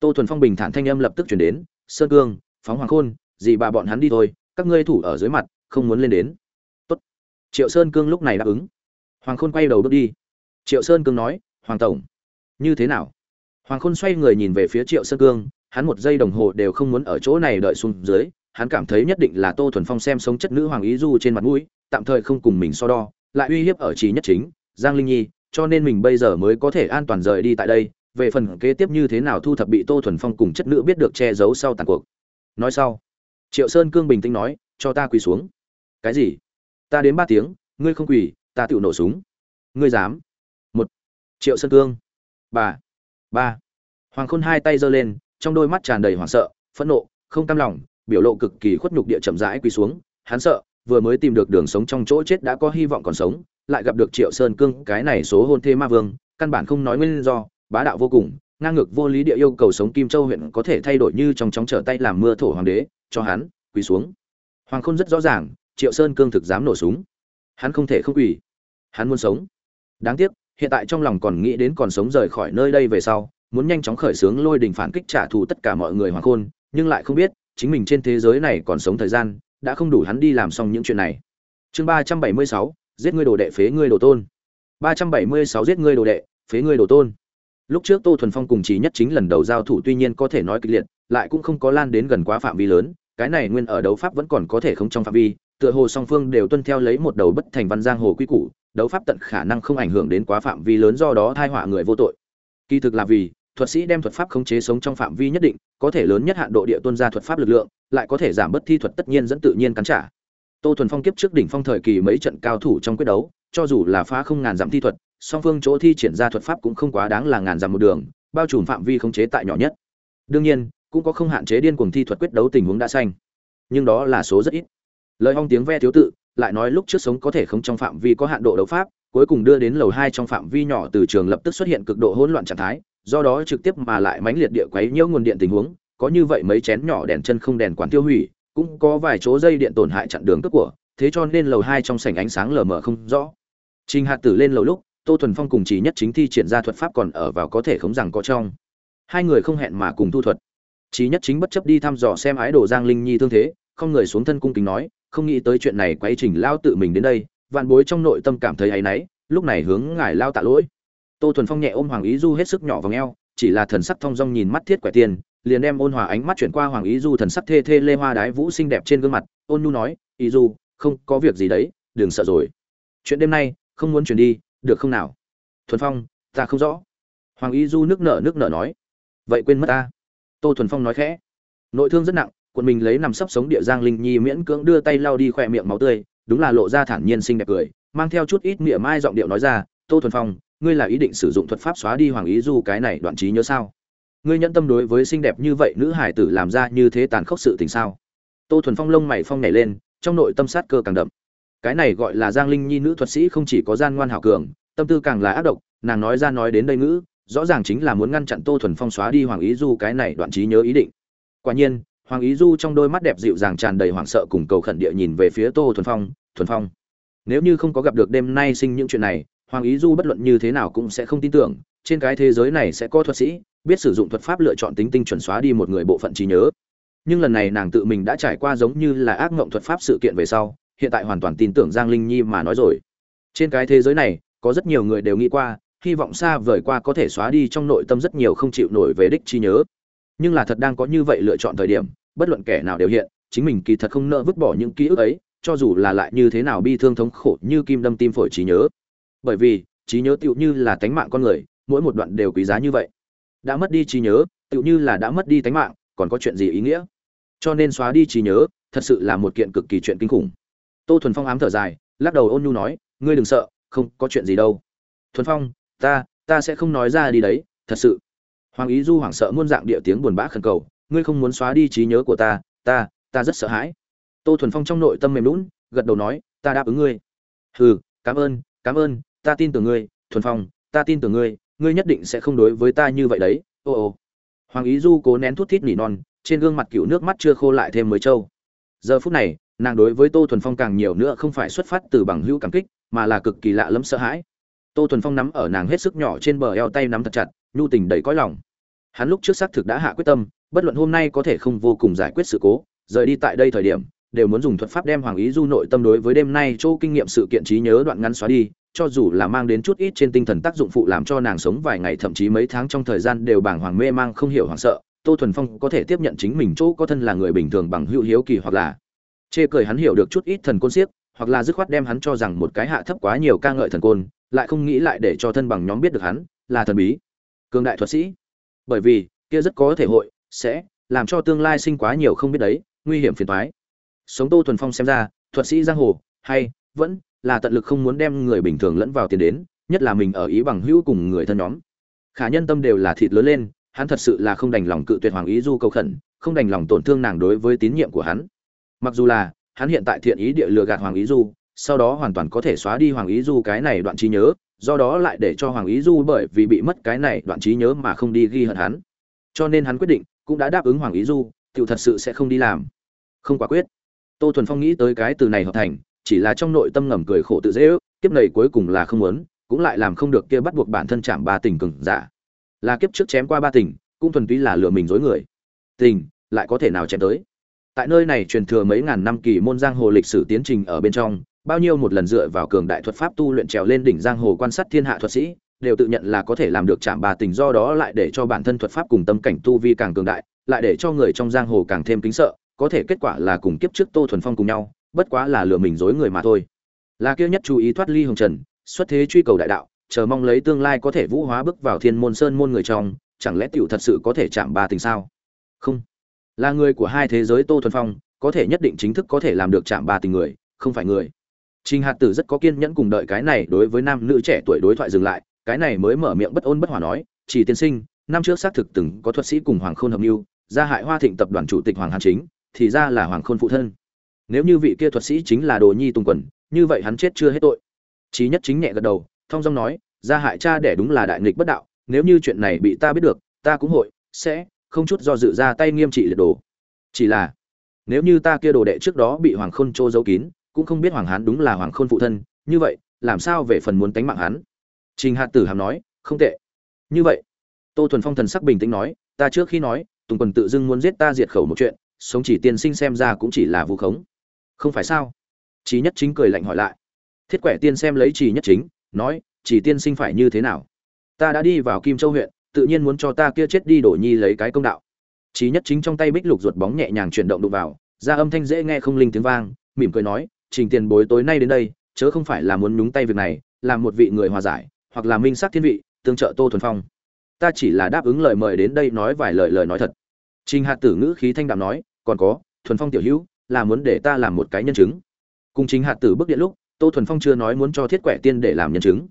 tô thuần phong bình thản thanh âm lập tức chuyển đến, sơn cương, phóng hoàng khôn, dì bà bọn hắn đi thôi, các ngươi thủ ở dưới mặt, không muốn lên đến. Tốt. triệu sơn cương lúc này đáp ứng. Hoàng khôn quay đầu bước đi. Triệu sơn cương nói, hoàng tổng, như thế nào? Hoàng khôn xoay người nhìn về phía triệu sơn cương, hắn một giây đồng hồ đều không muốn ở chỗ này đợi xuống dưới, hắn cảm thấy nhất định là tô thuần phong xem sống chất nữ hoàng ý du trên mặt mũi, tạm thời không cùng mình so đo, lại uy hiếp ở trí nhất chính, giang linh nhi, cho nên mình bây giờ mới có thể an toàn rời đi tại đây về phần kế tiếp như thế nào thu thập bị tô thuần phong cùng chất nữ biết được che giấu sau tàn cuộc. Nói sau, triệu sơn cương bình tĩnh nói, cho ta quỳ xuống. Cái gì? Ta đến ba tiếng, ngươi không quỳ, ta tự nổ súng. Ngươi dám? Một. Triệu sơn cương. Ba. Ba. Hoàng khôn hai tay giơ lên, trong đôi mắt tràn đầy hoảng sợ, phẫn nộ, không cam lòng, biểu lộ cực kỳ khuất nhục địa chậm rãi quỳ xuống. Hắn sợ, vừa mới tìm được đường sống trong chỗ chết đã có hy vọng còn sống, lại gặp được triệu sơn cương, cái này số hôn thê ma vương, căn bản không nói nguyên do bá đạo vô cùng, ngang ngược vô lý địa yêu cầu sống kim châu huyện có thể thay đổi như trong chóng trở tay làm mưa thổ hoàng đế, cho hắn, quỳ xuống. Hoàng khôn rất rõ ràng, triệu sơn cương thực dám nổ súng. Hắn không thể không quỳ. Hắn muốn sống. Đáng tiếc, hiện tại trong lòng còn nghĩ đến còn sống rời khỏi nơi đây về sau, muốn nhanh chóng khởi xướng lôi đình phản kích trả thù tất cả mọi người hoàng khôn, nhưng lại không biết, chính mình trên thế giới này còn sống thời gian, đã không đủ hắn đi làm xong những chuyện này. Chương ba trăm bảy mươi sáu, giết ngươi đồ đệ phế ngươi đồ tôn. Ba trăm bảy mươi sáu giết ngươi đồ đệ, phế ngươi đồ tôn lúc trước tô thuần phong cùng chỉ nhất chính lần đầu giao thủ tuy nhiên có thể nói kịch liệt, lại cũng không có lan đến gần quá phạm vi lớn, cái này nguyên ở đấu pháp vẫn còn có thể không trong phạm vi, tựa hồ song phương đều tuân theo lấy một đầu bất thành văn giang hồ quy củ, đấu pháp tận khả năng không ảnh hưởng đến quá phạm vi lớn do đó thai họa người vô tội. Kỳ thực là vì, thuật sĩ đem thuật pháp khống chế sống trong phạm vi nhất định, có thể lớn nhất hạn độ địa tuân ra thuật pháp lực lượng, lại có thể giảm bớt thi thuật tất nhiên dẫn tự nhiên cắn trả. Tô thuần phong kiếp trước đỉnh phong thời kỳ mấy trận cao thủ trong quyết đấu, cho dù là phá không ngàn dặm thi thuật song phương chỗ thi triển ra thuật pháp cũng không quá đáng là ngàn dặm một đường, bao trùm phạm vi khống chế tại nhỏ nhất. Đương nhiên, cũng có không hạn chế điên cuồng thi thuật quyết đấu tình huống đã xanh. Nhưng đó là số rất ít. Lời hong tiếng ve thiếu tự, lại nói lúc trước sống có thể không trong phạm vi có hạn độ đấu pháp, cuối cùng đưa đến lầu hai trong phạm vi nhỏ từ trường lập tức xuất hiện cực độ hỗn loạn trạng thái, do đó trực tiếp mà lại mãnh liệt địa quấy nhiễu nguồn điện tình huống, có như vậy mấy chén nhỏ đèn chân không đèn quán tiêu hủy, cũng có vài chỗ dây điện tổn hại chặn đường cướp của, thế cho nên lầu hai trong sảnh ánh sáng lờ mờ không rõ. Trình hạt tử lên lầu lúc tô thuần phong cùng chỉ nhất chính thi triển ra thuật pháp còn ở vào có thể khống rằng có trong hai người không hẹn mà cùng thu thuật Chí nhất chính bất chấp đi thăm dò xem ái đồ Giang Linh Nhi thương thế, không người xuống thân cung kính nói, không nghĩ tới chuyện này quay trình lao tự mình đến đây, vạn bối trong nội tâm cảm thấy áy náy, lúc này hướng ngài lao tạ lỗi. Tô Thuần Phong nhẹ ôm Hoàng Ý Du hết sức nhỏ vòng eo, chỉ là thần sắc thông dong nhìn mắt thiết quẻ tiền, liền đem ôn hòa ánh mắt chuyển qua Hoàng Ý Du thần sắc thê thê lê hoa đái vũ xinh đẹp trên gương mặt, ôn nhu nói, "Ý Du, không có việc gì đấy, đừng sợ rồi. Chuyện đêm nay, không muốn chuyển đi, được không nào?" Thuần Phong, ta không rõ. Hoàng y Du nước nở nước nở nói, "Vậy quên mất ta." tô thuần phong nói khẽ nội thương rất nặng quần mình lấy nằm sấp sống địa giang linh nhi miễn cưỡng đưa tay lau đi khỏe miệng máu tươi đúng là lộ ra thản nhiên xinh đẹp cười mang theo chút ít mỉa mai giọng điệu nói ra tô thuần phong ngươi là ý định sử dụng thuật pháp xóa đi hoàng ý du cái này đoạn trí nhớ sao ngươi nhẫn tâm đối với xinh đẹp như vậy nữ hải tử làm ra như thế tàn khốc sự tình sao tô thuần phong lông mày phong nhảy lên trong nội tâm sát cơ càng đậm cái này gọi là giang linh nhi nữ thuật sĩ không chỉ có gian ngoan hảo cường, tâm tư càng là ác độc, nàng nói ra nói đến đây ngữ, rõ ràng chính là muốn ngăn chặn tô thuần phong xóa đi hoàng ý du cái này đoạn trí nhớ ý định. Quả nhiên, hoàng ý du trong đôi mắt đẹp dịu dàng tràn đầy hoảng sợ cùng cầu khẩn địa nhìn về phía tô thuần phong thuần phong, nếu như không có gặp được đêm nay sinh những chuyện này, hoàng ý du bất luận như thế nào cũng sẽ không tin tưởng, trên cái thế giới này sẽ có thuật sĩ, biết sử dụng thuật pháp lựa chọn tính tinh chuẩn xóa đi một người bộ phận trí nhớ. Nhưng lần này nàng tự mình đã trải qua giống như là ác mộng thuật pháp sự kiện về sau hiện tại hoàn toàn tin tưởng giang linh nhi mà nói rồi. Trên cái thế giới này, có rất nhiều người đều nghĩ qua, hy vọng xa vời qua có thể xóa đi trong nội tâm rất nhiều không chịu nổi về đích chi nhớ. Nhưng là thật đang có như vậy lựa chọn thời điểm, bất luận kẻ nào đều hiện, chính mình kỳ thật không nỡ vứt bỏ những ký ức ấy, cho dù là lại như thế nào bi thương thống khổ như kim đâm tim phổi trí nhớ. Bởi vì, trí nhớ tựu như là tánh mạng con người, mỗi một đoạn đều quý giá như vậy. Đã mất đi trí nhớ, tựu như là đã mất đi tánh mạng, còn có chuyện gì ý nghĩa? Cho nên xóa đi trí nhớ, thật sự là một kiện cực kỳ chuyện kinh khủng tô thuần phong ám thở dài, lắc đầu ôn nhu nói, ngươi đừng sợ, không có chuyện gì đâu. Thuần phong, ta ta sẽ không nói ra đi đấy, thật sự. Hoàng ý du hoảng sợ muôn dạng địa tiếng buồn bã khẩn cầu, ngươi không muốn xóa đi trí nhớ của ta ta ta rất sợ hãi. Tô thuần phong trong nội tâm mềm lún gật đầu nói, ta đáp ứng ngươi. Hừ, cảm ơn cảm ơn, ta tin tưởng ngươi, thuần phong, ta tin tưởng ngươi ngươi nhất định sẽ không đối với ta như vậy đấy, ô ô. Hoàng ý du cố nén thút thít nỉ non, trên gương mặt cựu nước mắt chưa khô lại thêm mới trâu. Giờ phút này nàng đối với tô thuần phong càng nhiều nữa không phải xuất phát từ bằng hữu cảm kích, mà là cực kỳ lạ lẫm sợ hãi. Tô thuần phong nắm ở nàng hết sức nhỏ trên bờ eo tay nắm thật chặt, nhu tình đầy cõi lòng. Hắn lúc trước xác thực đã hạ quyết tâm, bất luận hôm nay có thể không vô cùng giải quyết sự cố, rời đi tại đây thời điểm, đều muốn dùng thuật pháp đem hoàng ý du nội tâm đối với đêm nay chỗ kinh nghiệm sự kiện trí nhớ đoạn ngắn xóa đi, cho dù là mang đến chút ít trên tinh thần tác dụng phụ làm cho nàng sống vài ngày thậm chí mấy tháng trong thời gian đều bàng hoàng mê mang không hiểu hoảng sợ, tô thuần phong có thể tiếp nhận chính mình chỗ có thân là người bình thường bằng hữu hiếu kỳ hoặc là chê cười hắn hiểu được chút ít thần côn siếc hoặc là dứt khoát đem hắn cho rằng một cái hạ thấp quá nhiều ca ngợi thần côn, lại không nghĩ lại để cho thân bằng nhóm biết được hắn, là thần bí, cường đại thuật sĩ. Bởi vì, kia rất có thể hội, sẽ, làm cho tương lai sinh quá nhiều không biết đấy, nguy hiểm phiền toái. Sống tô thuần phong xem ra, thuật sĩ giang hồ, hay, vẫn, là tận lực không muốn đem người bình thường lẫn vào tiền đến, nhất là mình ở ý bằng hữu cùng người thân nhóm. Khả nhân tâm đều là thịt lớn lên, hắn thật sự là không đành lòng cự tuyệt hoàng ý du cầu khẩn, không đành lòng tổn thương nàng đối với tín nhiệm của hắn mặc dù là, hắn hiện tại thiện ý địa lừa gạt hoàng ý du, sau đó hoàn toàn có thể xóa đi hoàng ý du cái này đoạn trí nhớ, do đó lại để cho hoàng ý du bởi vì bị mất cái này đoạn trí nhớ mà không đi ghi hận hắn. Cho nên hắn quyết định, cũng đã đáp ứng hoàng ý du tự thật sự sẽ không đi làm. Không quả quyết. Tô thuần phong nghĩ tới cái từ này hợp thành, chỉ là trong nội tâm ngầm cười khổ tự dễ ước, kiếp này cuối cùng là không muốn, cũng lại làm không được kia bắt buộc bản thân chạm ba tình cừng giả. Là kiếp trước chém qua ba tình, cũng thuần túy là lừa mình dối người. Tình, lại có thể nào chém tới? Tại nơi này truyền thừa mấy ngàn năm kỳ môn giang hồ lịch sử tiến trình ở bên trong, bao nhiêu một lần dựa vào cường đại thuật pháp tu luyện trèo lên đỉnh giang hồ quan sát thiên hạ thuật sĩ, đều tự nhận là có thể làm được chạm bà tình do đó lại để cho bản thân thuật pháp cùng tâm cảnh tu vi càng cường đại, lại để cho người trong giang hồ càng thêm kính sợ, có thể kết quả là cùng kiếp trước tô thuần phong cùng nhau, bất quá là lừa mình dối người mà thôi. Là kia nhất chú ý thoát ly hồng trần, xuất thế truy cầu đại đạo, chờ mong lấy tương lai có thể vũ hóa bước vào thiên môn sơn môn người trong, chẳng lẽ tiểu thật sự có thể chạm ba tình sao? Không là người của hai thế giới tô thuần phong, có thể nhất định chính thức có thể làm được chạm ba tình người, không phải người. Trình hạt tử rất có kiên nhẫn cùng đợi cái này đối với nam nữ trẻ tuổi đối thoại dừng lại, cái này mới mở miệng bất ôn bất hòa nói, chỉ tiên sinh, năm trước xác thực từng có thuật sĩ cùng hoàng khôn hợp mưu, gia hại hoa thịnh tập đoàn chủ tịch hoàng hàn chính, thì ra là hoàng khôn phụ thân. Nếu như vị kia thuật sĩ chính là đồ nhi tùng quần, như vậy hắn chết chưa hết tội. Trí nhất chính nhẹ gật đầu, thong dong nói, gia hại cha đẻ đúng là đại nghịch bất đạo, nếu như chuyện này bị ta biết được, ta cũng hội, sẽ không chút do dự ra tay nghiêm trị liệt đồ. Chỉ là, nếu như ta kia đồ đệ trước đó bị hoàng khôn trô giấu kín, cũng không biết hoàng hán đúng là hoàng khôn phụ thân, như vậy, làm sao về phần muốn tánh mạng hắn? Trình hạt tử hàm nói, không tệ. Như vậy, tô thuần phong thần sắc bình tĩnh nói, ta trước khi nói, tùng quần tự dưng muốn giết ta diệt khẩu một chuyện, sống chỉ tiên sinh xem ra cũng chỉ là vu khống. Không phải sao? Chí nhất chính cười lạnh hỏi lại. Thiết quẻ tiên xem lấy trì nhất chính, nói, chỉ tiên sinh phải như thế nào? Ta đã đi vào kim châu huyện tự nhiên muốn cho ta kia chết đi đổ nhi lấy cái công đạo. Chí nhất chính trong tay bích lục ruột bóng nhẹ nhàng chuyển động đụng vào, ra âm thanh dễ nghe không linh tiếng vang, mỉm cười nói, trình tiền bối tối nay đến đây, chớ không phải là muốn nhúng tay việc này, làm một vị người hòa giải, hoặc là minh sắc thiên vị, tương trợ tô thuần phong. Ta chỉ là đáp ứng lời mời đến đây nói vài lời lời nói thật. Trình hạt tử ngữ khí thanh đạm nói, còn có, thuần phong tiểu hữu, là muốn để ta làm một cái nhân chứng. Cùng chính hạt tử bước điện lúc, tô thuần phong chưa nói muốn cho thiết quẻ tiên để làm nhân chứng.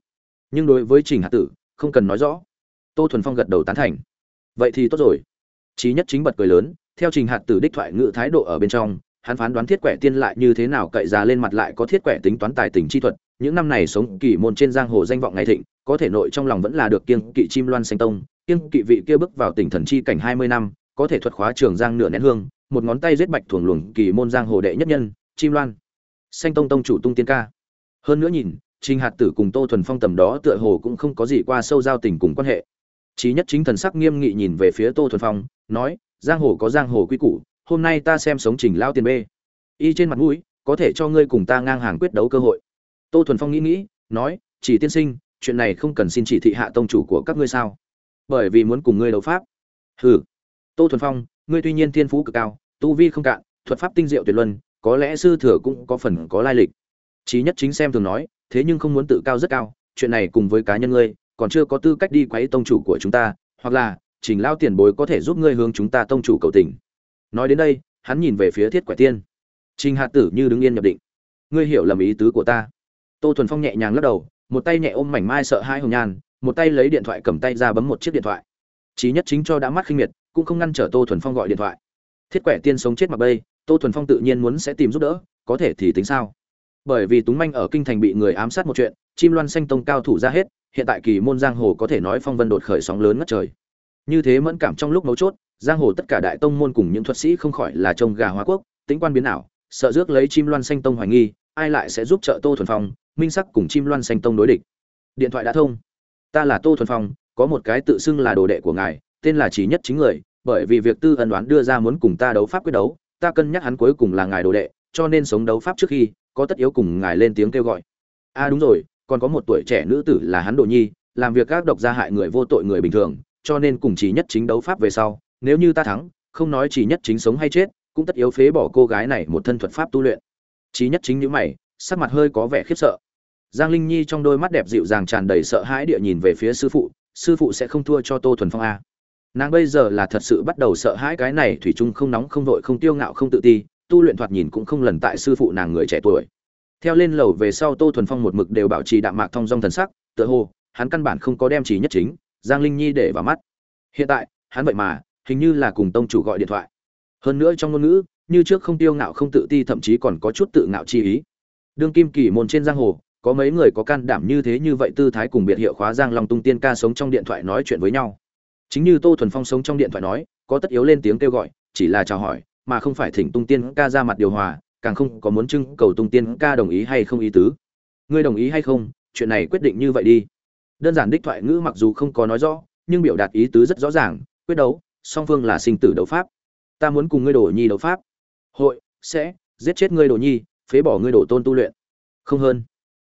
Nhưng đối với trình hạt tử, không cần nói rõ tô thuần phong gật đầu tán thành. Vậy thì tốt rồi. Trí nhất chính bật cười lớn, theo trình hạt tử đích thoại ngự thái độ ở bên trong, hắn phán đoán thiết quẻ tiên lại như thế nào cậy ra lên mặt lại có thiết quẻ tính toán tài tình chi thuật, những năm này sống kỳ môn trên giang hồ danh vọng ngày thịnh, có thể nội trong lòng vẫn là được kiêng kỵ chim loan xanh tông, kiêng kỵ vị kia bước vào tỉnh thần chi cảnh hai mươi năm, có thể thuật khóa trường giang nửa nén hương, một ngón tay giết bạch thuồng luồng kỳ môn giang hồ đệ nhất nhân, chim loan. Xanh tông tông chủ tung tiên ca. Hơn nữa nhìn, trình hạt tử cùng tô thuần phong tầm đó tựa hồ cũng không có gì qua sâu giao tình cùng quan hệ chí nhất chính thần sắc nghiêm nghị nhìn về phía tô thuần phong, nói, giang hồ có giang hồ quy củ, hôm nay ta xem sống trình lao tiền bê. Y trên mặt mũi, có thể cho ngươi cùng ta ngang hàng quyết đấu cơ hội. Tô thuần phong nghĩ nghĩ, nói, chỉ tiên sinh, chuyện này không cần xin chỉ thị hạ tông chủ của các ngươi sao? Bởi vì muốn cùng ngươi đấu pháp. Hừ. Tô thuần phong, ngươi tuy nhiên thiên phú cực cao, tu vi không cạn, thuật pháp tinh diệu tuyệt luân, có lẽ sư thừa cũng có phần có lai lịch. Chí nhất chính xem thường nói, thế nhưng không muốn tự cao rất cao, chuyện này cùng với cá nhân ngươi còn chưa có tư cách đi quấy tông chủ của chúng ta, hoặc là, trình lão tiền bối có thể giúp ngươi hướng chúng ta tông chủ cầu tình. Nói đến đây, hắn nhìn về phía thiết quẻ tiên. Trình hạt tử như đứng yên nhập định. Ngươi hiểu lầm ý tứ của ta. Tô thuần phong nhẹ nhàng lắc đầu, một tay nhẹ ôm mảnh mai sợ hai hồng nhan, một tay lấy điện thoại cầm tay ra bấm một chiếc điện thoại. Chí nhất chính cho đã mắt khinh miệt, cũng không ngăn trở tô thuần phong gọi điện thoại. Thiết quẻ tiên sống chết mặc bây, tô thuần phong tự nhiên muốn sẽ tìm giúp đỡ, có thể thì tính sao? Bởi vì túng manh ở kinh thành bị người ám sát một chuyện, chim loan xanh tông cao thủ ra hết hiện tại kỳ môn giang hồ có thể nói phong vân đột khởi sóng lớn ngất trời. Như thế mẫn cảm trong lúc mấu chốt, giang hồ tất cả đại tông môn cùng những thuật sĩ không khỏi là trông gà hóa quốc, tính quan biến ảo, sợ rước lấy chim loan xanh tông hoài nghi, ai lại sẽ giúp trợ tô thuần phong, minh sắc cùng chim loan xanh tông đối địch. Điện thoại đã thông. Ta là tô thuần phong, có một cái tự xưng là đồ đệ của ngài, tên là chỉ nhất chính người, bởi vì việc tư ân đoán đưa ra muốn cùng ta đấu pháp quyết đấu, ta cân nhắc hắn cuối cùng là ngài đồ đệ, cho nên sống đấu pháp trước khi, có tất yếu cùng ngài lên tiếng kêu gọi. A à đúng rồi còn có một tuổi trẻ nữ tử là hắn đồ nhi, làm việc các độc gia hại người vô tội người bình thường, cho nên cùng chỉ nhất chính đấu pháp về sau, nếu như ta thắng, không nói chỉ nhất chính sống hay chết, cũng tất yếu phế bỏ cô gái này một thân thuật pháp tu luyện. Chỉ nhất chính nhữ mày, sắc mặt hơi có vẻ khiếp sợ. Giang linh nhi trong đôi mắt đẹp dịu dàng tràn đầy sợ hãi địa nhìn về phía sư phụ sư phụ sẽ không thua cho tô thuần phong a. Nàng bây giờ là thật sự bắt đầu sợ hãi cái này thủy chung không nóng không vội không tiêu ngạo không tự ti, tu luyện thoạt nhìn cũng không lần tại sư phụ nàng người trẻ tuổi theo lên lầu về sau tô thuần phong một mực đều bảo trì đạm mạc thong dong thần sắc, tựa hồ, hắn căn bản không có đem chỉ nhất chính, giang linh nhi để vào mắt. Hiện tại, hắn vậy mà, hình như là cùng tông chủ gọi điện thoại. Hơn nữa trong ngôn ngữ, như trước không tiêu ngạo không tự ti thậm chí còn có chút tự ngạo chi ý. Đương kim kỳ môn trên giang hồ, có mấy người có can đảm như thế như vậy tư thái cùng biệt hiệu khóa giang long tung tiên ca sống trong điện thoại nói chuyện với nhau. Chính như tô thuần phong sống trong điện thoại nói, có tất yếu lên tiếng kêu gọi, chỉ là chào hỏi, mà không phải thỉnh tung tiên ca ra mặt điều hòa càng không có muốn trưng cầu tung tiên ca đồng ý hay không ý tứ. Ngươi đồng ý hay không? Chuyện này quyết định như vậy đi. Đơn giản đích thoại ngữ mặc dù không có nói rõ, nhưng biểu đạt ý tứ rất rõ ràng, quyết đấu, song phương là sinh tử đấu pháp. Ta muốn cùng ngươi đổ nhi đấu pháp. Hội, sẽ, giết chết ngươi đổ nhi, phế bỏ ngươi đổ tôn tu luyện. Không hơn.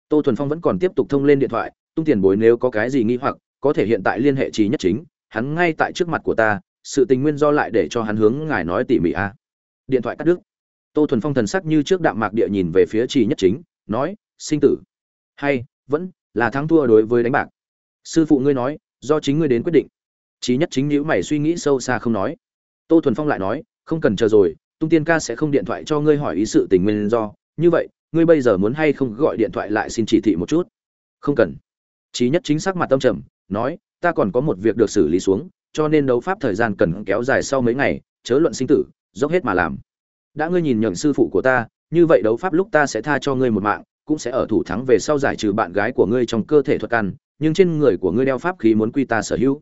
Tô thuần phong vẫn còn tiếp tục thông lên điện thoại, tung tiền bối nếu có cái gì nghi hoặc, có thể hiện tại liên hệ trí nhất chính, hắn ngay tại trước mặt của ta, sự tình nguyên do lại để cho hắn hướng ngài nói tỉ mỉ a. Điện thoại cắt đứt tô thuần phong thần sắc như trước đạm mạc địa nhìn về phía trì nhất chính, nói, sinh tử. Hay, vẫn là thắng thua đối với đánh bạc. Sư phụ ngươi nói, do chính ngươi đến quyết định. Trí nhất chính nhữ mày suy nghĩ sâu xa không nói. Tô thuần phong lại nói, không cần chờ rồi, tung tiên ca sẽ không điện thoại cho ngươi hỏi ý sự tình nguyên do. Như vậy, ngươi bây giờ muốn hay không gọi điện thoại lại xin chỉ thị một chút? Không cần. Trí nhất chính sắc mặt tâm trầm, nói, ta còn có một việc được xử lý xuống, cho nên đấu pháp thời gian cần kéo dài sau mấy ngày, chớ luận sinh tử, dốc hết mà làm đã ngươi nhìn nhận sư phụ của ta, như vậy đấu pháp lúc ta sẽ tha cho ngươi một mạng, cũng sẽ ở thủ thắng về sau giải trừ bạn gái của ngươi trong cơ thể thuật căn nhưng trên người của ngươi đeo pháp khí muốn quy ta sở hữu.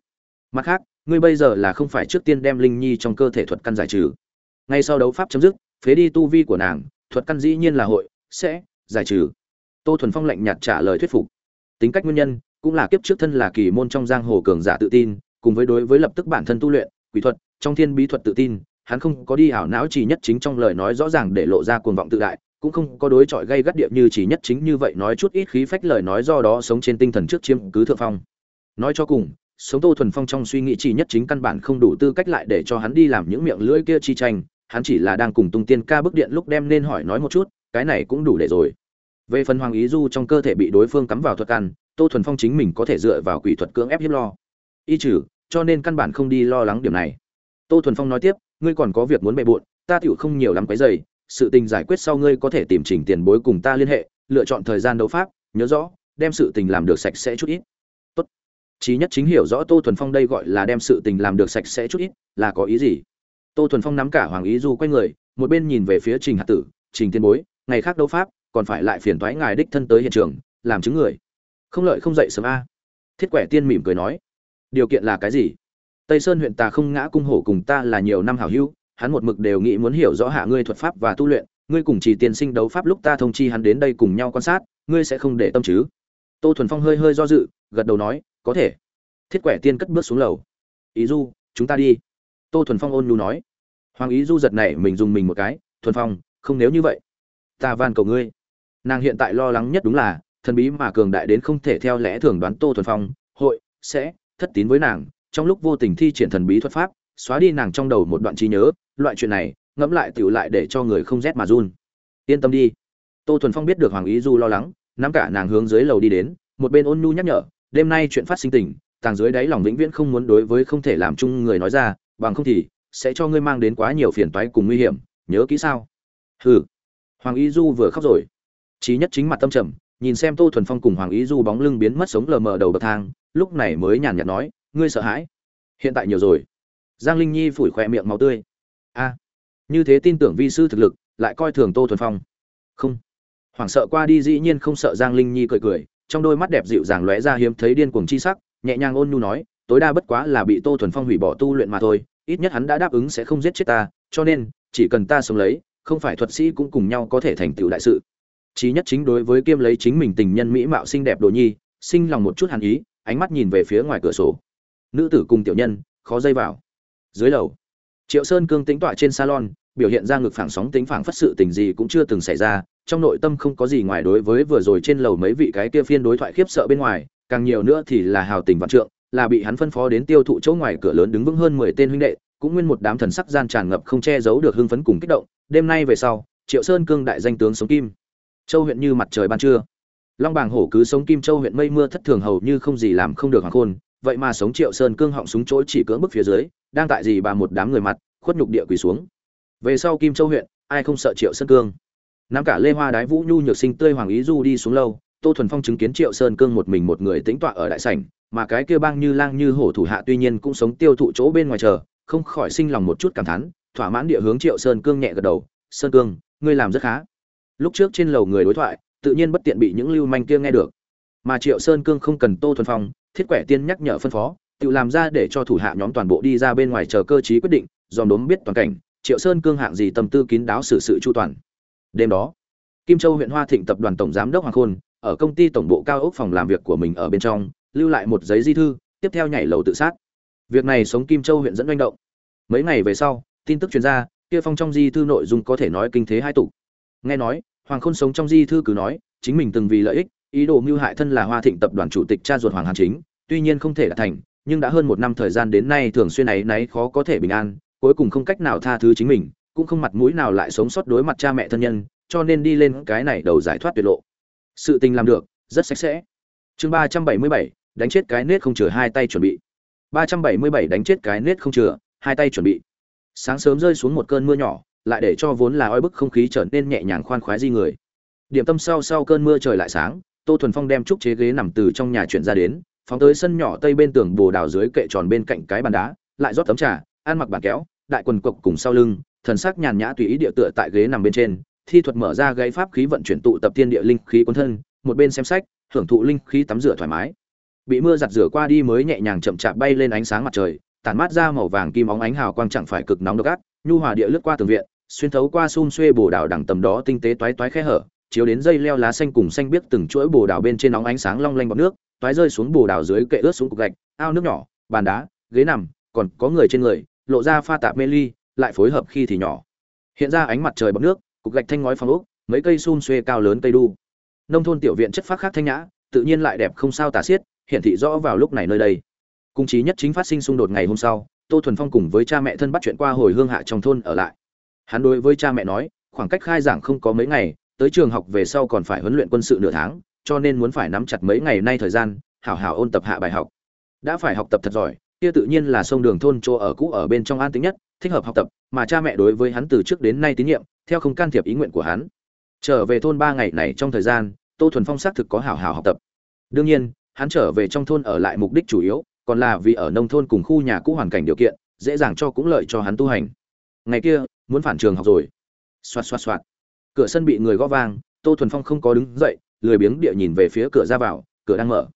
Mặt khác, ngươi bây giờ là không phải trước tiên đem linh nhi trong cơ thể thuật căn giải trừ. Ngay sau đấu pháp chấm dứt, phế đi tu vi của nàng, thuật căn dĩ nhiên là hội, sẽ giải trừ. Tô thuần phong lạnh nhạt trả lời thuyết phục. Tính cách nguyên nhân, cũng là kiếp trước thân là kỳ môn trong giang hồ cường giả tự tin, cùng với đối với lập tức bản thân tu luyện, quỷ thuật, trong thiên bí thuật tự tin hắn không có đi ảo não chỉ nhất chính trong lời nói rõ ràng để lộ ra cuồng vọng tự đại, cũng không có đối chọi gây gắt điệp như chỉ nhất chính như vậy nói chút ít khí phách lời nói do đó sống trên tinh thần trước chiếm cứ thượng phong. Nói cho cùng, sống tô thuần phong trong suy nghĩ chỉ nhất chính căn bản không đủ tư cách lại để cho hắn đi làm những miệng lưỡi kia chi tranh, hắn chỉ là đang cùng tung tiên ca bức điện lúc đem nên hỏi nói một chút, cái này cũng đủ để rồi. Về phần hoàng ý du trong cơ thể bị đối phương cắm vào thuật căn tô thuần phong chính mình có thể dựa vào quỷ thuật cưỡng ép hiếp lo. Y trừ, cho nên căn bản không đi lo lắng điểm này. Tô thuần phong nói tiếp ngươi còn có việc muốn bệ bội, ta tiểu không nhiều lắm cái rầy, sự tình giải quyết sau ngươi có thể tìm trình tiền bối cùng ta liên hệ lựa chọn thời gian đấu pháp nhớ rõ đem sự tình làm được sạch sẽ chút ít. Tốt. Chí nhất chính hiểu rõ tô thuần phong đây gọi là đem sự tình làm được sạch sẽ chút ít là có ý gì? Tô thuần phong nắm cả hoàng ý du quay người một bên nhìn về phía trình hạt tử trình tiên bối ngày khác đấu pháp còn phải lại phiền toái ngài đích thân tới hiện trường làm chứng người. Không lợi không dậy sớm a. Thiết quẻ tiên mỉm cười nói. Điều kiện là cái gì? Tây sơn huyện ta không ngã cung hổ cùng ta là nhiều năm hảo hữu, hắn một mực đều nghĩ muốn hiểu rõ hạ ngươi thuật pháp và tu luyện, ngươi cùng chỉ tiên sinh đấu pháp lúc ta thông chi hắn đến đây cùng nhau quan sát, ngươi sẽ không để tâm chứ? Tô thuần phong hơi hơi do dự, gật đầu nói, có thể. Thiết quẻ tiên cất bước xuống lầu. Ý du, chúng ta đi. Tô thuần phong ôn nhu nói. Hoàng ý du giật này mình dùng mình một cái, thuần phong, không nếu như vậy, ta van cầu ngươi. Nàng hiện tại lo lắng nhất đúng là, thần bí mà cường đại đến không thể theo lẽ thường đoán tô thuần phong, hội, sẽ, thất tín với nàng trong lúc vô tình thi triển thần bí thuật pháp, xóa đi nàng trong đầu một đoạn trí nhớ, loại chuyện này, ngẫm lại tựu lại để cho người không rét mà run. Yên tâm đi. Tô thuần phong biết được hoàng ý du lo lắng, nắm cả nàng hướng dưới lầu đi đến, một bên ôn nhu nhắc nhở, đêm nay chuyện phát sinh tình, tàng dưới đáy lòng vĩnh viễn không muốn đối với không thể làm chung người nói ra, bằng không thì sẽ cho ngươi mang đến quá nhiều phiền toái cùng nguy hiểm, nhớ kỹ sao? Hừ. Hoàng ý du vừa khóc rồi. Trí nhất chính mặt tâm trầm, nhìn xem tô thuần phong cùng hoàng ý du bóng lưng biến mất sống lờ mờ đầu bậc thang, lúc này mới nhàn nhạt nói ngươi sợ hãi. Hiện tại nhiều rồi. Giang linh nhi phủi khỏe miệng máu tươi. A, như thế tin tưởng vi sư thực lực, lại coi thường tô thuần phong. Không. Hoảng sợ qua đi dĩ nhiên không sợ giang linh nhi cười cười, trong đôi mắt đẹp dịu dàng lóe ra hiếm thấy điên cuồng chi sắc, nhẹ nhàng ôn nhu nói, tối đa bất quá là bị tô thuần phong hủy bỏ tu luyện mà thôi, ít nhất hắn đã đáp ứng sẽ không giết chết ta, cho nên, chỉ cần ta sống lấy, không phải thuật sĩ cũng cùng nhau có thể thành tựu đại sự. Chí nhất chính đối với kiêm lấy chính mình tình nhân mỹ mạo xinh đẹp đồ nhi, sinh lòng một chút hàn ý, ánh mắt nhìn về phía ngoài cửa sổ nữ tử cùng tiểu nhân, khó dây vào. Dưới lầu, triệu sơn cương tính tọa trên salon, biểu hiện ra ngực phảng sóng tính phảng phất sự tình gì cũng chưa từng xảy ra, trong nội tâm không có gì ngoài đối với vừa rồi trên lầu mấy vị cái kia phiên đối thoại khiếp sợ bên ngoài, càng nhiều nữa thì là hào tình vạn trượng, là bị hắn phân phó đến tiêu thụ chỗ ngoài cửa lớn đứng vững hơn mười tên huynh đệ, cũng nguyên một đám thần sắc gian tràn ngập không che giấu được hưng phấn cùng kích động. Đêm nay về sau, triệu sơn cương đại danh tướng sống kim. Châu huyện như mặt trời ban trưa. Long bàng hổ cứ sống kim, châu huyện mây mưa thất thường hầu như không gì làm không được hoàng khôn vậy mà sống triệu sơn cương họng súng chỗ chỉ cưỡng bức phía dưới, đang tại gì bà một đám người mặt, khuất nhục địa quỳ xuống. Về sau kim châu huyện, ai không sợ triệu sơn cương? Nắm cả lê hoa đái vũ nhu nhược sinh tươi hoàng ý du đi xuống lâu, tô thuần phong chứng kiến triệu sơn cương một mình một người tĩnh tọa ở đại sảnh, mà cái kia bang như lang như hổ thủ hạ tuy nhiên cũng sống tiêu thụ chỗ bên ngoài chờ, không khỏi sinh lòng một chút cảm thán, thỏa mãn địa hướng triệu sơn cương nhẹ gật đầu, sơn cương, ngươi làm rất khá. Lúc trước trên lầu người đối thoại, tự nhiên bất tiện bị những lưu manh kia nghe được. Mà triệu sơn cương không cần tô thuần phong thiết quẻ tiên nhắc nhở phân phó, tự làm ra để cho thủ hạ nhóm toàn bộ đi ra bên ngoài chờ cơ chí quyết định, dòm đốm biết toàn cảnh, triệu sơn cương hạng gì tâm tư kín đáo xử sự chu toàn. Đêm đó, kim châu huyện hoa thịnh tập đoàn tổng giám đốc hoàng khôn, ở công ty tổng bộ cao ốc phòng làm việc của mình ở bên trong, lưu lại một giấy di thư, tiếp theo nhảy lầu tự sát. Việc này sống kim châu huyện dẫn manh động. Mấy ngày về sau, tin tức chuyên gia kia phong trong di thư nội dung có thể nói kinh thế hai tục nghe nói, hoàng khôn sống trong di thư cứ nói, chính mình từng vì lợi ích ý đồ mưu hại thân là hoa thịnh tập đoàn chủ tịch cha ruột hoàng hàn chính, tuy nhiên không thể đạt thành, nhưng đã hơn một năm thời gian đến nay thường xuyên ấy náy khó có thể bình an, cuối cùng không cách nào tha thứ chính mình, cũng không mặt mũi nào lại sống sót đối mặt cha mẹ thân nhân, cho nên đi lên cái này đầu giải thoát tuyệt lộ. Sự tình làm được, rất sạch sẽ. Chương ba trăm bảy mươi bảy, đánh chết cái nết không chừa, hai tay chuẩn bị. Ba trăm bảy mươi bảy, đánh chết cái nết không chừa, hai tay chuẩn bị. Sáng sớm rơi xuống một cơn mưa nhỏ, lại để cho vốn là oi bức không khí trở nên nhẹ nhàng khoan khoái di người. Điểm tâm sau sau cơn mưa trời lại sáng tô thuần phong đem trúc chế ghế nằm từ trong nhà chuyển ra đến, phóng tới sân nhỏ tây bên tường bồ đào dưới kệ tròn bên cạnh cái bàn đá, lại rót tấm trà, ăn mặc bàn kéo, đại quần cộc cùng sau lưng, thần sắc nhàn nhã tùy ý địa tựa tại ghế nằm bên trên, thi thuật mở ra gáy pháp khí vận chuyển tụ tập tiên địa linh khí cuốn thân, một bên xem sách hưởng thụ linh khí tắm rửa thoải mái. Bị mưa giặt rửa qua đi mới nhẹ nhàng chậm chạp bay lên ánh sáng mặt trời, tản mát ra màu vàng kim óng ánh hào quang chẳng phải cực nóng độc ác, nhu hòa địa lướt qua tường viện, xuyên thấu qua xung xuê bồ đào đẳng tầm đó tinh tế toái toái khe hở chiếu đến dây leo lá xanh cùng xanh biếc từng chuỗi bồ đào bên trên óng ánh sáng long lanh bọt nước, toái rơi xuống bồ đào dưới kệ ướt xuống cục gạch, ao nước nhỏ, bàn đá, ghế nằm, còn có người trên người, lộ ra pha tạp mê ly, lại phối hợp khi thì nhỏ. Hiện ra ánh mặt trời bọt nước, cục gạch thanh ngói phong ốc, mấy cây xun xuê cao lớn cây đu. Nông thôn tiểu viện chất phác khác thanh nhã, tự nhiên lại đẹp không sao tả xiết hiện thị rõ vào lúc này nơi đây. Cung trí nhất chính phát sinh xung đột ngày hôm sau, tô thuần phong cùng với cha mẹ thân bắt chuyện qua hồi hương hạ trong thôn ở lại. Hắn đối với cha mẹ nói, khoảng cách khai giảng không có mấy ngày tới trường học về sau còn phải huấn luyện quân sự nửa tháng, cho nên muốn phải nắm chặt mấy ngày nay thời gian, hảo hảo ôn tập hạ bài học. Đã phải học tập thật giỏi, kia tự nhiên là sông đường thôn chỗ ở cũ ở bên trong an tính nhất, thích hợp học tập, mà cha mẹ đối với hắn từ trước đến nay tín nhiệm, theo không can thiệp ý nguyện của hắn. Trở về thôn ba ngày này trong thời gian, tô thuần phong xác thực có hảo hảo học tập. Đương nhiên, hắn trở về trong thôn ở lại mục đích chủ yếu, còn là vì ở nông thôn cùng khu nhà cũ hoàn cảnh điều kiện, dễ dàng cho cũng lợi cho hắn tu hành. Ngày kia, muốn phản trường học rồi. Xoạt xoạt xoạt cửa sân bị người gõ vang, tô thuần phong không có đứng dậy, lười biếng địa nhìn về phía cửa ra vào, cửa đang mở.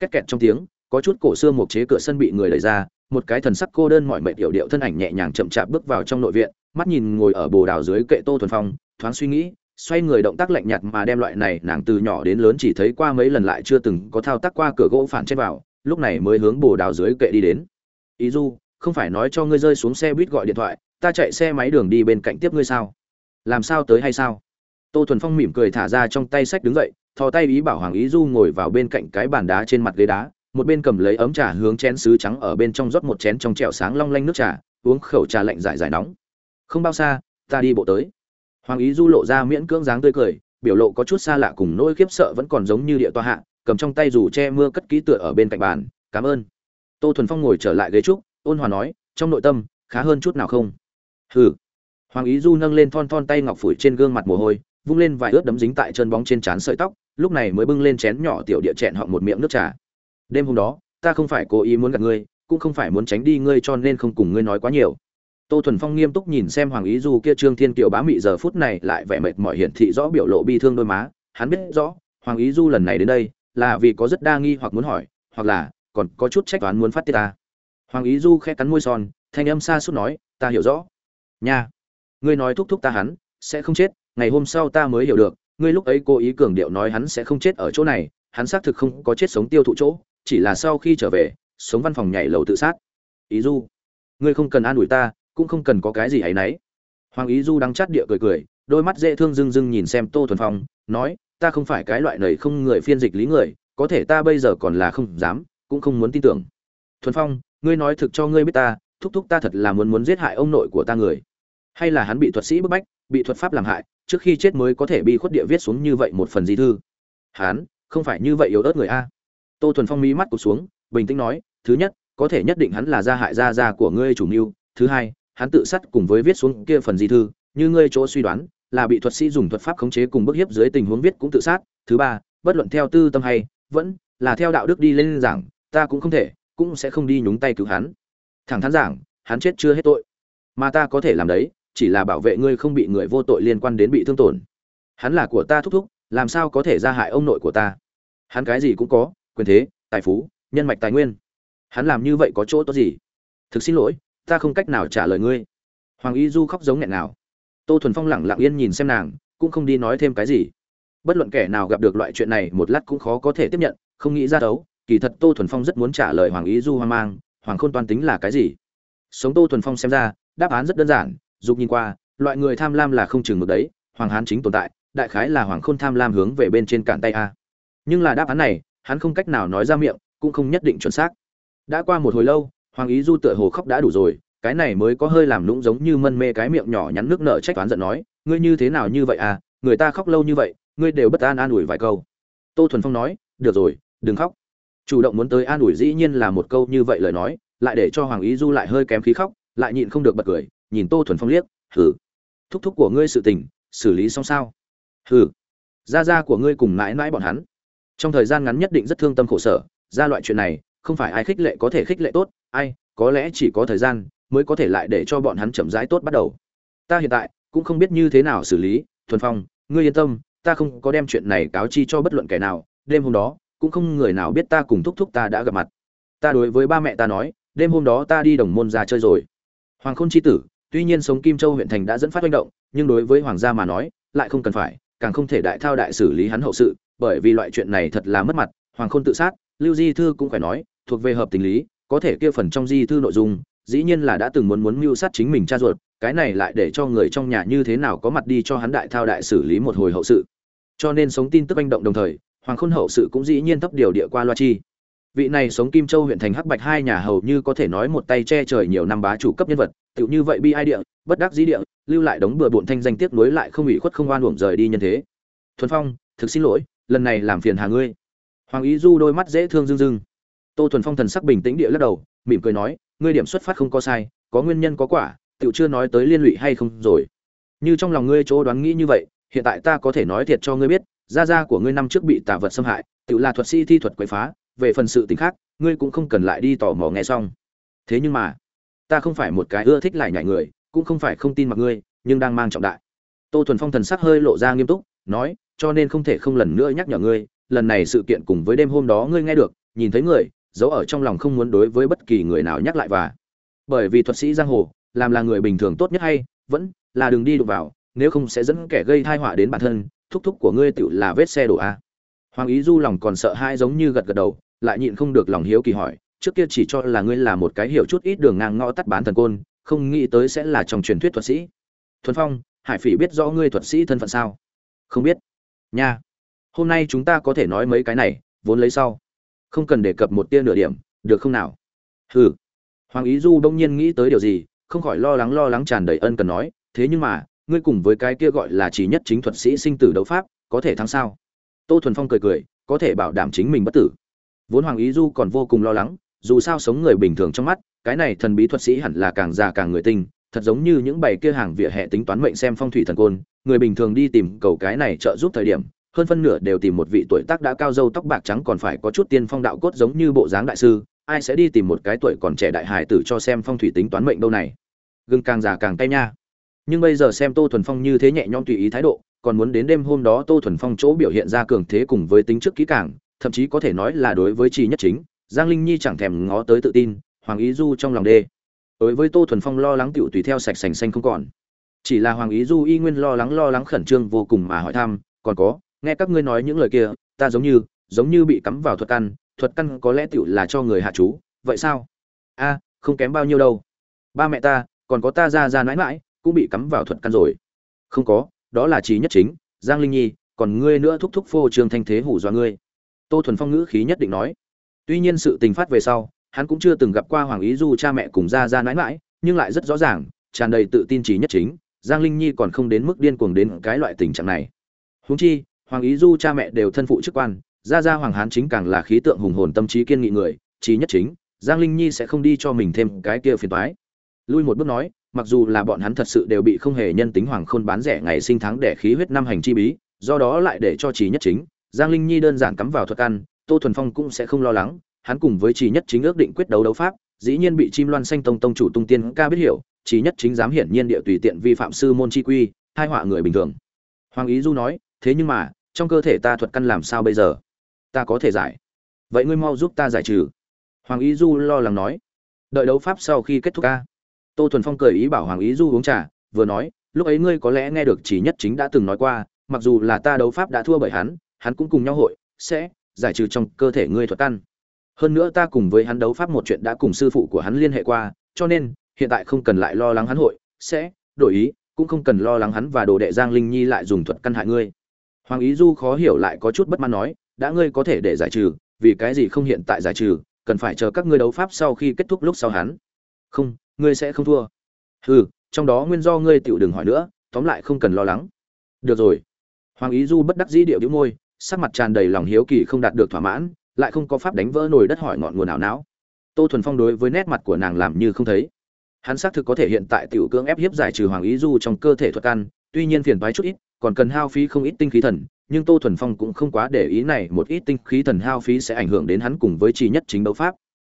Két kẹt trong tiếng, có chút cổ xưa một chế cửa sân bị người đẩy ra, một cái thần sắc cô đơn mọi mệt điệu điệu thân ảnh nhẹ nhàng chậm chạp bước vào trong nội viện, mắt nhìn ngồi ở bồ đào dưới kệ tô thuần phong, thoáng suy nghĩ, xoay người động tác lạnh nhạt mà đem loại này nàng từ nhỏ đến lớn chỉ thấy qua mấy lần lại chưa từng có thao tác qua cửa gỗ phản trên vào, lúc này mới hướng bồ đào dưới kệ đi đến. Ý du, không phải nói cho ngươi rơi xuống xe buýt gọi điện thoại, ta chạy xe máy đường đi bên cạnh tiếp ngươi sao? Làm sao tới hay sao? Tô thuần phong mỉm cười thả ra trong tay sách đứng dậy, thò tay ý bảo hoàng ý du ngồi vào bên cạnh cái bàn đá trên mặt ghế đá, một bên cầm lấy ấm trà hướng chén sứ trắng ở bên trong rót một chén trong trẹo sáng long lanh nước trà, uống khẩu trà lạnh giải giải nóng. Không bao xa, ta đi bộ tới. Hoàng ý du lộ ra miễn cưỡng dáng tươi cười, biểu lộ có chút xa lạ cùng nỗi khiếp sợ vẫn còn giống như địa toa hạ, cầm trong tay dù che mưa cất kỹ tựa ở bên cạnh bàn, cảm ơn. Tô thuần phong ngồi trở lại ghế trúc, ôn hòa nói, trong nội tâm, khá hơn chút nào không? Hừ hoàng ý du nâng lên thon thon tay ngọc phủi trên gương mặt mồ hôi, vung lên vài ướt đấm dính tại chân bóng trên trán sợi tóc, lúc này mới bưng lên chén nhỏ tiểu địa chẹn họ một miệng nước trà. Đêm hôm đó, ta không phải cố ý muốn gặp ngươi, cũng không phải muốn tránh đi ngươi cho nên không cùng ngươi nói quá nhiều. Tô thuần phong nghiêm túc nhìn xem hoàng ý du kia trương thiên kiều bá mị giờ phút này lại vẻ mệt mỏi hiển thị rõ biểu lộ bi thương đôi má. Hắn biết rõ, hoàng ý du lần này đến đây là vì có rất đa nghi hoặc muốn hỏi, hoặc là còn có chút trách toán muốn phát tiết ta. Hoàng ý du khẽ cắn môi son, thanh âm xa suốt nói, ta hiểu rõ. Nha ngươi nói thúc thúc ta hắn, sẽ không chết, ngày hôm sau ta mới hiểu được, ngươi lúc ấy cố ý cường điệu nói hắn sẽ không chết ở chỗ này, hắn xác thực không có chết sống tiêu thụ chỗ, chỉ là sau khi trở về, sống văn phòng nhảy lầu tự sát. Ý du, ngươi không cần an ủi ta, cũng không cần có cái gì ấ y n ấ y hoàng ý du đang chát địa cười cười, đôi mắt dễ thương dưng dưng nhìn xem tô thuần phong, nói, ta không phải cái loại nầy không người phiên dịch lý người, có thể ta bây giờ còn là không dám, cũng không muốn tin tưởng. Thuần phong, ngươi nói thực cho ngươi biết ta, thúc thúc ta thật là muốn muốn giết hại ông nội của ta người hay là hắn bị thuật sĩ bức bách, bị thuật pháp làm hại, trước khi chết mới có thể bị khuất địa viết xuống như vậy một phần di thư. Hắn, không phải như vậy yếu ớt người a. Tô thuần phong mí mắt cụt xuống, bình tĩnh nói, thứ nhất, có thể nhất định hắn là gia hại gia gia của ngươi chủ mưu. Thứ hai, hắn tự sát cùng với viết xuống kia phần di thư, như ngươi chỗ suy đoán, là bị thuật sĩ dùng thuật pháp khống chế cùng bức hiếp dưới tình huống viết cũng tự sát. Thứ ba, bất luận theo tư tâm hay, vẫn là theo đạo đức đi lên giảng, ta cũng không thể, cũng sẽ không đi nhúng tay cứu hắn. Thẳng thắn giảng, hắn chết chưa hết tội. Mà ta có thể làm đấy chỉ là bảo vệ ngươi không bị người vô tội liên quan đến bị thương tổn. Hắn là của ta thúc thúc, làm sao có thể ra hại ông nội của ta? Hắn cái gì cũng có, quyền thế, tài phú, nhân mạch tài nguyên. Hắn làm như vậy có chỗ tốt gì? Thực xin lỗi, ta không cách nào trả lời ngươi. Hoàng y du khóc giống nghẹn nào tô thuần phong lẳng lặng yên nhìn xem nàng, cũng không đi nói thêm cái gì. Bất luận kẻ nào gặp được loại chuyện này, một lát cũng khó có thể tiếp nhận, không nghĩ ra đấu kỳ thật tô thuần phong rất muốn trả lời hoàng ý du hoang mang, hoàng khôn toan tính là cái gì? Sống tô thuần phong xem ra, đáp án rất đơn giản dục nhìn qua, loại người tham lam là không chừng mực đấy, hoàng hán chính tồn tại, đại khái là hoàng khôn tham lam hướng về bên trên cản tay a. Nhưng là đáp án này, hắn không cách nào nói ra miệng, cũng không nhất định chuẩn xác. Đã qua một hồi lâu, hoàng ý du tựa hồ khóc đã đủ rồi, cái này mới có hơi làm lũng giống như mân mê cái miệng nhỏ nhắn nước nợ trách toán giận nói, ngươi như thế nào như vậy à? Người ta khóc lâu như vậy, ngươi đều bất an an ủi vài câu. Tô thuần phong nói, được rồi, đừng khóc. Chủ động muốn tới an ủi dĩ nhiên là một câu như vậy lời nói, lại để cho hoàng ý du lại hơi kém khí khóc, lại nhịn không được bật cười nhìn tô thuần phong liếc, hử, thúc thúc của ngươi sự tình, xử lý xong sao? Hử, gia gia của ngươi cùng mãi mãi bọn hắn. Trong thời gian ngắn nhất định rất thương tâm khổ sở, ra loại chuyện này, không phải ai khích lệ có thể khích lệ tốt, ai, có lẽ chỉ có thời gian mới có thể lại để cho bọn hắn chậm rãi tốt bắt đầu. Ta hiện tại cũng không biết như thế nào xử lý, thuần phong, ngươi yên tâm, ta không có đem chuyện này cáo chi cho bất luận kẻ nào, đêm hôm đó cũng không người nào biết ta cùng thúc thúc ta đã gặp mặt. Ta đối với ba mẹ ta nói, đêm hôm đó ta đi đồng môn ra chơi rồi. Hoàng khôn chi tử tuy nhiên sống kim châu huyện thành đã dẫn phát manh động, nhưng đối với hoàng gia mà nói, lại không cần phải, càng không thể đại thao đại xử lý hắn hậu sự, bởi vì loại chuyện này thật là mất mặt, hoàng khôn tự sát, lưu di thư cũng phải nói, thuộc về hợp tình lý, có thể kia phần trong di thư nội dung, dĩ nhiên là đã từng muốn muốn mưu sát chính mình cha ruột, cái này lại để cho người trong nhà như thế nào có mặt đi cho hắn đại thao đại xử lý một hồi hậu sự. Cho nên sống tin tức manh động đồng thời, hoàng khôn hậu sự cũng dĩ nhiên thấp điều địa qua loa chi vị này sống kim châu huyện thành hắc bạch hai nhà hầu như có thể nói một tay che trời nhiều năm bá chủ cấp nhân vật, tựu như vậy bi ai địa, bất đắc dĩ địa, lưu lại đống bừa bộn thanh danh tiếc nối lại không ủy khuất không oan uổng rời đi nhân thế. Thuần phong, thực xin lỗi, lần này làm phiền hà ngươi. Hoàng ý du đôi mắt dễ thương dưng dưng tô thuần phong thần sắc bình tĩnh địa lắc đầu, mỉm cười nói, ngươi điểm xuất phát không có sai, có nguyên nhân có quả, tựu chưa nói tới liên lụy hay không rồi. Như trong lòng ngươi chỗ đoán nghĩ như vậy, hiện tại ta có thể nói thiệt cho ngươi biết, gia gia của ngươi năm trước bị tà vật xâm hại, tựu là thuật sĩ thi thuật quậy phá về phần sự tình khác, ngươi cũng không cần lại đi tò mò nghe xong. Thế nhưng mà, ta không phải một cái ưa thích lại nhảy người, cũng không phải không tin mặc ngươi, nhưng đang mang trọng đại. Tô thuần phong thần sắc hơi lộ ra nghiêm túc, nói, cho nên không thể không lần nữa nhắc nhở ngươi, lần này sự kiện cùng với đêm hôm đó ngươi nghe được, nhìn thấy người, giấu ở trong lòng không muốn đối với bất kỳ người nào nhắc lại và. Bởi vì thuật sĩ giang hồ, làm là người bình thường tốt nhất hay, vẫn là đường đi đụng vào, nếu không sẽ dẫn kẻ gây tai họa đến bản thân, thúc thúc của ngươi tựu là vết xe đổ a. Hoàng ý du lòng còn sợ hai giống như gật gật đầu lại nhịn không được lòng hiếu kỳ hỏi, trước kia chỉ cho là ngươi là một cái hiểu chút ít đường ngang ngõ tắt bán thần côn, không nghĩ tới sẽ là trong truyền thuyết thuật sĩ. Thuần phong, hải phỉ biết rõ ngươi thuật sĩ thân phận sao? Không biết. Nha. Hôm nay chúng ta có thể nói mấy cái này, vốn lấy sau. Không cần đề cập một tia nửa điểm, được không nào? Hừ. Hoàng ý du bỗng nhiên nghĩ tới điều gì, không khỏi lo lắng lo lắng tràn đầy ân cần nói, thế nhưng mà, ngươi cùng với cái kia gọi là chỉ nhất chính thuật sĩ sinh tử đấu pháp, có thể thắng sao? Tô thuần phong cười cười, có thể bảo đảm chính mình bất tử vốn hoàng ý du còn vô cùng lo lắng, dù sao sống người bình thường trong mắt, cái này thần bí thuật sĩ hẳn là càng già càng người tinh thật giống như những bày kia hàng vỉa hè tính toán mệnh xem phong thủy thần côn, người bình thường đi tìm cầu cái này trợ giúp thời điểm, hơn phân nửa đều tìm một vị tuổi tác đã cao dâu tóc bạc trắng còn phải có chút tiên phong đạo cốt giống như bộ dáng đại sư, ai sẽ đi tìm một cái tuổi còn trẻ đại hải tử cho xem phong thủy tính toán mệnh đâu này. Gừng càng già càng tay nha. Nhưng bây giờ xem tô thuần phong như thế nhẹ nhõm tùy ý thái độ, còn muốn đến đêm hôm đó tô thuần phong chỗ biểu hiện ra cường thế cùng với tính trước kỹ càng thậm chí có thể nói là đối với trì nhất chính, giang linh nhi chẳng thèm ngó tới tự tin, hoàng ý du trong lòng đê. Đối với tô thuần phong lo lắng tựu tùy theo sạch sành xanh không còn. Chỉ là hoàng ý du y nguyên lo lắng lo lắng khẩn trương vô cùng mà hỏi thăm, còn có, nghe các ngươi nói những lời kia, ta giống như giống như bị cắm vào thuật căn thuật căn có lẽ tựu là cho người hạ chú, vậy sao? A, không kém bao nhiêu đâu. Ba mẹ ta, còn có ta ra ra mãi mãi cũng bị cắm vào thuật căn rồi. Không có, đó là trí nhất chính, giang linh nhi, còn ngươi nữa thúc thúc phô trương thanh thế hủ do ngươi tô thuần phong ngữ khí nhất định nói. Tuy nhiên sự tình phát về sau, hắn cũng chưa từng gặp qua hoàng ý du cha mẹ cùng ra ra mãi mãi nhưng lại rất rõ ràng, tràn đầy tự tin trí nhất chính, giang linh nhi còn không đến mức điên cuồng đến cái loại tình trạng này. Huống chi, hoàng ý du cha mẹ đều thân phụ chức quan ra ra hoàng hán chính càng là khí tượng hùng hồn tâm trí kiên nghị người trí nhất chính, giang linh nhi sẽ không đi cho mình thêm cái kia phiền toái. Lui một bước nói, mặc dù là bọn hắn thật sự đều bị không hề nhân tính hoàng khôn bán rẻ ngày sinh tháng để khí huyết năm hành chi bí, do đó lại để cho trí nhất chính giang linh nhi đơn giản cắm vào thuật ăn, tô thuần phong cũng sẽ không lo lắng, hắn cùng với Chỉ nhất chính ước định quyết đấu đấu pháp, dĩ nhiên bị chim loan xanh tông tông chủ tung tiên ca biết hiểu Chỉ nhất chính dám hiển nhiên địa tùy tiện vi phạm sư môn chi quy hai họa người bình thường. Hoàng ý du nói, thế nhưng mà, trong cơ thể ta thuật căn làm sao bây giờ? Ta có thể giải. Vậy ngươi mau giúp ta giải trừ. Hoàng ý du lo lắng nói, đợi đấu pháp sau khi kết thúc ca. Tô thuần phong cười ý bảo hoàng ý du uống trà, vừa nói, lúc ấy ngươi có lẽ nghe được chỉ nhất chính đã từng nói qua, mặc dù là ta đấu pháp đã thua bởi hắn hắn cũng cùng nhau hội, sẽ giải trừ trong cơ thể ngươi thuật căn. Hơn nữa ta cùng với hắn đấu pháp một chuyện đã cùng sư phụ của hắn liên hệ qua, cho nên, hiện tại không cần lại lo lắng hắn hội, sẽ, đổi ý, cũng không cần lo lắng hắn và đồ đệ giang linh nhi lại dùng thuật căn hại ngươi. Hoàng ý du khó hiểu lại có chút bất mãn nói, đã ngươi có thể để giải trừ, vì cái gì không hiện tại giải trừ, cần phải chờ các ngươi đấu pháp sau khi kết thúc lúc sau hắn. Không, ngươi sẽ không thua. Ừ trong đó nguyên do ngươi tựu đừng hỏi nữa, tóm lại không cần lo lắng. Được rồi. Hoàng ý du bất đắc dĩ điệu đĩu môi sắc mặt tràn đầy lòng hiếu kỳ không đạt được thỏa mãn, lại không có pháp đánh vỡ nồi đất hỏi ngọn nguồn ảo não. Tô thuần phong đối với nét mặt của nàng làm như không thấy. Hắn xác thực có thể hiện tại tiểu cưỡng ép hiếp giải trừ hoàng ý du trong cơ thể thuật căn tuy nhiên phiền toái chút ít, còn cần hao phí không ít tinh khí thần, nhưng tô thuần phong cũng không quá để ý này, một ít tinh khí thần hao phí sẽ ảnh hưởng đến hắn cùng với trì nhất chính đấu pháp.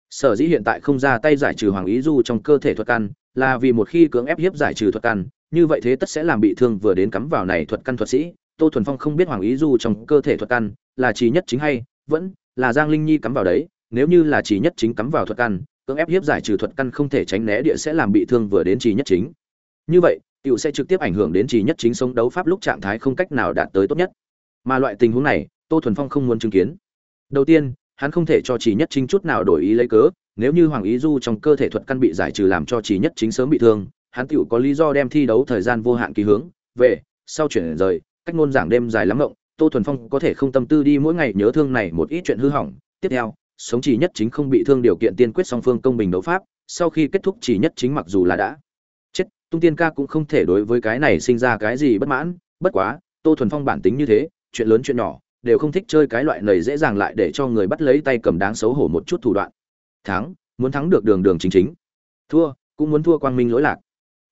Sở dĩ hiện tại không ra tay giải trừ hoàng ý du trong cơ thể thuật căn là vì một khi cưỡng ép hiếp giải trừ thuật căn như vậy thế tất sẽ làm bị thương vừa đến cắm vào này thuật căn thuật sĩ tô thuần phong không biết hoàng ý du trong cơ thể thuật căn là trì nhất chính hay vẫn là giang linh nhi cắm vào đấy. Nếu như là trì nhất chính cắm vào thuật căn, cưỡng ép hiếp giải trừ thuật căn không thể tránh né địa sẽ làm bị thương vừa đến trì nhất chính. Như vậy tiểu sẽ trực tiếp ảnh hưởng đến trì nhất chính sống đấu pháp lúc trạng thái không cách nào đạt tới tốt nhất. Mà loại tình huống này, tô thuần phong không muốn chứng kiến. Đầu tiên, hắn không thể cho trì nhất chính chút nào đổi ý lấy cớ. Nếu như hoàng ý du trong cơ thể thuật căn bị giải trừ làm cho trì nhất chính sớm bị thương, hắn tiểu có lý do đem thi đấu thời gian vô hạn kỳ hướng. Về, sau chuyển rời cách ngôn giảng đêm dài lắm ngộng, tô thuần phong có thể không tâm tư đi mỗi ngày nhớ thương này một ít chuyện hư hỏng. Tiếp theo, sống chỉ nhất chính không bị thương điều kiện tiên quyết song phương công bình đấu pháp, sau khi kết thúc chỉ nhất chính mặc dù là đã chết, tung tiên ca cũng không thể đối với cái này sinh ra cái gì bất mãn. Bất quá, tô thuần phong bản tính như thế, chuyện lớn chuyện nhỏ, đều không thích chơi cái loại này dễ dàng lại để cho người bắt lấy tay cầm đáng xấu hổ một chút thủ đoạn. Thắng, muốn thắng được đường đường chính chính. Thua, cũng muốn thua quang minh lỗi lạc.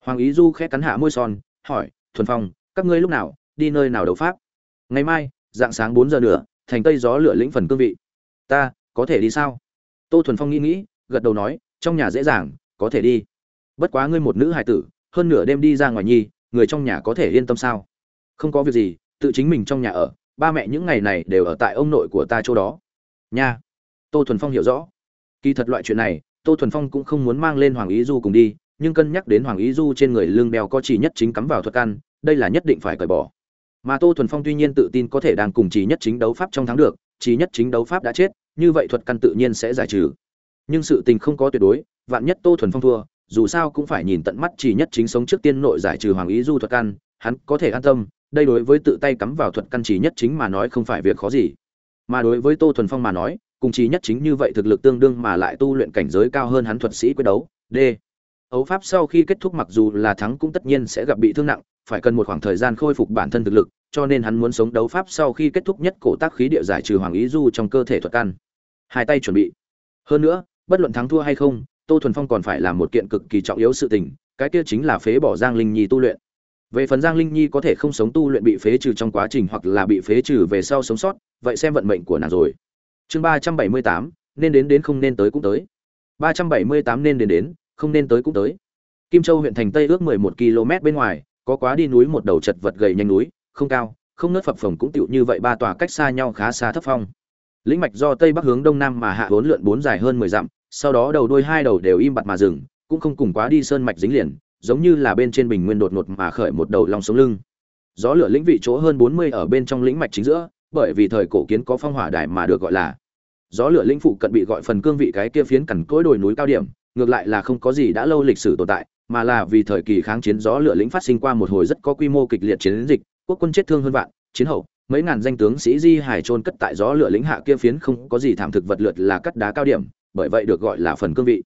Hoàng ý du khẽ cắn hạ môi son, hỏi, thuần phong, các ngươi lúc nào đi nơi nào đấu pháp? Ngày mai dạng sáng bốn giờ nữa thành tây gió lửa lĩnh phần cương vị. Ta, có thể đi sao? Tô thuần phong nghĩ nghĩ, gật đầu nói, trong nhà dễ dàng, có thể đi. Bất quá ngươi một nữ hài tử, hơn nửa đêm đi ra ngoài nhi, người trong nhà có thể yên tâm sao? Không có việc gì, tự chính mình trong nhà ở, ba mẹ những ngày này đều ở tại ông nội của ta chỗ đó. Nha. Tô thuần phong hiểu rõ. Kỳ thật loại chuyện này, tô thuần phong cũng không muốn mang lên hoàng ý du cùng đi, nhưng cân nhắc đến hoàng ý du trên người lương bèo có chỉ nhất chính cắm vào thuật căn đây là nhất định phải cởi bỏ mà tô thuần phong tuy nhiên tự tin có thể đang cùng chỉ nhất chính đấu pháp trong thắng được chỉ nhất chính đấu pháp đã chết, như vậy thuật căn tự nhiên sẽ giải trừ. Nhưng sự tình không có tuyệt đối, vạn nhất tô thuần phong thua, dù sao cũng phải nhìn tận mắt chỉ nhất chính sống trước tiên nội giải trừ hoàng ý du thuật căn, hắn có thể an tâm, đây đối với tự tay cắm vào thuật căn chỉ nhất chính mà nói không phải việc khó gì. Mà đối với tô thuần phong mà nói, cùng chỉ nhất chính như vậy thực lực tương đương mà lại tu luyện cảnh giới cao hơn hắn thuật sĩ quyết đấu d ấu pháp sau khi kết thúc mặc dù là thắng cũng tất nhiên sẽ gặp bị thương nặng phải cần một khoảng thời gian khôi phục bản thân thực lực, cho nên hắn muốn sống đấu pháp sau khi kết thúc nhất cổ tác khí địa giải trừ hoàng ý du trong cơ thể thuật căn. Hai tay chuẩn bị. Hơn nữa, bất luận thắng thua hay không, tô thuần phong còn phải làm một kiện cực kỳ trọng yếu sự tình, cái kia chính là phế bỏ giang linh nhi tu luyện. Về phần giang linh nhi có thể không sống tu luyện bị phế trừ trong quá trình hoặc là bị phế trừ về sau sống sót, vậy xem vận mệnh của nàng rồi. Chương ba trăm bảy mươi tám, nên đến đến không nên tới cũng tới. Ba trăm bảy mươi tám, nên đến đến, không nên tới cũng tới. Kim châu huyện thành tây ước mười một km bên ngoài có quá đi núi một đầu chật vật gầy nhanh núi, không cao, không nớt phập phồng cũng tựu như vậy ba tòa cách xa nhau khá xa thấp phong. Lĩnh mạch do tây bắc hướng đông nam mà hạ vốn lượn bốn dài hơn mười dặm, sau đó đầu đuôi hai đầu đều im bặt mà dừng, cũng không cùng quá đi sơn mạch dính liền, giống như là bên trên bình nguyên đột ngột mà khởi một đầu lòng sống lưng. Gió lửa lĩnh vị chỗ hơn bốn mươi ở bên trong lĩnh mạch chính giữa, bởi vì thời cổ kiến có phong hỏa đài mà được gọi là. Gió lửa lĩnh phụ cận bị gọi phần cương vị cái kia phiến cằn cỗi đồi núi cao điểm, ngược lại là không có gì đã lâu lịch sử tồn tại mà là vì thời kỳ kháng chiến gió lửa lĩnh phát sinh qua một hồi rất có quy mô kịch liệt chiến dịch, quốc quân chết thương hơn vạn, chiến hậu, mấy ngàn danh tướng sĩ di hải trôn cất tại gió lửa lĩnh hạ kia phiến không có gì thảm thực vật lượt là cắt đá cao điểm, bởi vậy được gọi là phần cương vị.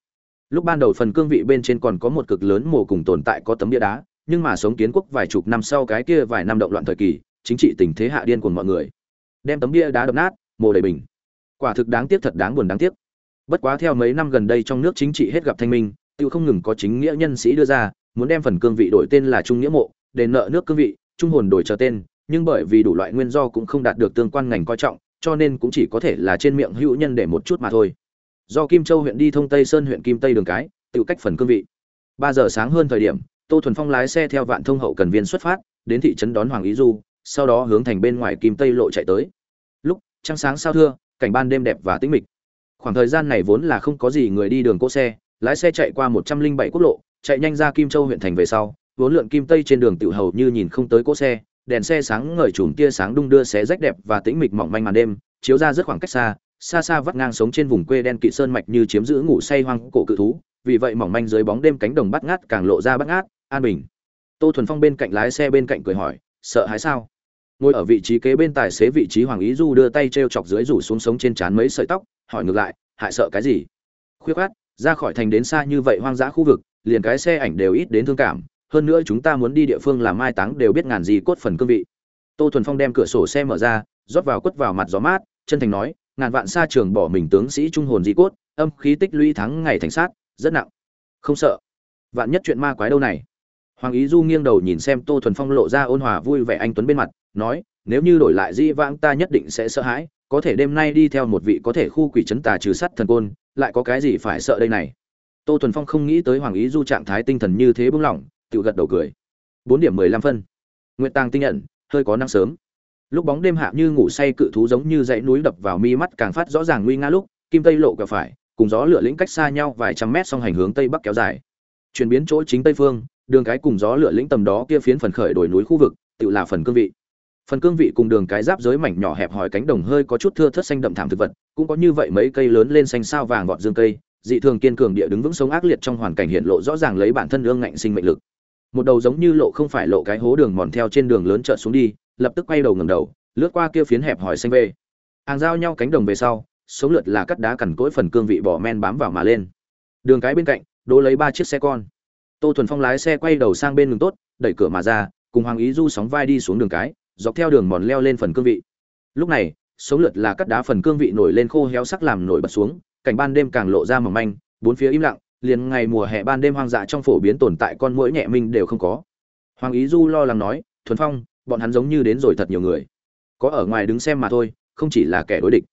Lúc ban đầu phần cương vị bên trên còn có một cực lớn mồ cùng tồn tại có tấm bia đá, nhưng mà sống kiến quốc vài chục năm sau cái kia vài năm động loạn thời kỳ, chính trị tình thế hạ điên của mọi người. Đem tấm bia đá đập nát, mồ đầy bình. Quả thực đáng tiếc thật đáng buồn đáng tiếc. Bất quá theo mấy năm gần đây trong nước chính trị hết gặp thanh minh tự không ngừng có chính nghĩa nhân sĩ đưa ra, muốn đem phần cương vị đổi tên là trung nghĩa mộ, để nợ nước cương vị, trung hồn đổi trở tên, nhưng bởi vì đủ loại nguyên do cũng không đạt được tương quan ngành coi trọng, cho nên cũng chỉ có thể là trên miệng hữu nhân để một chút mà thôi. Do kim châu huyện đi thông tây sơn huyện kim tây đường cái, tự cách phần cương vị. Ba giờ sáng hơn thời điểm, tô thuần phong lái xe theo vạn thông hậu cần viên xuất phát, đến thị trấn đón hoàng ý du, sau đó hướng thành bên ngoài kim tây lộ chạy tới. Lúc, trăng sáng sao thưa, cảnh ban đêm đẹp và tĩnh mịch. Khoảng thời gian này vốn là không có gì người đi đường cỗ xe lái xe chạy qua một trăm linh bảy quốc lộ, chạy nhanh ra kim châu huyện thành về sau, vốn lượn kim tây trên đường tự hầu như nhìn không tới cỗ xe, đèn xe sáng ngời chùm tia sáng đung đưa xé rách đẹp và tĩnh mịch mỏng manh màn đêm, chiếu ra rất khoảng cách xa xa xa vắt ngang sống trên vùng quê đen kỵ sơn mạch như chiếm giữ ngủ say hoang cổ cự thú, vì vậy mỏng manh dưới bóng đêm cánh đồng bắt ngát càng lộ ra bắt ngát, an bình. Tô thuần phong bên cạnh lái xe bên cạnh cười hỏi, sợ hãi sao? Ngồi ở vị trí kế bên tài xế vị trí hoàng ý du đưa tay t r e o chọc dưới rủ xuống sống trên trán mấy sợi tóc, hỏi ngược lại, hại sợ cái gì? Khuyết khát ra khỏi thành đến xa như vậy hoang dã khu vực, liền cái xe ảnh đều ít đến thương cảm, hơn nữa chúng ta muốn đi địa phương làm mai táng đều biết ngàn gì cốt phần cương vị. Tô thuần phong đem cửa sổ xe mở ra, rót vào quất vào mặt gió mát, chân thành nói, ngàn vạn xa trường bỏ mình tướng sĩ trung hồn di cốt, âm khí tích lũy thắng ngày thành sát, rất nặng. Không sợ. Vạn nhất chuyện ma quái đâu này? Hoàng ý du nghiêng đầu nhìn xem tô thuần phong lộ ra ôn hòa vui vẻ anh tuấn bên mặt, nói, nếu như đổi lại di vãng ta nhất định sẽ sợ hãi có thể đêm nay đi theo một vị có thể khu quỷ chấn tà trừ sát thần côn, lại có cái gì phải sợ đây này? Tô thuần phong không nghĩ tới hoàng ý du trạng thái tinh thần như thế bừng lỏng tự gật đầu cười. Bốn điểm mười lăm phân. Nguyệt tàng tinh nhận, hơi có năng sớm. Lúc bóng đêm hạ như ngủ say cự thú giống như dãy núi đập vào mi mắt càng phát rõ ràng nguy nga lúc, kim tây lộ cả phải, cùng gió lửa lĩnh cách xa nhau vài trăm mét song hành hướng tây bắc kéo dài. Chuyển biến chỗ chính tây phương, đường cái cùng gió lửa lĩnh tầm đó kia phiến phần khởi đổi núi khu vực, tự là phần cương vị phần cương vị cùng đường cái giáp giới mảnh nhỏ hẹp hòi cánh đồng hơi có chút thưa thớt xanh đậm thảm thực vật, cũng có như vậy mấy cây lớn lên xanh sao vàng vọt dương cây, dị thường kiên cường địa đứng vững sống ác liệt trong hoàn cảnh hiện lộ rõ ràng lấy bản thân lương ngạnh sinh mệnh lực. Một đầu giống như lộ không phải lộ cái hố đường mòn theo trên đường lớn chợt xuống đi, lập tức quay đầu ngầm đầu, lướt qua kia phiến hẹp hòi xanh về. Hàng giao nhau cánh đồng về sau, sống lượt là cắt đá cằn cỗi phần cương vị bỏ men bám vào mà lên. Đường cái bên cạnh, đỗ lấy ba chiếc xe con. Tô thuần phong lái xe quay đầu sang bên đường tốt, đẩy cửa mà ra, cùng hoàng ý du sóng vai đi xuống đường cái dọc theo đường mòn leo lên phần cương vị. Lúc này, sống lượt là cắt đá phần cương vị nổi lên khô héo sắc làm nổi bật xuống, cảnh ban đêm càng lộ ra mỏng manh, bốn phía im lặng, liền ngày mùa hè ban đêm hoang dã trong phổ biến tồn tại con mũi nhẹ minh đều không có. Hoàng ý du lo lắng nói, thuần phong, bọn hắn giống như đến rồi thật nhiều người. Có ở ngoài đứng xem mà thôi, không chỉ là kẻ đối địch.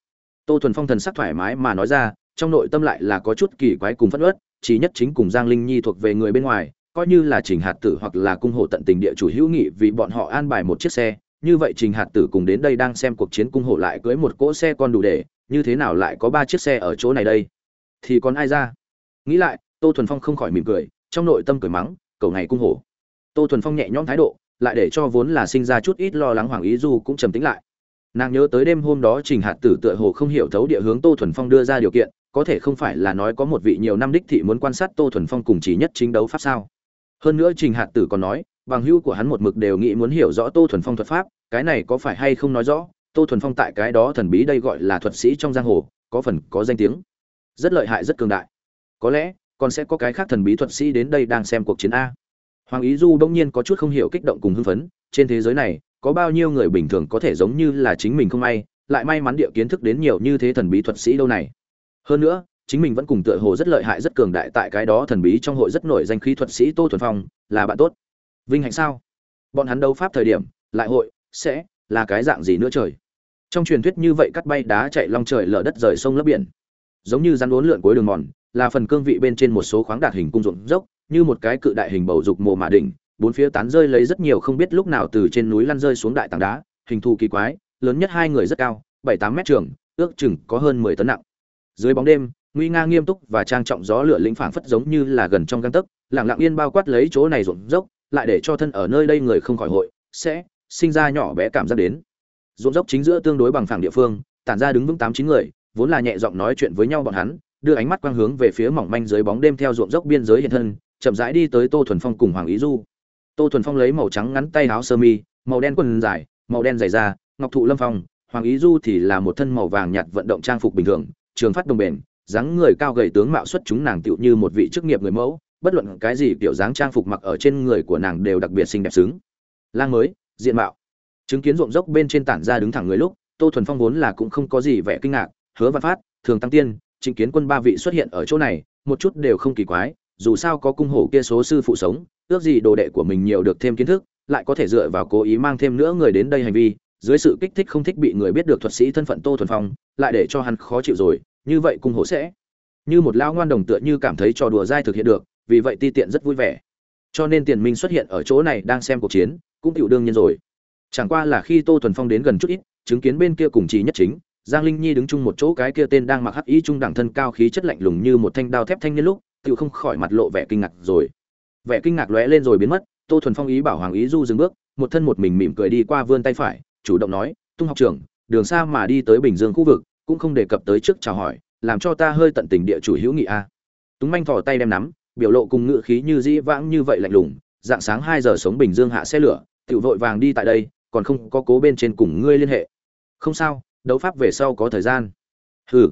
Tô thuần phong thần sắc thoải mái mà nói ra, trong nội tâm lại là có chút kỳ quái cùng phất ớt chỉ nhất chính cùng giang linh nhi thuộc về người bên ngoài, coi như là trình hạt tử hoặc là cung hộ tận tình địa chủ hữu nghị vì bọn họ an bài một chiếc xe như vậy trình hạt tử cùng đến đây đang xem cuộc chiến cung hộ lại cưới một cỗ xe con đủ để, như thế nào lại có ba chiếc xe ở chỗ này đây? Thì còn ai ra? Nghĩ lại, tô thuần phong không khỏi mỉm cười, trong nội tâm cười mắng, cầu ngày cung hổ. Tô thuần phong nhẹ nhõm thái độ, lại để cho vốn là sinh ra chút ít lo lắng hoàng ý du cũng trầm tính lại. Nàng nhớ tới đêm hôm đó trình hạt tử tựa hồ không hiểu thấu địa hướng tô thuần phong đưa ra điều kiện, có thể không phải là nói có một vị nhiều năm đích thị muốn quan sát tô thuần phong cùng chỉ nhất chính đấu pháp sao? Hơn nữa trình hạt tử còn nói bằng hữu của hắn một mực đều nghĩ muốn hiểu rõ tô thuần phong thuật pháp, cái này có phải hay không nói rõ? Tô thuần phong tại cái đó thần bí đây gọi là thuật sĩ trong giang hồ, có phần có danh tiếng. Rất lợi hại, rất cường đại. Có lẽ, còn sẽ có cái khác thần bí thuật sĩ đến đây đang xem cuộc chiến a. Hoàng ý du bỗng nhiên có chút không hiểu kích động cùng hưng phấn, trên thế giới này, có bao nhiêu người bình thường có thể giống như là chính mình không may, lại may mắn địa kiến thức đến nhiều như thế thần bí thuật sĩ đâu này? Hơn nữa, chính mình vẫn cùng tựa hồ rất lợi hại, rất cường đại tại cái đó thần bí trong hội rất nổi danh khí thuật sĩ tô thuần phong, là bạn tốt vinh hạnh sao? Bọn hắn đấu pháp thời điểm, lại hội, sẽ là cái dạng gì nữa trời? Trong truyền thuyết như vậy cắt bay đá chạy long trời lở đất rời sông lấp biển. Giống như rắn uốn lượn cuối đường mòn, là phần cương vị bên trên một số khoáng đạt hình cung ruộng dốc, như một cái cự đại hình bầu dục mồ mã đỉnh, bốn phía tán rơi lấy rất nhiều không biết lúc nào từ trên núi lăn rơi xuống đại tảng đá, hình thù kỳ quái, lớn nhất hai người rất cao, bảy tám mét trường, ước chừng có hơn mười tấn nặng. Dưới bóng đêm, nguy nga nghiêm túc và trang trọng gió lửa lĩnh phảng phất giống như là gần trong găng tấc, lặng lặng yên bao quát lấy chỗ này ruộng dốc lại để cho thân ở nơi đây người không khỏi hội, sẽ sinh ra nhỏ bé cảm giác đến. Ruộng dốc chính giữa tương đối bằng phẳng địa phương, tản ra đứng vững tám chín người, vốn là nhẹ giọng nói chuyện với nhau bọn hắn, đưa ánh mắt quang hướng về phía mỏng manh dưới bóng đêm theo ruộng dốc biên giới hiện thân, chậm rãi đi tới tô thuần phong cùng hoàng ý du. Tô thuần phong lấy màu trắng ngắn tay áo sơ mi, màu đen quần dài, màu đen dày da, ngọc thụ lâm phong, hoàng ý du thì là một thân màu vàng nhạt vận động trang phục bình thường, trường phát đồng bền, dáng người cao gầy tướng mạo xuất chúng nàng tựu như một vị chức nghiệp người mẫu bất luận cái gì kiểu dáng trang phục mặc ở trên người của nàng đều đặc biệt xinh đẹp xứng. Lang mới, diện mạo. Chứng kiến ruộng dốc bên trên tản ra đứng thẳng người lúc, tô thuần phong vốn là cũng không có gì vẻ kinh ngạc, hứa văn phát, thường tăng tiên, trịnh kiến quân ba vị xuất hiện ở chỗ này, một chút đều không kỳ quái, dù sao có cung hổ kia số sư phụ sống, ước gì đồ đệ của mình nhiều được thêm kiến thức, lại có thể dựa vào cố ý mang thêm nữa người đến đây hành vi, dưới sự kích thích không thích bị người biết được thuật sĩ thân phận tô thuần phong, lại để cho hắn khó chịu rồi, như vậy cung hổ sẽ như một lão ngoan đồng tựa như cảm thấy trò đùa dai thực hiện được vì vậy ti tiện rất vui vẻ. Cho nên tiền minh xuất hiện ở chỗ này đang xem cuộc chiến, cũng chịu đương nhiên rồi. Chẳng qua là khi tô thuần phong đến gần chút ít, chứng kiến bên kia cùng trí nhất chính, giang linh nhi đứng chung một chỗ cái kia tên đang mặc hắc y trung đẳng thân cao khí chất lạnh lùng như một thanh đao thép thanh niên lúc tự không khỏi mặt lộ vẻ kinh ngạc rồi. Vẻ kinh ngạc lóe lên rồi biến mất, tô thuần phong ý bảo hoàng ý du dừng bước, một thân một mình mỉm cười đi qua vươn tay phải, chủ động nói, tung học trưởng, đường xa mà đi tới bình dương khu vực, cũng không đề cập tới trước chào hỏi, làm cho ta hơi tận tình địa chủ hữu nghị a. Túng manh thò tay đem nắm biểu lộ cùng ngự khí như dĩ vãng như vậy lạnh lùng, dạng sáng hai giờ sống bình dương hạ xe lửa tự vội vàng đi tại đây, còn không có cố bên trên cùng ngươi liên hệ. Không sao, đấu pháp về sau có thời gian. Hừ.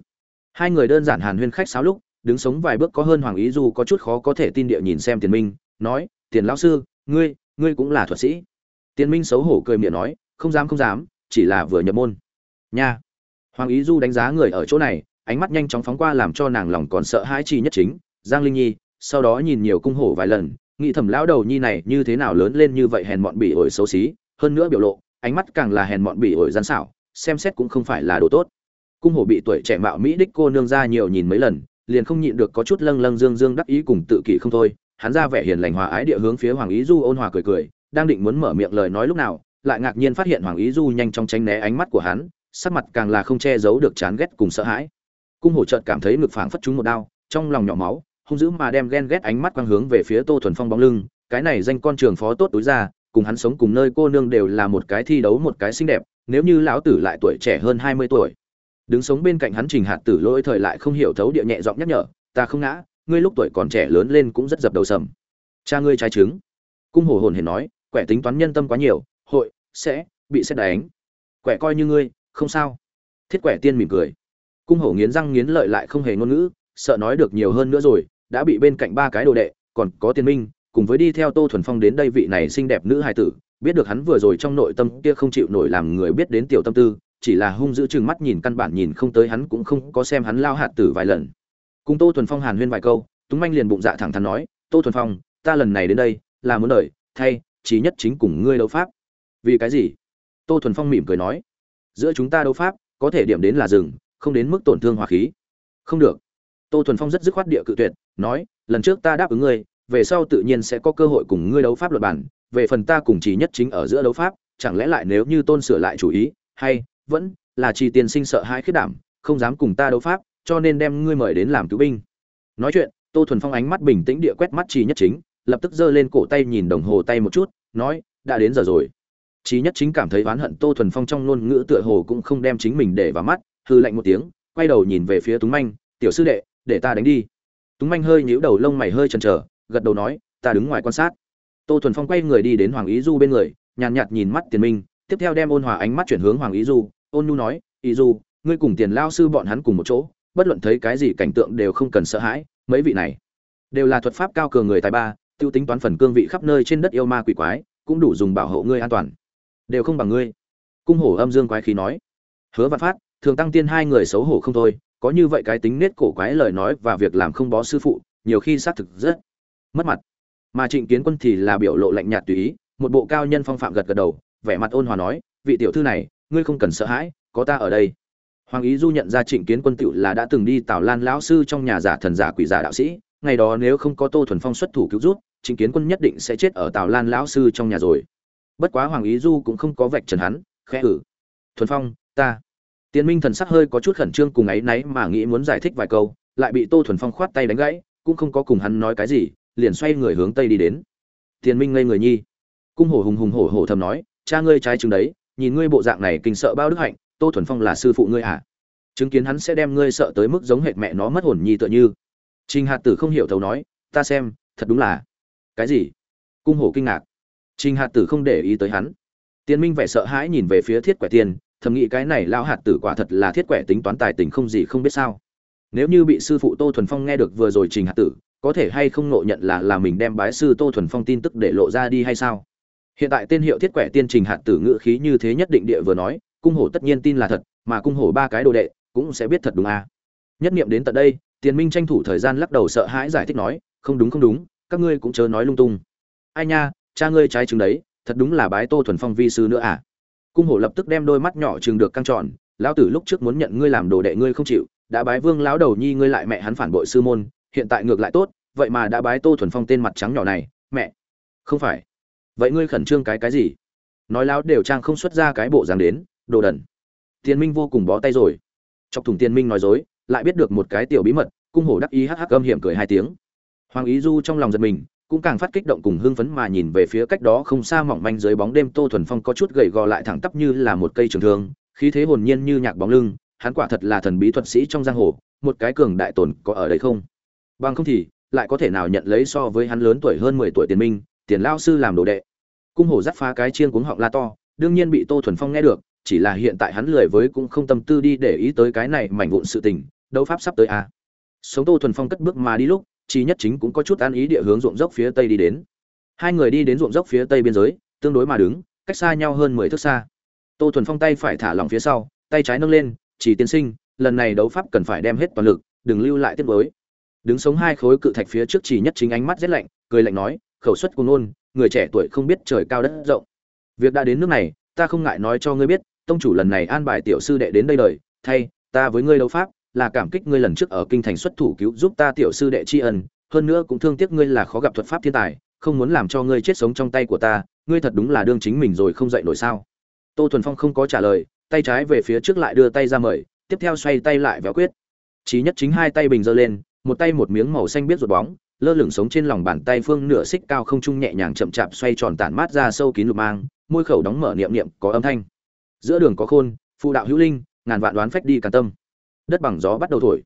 Hai người đơn giản hàn huyên khách sáo lúc, đứng sống vài bước có hơn hoàng ý du có chút khó có thể tin địa nhìn xem tiền minh, nói, tiền lão sư, ngươi ngươi cũng là thuật sĩ. Tiền minh xấu hổ cười miệng nói, không dám không dám, chỉ là vừa nhập môn. Nha. Hoàng ý du đánh giá người ở chỗ này, ánh mắt nhanh chóng phóng qua làm cho nàng lòng còn sợ hãi chi nhất chính, giang linh nhi sau đó nhìn nhiều cung hổ vài lần, nghĩ thầm lão đầu nhi này như thế nào lớn lên như vậy hèn mọn bỉ ổi xấu xí, hơn nữa biểu lộ, ánh mắt càng là hèn mọn bỉ ổi gian xảo, xem xét cũng không phải là đồ tốt. Cung hổ bị tuổi trẻ mạo mỹ đích cô nương ra nhiều nhìn mấy lần, liền không nhịn được có chút lâng lâng dương dương đắc ý cùng tự kỷ không thôi, hắn ra vẻ hiền lành hòa ái địa hướng phía hoàng ý du ôn hòa cười cười, đang định muốn mở miệng lời nói lúc nào, lại ngạc nhiên phát hiện hoàng ý du nhanh chóng tránh né ánh mắt của hắn, sắc mặt càng là không che giấu được chán ghét cùng sợ hãi. Cung hổ chợt cảm thấy ngực phảng phất trúng một đao, trong lòng nhỏ máu hung dữ mà đem ghen ghét ánh mắt quang hướng về phía tô thuần phong bóng lưng. Cái này danh con trường phó tốt túi ra, cùng hắn sống cùng nơi cô nương đều là một cái thi đấu, một cái xinh đẹp. Nếu như lão tử lại tuổi trẻ hơn hai mươi tuổi, đứng sống bên cạnh hắn trình hạt tử lỗi thời lại không hiểu thấu địa nhẹ giọng nhắc nhở, ta không ngã, ngươi lúc tuổi còn trẻ lớn lên cũng rất dập đầu sầm. Cha ngươi trái trứng. Cung hồ hồn hề nói, quẻ tính toán nhân tâm quá nhiều, hội sẽ bị xét đánh. Quẻ coi như ngươi, không sao. Thiết quẻ tiên mỉm cười. Cung hổ nghiến răng nghiến lợi lại không hề ngôn ngữ, sợ nói được nhiều hơn nữa rồi đã bị bên cạnh ba cái đồ đệ, còn có tiên minh, cùng với đi theo tô thuần phong đến đây vị này xinh đẹp nữ hài tử, biết được hắn vừa rồi trong nội tâm kia không chịu nổi làm người biết đến tiểu tâm tư, chỉ là hung dữ chừng mắt nhìn căn bản nhìn không tới hắn cũng không có xem hắn lao hạt tử vài lần. Cùng tô thuần phong hàn huyên vài câu, túng manh liền bụng dạ thẳng thắn nói, tô thuần phong, ta lần này đến đây, là muốn đợi, thay trí nhất chính cùng ngươi đấu pháp. Vì cái gì? Tô thuần phong mỉm cười nói. Giữa chúng ta đấu pháp, có thể điểm đến là rừng không đến mức tổn thương hòa khí. Không được tô thuần phong rất dứt khoát địa cự tuyệt nói lần trước ta đáp ứng ngươi về sau tự nhiên sẽ có cơ hội cùng ngươi đấu pháp luật bản về phần ta cùng chỉ nhất chính ở giữa đấu pháp chẳng lẽ lại nếu như tôn sửa lại chủ ý hay vẫn là chỉ tiền sinh sợ hai khiết đảm không dám cùng ta đấu pháp cho nên đem ngươi mời đến làm cứu binh. Nói chuyện tô thuần phong ánh mắt bình tĩnh địa quét mắt chỉ nhất chính lập tức giơ lên cổ tay nhìn đồng hồ tay một chút nói đã đến giờ rồi. Chí Nhất Chính cảm thấy oán hận Tô Thuần Phong trong ngôn ngữ tựa hồ cũng không đem chính mình để vào mắt, hư lạnh một tiếng, quay đầu nhìn về phía Túng Manh, "Tiểu sư đệ, để ta đánh đi." Túng Manh hơi nhíu đầu lông mày hơi chần chờ, gật đầu nói, "Ta đứng ngoài quan sát." Tô Thuần Phong quay người đi đến Hoàng Ý Du bên người, nhàn nhạt, nhạt nhìn mắt Tiền Minh, tiếp theo đem ôn hòa ánh mắt chuyển hướng Hoàng Ý Du, ôn nhu nói, "Ý Du, ngươi cùng Tiền lao sư bọn hắn cùng một chỗ, bất luận thấy cái gì cảnh tượng đều không cần sợ hãi, mấy vị này đều là thuật pháp cao cường người tài ba, tiêu tính toán phần cương vị khắp nơi trên đất yêu ma quỷ quái, cũng đủ dùng bảo hộ ngươi an toàn." đều không bằng ngươi cung hổ âm dương quái khí nói hứa văn phát thường tăng tiên hai người xấu hổ không thôi có như vậy cái tính nết cổ quái lời nói và việc làm không bó sư phụ, nhiều khi xác thực rất mất mặt. Mà trịnh kiến quân thì là biểu lộ lạnh nhạt tùy ý, một bộ cao nhân phong phạm gật gật đầu, vẻ mặt ôn hòa nói, vị tiểu thư này, ngươi không cần sợ hãi, có ta ở đây. Hoàng ý du nhận ra trịnh kiến quân tựu là đã từng đi tào lan lão sư trong nhà giả thần giả quỷ giả đạo sĩ, ngày đó nếu không có tô thuần phong xuất thủ cứu rút trịnh kiến quân nhất định sẽ chết ở tào lan lão sư trong nhà rồi. Bất quá hoàng ý du cũng không có vạch trần hắn, khẽ ử thuần phong, ta Tiên minh thần sắc hơi có chút khẩn trương cùng ấy náy mà nghĩ muốn giải thích vài câu lại bị tô thuần phong khoát tay đánh gãy cũng không có cùng hắn nói cái gì liền xoay người hướng tây đi đến. Tiền minh ngây người nhi. Cung hổ hùng hùng hổ hổ thầm nói cha ngươi trái chứng đấy nhìn ngươi bộ dạng này kinh sợ bao đức hạnh tô thuần phong là sư phụ ngươi à? Chứng kiến hắn sẽ đem ngươi sợ tới mức giống hệt mẹ nó mất hồn nhi tựa như. Trình hạt tử không hiểu thấu nói ta xem thật đúng là. Cái gì? Cung hổ kinh ngạc. Trình Hạt Tử không để ý tới hắn. Tiên Minh vẻ sợ hãi nhìn về phía Thiết Quẻ Tiên, thầm nghĩ cái này lão hạt tử quả thật là thiết quẻ tính toán tài tình không gì không biết sao. Nếu như bị sư phụ Tô Thuần Phong nghe được vừa rồi Trình Hạt Tử, có thể hay không nộ nhận là là mình đem bái sư Tô Thuần Phong tin tức để lộ ra đi hay sao? Hiện tại tên hiệu Thiết Quẻ Tiên Trình Hạt Tử ngữ khí như thế nhất định địa vừa nói, cung hổ tất nhiên tin là thật, mà cung hổ ba cái đồ đệ cũng sẽ biết thật đúng à? Nhất niệm đến tận đây, Tiền Minh tranh thủ thời gian lắc đầu sợ hãi giải thích nói, không đúng không đúng, các ngươi cũng chớ nói lung tung. Ai nha, cha ngươi trái trứng đấy thật đúng là bái tô thuần phong vi sư nữa à cung hổ lập tức đem đôi mắt nhỏ chừng được căng tròn, lão tử lúc trước muốn nhận ngươi làm đồ đệ ngươi không chịu, đã bái vương lão đầu nhi ngươi lại mẹ hắn phản bội sư môn, hiện tại ngược lại tốt, vậy mà đã bái tô thuần phong tên mặt trắng nhỏ này, mẹ. Không phải. Vậy ngươi khẩn trương cái cái gì? Nói lão đều trang không xuất ra cái bộ dáng đến, đồ đần. Tiền minh vô cùng bó tay rồi. Chọc thùng tiền minh nói dối, lại biết được một cái tiểu bí mật, cung hổ đắc ý hắc hắc âm hiểm cười hai tiếng. Hoàng ý du trong lòng giật mình cũng càng phát kích động cùng hưng phấn mà nhìn về phía cách đó không xa mỏng manh dưới bóng đêm tô thuần phong có chút gầy gò lại thẳng tắp như là một cây trường thương, khí thế hồn nhiên như nhạc bóng lưng, hắn quả thật là thần bí thuật sĩ trong giang hồ, một cái cường đại tồn có ở đây không bằng không thì, lại có thể nào nhận lấy so với hắn lớn tuổi hơn mười tuổi tiền minh, tiền lao sư làm đồ đệ cung hổ giáp phá cái chiên cuống họng la to, đương nhiên bị tô thuần phong nghe được, chỉ là hiện tại hắn lười với cũng không tâm tư đi để ý tới cái này mảnh vụn sự tình, đấu pháp sắp tới à. sống tô thuần phong cất bước mà đi lúc chi nhất chính cũng có chút an ý địa hướng ruộng dốc phía tây đi đến. Hai người đi đến ruộng dốc phía tây biên giới, tương đối mà đứng, cách xa nhau hơn mười thước xa. Tô thuần phong tay phải thả lỏng phía sau, tay trái nâng lên, chỉ tiên sinh, lần này đấu pháp cần phải đem hết toàn lực, đừng lưu lại tiết mới đứng sống hai khối cự thạch phía trước chỉ nhất chính ánh mắt rét lạnh, cười lạnh nói, khẩu suất của nôn người trẻ tuổi không biết trời cao đất rộng. Việc đã đến nước này, ta không ngại nói cho ngươi biết, tông chủ lần này an bài tiểu sư đệ đến đây đời, thay, ta với ngươi đấu pháp là cảm kích ngươi lần trước ở kinh thành xuất thủ cứu giúp ta tiểu sư đệ tri ân, hơn nữa cũng thương tiếc ngươi là khó gặp thuật pháp thiên tài, không muốn làm cho ngươi chết sống trong tay của ta, ngươi thật đúng là đương chính mình rồi không dậy nổi sao? Tô thuần phong không có trả lời, tay trái về phía trước lại đưa tay ra mời, tiếp theo xoay tay lại véo quyết. Chí nhất chính hai tay bình giơ lên, một tay một miếng màu xanh biết ruột bóng, lơ lửng sống trên lòng bàn tay phương nửa xích cao không trung nhẹ nhàng chậm chạp xoay tròn tản mát ra sâu kín lục mang, môi khẩu đóng mở niệm niệm có âm thanh. Giữa đường có khôn, phụ đạo hữu linh, ngàn vạn đoán phách đi cả tâm đất bằng gió bắt đầu thổi.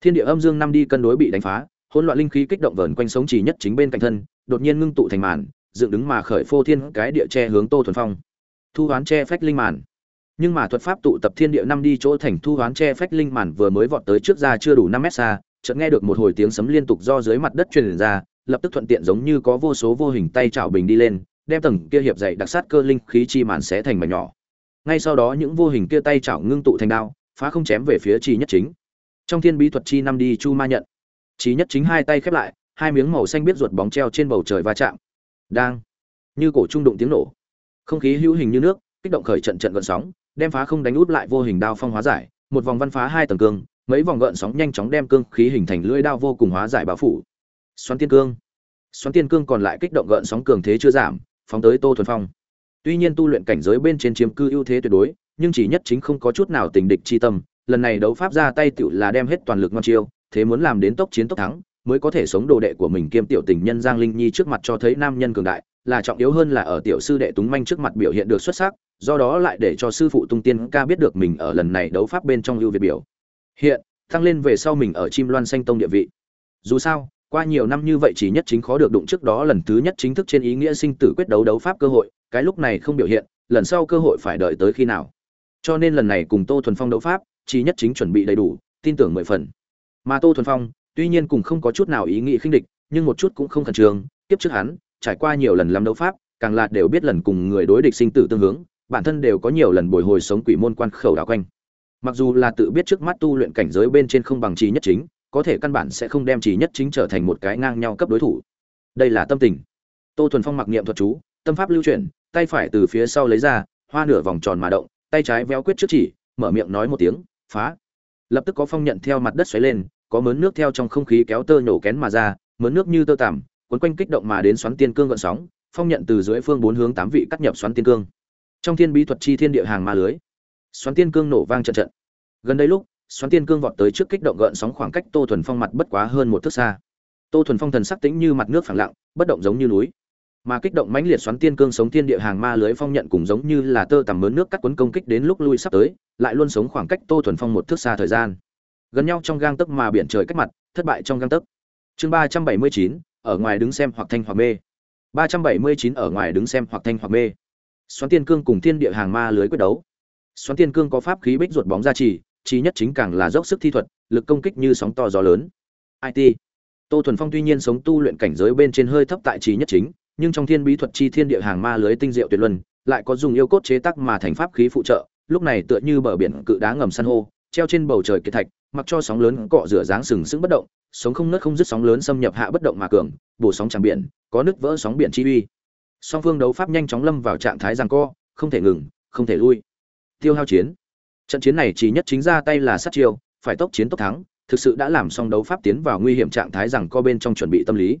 Thiên địa âm dương năm đi cân đối bị đánh phá, hỗn loạn linh khí kích động vờn quanh sống chỉ nhất chính bên cạnh thân, đột nhiên ngưng tụ thành màn, dựng đứng mà khởi phô thiên cái địa che hướng tô thuần phong. Thu hoán che phách linh màn. Nhưng mà thuật pháp tụ tập thiên địa năm đi chỗ thành thu hoán che phách linh màn vừa mới vọt tới trước ra chưa đủ năm mét xa, chợt nghe được một hồi tiếng sấm liên tục do dưới mặt đất truyền ra, lập tức thuận tiện giống như có vô số vô hình tay chảo bình đi lên, đem tầng kia hiệp dày đặc sát cơ linh khí chi màn xé thành mảnh nhỏ. Ngay sau đó những vô hình kia tay chảo ngưng tụ thành đao phá không chém về phía chi nhất chính. Trong thiên bí thuật chi năm đi chu ma nhận, chi nhất chính hai tay khép lại, hai miếng màu xanh biết ruột bóng treo trên bầu trời va chạm. Đang, như cổ trung đụng tiếng nổ. Không khí hữu hình như nước, kích động khởi trận trận gợn sóng, đem phá không đánh út lại vô hình đao phong hóa giải, một vòng văn phá hai tầng cương, mấy vòng gợn sóng nhanh chóng đem cương khí hình thành lưỡi đao vô cùng hóa giải bao phủ. Xoắn tiên cương. Xoắn tiên cương còn lại kích động gợn sóng cường thế chưa giảm, phóng tới tô thuần phong. Tuy nhiên tu luyện cảnh giới bên trên chiếm cư ưu thế tuyệt đối nhưng chỉ nhất chính không có chút nào tình địch chi tâm, lần này đấu pháp ra tay tựu là đem hết toàn lực ngon chiêu, thế muốn làm đến tốc chiến tốc thắng, mới có thể sống đồ đệ của mình kiêm tiểu tình nhân giang linh nhi trước mặt cho thấy nam nhân cường đại, là trọng yếu hơn là ở tiểu sư đệ túng manh trước mặt biểu hiện được xuất sắc, do đó lại để cho sư phụ tung tiên ca biết được mình ở lần này đấu pháp bên trong ưu việt biểu. Hiện tăng lên về sau mình ở chim loan xanh tông địa vị. Dù sao, qua nhiều năm như vậy chỉ nhất chính khó được đụng trước đó lần thứ nhất chính thức trên ý nghĩa sinh tử quyết đấu đấu pháp cơ hội, cái lúc này không biểu hiện, lần sau cơ hội phải đợi tới khi nào? Cho nên lần này cùng tô thuần phong đấu pháp, chí nhất chính chuẩn bị đầy đủ, tin tưởng mười phần. Mà tô thuần phong, tuy nhiên cùng không có chút nào ý nghĩ khinh địch, nhưng một chút cũng không khẩn trương tiếp trước hắn, trải qua nhiều lần làm đấu pháp, càng là đều biết lần cùng người đối địch sinh tử tương hướng, bản thân đều có nhiều lần bồi hồi sống quỷ môn quan khẩu đảo quanh. Mặc dù là tự biết trước mắt tu luyện cảnh giới bên trên không bằng trí nhất chính, có thể căn bản sẽ không đem trí nhất chính trở thành một cái ngang nhau cấp đối thủ. Đây là tâm tình. Tô thuần phong mặc niệm thuật chú, tâm pháp lưu chuyển, tay phải từ phía sau lấy ra, hoa nửa vòng tròn mà động tay trái véo quyết trước chỉ, mở miệng nói một tiếng, phá. Lập tức có phong nhận theo mặt đất xoáy lên, có mớn nước theo trong không khí kéo tơ nhổ kén mà ra, mớn nước như tơ tằm, cuốn quanh kích động mà đến xoắn tiên cương gợn sóng, phong nhận từ dưới phương bốn hướng tám vị cắt nhập xoắn tiên cương. Trong thiên bí thuật chi thiên địa hàng ma lưới, xoắn tiên cương nổ vang trận trận. Gần đây lúc, xoắn tiên cương vọt tới trước kích động gợn sóng khoảng cách tô thuần phong mặt bất quá hơn một thước xa. Tô thuần phong thần sắc tĩnh như mặt nước phẳng lặng, bất động giống như núi mà kích động mãnh liệt xoắn tiên cương sống thiên địa hàng ma lưới phong nhận cùng giống như là tơ tằm mớn nước cắt quấn công kích đến lúc lui sắp tới, lại luôn sống khoảng cách tô thuần phong một thước xa thời gian. Gần nhau trong gang tấc mà biển trời cách mặt, thất bại trong gang tấc. Chương ba trăm bảy mươi chín, ở ngoài đứng xem hoặc thanh hoặc mê. Ba trăm bảy mươi chín, ở ngoài đứng xem hoặc thanh hoặc mê. Xoắn tiên cương cùng thiên địa hàng ma lưới quyết đấu. Xoắn tiên cương có pháp khí bích ruột bóng ra trì, trí nhất chính càng là dốc sức thi thuật, lực công kích như sóng to gió lớn. It tô thuần phong tuy nhiên sống tu luyện cảnh giới bên trên hơi thấp tại trí nhất chính nhưng trong thiên bí thuật chi thiên địa hàng ma lưới tinh diệu tuyệt luân, lại có dùng yêu cốt chế tác mà thành pháp khí phụ trợ, lúc này tựa như bờ biển cự đá ngầm san hô, treo trên bầu trời kiệt thạch, mặc cho sóng lớn cọ rửa dáng sừng sững bất động, sống không nứt không dứt sóng lớn xâm nhập hạ bất động mà cường, bổ sóng tràng biển, có nứt vỡ sóng biển chi uy. Song phương đấu pháp nhanh chóng lâm vào trạng thái giằng co, không thể ngừng, không thể lui. Tiêu hao chiến. Trận chiến này chỉ nhất chính ra tay là sát chiêu, phải tốc chiến tốc thắng, thực sự đã làm xong đấu pháp tiến vào nguy hiểm trạng thái rằng co bên trong chuẩn bị tâm lý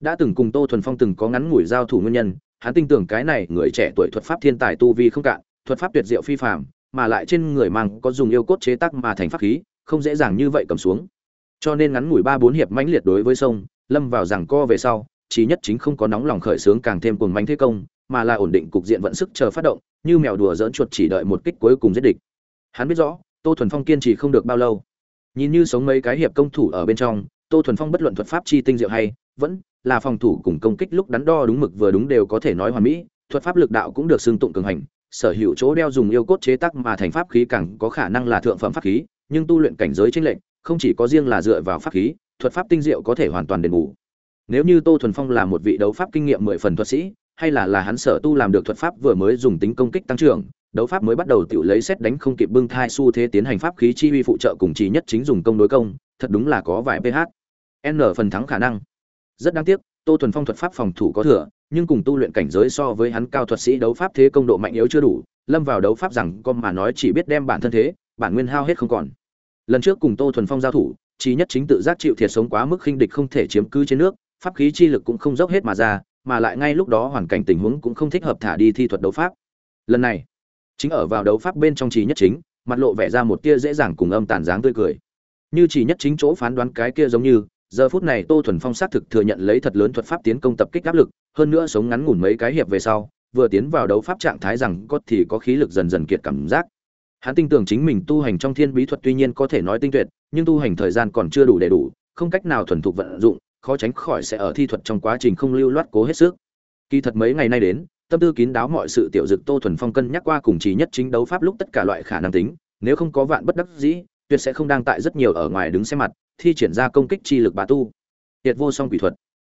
đã từng cùng tô thuần phong từng có ngắn ngủi giao thủ nguyên nhân, hắn tin tưởng cái này người trẻ tuổi thuật pháp thiên tài tu vi không cạn, thuật pháp tuyệt diệu phi phàm, mà lại trên người mang có dùng yêu cốt chế tác mà thành pháp khí, không dễ dàng như vậy cầm xuống. Cho nên ngắn ngủi ba bốn hiệp mãnh liệt đối với sông, lâm vào rằng co về sau chỉ nhất chính không có nóng lòng khởi sướng càng thêm cuồng mánh thế công, mà là ổn định cục diện vận sức chờ phát động, như mèo đùa dỡn chuột chỉ đợi một kích cuối cùng giết địch. Hắn biết rõ, tô thuần phong kiên trì không được bao lâu. Nhìn như sống mấy cái hiệp công thủ ở bên trong tô thuần phong bất luận thuật pháp chi tinh diệu hay, vẫn là phòng thủ cùng công kích lúc đắn đo đúng mực vừa đúng đều có thể nói hoàn mỹ, thuật pháp lực đạo cũng được xưng tụng cường hành, sở hữu chỗ đeo dùng yêu cốt chế tác mà thành pháp khí càng có khả năng là thượng phẩm pháp khí, nhưng tu luyện cảnh giới trên lệnh không chỉ có riêng là dựa vào pháp khí, thuật pháp tinh diệu có thể hoàn toàn đền bù. Nếu như tô thuần phong là một vị đấu pháp kinh nghiệm mười phần thuật sĩ, hay là là hắn sở tu làm được thuật pháp vừa mới dùng tính công kích tăng trưởng, đấu pháp mới bắt đầu tự lấy xét đánh không kịp bưng thai xu thế tiến hành pháp khí chi uy phụ trợ cùng chỉ nhất chính dùng công đối công, thật đúng là có vài ph n phần thắng khả năng. Rất đáng tiếc, tô thuần phong thuật pháp phòng thủ có thừa, nhưng cùng tu luyện cảnh giới so với hắn cao thuật sĩ đấu pháp thế công độ mạnh yếu chưa đủ, lâm vào đấu pháp rằng con mà nói chỉ biết đem bản thân thế, bản nguyên hao hết không còn. Lần trước cùng tô thuần phong giao thủ chỉ nhất chính tự giác chịu thiệt sống quá mức khinh địch không thể chiếm cứ trên nước, pháp khí chi lực cũng không dốc hết mà ra, mà lại ngay lúc đó hoàn cảnh tình huống cũng không thích hợp thả đi thi thuật đấu pháp. Lần này, chính ở vào đấu pháp bên trong trí nhất chính, mặt lộ vẻ ra một tia dễ dàng cùng âm tàn dáng tươi cười. Như chỉ nhất chính chỗ phán đoán cái kia giống như giờ phút này tô thuần phong xác thực thừa nhận lấy thật lớn thuật pháp tiến công tập kích áp lực, hơn nữa sống ngắn ngủn mấy cái hiệp về sau, vừa tiến vào đấu pháp trạng thái rằng có thì có khí lực dần dần kiệt cảm giác. Hắn tin tưởng chính mình tu hành trong thiên bí thuật tuy nhiên có thể nói tinh tuyệt, nhưng tu hành thời gian còn chưa đủ đầy đủ, không cách nào thuần thục vận dụng, khó tránh khỏi sẽ ở thi thuật trong quá trình không lưu loát cố hết sức. Kỳ thật mấy ngày nay đến, tâm tư kín đáo mọi sự tiểu dực tô thuần phong cân nhắc qua cùng chỉ nhất chính đấu pháp lúc tất cả loại khả năng tính, nếu không có vạn bất đắc dĩ, tuyệt sẽ không đang tại rất nhiều ở ngoài đứng xem mặt thi triển ra công kích chi lực bà tu. Tiệt vô song quỷ thuật.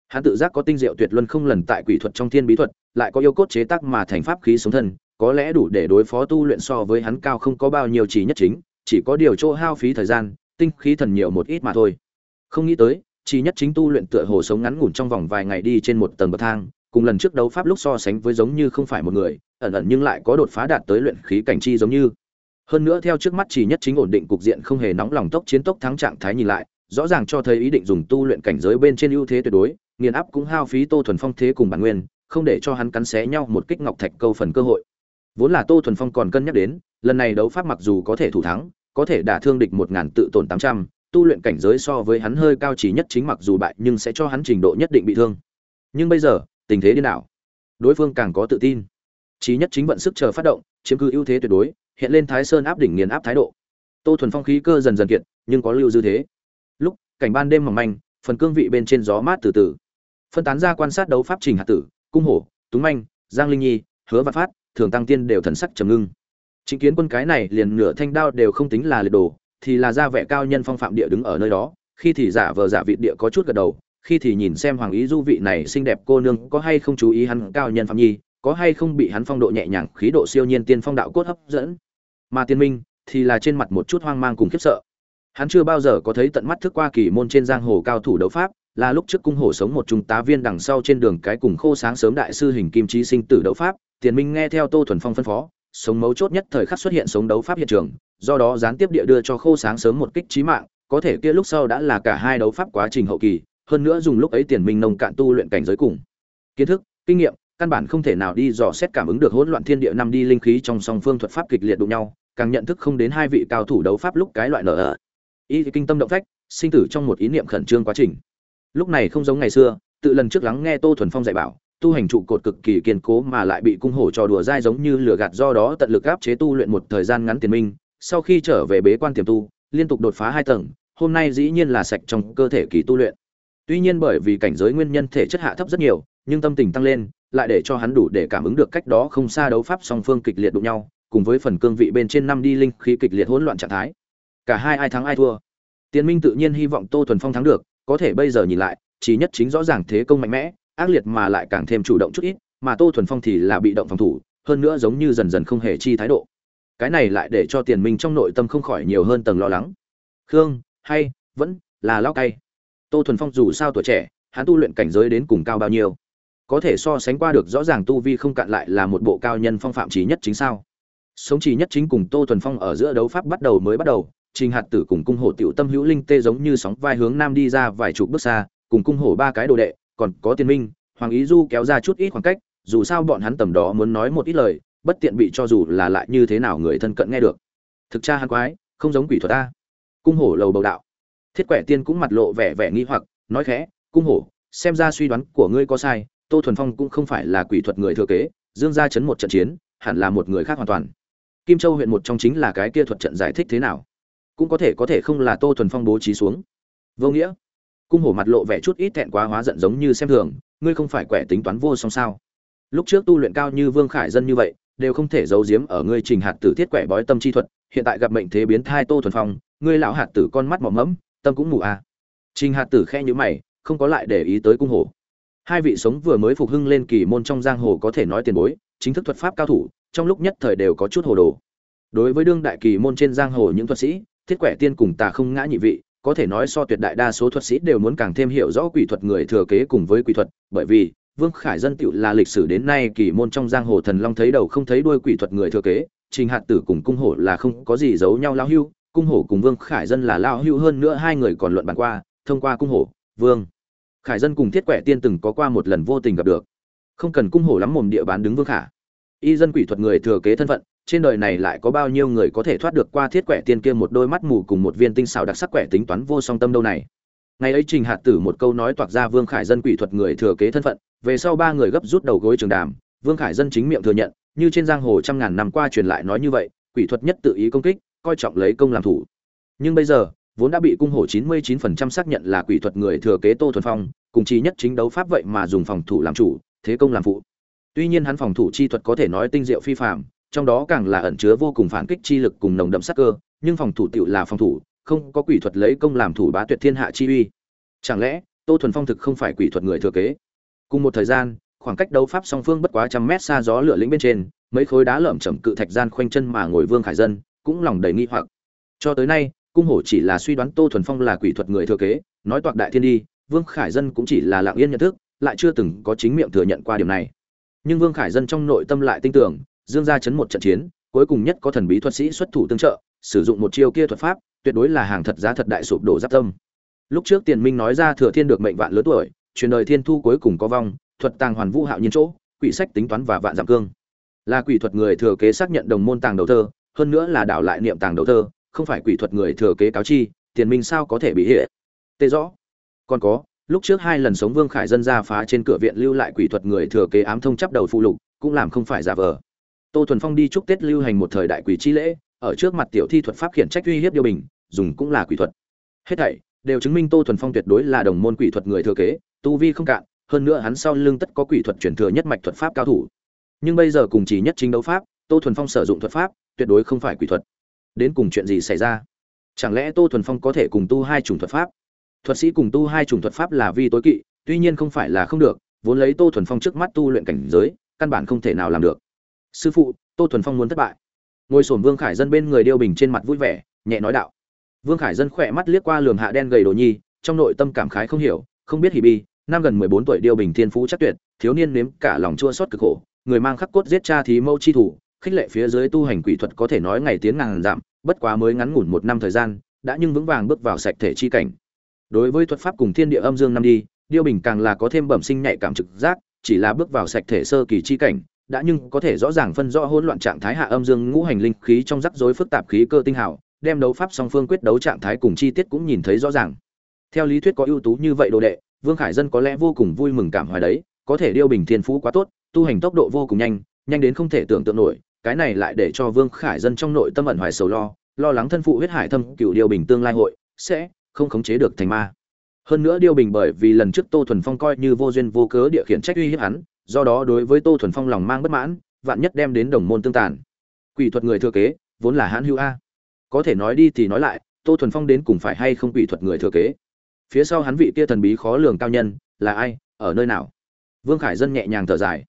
Hắn tự giác có tinh diệu tuyệt luân không lần tại quỷ thuật trong thiên bí thuật, lại có yêu cốt chế tác mà thành pháp khí sống thân, có lẽ đủ để đối phó tu luyện so với hắn cao không có bao nhiêu chỉ nhất chính, chỉ có điều chỗ hao phí thời gian, tinh khí thần nhiều một ít mà thôi. Không nghĩ tới, chỉ nhất chính tu luyện tựa hồ sống ngắn ngủn trong vòng vài ngày đi trên một tầng bậc thang, cùng lần trước đấu pháp lúc so sánh với giống như không phải một người, ẩn ẩn nhưng lại có đột phá đạt tới luyện khí cảnh chi giống như hơn nữa theo trước mắt chỉ nhất chính ổn định cục diện không hề nóng lòng tốc chiến tốc thắng trạng thái nhìn lại, rõ ràng cho thấy ý định dùng tu luyện cảnh giới bên trên ưu thế tuyệt đối, nghiền áp cũng hao phí tô thuần phong thế cùng bản nguyên, không để cho hắn cắn xé nhau một kích ngọc thạch câu phần cơ hội. Vốn là tô thuần phong còn cân nhắc đến, lần này đấu pháp mặc dù có thể thủ thắng, có thể đả thương địch một ngàn tự tổn tám trăm, tu luyện cảnh giới so với hắn hơi cao chỉ nhất chính mặc dù bại nhưng sẽ cho hắn trình độ nhất định bị thương. Nhưng bây giờ, tình thế điên đảo. Đối phương càng có tự tin. Chí nhất chính vận sức chờ phát động, chiếm cứ ưu thế tuyệt đối hiện lên thái sơn áp đỉnh nghiền áp thái độ. Tô thuần phong khí cơ dần dần kiện nhưng có lưu dư thế. Lúc, cảnh ban đêm mỏng manh, phần cương vị bên trên gió mát từ từ. Phân tán ra quan sát đấu pháp trình hạt tử, cung hổ, túng manh, giang linh nhi, hứa văn phát, thường tăng tiên đều thần sắc trầm ngưng. Chính kiến quân cái này liền nửa thanh đao đều không tính là liệt đồ, thì là ra vẻ cao nhân phong phạm địa đứng ở nơi đó, khi thì giả vờ giả vị địa có chút gật đầu, khi thì nhìn xem hoàng ý du vị này xinh đẹp cô nương có hay không chú ý hắn cao nhân phạm nhi có hay không bị hắn phong độ nhẹ nhàng, khí độ siêu nhiên, tiên phong đạo cốt hấp dẫn. Mà tiên minh thì là trên mặt một chút hoang mang cùng khiếp sợ. Hắn chưa bao giờ có thấy tận mắt thức qua kỳ môn trên giang hồ cao thủ đấu pháp, là lúc trước cung hổ sống một trung tá viên đằng sau trên đường cái cùng khô sáng sớm đại sư hình kim trí sinh tử đấu pháp. Tiền minh nghe theo tô thuần phong phân phó, sống mấu chốt nhất thời khắc xuất hiện sống đấu pháp hiện trường, do đó gián tiếp địa đưa cho khô sáng sớm một kích trí mạng, có thể kia lúc sau đã là cả hai đấu pháp quá trình hậu kỳ, hơn nữa dùng lúc ấy tiền minh nông cạn tu luyện cảnh giới cùng kiến thức, kinh nghiệm căn bản không thể nào đi dò xét cảm ứng được hỗn loạn thiên địa năm đi linh khí trong song phương thuật pháp kịch liệt đụng nhau, càng nhận thức không đến hai vị cao thủ đấu pháp lúc cái loại nở ở ý kinh tâm động phách, sinh tử trong một ý niệm khẩn trương quá trình. Lúc này không giống ngày xưa, tự lần trước lắng nghe tô thuần phong dạy bảo, tu hành trụ cột cực kỳ kiên cố mà lại bị cung hổ trò đùa dai giống như lửa gạt do đó tận lực áp chế tu luyện một thời gian ngắn tiền minh, sau khi trở về bế quan tiềm tu, liên tục đột phá hai tầng, hôm nay dĩ nhiên là sạch trong cơ thể kỳ tu luyện. Tuy nhiên bởi vì cảnh giới nguyên nhân thể chất hạ thấp rất nhiều, nhưng tâm tình tăng lên lại để cho hắn đủ để cảm ứng được cách đó không xa đấu pháp song phương kịch liệt đụng nhau, cùng với phần cương vị bên trên năm đi linh khí kịch liệt hỗn loạn trạng thái. Cả hai ai thắng ai thua. Tiền minh tự nhiên hy vọng tô thuần phong thắng được, có thể bây giờ nhìn lại chỉ nhất chính rõ ràng thế công mạnh mẽ, ác liệt mà lại càng thêm chủ động chút ít, mà tô thuần phong thì là bị động phòng thủ, hơn nữa giống như dần dần không hề chi thái độ. Cái này lại để cho tiền minh trong nội tâm không khỏi nhiều hơn tầng lo lắng. Khương, hay, vẫn là lao cay. Tô thuần phong dù sao tuổi trẻ, hắn tu luyện cảnh giới đến cùng cao bao nhiêu? Có thể so sánh qua được rõ ràng tu vi không cạn lại là một bộ cao nhân phong phạm trí nhất chính sao. Sống chỉ nhất chính cùng tô thuần phong ở giữa đấu pháp bắt đầu mới bắt đầu, trình hạt tử cùng cung hổ tiểu tâm hữu linh tê giống như sóng vai hướng nam đi ra vài chục bước xa, cùng cung hổ ba cái đồ đệ, còn có tiên minh, hoàng ý du kéo ra chút ít khoảng cách, dù sao bọn hắn tầm đó muốn nói một ít lời, bất tiện bị cho dù là lại như thế nào người thân cận nghe được. Thực ra hắn quái, không giống quỷ thuật ta. Cung hổ lầu bầu đạo. Thiết quẻ tiên cũng mặt lộ vẻ vẻ nghi hoặc, nói khẽ, cung hổ, xem ra suy đoán của ngươi có sai tô thuần phong cũng không phải là quỷ thuật người thừa kế, dương gia chấn một trận chiến, hẳn là một người khác hoàn toàn. Kim châu huyện một trong chính là cái kia thuật trận giải thích thế nào? Cũng có thể có thể không là tô thuần phong bố trí xuống. Vô nghĩa. Cung hổ mặt lộ vẻ chút ít thẹn quá hóa giận giống như xem thường, ngươi không phải quẻ tính toán vô song sao? Lúc trước tu luyện cao như vương khải dân như vậy, đều không thể giấu giếm ở ngươi trình hạt tử thiết quẻ bói tâm chi thuật, hiện tại gặp mệnh thế biến thai tô thuần phong, ngươi lão hạt tử con mắt mỏm mẫm, tâm cũng mù à. trình hạt tử khe nhữ mày, không có lại để ý tới cung hổ hai vị sống vừa mới phục hưng lên kỳ môn trong giang hồ có thể nói tiền bối, chính thức thuật pháp cao thủ, trong lúc nhất thời đều có chút hồ đồ. Đối với đương đại kỳ môn trên giang hồ những thuật sĩ, thiết quẻ tiên cùng tà không ngã nhị vị, có thể nói so tuyệt đại đa số thuật sĩ đều muốn càng thêm hiểu rõ quỷ thuật người thừa kế cùng với quỷ thuật, bởi vì, vương khải dân tựu là lịch sử đến nay kỳ môn trong giang hồ thần long thấy đầu không thấy đuôi quỷ thuật người thừa kế, trình hạt tử cùng cung hổ là không có gì giấu nhau lao hưu, cung hổ cùng vương khải dân là lao hưu hơn nữa hai người còn luận bàn qua, thông qua cung hổ, vương khải dân cùng thiết quẻ tiên từng có qua một lần vô tình gặp được. Không cần cung hổ lắm mồm địa bán đứng vương khả. Y dân quỷ thuật người thừa kế thân phận, trên đời này lại có bao nhiêu người có thể thoát được qua thiết quẻ tiên kia một đôi mắt mù cùng một viên tinh xảo đặc sắc quẻ tính toán vô song tâm đâu này. Ngày ấy trình hạt tử một câu nói toạc ra vương khải dân quỷ thuật người thừa kế thân phận, về sau ba người gấp rút đầu gối trường đàm, vương khải dân chính miệng thừa nhận, như trên giang hồ trăm ngàn năm qua truyền lại nói như vậy, quỷ thuật nhất tự ý công kích, coi trọng lấy công làm thủ. Nhưng bây giờ vốn đã bị cung hổ 99% xác nhận là quỷ thuật người thừa kế Tô Thuần Phong, cùng chí nhất chính đấu pháp vậy mà dùng phòng thủ làm chủ, thế công làm phụ. Tuy nhiên hắn phòng thủ chi thuật có thể nói tinh diệu phi phàm, trong đó càng là ẩn chứa vô cùng phản kích chi lực cùng nồng đậm sát cơ, nhưng phòng thủ tiểu là phòng thủ, không có quỷ thuật lấy công làm thủ bá tuyệt thiên hạ chi uy. Chẳng lẽ, Tô Thuần Phong thực không phải quỷ thuật người thừa kế? Cùng một thời gian, khoảng cách đấu pháp song phương bất quá trăm mét xa gió lửa lĩnh bên trên, mấy khối đá lởm chởm cự thạch gian khoanh chân mà ngồi Vương Khải Dân, cũng lòng đầy nghi hoặc. Cho tới nay, cung hổ chỉ là suy đoán Tô Thuần Phong là quỷ thuật người thừa kế, nói toạc đại thiên đi, Vương Khải Dân cũng chỉ là lặng yên nhận thức, lại chưa từng có chính miệng thừa nhận qua điểm này. Nhưng Vương Khải Dân trong nội tâm lại tin tưởng, dương gia chấn một trận chiến, cuối cùng nhất có thần bí thuật sĩ xuất thủ tương trợ, sử dụng một chiêu kia thuật pháp, tuyệt đối là hàng thật giá thật đại sụp đổ giáp tâm. Lúc trước Tiền Minh nói ra thừa thiên được mệnh vạn lớn tuổi, truyền đời thiên thu cuối cùng có vong, thuật tàng hoàn vũ hạo nhiên chỗ, quỷ sách tính toán và vạn giảm cương. Là quỷ thuật người thừa kế xác nhận đồng môn tàng đầu thơ, hơn nữa là đảo lại niệm tàng đầu thơ, không phải quỷ thuật người thừa kế cáo chi, Tiền Minh sao có thể bị hệ. Tê rõ. Còn có, lúc trước hai lần sống Vương Khải dân ra phá trên cửa viện lưu lại quỷ thuật người thừa kế ám thông chấp đầu phụ lục, cũng làm không phải giả vờ tô thuần phong đi chúc tết lưu hành một thời đại quỷ chi lễ ở trước mặt tiểu thi thuật pháp khiển trách uy hiếp điều bình dùng cũng là quỷ thuật hết thảy đều chứng minh tô thuần phong tuyệt đối là đồng môn quỷ thuật người thừa kế tu vi không cạn hơn nữa hắn sau lưng tất có quỷ thuật truyền thừa nhất mạch thuật pháp cao thủ nhưng bây giờ cùng chỉ nhất chính đấu pháp tô thuần phong sử dụng thuật pháp tuyệt đối không phải quỷ thuật đến cùng chuyện gì xảy ra? Chẳng lẽ tô thuần phong có thể cùng tu hai chủng thuật pháp? Thuật sĩ cùng tu hai chủng thuật pháp là vi tối kỵ, tuy nhiên không phải là không được, vốn lấy tô thuần phong trước mắt tu luyện cảnh giới, căn bản không thể nào làm được. Sư phụ, tô thuần phong muốn thất bại. Ngồi sổn vương khải dân bên người điêu bình trên mặt vui vẻ, nhẹ nói đạo. Vương khải dân khỏe mắt liếc qua lường hạ đen gầy đồ nhi, trong nội tâm cảm khái không hiểu, không biết hỉ bi, năm gần mười bốn tuổi điêu bình thiên phú chắc tuyệt, thiếu niên nếm cả lòng chua xót cực khổ, người mang khắc cốt giết cha thí mâu chi thủ khích lệ phía dưới tu hành quỷ thuật có thể nói ngày tiến ngàn giảm bất quá mới ngắn ngủn một năm thời gian đã nhưng vững vàng bước vào sạch thể chi cảnh đối với thuật pháp cùng thiên địa âm dương năm đi điêu bình càng là có thêm bẩm sinh nhạy cảm trực giác chỉ là bước vào sạch thể sơ kỳ chi cảnh đã nhưng có thể rõ ràng phân rõ hỗn loạn trạng thái hạ âm dương ngũ hành linh khí trong rắc rối phức tạp khí cơ tinh hảo, đem đấu pháp song phương quyết đấu trạng thái cùng chi tiết cũng nhìn thấy rõ ràng. Theo lý thuyết có ưu tú như vậy đồ đệ, Vương Khải Dân có lẽ vô cùng vui mừng cảm hoài đấy, có thể điêu bình thiên phú quá tốt, tu hành tốc độ vô cùng nhanh, nhanh đến không thể tưởng tượng nổi, cái này lại để cho Vương Khải Dân trong nội tâm ẩn hoài sầu lo, lo lắng thân phụ huyết hải thâm cựu điều bình tương lai hội sẽ không khống chế được thành ma. Hơn nữa điều bình bởi vì lần trước Tô Thuần Phong coi như vô duyên vô cớ địa khiển trách uy hiếp hắn, do đó đối với tô thuần phong lòng mang bất mãn vạn nhất đem đến đồng môn tương tàn. Quỷ thuật người thừa kế vốn là hãn hữu a. Có thể nói đi thì nói lại tô thuần phong đến cùng phải hay không quỷ thuật người thừa kế? Phía sau hắn vị kia thần bí khó lường cao nhân là ai ở nơi nào? Vương khải dân nhẹ nhàng thở dài.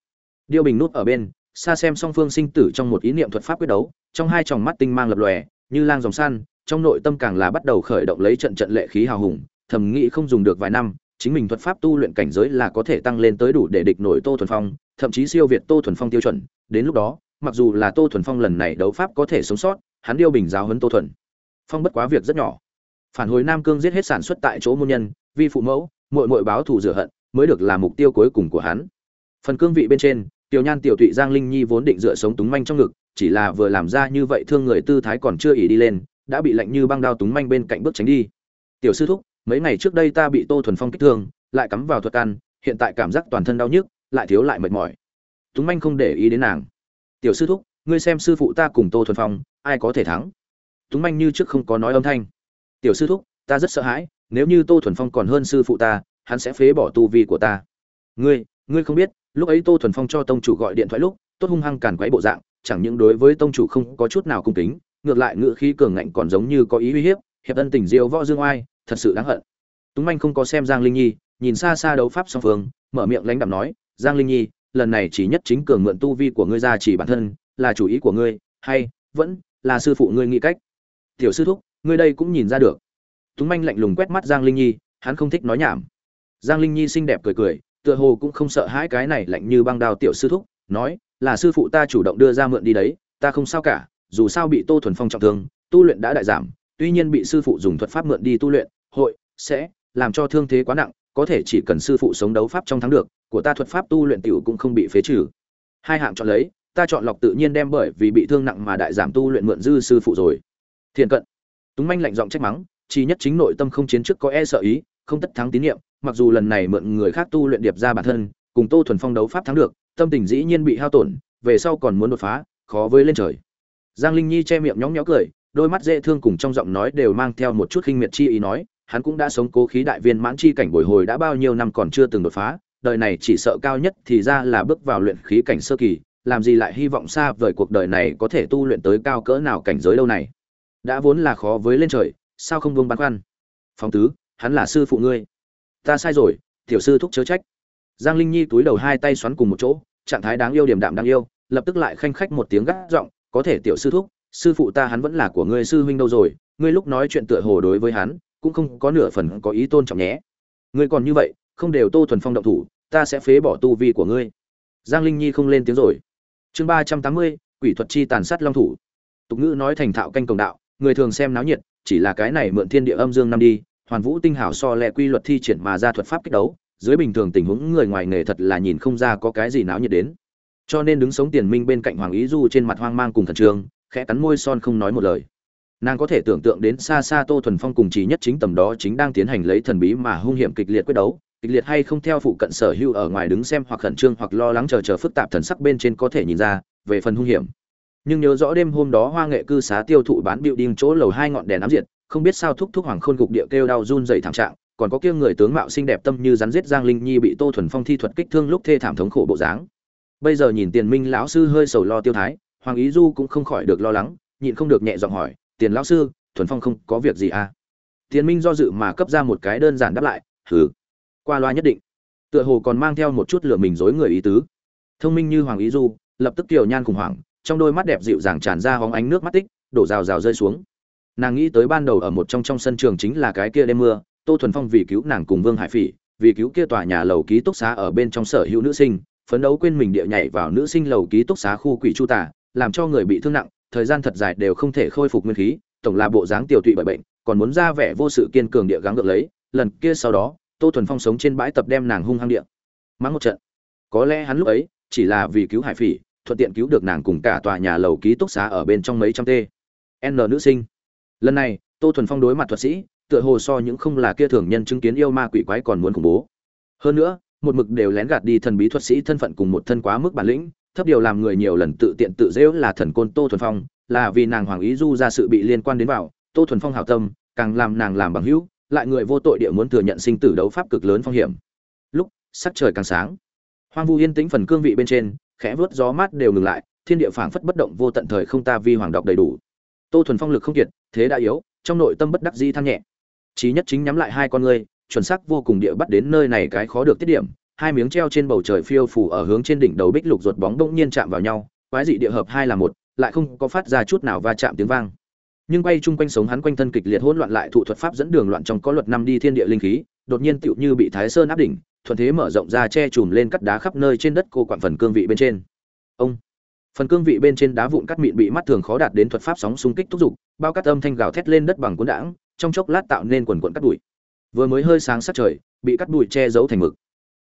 Điêu bình nút ở bên xa xem song phương sinh tử trong một ý niệm thuật pháp quyết đấu trong hai tròng mắt tinh mang lập lòe như lang dòng săn trong nội tâm càng là bắt đầu khởi động lấy trận trận lệ khí hào hùng thầm nghĩ không dùng được vài năm chính mình thuật pháp tu luyện cảnh giới là có thể tăng lên tới đủ để địch nổi Tô Thuần Phong, thậm chí siêu việt Tô Thuần Phong tiêu chuẩn, đến lúc đó, mặc dù là Tô Thuần Phong lần này đấu pháp có thể sống sót, hắn điêu bình giáo huấn Tô Thuần. Phong bất quá việc rất nhỏ. Phản hồi Nam Cương giết hết sản xuất tại chỗ môn nhân, vi phụ mẫu, muội muội báo thù rửa hận, mới được là mục tiêu cuối cùng của hắn. Phần cương vị bên trên, Tiểu Nhan tiểu Thụy Giang Linh Nhi vốn định dựa sống túng manh trong ngực, chỉ là vừa làm ra như vậy thương người tư thái còn chưa ỉ đi lên, đã bị lạnh như băng đao túng manh bên cạnh bước tránh đi. Tiểu sư thúc, mấy ngày trước đây ta bị tô thuần phong kích thương lại cắm vào thuật ăn, hiện tại cảm giác toàn thân đau nhức lại thiếu lại mệt mỏi. Túng manh không để ý đến nàng. Tiểu sư thúc ngươi xem sư phụ ta cùng tô thuần phong ai có thể thắng? Túng manh như trước không có nói âm thanh. Tiểu sư thúc ta rất sợ hãi nếu như tô thuần phong còn hơn sư phụ ta hắn sẽ phế bỏ tu vi của ta. Ngươi ngươi không biết lúc ấy tô thuần phong cho tông chủ gọi điện thoại lúc, tốt hung hăng càn quấy bộ dạng, chẳng những đối với tông chủ không có chút nào cung kính, ngược lại ngự khí cường ngạnh còn giống như có ý uy hiếp, hiệp ân tình diêu võ dương oai, thật sự đáng hận. Túng manh không có xem giang linh nhi, nhìn xa xa đấu pháp song phương, mở miệng lãnh đạm nói, giang linh nhi, lần này chỉ nhất chính cường mượn tu vi của ngươi ra chỉ bản thân, là chủ ý của ngươi, hay vẫn là sư phụ ngươi nghĩ cách? Tiểu sư thúc, ngươi đây cũng nhìn ra được. Túng manh lạnh lùng quét mắt giang linh nhi, hắn không thích nói nhảm. Giang linh nhi xinh đẹp cười cười tựa hồ cũng không sợ hãi cái này lạnh như băng đao tiểu sư thúc, nói, là sư phụ ta chủ động đưa ra mượn đi đấy, ta không sao cả, dù sao bị tô thuần phong trọng thương, tu luyện đã đại giảm, tuy nhiên bị sư phụ dùng thuật pháp mượn đi tu luyện, hội, sẽ làm cho thương thế quá nặng, có thể chỉ cần sư phụ sống đấu pháp trong thắng được, của ta thuật pháp tu luyện tiểu cũng không bị phế trừ. Hai hạng chọn lấy, ta chọn lọc tự nhiên đem bởi vì bị thương nặng mà đại giảm tu luyện mượn dư sư phụ rồi. Thiện cận. Túng manh lạnh giọng trách mắng, chỉ nhất chính nội tâm không chiến trước có e sợ ý, không tất thắng tín nhiệm mặc dù lần này mượn người khác tu luyện điệp ra bản thân, cùng tô thuần phong đấu pháp thắng được, tâm tình dĩ nhiên bị hao tổn, về sau còn muốn đột phá, khó với lên trời. Giang linh nhi che miệng nhóng nhó cười, đôi mắt dễ thương cùng trong giọng nói đều mang theo một chút khinh miệt chi ý nói, hắn cũng đã sống cố khí đại viên mãn chi cảnh bồi hồi đã bao nhiêu năm còn chưa từng đột phá, đời này chỉ sợ cao nhất thì ra là bước vào luyện khí cảnh sơ kỳ, làm gì lại hy vọng xa vời cuộc đời này có thể tu luyện tới cao cỡ nào cảnh giới lâu này. Đã vốn là khó với lên trời, sao không vương băn khoăn? Phong tứ, hắn là sư phụ ngươi ta sai rồi, tiểu sư thúc chớ trách. Giang linh nhi túi đầu hai tay xoắn cùng một chỗ, trạng thái đáng yêu điểm đạm đáng yêu, lập tức lại khanh khách một tiếng gắt giọng, có thể tiểu sư thúc, sư phụ ta hắn vẫn là của ngươi sư huynh đâu rồi, ngươi lúc nói chuyện tựa hồ đối với hắn, cũng không có nửa phần có ý tôn trọng nhé. Ngươi còn như vậy, không đều tô thuần phong động thủ, ta sẽ phế bỏ tu vi của ngươi. Giang linh nhi không lên tiếng rồi. Chương ba trăm tám mươi, quỷ thuật chi tàn sát long thủ. Tục ngữ nói thành thạo canh công đạo, người thường xem náo nhiệt, chỉ là cái này mượn thiên địa âm dương năm đi hoàn vũ tinh hảo so lẹ quy luật thi triển mà ra thuật pháp kích đấu, dưới bình thường tình huống người ngoài nghề thật là nhìn không ra có cái gì náo nhiệt đến. Cho nên đứng sống tiền minh bên cạnh hoàng ý du trên mặt hoang mang cùng thần trường khẽ cắn môi son không nói một lời. Nàng có thể tưởng tượng đến xa xa tô thuần phong cùng trí nhất chính tầm đó chính đang tiến hành lấy thần bí mà hung hiểm kịch liệt quyết đấu, kịch liệt hay không theo phụ cận sở hữu ở ngoài đứng xem hoặc khẩn trương hoặc lo lắng chờ chờ phức tạp thần sắc bên trên có thể nhìn ra, về phần hung hiểm. Nhưng nhớ rõ đêm hôm đó hoa nghệ cư xá tiêu thụ bán biểu điên chỗ lầu hai ngọn đèn ám diệt không biết sao thúc thúc hoàng khôn gục địa kêu đau run dày thảm trạng, còn có kia người tướng mạo xinh đẹp tâm như rắn giết giang linh nhi bị tô thuần phong thi thuật kích thương lúc thê thảm thống khổ bộ dáng. Bây giờ nhìn tiền minh lão sư hơi sầu lo tiêu thái, hoàng ý du cũng không khỏi được lo lắng, nhịn không được nhẹ giọng hỏi, tiền lão sư, thuần phong không có việc gì à? Tiền minh do dự mà cấp ra một cái đơn giản đáp lại, hừ, qua loa nhất định. Tựa hồ còn mang theo một chút lửa mình dối người ý tứ. Thông minh như hoàng ý du, lập tức kiều nhan khủng hoảng, trong đôi mắt đẹp dịu dàng tràn ra hóng ánh nước mắt tích, đổ rào rào rơi xuống nàng nghĩ tới ban đầu ở một trong trong sân trường chính là cái kia đêm mưa, tô thuần phong vì cứu nàng cùng vương hải phỉ, vì cứu kia tòa nhà lầu ký túc xá ở bên trong sở hữu nữ sinh, phấn đấu quên mình địa nhảy vào nữ sinh lầu ký túc xá khu quỷ chu tả làm cho người bị thương nặng, thời gian thật dài đều không thể khôi phục nguyên khí, tổng là bộ dáng tiểu tụy bởi bệnh, còn muốn ra vẻ vô sự kiên cường địa gắng gượng lấy, lần kia sau đó, tô thuần phong sống trên bãi tập đem nàng hung hăng địa mắng một trận. Có lẽ hắn lúc ấy chỉ là vì cứu hải phỉ, thuận tiện cứu được nàng cùng cả tòa nhà lầu ký túc xá ở bên trong mấy trăm t n nữ sinh lần này, tô thuần phong đối mặt thuật sĩ, tựa hồ so những không là kia thường nhân chứng kiến yêu ma quỷ quái còn muốn khủng bố. Hơn nữa, một mực đều lén gạt đi thần bí thuật sĩ thân phận cùng một thân quá mức bản lĩnh, thấp điều làm người nhiều lần tự tiện tự dễu là thần côn tô thuần phong, là vì nàng hoàng ý du ra sự bị liên quan đến vào, tô thuần phong hảo tâm, càng làm nàng làm bằng hữu, lại người vô tội địa muốn thừa nhận sinh tử đấu pháp cực lớn phong hiểm. Lúc, sắc trời càng sáng. Hoang vu yên tĩnh phần cương vị bên trên, khẽ vớt gió mát đều ngừng lại, thiên địa phảng phất bất động vô tận thời không ta vi hoàng đọc đầy đủ tô thuần phong lực không kiệt, thế đã yếu, trong nội tâm bất đắc di than nhẹ. Trí nhất chính nhắm lại hai con ngươi, chuẩn xác vô cùng địa bắt đến nơi này cái khó được tiết điểm, hai miếng treo trên bầu trời phiêu phủ ở hướng trên đỉnh đầu bích lục ruột bóng bỗng nhiên chạm vào nhau, quái dị địa hợp hai là một, lại không có phát ra chút nào va chạm tiếng vang. Nhưng quay chung quanh sống hắn quanh thân kịch liệt hỗn loạn lại thụ thuật pháp dẫn đường loạn trong có luật năm đi thiên địa linh khí, đột nhiên tựu như bị thái sơn áp đỉnh, thuận thế mở rộng ra che chùm lên cắt đá khắp nơi trên đất cô quặn phần cương vị bên trên. Ông! Phần cương vị bên trên đá vụn cắt mịn bị mắt thường khó đạt đến thuật pháp sóng xung kích thúc giục, bao cắt âm thanh gào thét lên đất bằng cuốn đãng, trong chốc lát tạo nên quần quận cắt bụi. Vừa mới hơi sáng sát trời, bị cắt bụi che giấu thành mực.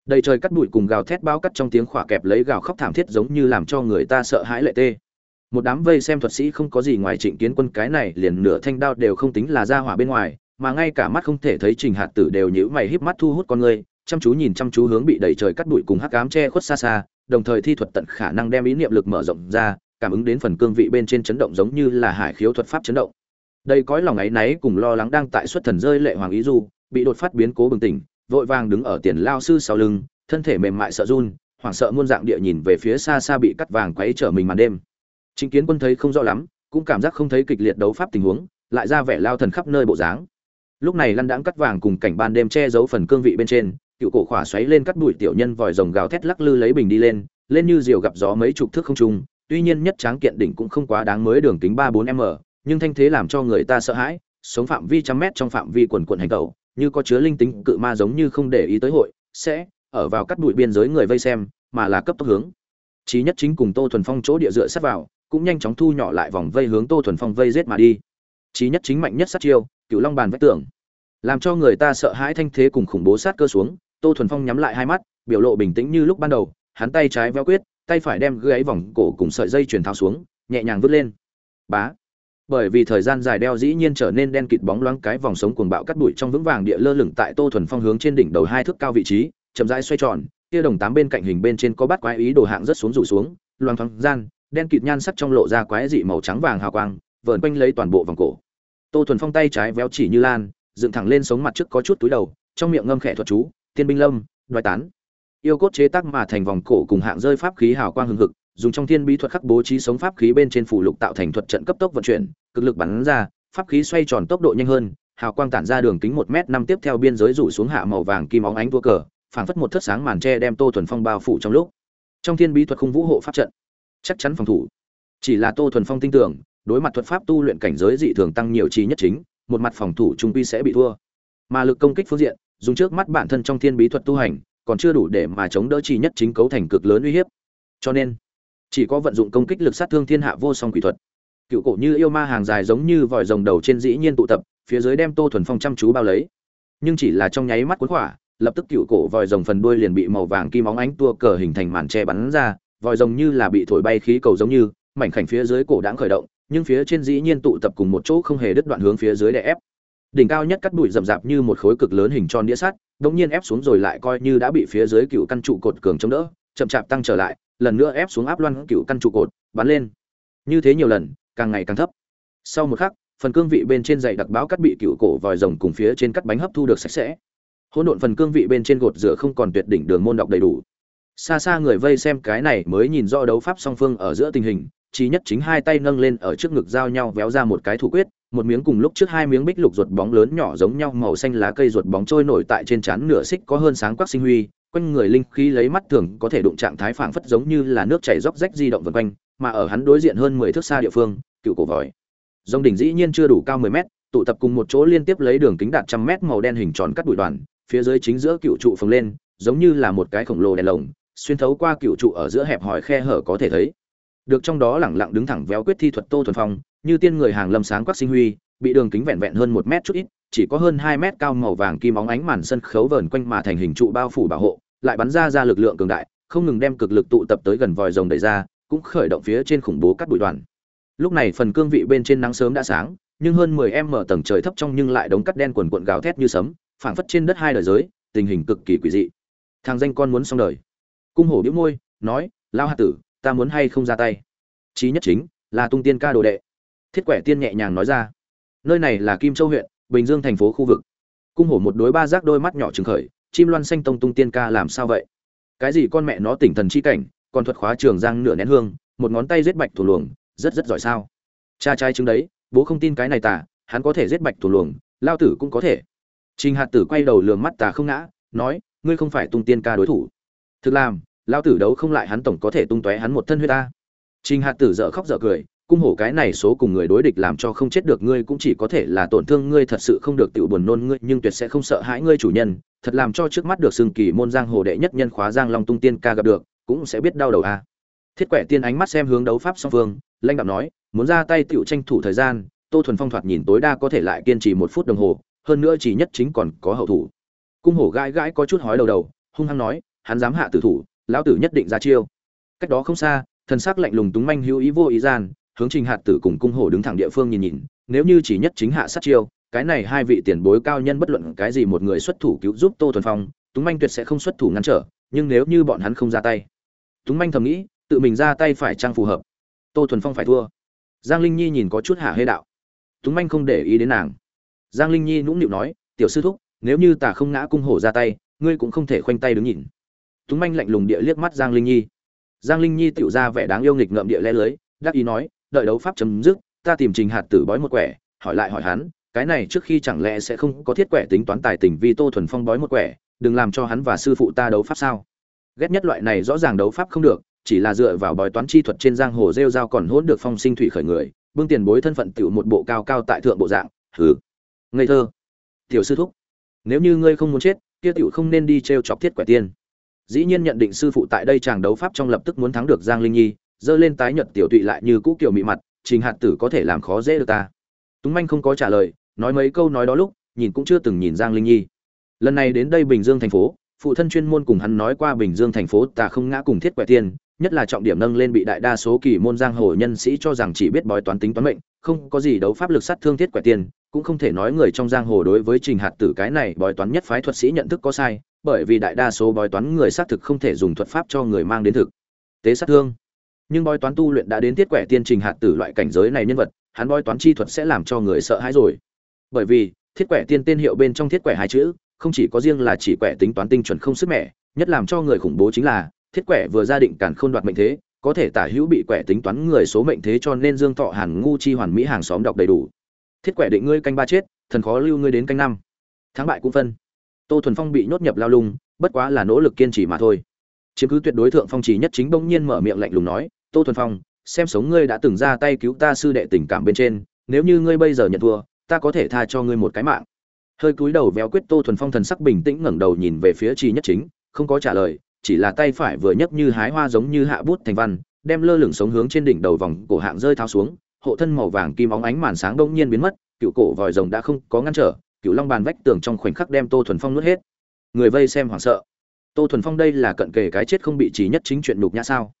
Đầy trời cắt bụi cùng gào thét bao cắt trong tiếng khỏa kẹp lấy gào khóc thảm thiết giống như làm cho người ta sợ hãi lệ tê. Một đám vây xem thuật sĩ không có gì ngoài trịnh kiến quân cái này liền nửa thanh đao đều không tính là ra hỏa bên ngoài, mà ngay cả mắt không thể thấy trình hạt tử đều nhữ mày híp mắt thu hút con người chăm chú nhìn chăm chú hướng bị đẩy trời cắt bụi cùng hắc ám che khuất xa xa, đồng thời thi thuật tận khả năng đem ý niệm lực mở rộng ra, cảm ứng đến phần cương vị bên trên chấn động giống như là hải khiếu thuật pháp chấn động. Đây cõi lòng ấy náy cùng lo lắng đang tại xuất thần rơi lệ hoàng ý du, bị đột phát biến cố bừng tỉnh, vội vàng đứng ở tiền lao sư sau lưng, thân thể mềm mại sợ run, hoảng sợ muôn dạng địa nhìn về phía xa xa bị cắt vàng quấy trở mình màn đêm. Chính kiến quân thấy không rõ lắm, cũng cảm giác không thấy kịch liệt đấu pháp tình huống, lại ra vẻ lao thần khắp nơi bộ dáng. Lúc này lăn đãng cắt vàng cùng cảnh ban đêm che giấu phần cương vị bên trên cựu cổ khỏa xoáy lên cắt bụi tiểu nhân vòi rồng gào thét lắc lư lấy bình đi lên lên như diều gặp gió mấy chục thước không trung, tuy nhiên nhất tráng kiện đỉnh cũng không quá đáng mới đường kính ba bốn m, nhưng thanh thế làm cho người ta sợ hãi, sống phạm vi trăm mét trong phạm vi quần quận hành tẩu, như có chứa linh tính, cự ma giống như không để ý tới hội, sẽ ở vào cắt bụi biên giới người vây xem, mà là cấp tốc hướng. Chí nhất chính cùng tô thuần phong chỗ địa dựa sát vào, cũng nhanh chóng thu nhỏ lại vòng vây hướng tô thuần phong vây rết mà đi. Chí nhất chính mạnh nhất sát chiêu, cựu long bàn vách tường. Làm cho người ta sợ hãi thanh thế cùng khủng bố sát cơ xuống tô thuần phong nhắm lại hai mắt, biểu lộ bình tĩnh như lúc ban đầu, hắn tay trái véo quyết, tay phải đem gáy vòng cổ cùng sợi dây truyền tháo xuống, nhẹ nhàng vứt lên. Bá! Bởi vì thời gian dài đeo dĩ nhiên trở nên đen kịt bóng loáng, cái vòng sống cuồng bạo cắt bụi trong vững vàng địa lơ lửng tại tô thuần phong hướng trên đỉnh đầu hai thước cao vị trí, chậm rãi xoay tròn kia đồng tám bên cạnh hình bên trên có bát quái ý đồ hạng rất xuống rủ xuống, loang thoáng gian, đen kịt nhan sắc trong lộ ra quái dị màu trắng vàng hào quang, vờn quanh lấy toàn bộ vòng cổ. Tô thuần phong tay trái véo chỉ như lan, dựng thẳng lên sống mặt trước có chút túi đầu, trong miệng ngâm khẽ thuật chú tiên binh lâm đoái tán. Yêu cốt chế tác mà thành vòng cổ cùng hạng rơi pháp khí hào quang hừng hực, dùng trong thiên bí thuật khắc bố trí sống pháp khí bên trên phủ lục tạo thành thuật trận cấp tốc vận chuyển, cực lực bắn ra, pháp khí xoay tròn tốc độ nhanh hơn, hào quang tản ra đường kính một m năm tiếp theo biên giới rủ xuống hạ màu vàng kim óng ánh tua cờ, phảng phất một thất sáng màn tre đem tô thuần phong bao phủ trong lúc. Trong thiên bí thuật khung vũ hộ pháp trận, chắc chắn phòng thủ. Chỉ là tô thuần phong tin tưởng, đối mặt thuật pháp tu luyện cảnh giới dị thường tăng nhiều trí nhất chính, một mặt phòng thủ trung quy sẽ bị thua. Mà lực công kích phương diện dùng trước mắt bản thân trong thiên bí thuật tu hành, còn chưa đủ để mà chống đỡ chỉ nhất chính cấu thành cực lớn uy hiếp. Cho nên, chỉ có vận dụng công kích lực sát thương thiên hạ vô song quỷ thuật. Cựu cổ như yêu ma hàng dài giống như vòi rồng đầu trên dĩ nhiên tụ tập, phía dưới đem tô thuần phong chăm chú bao lấy. Nhưng chỉ là trong nháy mắt cuốn khỏa, lập tức cựu cổ vòi rồng phần đuôi liền bị màu vàng kim óng ánh tua cờ hình thành màn che bắn ra, vòi rồng như là bị thổi bay khí cầu giống như, mảnh khảnh phía dưới cổ đáng khởi động, nhưng phía trên dĩ nhiên tụ tập cùng một chỗ không hề đứt đoạn hướng phía dưới để ép đỉnh cao nhất cắt bụi rậm rạp như một khối cực lớn hình tròn đĩa sắt, đống nhiên ép xuống rồi lại coi như đã bị phía dưới cựu căn trụ cột cường chống đỡ, chậm chạp tăng trở lại, lần nữa ép xuống áp loan cựu căn trụ cột, bắn lên. Như thế nhiều lần, càng ngày càng thấp. Sau một khắc, phần cương vị bên trên dày đặc báo cắt bị cựu cổ vòi rồng cùng phía trên cắt bánh hấp thu được sạch sẽ. Hỗn độn phần cương vị bên trên gột rửa không còn tuyệt đỉnh đường môn đọc đầy đủ. Xa xa người vây xem cái này mới nhìn rõ đấu pháp song phương ở giữa tình hình, chí nhất chính hai tay nâng lên ở trước ngực giao nhau véo ra một cái thủ quyết một miếng cùng lúc trước hai miếng bích lục ruột bóng lớn nhỏ giống nhau màu xanh lá cây ruột bóng trôi nổi tại trên trán nửa xích có hơn sáng quắc sinh huy, quanh người linh khí lấy mắt thường có thể đụng trạng thái phảng phất giống như là nước chảy róc rách di động vần quanh, mà ở hắn đối diện hơn mười thước xa địa phương, cựu cổ vòi. Dòng đỉnh dĩ nhiên chưa đủ cao mười mét, tụ tập cùng một chỗ liên tiếp lấy đường kính đạt trăm mét màu đen hình tròn cắt bụi đoàn, phía dưới chính giữa cựu trụ phồng lên, giống như là một cái khổng lồ đèn lồng, xuyên thấu qua cựu trụ ở giữa hẹp hòi khe hở có thể thấy được trong đó lẳng lặng đứng thẳng véo quyết thi thuật tô thuần phong, như tiên người hàng lâm sáng quắc sinh huy, bị đường kính vẹn vẹn hơn một mét chút ít, chỉ có hơn hai mét cao màu vàng kim óng ánh màn sân khấu vờn quanh mà thành hình trụ bao phủ bảo hộ, lại bắn ra ra lực lượng cường đại, không ngừng đem cực lực tụ tập tới gần vòi rồng đẩy ra, cũng khởi động phía trên khủng bố cắt bụi đoàn. Lúc này phần cương vị bên trên nắng sớm đã sáng, nhưng hơn mười em mở tầng trời thấp trong nhưng lại đống cắt đen quần cuộn gào thét như sấm, phảng phất trên đất hai đời giới, tình hình cực kỳ quỷ dị. Thằng danh con muốn xong đời. Cung hổ bĩu môi, nói lao hạ tử ta muốn hay không ra tay? Chí nhất chính, là tung tiên ca đồ đệ. Thiết quẻ tiên nhẹ nhàng nói ra. Nơi này là kim châu huyện, bình dương thành phố khu vực. Cung hổ một đối ba rác đôi mắt nhỏ trừng khởi, chim loan xanh tông tung tiên ca làm sao vậy? Cái gì con mẹ nó tỉnh thần chi cảnh, còn thuật khóa trường giang nửa nén hương, một ngón tay giết bạch thủ luồng, rất rất giỏi sao? Cha trai chứng đấy, bố không tin cái này tả hắn có thể giết bạch thủ luồng, lao tử cũng có thể. Trình hạt tử quay đầu lường mắt tà không ngã, nói, ngươi không phải tung tiên ca đối thủ. Thực làm lao tử đấu không lại hắn tổng có thể tung tóe hắn một thân huyết ta trình hạt tử dở khóc dở cười, cung hổ cái này số cùng người đối địch làm cho không chết được ngươi cũng chỉ có thể là tổn thương ngươi thật sự không được tự buồn nôn ngươi, nhưng tuyệt sẽ không sợ hãi ngươi chủ nhân, thật làm cho trước mắt được sừng kỳ môn giang hồ đệ nhất nhân khóa giang long tung tiên ca gặp được, cũng sẽ biết đau đầu a à. thiết quẻ tiên ánh mắt xem hướng đấu pháp song phương, lãnh đạo nói, muốn ra tay tựu tranh thủ thời gian, tô thuần phong thoạt nhìn tối đa có thể lại kiên trì một phút đồng hồ, hơn nữa chỉ nhất chính còn có hậu thủ cung hổ gãi gãi có chút hói đầu đầu, hung hăng nói, hắn dám hạ tử thủ lão tử nhất định ra chiêu. Cách đó không xa, thần sắc lạnh lùng túng manh hữu ý vô ý gian, hướng trình hạt tử cùng cung hổ đứng thẳng địa phương nhìn nhìn, nếu như chỉ nhất chính hạ sát chiêu, cái này hai vị tiền bối cao nhân bất luận cái gì một người xuất thủ cứu giúp tô thuần phong, túng manh tuyệt sẽ không xuất thủ ngăn trở, nhưng nếu như bọn hắn không ra tay, túng manh thầm nghĩ, tự mình ra tay phải trang phù hợp? Tô thuần phong phải thua. Giang linh nhi nhìn có chút hạ hê đạo. Túng manh không để ý đến nàng. Giang linh nhi nũng nịu nói, tiểu sư thúc, nếu như ta không ngã cung hổ ra tay, ngươi cũng không thể khoanh tay đứng nhìn túng manh lạnh lùng địa liếc mắt giang linh nhi. Giang linh nhi tựu ra vẻ đáng yêu nghịch ngợm địa le lưới, đắc ý nói, đợi đấu pháp chấm dứt, ta tìm trình hạt tử bói một quẻ. Hỏi lại hỏi hắn, cái này trước khi chẳng lẽ sẽ không có thiết quẻ tính toán tài tình vì tô thuần phong bói một quẻ, đừng làm cho hắn và sư phụ ta đấu pháp sao? Ghét nhất loại này rõ ràng đấu pháp không được, chỉ là dựa vào bói toán chi thuật trên giang hồ rêu dao còn hỗn được phong sinh thủy khởi người, bưng tiền bối thân phận tiểu một bộ cao cao tại thượng bộ dạng, hừ. Ngây thơ. Tiểu sư thúc, nếu như ngươi không muốn chết, kia tiểu không nên đi trêu chọc thiết quẻ tiên dĩ nhiên nhận định sư phụ tại đây chàng đấu pháp trong lập tức muốn thắng được giang linh nhi dơ lên tái nhật tiểu tụy lại như cũ kiểu mị mặt, trình hạt tử có thể làm khó dễ được ta. Túng manh không có trả lời, nói mấy câu nói đó lúc, nhìn cũng chưa từng nhìn giang linh nhi. Lần này đến đây bình dương thành phố, phụ thân chuyên môn cùng hắn nói qua bình dương thành phố ta không ngã cùng thiết quẻ tiên nhất là trọng điểm nâng lên bị đại đa số kỳ môn giang hồ nhân sĩ cho rằng chỉ biết bói toán tính toán mệnh, không có gì đấu pháp lực sát thương thiết quẻ tiên cũng không thể nói người trong giang hồ đối với trình hạt tử cái này bói toán nhất phái thuật sĩ nhận thức có sai, bởi vì đại đa số bói toán người xác thực không thể dùng thuật pháp cho người mang đến thực. Tế sát thương. Nhưng bói toán tu luyện đã đến thiết quẻ tiên trình hạt tử loại cảnh giới này nhân vật, hắn bói toán chi thuật sẽ làm cho người sợ hãi rồi. Bởi vì, thiết quẻ tiên tên hiệu bên trong thiết quẻ hai chữ, không chỉ có riêng là chỉ quẻ tính toán tinh chuẩn không sức mẻ, nhất làm cho người khủng bố chính là, thiết quẻ vừa gia định cản khôn đoạt mệnh thế, có thể tả hữu bị quẻ tính toán người số mệnh thế cho nên dương thọ hàn ngu chi hoàn mỹ hàng xóm đọc đầy đủ thiết quẻ định ngươi canh ba chết, thần khó lưu ngươi đến canh năm. Thắng bại cũng phân. Tô thuần phong bị nhốt nhập lao lung, bất quá là nỗ lực kiên trì mà thôi. Chiếm cứ tuyệt đối thượng phong trì nhất chính bỗng nhiên mở miệng lạnh lùng nói, tô thuần phong, xem sống ngươi đã từng ra tay cứu ta sư đệ tình cảm bên trên, nếu như ngươi bây giờ nhận thua, ta có thể tha cho ngươi một cái mạng. Hơi cúi đầu véo quyết tô thuần phong thần sắc bình tĩnh ngẩng đầu nhìn về phía trì nhất chính, không có trả lời, chỉ là tay phải vừa nhấc như hái hoa giống như hạ bút thành văn, đem lơ lửng sống hướng trên đỉnh đầu vòng cổ hạng rơi tháo xuống hộ thân màu vàng kim óng ánh màn sáng đông nhiên biến mất, cựu cổ vòi rồng đã không có ngăn trở, cựu long bàn vách tường trong khoảnh khắc đem tô thuần phong nuốt hết. Người vây xem hoảng sợ. Tô thuần phong đây là cận kề cái chết không bị chỉ nhất chính chuyện đục nhã sao?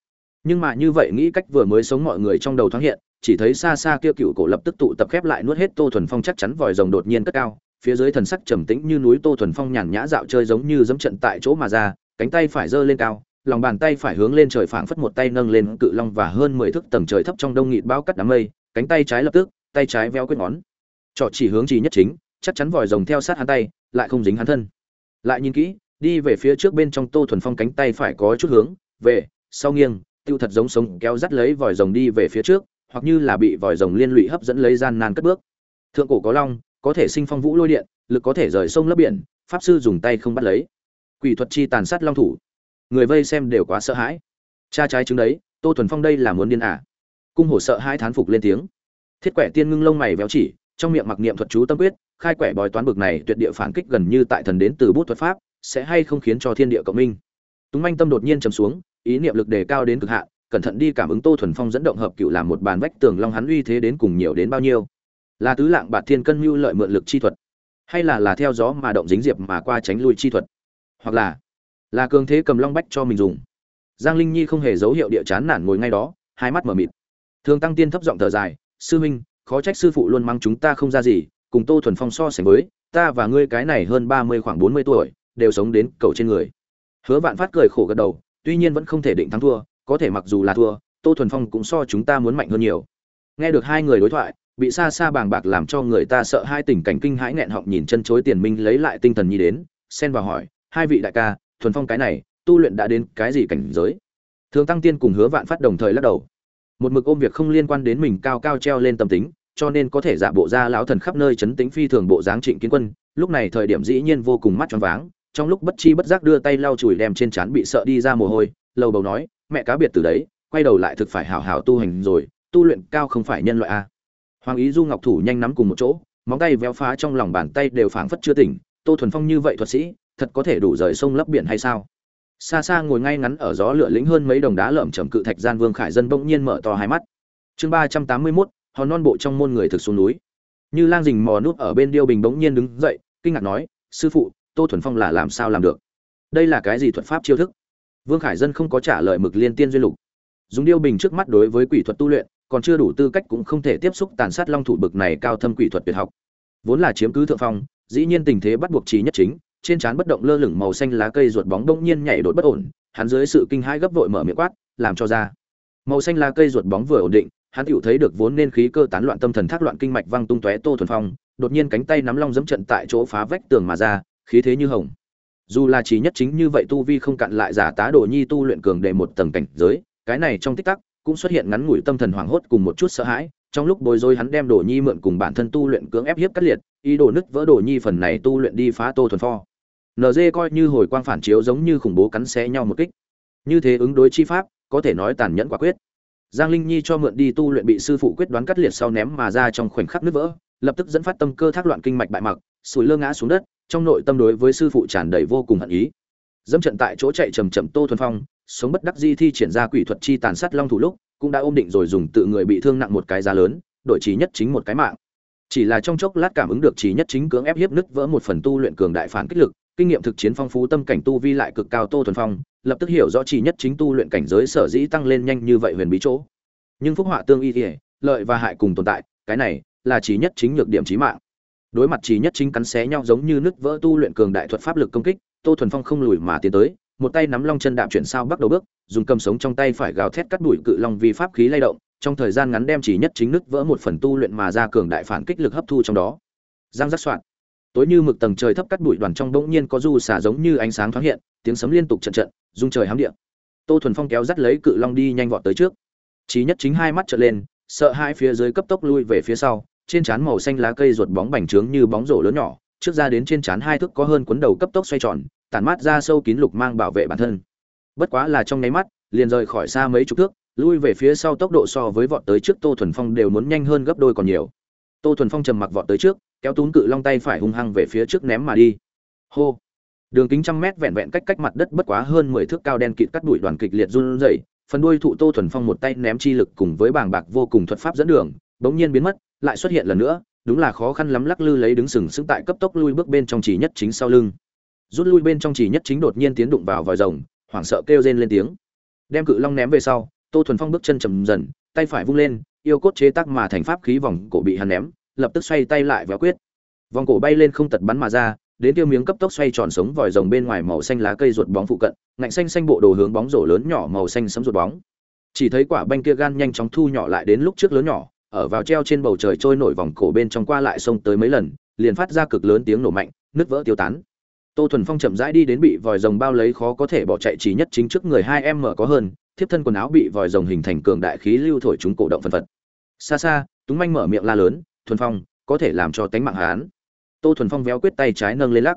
Nhưng mà như vậy nghĩ cách vừa mới sống mọi người trong đầu thoáng hiện, chỉ thấy xa xa kia cựu cổ lập tức tụ tập khép lại nuốt hết tô thuần phong chắc chắn vòi rồng đột nhiên cất cao, phía dưới thần sắc trầm tĩnh như núi tô thuần phong nhàn nhã dạo chơi giống như dẫm trận tại chỗ mà ra, cánh tay phải giơ lên cao lòng bàn tay phải hướng lên trời phảng phất một tay nâng lên cự long và hơn mười thước tầng trời thấp trong đông nghịt bao cắt đám mây, cánh tay trái lập tức, tay trái véo quyết ngón. Trọ chỉ hướng chỉ nhất chính, chắc chắn vòi rồng theo sát hắn tay, lại không dính hắn thân. Lại nhìn kỹ, đi về phía trước bên trong tô thuần phong cánh tay phải có chút hướng, về, sau nghiêng, tiêu thật giống sống kéo dắt lấy vòi rồng đi về phía trước, hoặc như là bị vòi rồng liên lụy hấp dẫn lấy gian nan cất bước. Thượng cổ có long, có thể sinh phong vũ lôi điện, lực có thể rời sông lấp biển, pháp sư dùng tay không bắt lấy. Quỷ thuật chi tàn sát long thủ người vây xem đều quá sợ hãi. Cha trái chứng đấy, tô thuần phong đây là muốn điên à? Cung hổ sợ hai thán phục lên tiếng. Thiết quẻ tiên ngưng lông mày véo chỉ, trong miệng mặc niệm thuật chú tâm quyết, khai quẻ bói toán bực này tuyệt địa phản kích gần như tại thần đến từ bút thuật pháp, sẽ hay không khiến cho thiên địa cộng minh? Túng manh tâm đột nhiên trầm xuống, ý niệm lực đề cao đến cực hạn, cẩn thận đi cảm ứng tô thuần phong dẫn động hợp cựu làm một bàn vách tường long hắn uy thế đến cùng nhiều đến bao nhiêu. Là tứ lạng bạt thiên cân mưu lợi mượn lực chi thuật, hay là là theo gió mà động dính diệp mà qua tránh lui chi thuật, hoặc là là cường thế cầm long bách cho mình dùng. Giang linh nhi không hề dấu hiệu địa chán nản ngồi ngay đó, hai mắt mở mịt. Thường tăng tiên thấp giọng thở dài, sư huynh, khó trách sư phụ luôn mang chúng ta không ra gì, cùng tô thuần phong so sánh với, ta và ngươi cái này hơn ba mươi khoảng bốn mươi tuổi, đều sống đến cầu trên người. Hứa vạn phát cười khổ gật đầu, tuy nhiên vẫn không thể định thắng thua, có thể mặc dù là thua, tô thuần phong cũng so chúng ta muốn mạnh hơn nhiều. Nghe được hai người đối thoại, bị xa xa bàng bạc làm cho người ta sợ hai tình cảnh kinh hãi nghẹn họng nhìn chân chối tiền minh lấy lại tinh thần nhi đến, xen vào hỏi, hai vị đại ca thuần phong cái này, tu luyện đã đến cái gì cảnh giới? Thường tăng tiên cùng hứa vạn phát đồng thời lắc đầu. Một mực ôm việc không liên quan đến mình cao cao treo lên tâm tính, cho nên có thể giả bộ ra lão thần khắp nơi chấn tính phi thường bộ dáng trịnh kiến quân, lúc này thời điểm dĩ nhiên vô cùng mắt choáng váng, trong lúc bất chi bất giác đưa tay lau chùi đem trên trán bị sợ đi ra mồ hôi, lầu bầu nói, mẹ cá biệt từ đấy, quay đầu lại thực phải hào hào tu hành rồi, tu luyện cao không phải nhân loại a. Hoàng ý du ngọc thủ nhanh nắm cùng một chỗ, móng tay véo phá trong lòng bàn tay đều phảng phất chưa tỉnh, tô thuần phong như vậy thuật sĩ thật có thể đủ rời sông lấp biển hay sao? Xa xa ngồi ngay ngắn ở gió lửa lĩnh hơn mấy đồng đá lởm chởm cự thạch gian vương khải dân bỗng nhiên mở to hai mắt. Chương ba trăm tám mươi mốt, hòn non bộ trong môn người thực xuống núi. Như lang rình mò núp ở bên điêu bình bỗng nhiên đứng dậy, kinh ngạc nói, sư phụ, tô thuần phong là làm sao làm được? Đây là cái gì thuật pháp chiêu thức? Vương khải dân không có trả lời mực liên tiên duyên lục. Dùng điêu bình trước mắt đối với quỷ thuật tu luyện, còn chưa đủ tư cách cũng không thể tiếp xúc tàn sát long thủ bực này cao thâm quỷ thuật tuyệt học. Vốn là chiếm cứ thượng phong, dĩ nhiên tình thế bắt buộc trí nhất chính trên trán bất động lơ lửng màu xanh lá cây ruột bóng đông nhiên nhảy đột bất ổn, hắn dưới sự kinh hãi gấp vội mở miệng quát, làm cho ra. Màu xanh lá cây ruột bóng vừa ổn định, hắn tựu thấy được vốn nên khí cơ tán loạn tâm thần thác loạn kinh mạch văng tung tóe tô thuần phong, đột nhiên cánh tay nắm long dẫm trận tại chỗ phá vách tường mà ra, khí thế như hồng. Dù là chỉ nhất chính như vậy tu vi không cạn lại giả tá đồ nhi tu luyện cường để một tầng cảnh giới, cái này trong tích tắc cũng xuất hiện ngắn ngủi tâm thần hoảng hốt cùng một chút sợ hãi, trong lúc bối rối hắn đem đồ nhi mượn cùng bản thân tu luyện cưỡng ép hiếp cắt liệt, ý đồ nứt vỡ đồ nhi phần này tu luyện đi phá tô thuần pho nd coi như hồi quang phản chiếu giống như khủng bố cắn xé nhau một kích. Như thế ứng đối chi pháp, có thể nói tàn nhẫn quả quyết. Giang linh nhi cho mượn đi tu luyện bị sư phụ quyết đoán cắt liệt sau ném mà ra trong khoảnh khắc nứt vỡ, lập tức dẫn phát tâm cơ thác loạn kinh mạch bại mặc, sủi lơ ngã xuống đất, trong nội tâm đối với sư phụ tràn đầy vô cùng hận ý. Dẫm trận tại chỗ chạy chậm chậm tô thuần phong, sống bất đắc di thi triển ra quỷ thuật chi tàn sát long thủ lúc, cũng đã ôm định rồi dùng tự người bị thương nặng một cái giá lớn, đổi chí nhất chính một cái mạng. Chỉ là trong chốc lát cảm ứng được chí nhất chính cưỡng ép hiếp nứt vỡ một phần tu luyện cường đại phản kích lực kinh nghiệm thực chiến phong phú, tâm cảnh tu vi lại cực cao, tô thuần phong lập tức hiểu rõ chỉ nhất chính tu luyện cảnh giới sở dĩ tăng lên nhanh như vậy huyền bí chỗ. Nhưng phúc họa tương y thể lợi và hại cùng tồn tại, cái này là chỉ nhất chính nhược điểm trí mạng. Đối mặt chỉ nhất chính cắn xé nhau giống như nứt vỡ tu luyện cường đại thuật pháp lực công kích, tô thuần phong không lùi mà tiến tới, một tay nắm long chân đạp chuyển sao bắt đầu bước, dùng cầm sống trong tay phải gào thét cắt đuổi cự long vi pháp khí lay động, trong thời gian ngắn đem chỉ nhất chính nứt vỡ một phần tu luyện mà ra cường đại phản kích lực hấp thu trong đó. Giang giác soạn tối như mực tầng trời thấp cắt bụi đoàn trong bỗng nhiên có du xả giống như ánh sáng thoáng hiện, tiếng sấm liên tục trận trận, rung trời hám điện tô thuần phong kéo dắt lấy cự long đi nhanh vọt tới trước. Chí nhất chính hai mắt trợn lên, sợ hai phía dưới cấp tốc lui về phía sau, trên trán màu xanh lá cây ruột bóng bành trướng như bóng rổ lớn nhỏ, trước ra đến trên trán hai thước có hơn cuốn đầu cấp tốc xoay tròn, tản mát ra sâu kín lục mang bảo vệ bản thân. Bất quá là trong nháy mắt, liền rời khỏi xa mấy chục thước, lui về phía sau tốc độ so với vọt tới trước tô thuần phong đều muốn nhanh hơn gấp đôi còn nhiều. Tô thuần phong trầm mặc vọt tới trước kéo túm cự long tay phải hung hăng về phía trước ném mà đi. Hô. Đường kính trăm mét vẹn vẹn cách cách mặt đất bất quá hơn mười thước cao đen kịt cắt đuổi đoàn kịch liệt run rẩy, phần đuôi thụ tô thuần phong một tay ném chi lực cùng với bàng bạc vô cùng thuật pháp dẫn đường, bỗng nhiên biến mất, lại xuất hiện lần nữa, đúng là khó khăn lắm lắc lư lấy đứng sừng sững tại cấp tốc lui bước bên trong chỉ nhất chính sau lưng. Rút lui bên trong chỉ nhất chính đột nhiên tiến đụng vào vòi rồng, hoảng sợ kêu rên lên tiếng. Đem cự long ném về sau, tô thuần phong bước chân chầm dần, tay phải vung lên, yêu cốt chế tác mà thành pháp khí vòng cổ bị hắn ném lập tức xoay tay lại và quyết. Vòng cổ bay lên không tật bắn mà ra, đến tiêu miếng cấp tốc xoay tròn sống vòi rồng bên ngoài màu xanh lá cây ruột bóng phụ cận, ngạnh xanh xanh bộ đồ hướng bóng rổ lớn nhỏ màu xanh sấm ruột bóng. Chỉ thấy quả banh kia gan nhanh chóng thu nhỏ lại đến lúc trước lớn nhỏ, ở vào treo trên bầu trời trôi nổi vòng cổ bên trong qua lại sông tới mấy lần, liền phát ra cực lớn tiếng nổ mạnh, nứt vỡ tiêu tán. Tô thuần phong chậm rãi đi đến bị vòi rồng bao lấy khó có thể bỏ chạy chỉ nhất chính trước người hai em mở có hơn, thiếp thân quần áo bị vòi rồng hình thành cường đại khí lưu thổi chúng cổ động phân phật. Xa xa, túng manh mở miệng la lớn thuần phong, có thể làm cho tánh mạng hán tô thuần phong véo quyết tay trái nâng lên lắc.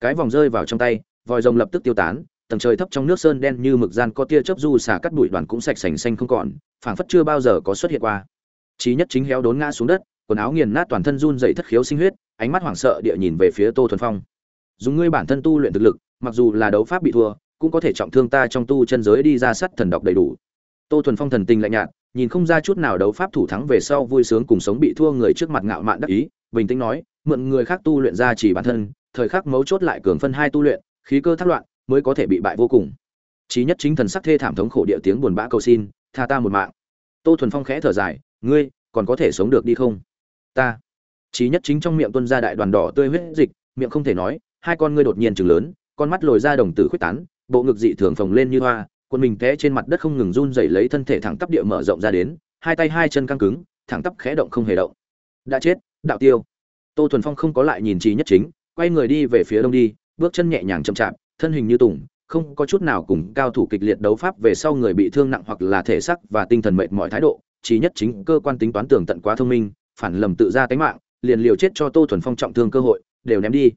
Cái vòng rơi vào trong tay, vòi rồng lập tức tiêu tán, tầng trời thấp trong nước sơn đen như mực gian có tia chớp du xả cắt bụi đoàn cũng sạch sành xanh không còn, phảng phất chưa bao giờ có xuất hiện qua. Chí nhất chính héo đốn ngã xuống đất, quần áo nghiền nát toàn thân run dậy thất khiếu sinh huyết, ánh mắt hoảng sợ địa nhìn về phía tô thuần phong. Dùng ngươi bản thân tu luyện thực lực, mặc dù là đấu pháp bị thua, cũng có thể trọng thương ta trong tu chân giới đi ra sắt thần độc đầy đủ. Tô thuần phong thần tình lạnh nhạt nhìn không ra chút nào đấu pháp thủ thắng về sau vui sướng cùng sống bị thua người trước mặt ngạo mạn đắc ý, bình tĩnh nói, mượn người khác tu luyện ra chỉ bản thân, thời khắc mấu chốt lại cường phân hai tu luyện, khí cơ thác loạn, mới có thể bị bại vô cùng. Chí nhất chính thần sắc thê thảm thống khổ địa tiếng buồn bã cầu xin, tha ta một mạng. Tô thuần phong khẽ thở dài, ngươi, còn có thể sống được đi không? Ta. Chí nhất chính trong miệng tuân ra đại đoàn đỏ tươi huyết dịch, miệng không thể nói, hai con ngươi đột nhiên chừng lớn, con mắt lồi ra đồng tử khuyết tán, bộ ngực dị thường phồng lên như hoa quân mình té trên mặt đất không ngừng run rẩy lấy thân thể thẳng tắp địa mở rộng ra đến, hai tay hai chân căng cứng, thẳng tắp khẽ động không hề động. Đã chết, đạo tiêu. Tô thuần phong không có lại nhìn trí nhất chính, quay người đi về phía đông đi, bước chân nhẹ nhàng chậm chạp, thân hình như tùng, không có chút nào cùng cao thủ kịch liệt đấu pháp về sau người bị thương nặng hoặc là thể sắc và tinh thần mệt mỏi thái độ. Trí nhất chính cơ quan tính toán tường tận quá thông minh, phản lầm tự ra tính mạng, liền liều chết cho tô thuần phong trọng thương cơ hội, đều ném đi.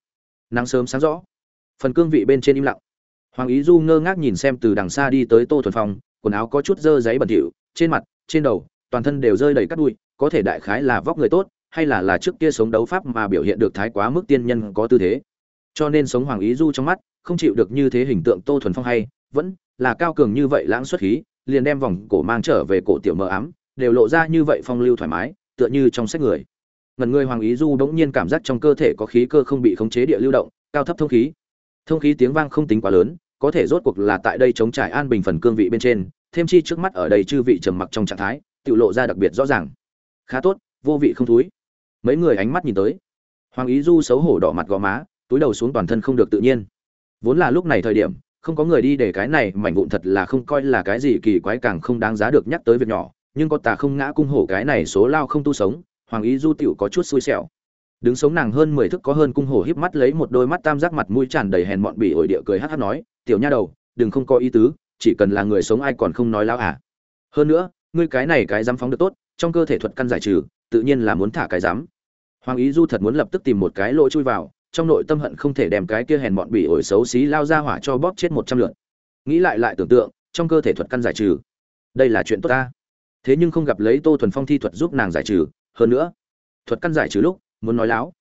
Nắng sớm sáng rõ. Phần cương vị bên trên im lặng hoàng ý du ngơ ngác nhìn xem từ đằng xa đi tới tô thuần phong, quần áo có chút dơ giấy bẩn thỉu, trên mặt, trên đầu, toàn thân đều rơi đầy cát bụi, có thể đại khái là vóc người tốt, hay là là trước kia sống đấu pháp mà biểu hiện được thái quá mức tiên nhân có tư thế. Cho nên sống hoàng ý du trong mắt, không chịu được như thế hình tượng tô thuần phong hay, vẫn là cao cường như vậy lãng xuất khí, liền đem vòng cổ mang trở về cổ tiểu mờ ám, đều lộ ra như vậy phong lưu thoải mái, tựa như trong sách người. Ngần người hoàng ý du bỗng nhiên cảm giác trong cơ thể có khí cơ không bị khống chế địa lưu động, cao thấp thông khí. Thông khí tiếng vang không tính quá lớn có thể rốt cuộc là tại đây chống trải an bình phần cương vị bên trên, thêm chi trước mắt ở đây chư vị trầm mặc trong trạng thái, tự lộ ra đặc biệt rõ ràng. Khá tốt, vô vị không thúi. Mấy người ánh mắt nhìn tới. Hoàng ý du xấu hổ đỏ mặt gò má, túi đầu xuống toàn thân không được tự nhiên. Vốn là lúc này thời điểm, không có người đi để cái này mảnh vụn thật là không coi là cái gì kỳ quái càng không đáng giá được nhắc tới việc nhỏ, nhưng có tà không ngã cung hổ cái này số lao không tu sống, hoàng ý du tiểu có chút xui xẻo. Đứng sống nàng hơn mười thức có hơn cung hổ híp mắt lấy một đôi mắt tam giác mặt mũi tràn đầy hèn mọn bỉ ổi địa cười hát hát nói tiểu nha đầu, đừng không có ý tứ, chỉ cần là người sống ai còn không nói lao à. Hơn nữa, ngươi cái này cái dám phóng được tốt, trong cơ thể thuật căn giải trừ, tự nhiên là muốn thả cái dám. Hoàng ý du thật muốn lập tức tìm một cái lỗ chui vào, trong nội tâm hận không thể đem cái kia hèn bọn bị ổi xấu xí lao ra hỏa cho bóp chết một trăm lượt. Nghĩ lại lại tưởng tượng, trong cơ thể thuật căn giải trừ, đây là chuyện tốt ta. Thế nhưng không gặp lấy tô thuần phong thi thuật giúp nàng giải trừ, hơn nữa, thuật căn giải trừ lúc, muốn nói láo.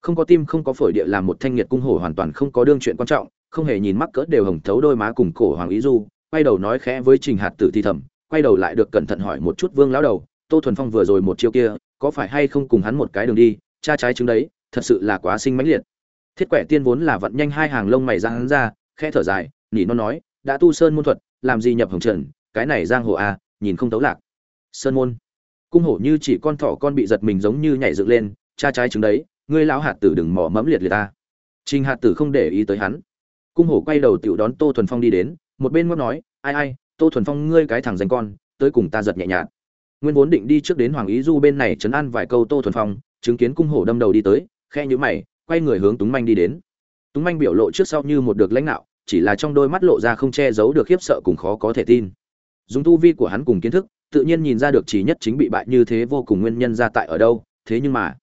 Không có tim không có phổi địa làm một thanh nhiệt cung hổ hoàn toàn không có đương chuyện quan trọng không hề nhìn mắc cỡ đều hồng thấu đôi má cùng cổ hoàng ý du, quay đầu nói khẽ với trình hạt tử thi thầm, quay đầu lại được cẩn thận hỏi một chút vương lão đầu, tô thuần phong vừa rồi một chiêu kia, có phải hay không cùng hắn một cái đường đi, cha trái chứng đấy, thật sự là quá sinh mãnh liệt. Thiết quẻ tiên vốn là vận nhanh hai hàng lông mày ra hắn ra, khẽ thở dài, nỉ nó nói, đã tu sơn môn thuật, làm gì nhập hồng trần, cái này giang hồ à nhìn không tấu lạc. Sơn môn. Cung hổ như chỉ con thỏ con bị giật mình giống như nhảy dựng lên, cha trái chứng đấy, ngươi lão hạt tử đừng mỏ mẫm liệt liệt ta. Trình hạt tử không để ý tới hắn cung hổ quay đầu tiểu đón tô thuần phong đi đến, một bên ngóc nói, ai ai, tô thuần phong, ngươi cái thằng danh con, tới cùng ta giật nhẹ nhàng. Nguyên vốn định đi trước đến hoàng ý du bên này chấn an vài câu tô thuần phong, chứng kiến cung hổ đâm đầu đi tới khe nhữ mày, quay người hướng túng manh đi đến. Túng manh biểu lộ trước sau như một được lãnh đạo, chỉ là trong đôi mắt lộ ra không che giấu được khiếp sợ cùng khó có thể tin. Dùng tu vi của hắn cùng kiến thức, tự nhiên nhìn ra được chỉ nhất chính bị bại như thế vô cùng nguyên nhân ra tại ở đâu, thế nhưng mà,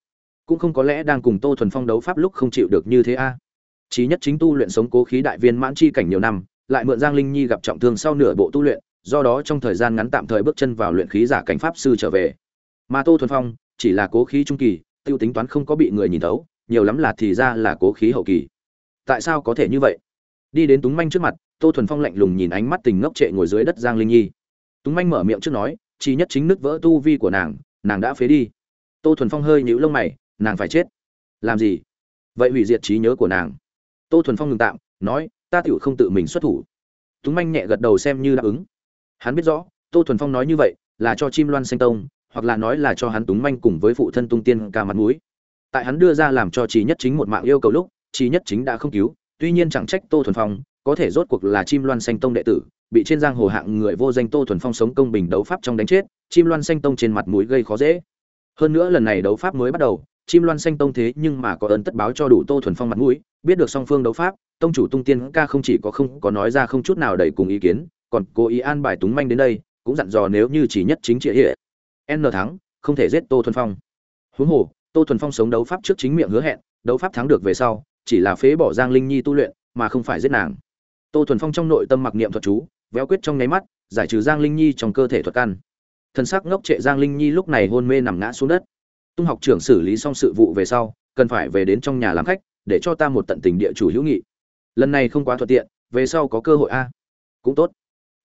cũng không có lẽ đang cùng tô thuần phong đấu pháp lúc không chịu được như thế a. à chí nhất chính tu luyện sống cố khí đại viên mãn chi cảnh nhiều năm, lại mượn giang linh nhi gặp trọng thương sau nửa bộ tu luyện, do đó trong thời gian ngắn tạm thời bước chân vào luyện khí giả cảnh pháp sư trở về. Mà tô thuần phong chỉ là cố khí trung kỳ, tiêu tính toán không có bị người nhìn thấu, nhiều lắm là thì ra là cố khí hậu kỳ. Tại sao có thể như vậy? Đi đến túng manh trước mặt, tô thuần phong lạnh lùng nhìn ánh mắt tình ngốc trệ ngồi dưới đất giang linh nhi. Túng manh mở miệng trước nói chỉ nhất chính nứt vỡ tu vi của nàng nàng đã phế đi. Tô thuần phong hơi nhíu lông mày, nàng phải chết. Làm gì? Vậy hủy diệt trí nhớ của nàng tô thuần phong ngừng tạm, nói, ta tựu không tự mình xuất thủ. Túng manh nhẹ gật đầu xem như đáp ứng. Hắn biết rõ, tô thuần phong nói như vậy, là cho chim loan xanh tông, hoặc là nói là cho hắn túng manh cùng với phụ thân tung tiên ca mặt mũi. Tại hắn đưa ra làm cho trí nhất chính một mạng yêu cầu lúc trí nhất chính đã không cứu, tuy nhiên chẳng trách tô thuần phong, có thể rốt cuộc là chim loan xanh tông đệ tử, bị trên giang hồ hạng người vô danh tô thuần phong sống công bình đấu pháp trong đánh chết, chim loan xanh tông trên mặt mũi gây khó dễ. Hơn nữa lần này đấu pháp mới bắt đầu chim loan xanh tông thế nhưng mà có ơn tất báo cho đủ tô thuần phong mặt mũi, biết được song phương đấu pháp, tông chủ tung tiên ca không chỉ có không, có nói ra không chút nào đầy cùng ý kiến, còn cố ý an bài túng manh đến đây, cũng dặn dò nếu như chỉ nhất chính trị hệ. N thắng, không thể giết tô thuần phong. Huống hồ, tô thuần phong sống đấu pháp trước chính miệng hứa hẹn, đấu pháp thắng được về sau, chỉ là phế bỏ giang linh nhi tu luyện, mà không phải giết nàng. Tô thuần phong trong nội tâm mặc niệm thuật chú, véo quyết trong nháy mắt, giải trừ giang linh nhi trong cơ thể thuật căn. Thân xác ngốc trệ giang linh nhi lúc này hôn mê nằm ngã xuống đất tung học trưởng xử lý xong sự vụ về sau, cần phải về đến trong nhà làm khách, để cho ta một tận tình địa chủ hữu nghị. Lần này không quá thuận tiện, về sau có cơ hội a. Cũng tốt.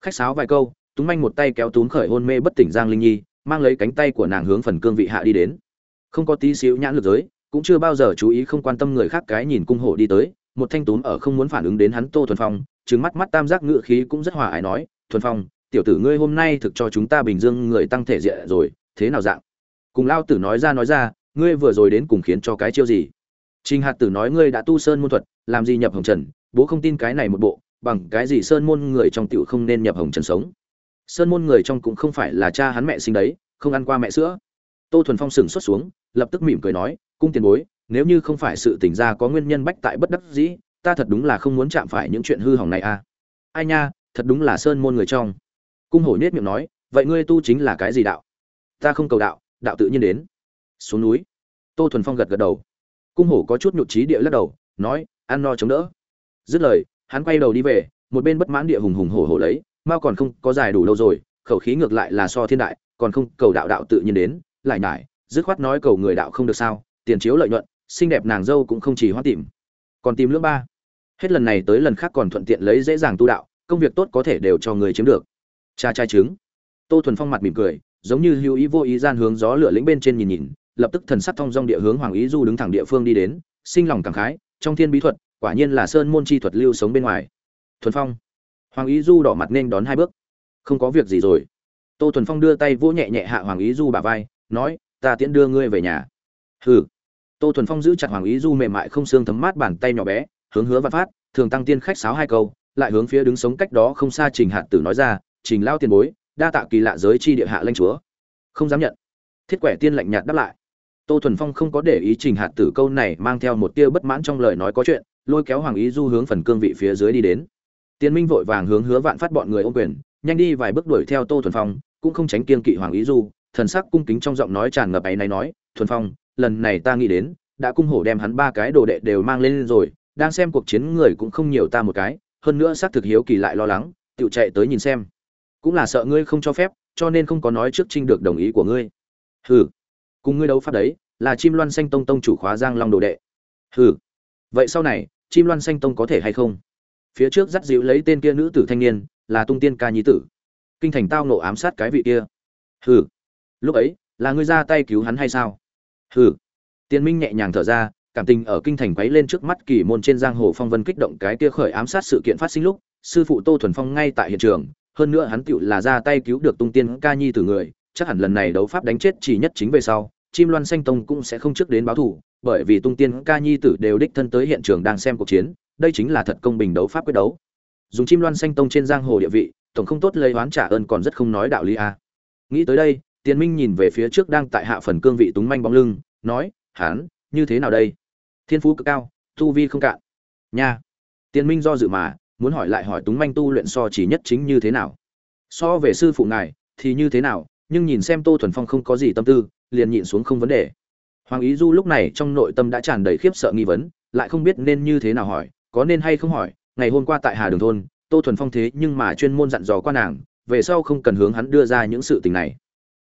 Khách sáo vài câu, túng manh một tay kéo tún khởi hôn mê bất tỉnh giang linh nhi, mang lấy cánh tay của nàng hướng phần cương vị hạ đi đến. Không có tí xíu nhãn lực giới, cũng chưa bao giờ chú ý không quan tâm người khác cái nhìn cung hổ đi tới, một thanh tún ở không muốn phản ứng đến hắn tô thuần phong trứng mắt mắt tam giác ngự khí cũng rất hòa ái nói, thuần phong, tiểu tử ngươi hôm nay thực cho chúng ta bình dương người tăng thể diện rồi, thế nào dạng? Cùng lao tử nói ra nói ra, ngươi vừa rồi đến cùng khiến cho cái chiêu gì? Trình hạt tử nói ngươi đã tu sơn môn thuật, làm gì nhập hồng trần? Bố không tin cái này một bộ, bằng cái gì sơn môn người trong tiểu không nên nhập hồng trần sống? Sơn môn người trong cũng không phải là cha hắn mẹ sinh đấy, không ăn qua mẹ sữa. Tô thuần phong sừng xuất xuống, lập tức mỉm cười nói, cung tiền bối, nếu như không phải sự tỉnh ra có nguyên nhân bách tại bất đắc dĩ, ta thật đúng là không muốn chạm phải những chuyện hư hỏng này à. Ai nha, thật đúng là sơn môn người trong. Cung hổ nết miệng nói, vậy ngươi tu chính là cái gì đạo? Ta không cầu đạo đạo tự nhiên đến. Xuống núi. Tô thuần phong gật gật đầu. Cung hổ có chút nhụt trí địa lắc đầu, nói, ăn no chống đỡ. Dứt lời, hắn quay đầu đi về, một bên bất mãn địa hùng hùng hổ hổ lấy, mao còn không có dài đủ lâu rồi, khẩu khí ngược lại là so thiên đại, còn không, cầu đạo đạo tự nhiên đến, lại nải dứt khoát nói cầu người đạo không được sao, tiền chiếu lợi nhuận, xinh đẹp nàng dâu cũng không chỉ hoa tìm, còn tìm lưỡng ba. Hết lần này tới lần khác còn thuận tiện lấy dễ dàng tu đạo, công việc tốt có thể đều cho người chiếm được. Cha trai trứng. Tô thuần phong mặt mỉm cười giống như hữu ý vô ý gian hướng gió lửa lĩnh bên trên nhìn nhìn, lập tức thần sắc thông dong địa hướng hoàng ý du đứng thẳng địa phương đi đến, sinh lòng cảm khái, trong thiên bí thuật, quả nhiên là sơn môn chi thuật lưu sống bên ngoài. Thuần phong. Hoàng ý du đỏ mặt nên đón hai bước. Không có việc gì rồi. Tô thuần phong đưa tay vỗ nhẹ nhẹ hạ hoàng ý du bà vai, nói, ta tiễn đưa ngươi về nhà. Hừ. Tô thuần phong giữ chặt hoàng ý du mềm mại không xương thấm mát bàn tay nhỏ bé, hướng hứa văn phát, thường tăng tiên khách sáo hai câu, lại hướng phía đứng sống cách đó không xa trình hạt tử nói ra, trình lao tiền bối đa tạ kỳ lạ giới chi địa hạ lãnh chúa. Không dám nhận. Thiết quẻ tiên lạnh nhạt đáp lại. Tô thuần phong không có để ý trình hạt tử câu này mang theo một tia bất mãn trong lời nói có chuyện, lôi kéo hoàng ý du hướng phần cương vị phía dưới đi đến. Tiên minh vội vàng hướng hứa vạn phát bọn người ô quyền, nhanh đi vài bước đuổi theo tô thuần phong, cũng không tránh kiên kỵ hoàng ý du, thần sắc cung kính trong giọng nói tràn ngập ấy này nói, thuần phong, lần này ta nghĩ đến, đã cung hổ đem hắn ba cái đồ đệ đều mang lên rồi, đang xem cuộc chiến người cũng không nhiều ta một cái, hơn nữa xác thực hiếu kỳ lại lo lắng tự chạy tới nhìn xem cũng là sợ ngươi không cho phép, cho nên không có nói trước trinh được đồng ý của ngươi. Hừ, cùng ngươi đấu pháp đấy, là chim loan xanh tông tông chủ khóa giang long đồ đệ. Hừ, vậy sau này, chim loan xanh tông có thể hay không? Phía trước dắt dịu lấy tên kia nữ tử thanh niên, là tung tiên ca nhi tử. Kinh thành tao nộ ám sát cái vị kia. Hừ, lúc ấy, là ngươi ra tay cứu hắn hay sao? Hừ, tiên minh nhẹ nhàng thở ra, cảm tình ở kinh thành quấy lên trước mắt kỳ môn trên giang hồ phong vân kích động cái kia khởi ám sát sự kiện phát sinh lúc, sư phụ tô thuần phong ngay tại hiện trường hơn nữa hắn tựu là ra tay cứu được tung tiên ca nhi từ người, chắc hẳn lần này đấu pháp đánh chết chỉ nhất chính về sau, chim loan xanh tông cũng sẽ không trước đến báo thù, bởi vì tung tiên ca nhi tử đều đích thân tới hiện trường đang xem cuộc chiến, đây chính là thật công bình đấu pháp quyết đấu. Dùng chim loan xanh tông trên giang hồ địa vị, tổng không tốt lấy oán trả ơn còn rất không nói đạo lý a à. nghĩ tới đây tiến minh nhìn về phía trước đang tại hạ phần cương vị túng manh bóng lưng, nói, hán, như thế nào đây? Thiên phú cực cao, tu vi không cạn. Nha. Tiến minh do dự mà muốn hỏi lại hỏi túng manh tu luyện so chỉ nhất chính như thế nào. So về sư phụ ngài, thì như thế nào, nhưng nhìn xem tô thuần phong không có gì tâm tư, liền nhịn xuống không vấn đề. Hoàng ý du lúc này trong nội tâm đã tràn đầy khiếp sợ nghi vấn, lại không biết nên như thế nào hỏi, có nên hay không hỏi, ngày hôm qua tại hà đường thôn, tô thuần phong thế nhưng mà chuyên môn dặn dò qua nàng, về sau không cần hướng hắn đưa ra những sự tình này.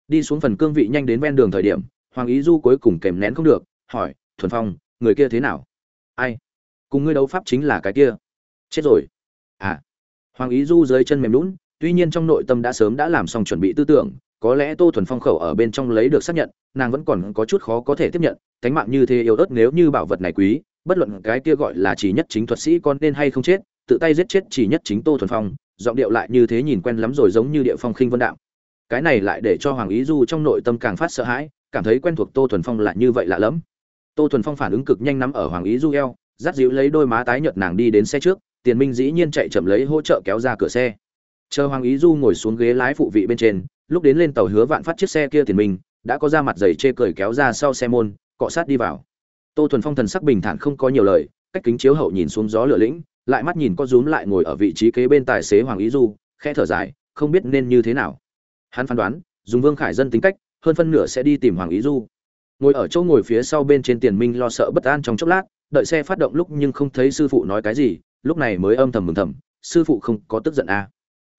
Đi xuống phần cương vị nhanh đến ven đường thời điểm, hoàng ý du cuối cùng kèm nén không được, hỏi, thuần phong, người kia thế nào? Ai? Cùng ngươi đấu pháp chính là cái kia. Chết rồi à hoàng ý du dưới chân mềm lún tuy nhiên trong nội tâm đã sớm đã làm xong chuẩn bị tư tưởng, có lẽ tô thuần phong khẩu ở bên trong lấy được xác nhận, nàng vẫn còn có chút khó có thể tiếp nhận, cánh mạng như thế yếu ớt nếu như bảo vật này quý, bất luận cái kia gọi là chỉ nhất chính thuật sĩ con nên hay không chết, tự tay giết chết chỉ nhất chính tô thuần phong, giọng điệu lại như thế nhìn quen lắm rồi giống như địa phong khinh vân đạo cái này lại để cho hoàng ý du trong nội tâm càng phát sợ hãi, cảm thấy quen thuộc tô thuần phong lại như vậy lạ lẫm. Tô thuần phong phản ứng cực nhanh nắm ở hoàng ý du eo, dắt dịu lấy đôi má tái nhợt nàng đi đến xe trước tiền minh dĩ nhiên chạy chậm lấy hỗ trợ kéo ra cửa xe. Chờ hoàng ý du ngồi xuống ghế lái phụ vị bên trên, lúc đến lên tàu hứa vạn phát chiếc xe kia tiền minh, đã có ra mặt giày chê cười kéo ra sau xe môn, cọ sát đi vào. Tô thuần phong thần sắc bình thản không có nhiều lời, cách kính chiếu hậu nhìn xuống gió lửa lĩnh, lại mắt nhìn có rúm lại ngồi ở vị trí kế bên tài xế hoàng ý du, khẽ thở dài, không biết nên như thế nào. Hắn phán đoán, dùng vương khải dân tính cách, hơn phân nửa sẽ đi tìm hoàng ý du. Ngồi ở chỗ ngồi phía sau bên trên tiền minh lo sợ bất an trong chốc lát, đợi xe phát động lúc nhưng không thấy sư phụ nói cái gì lúc này mới âm thầm mừng thầm, sư phụ không có tức giận à.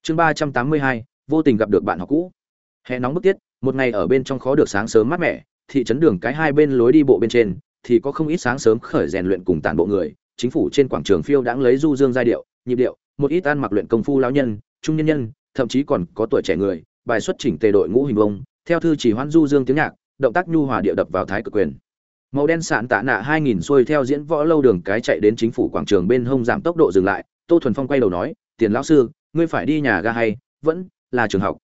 chương ba trăm tám mươi hai, vô tình gặp được bạn học cũ hè nóng bức tiết, một ngày ở bên trong khó được sáng sớm mát mẻ, thị trấn đường cái hai bên lối đi bộ bên trên, thì có không ít sáng sớm khởi rèn luyện cùng tản bộ người, chính phủ trên quảng trường phiêu đãng lấy du dương giai điệu, nhịp điệu, một ít ăn mặc luyện công phu lão nhân, trung nhân nhân, thậm chí còn có tuổi trẻ người, bài xuất chỉnh tề đội ngũ hình vông theo thư chỉ hoãn du dương tiếng nhạc, động tác nhu hòa địa đập vào thái cực quyền màu đen sạn tạ nạ hai nghìn xuôi theo diễn võ lâu đường cái chạy đến chính phủ quảng trường bên hông giảm tốc độ dừng lại. Tô thuần phong quay đầu nói, tiền lão sư, ngươi phải đi nhà ga hay? Vẫn là trường học.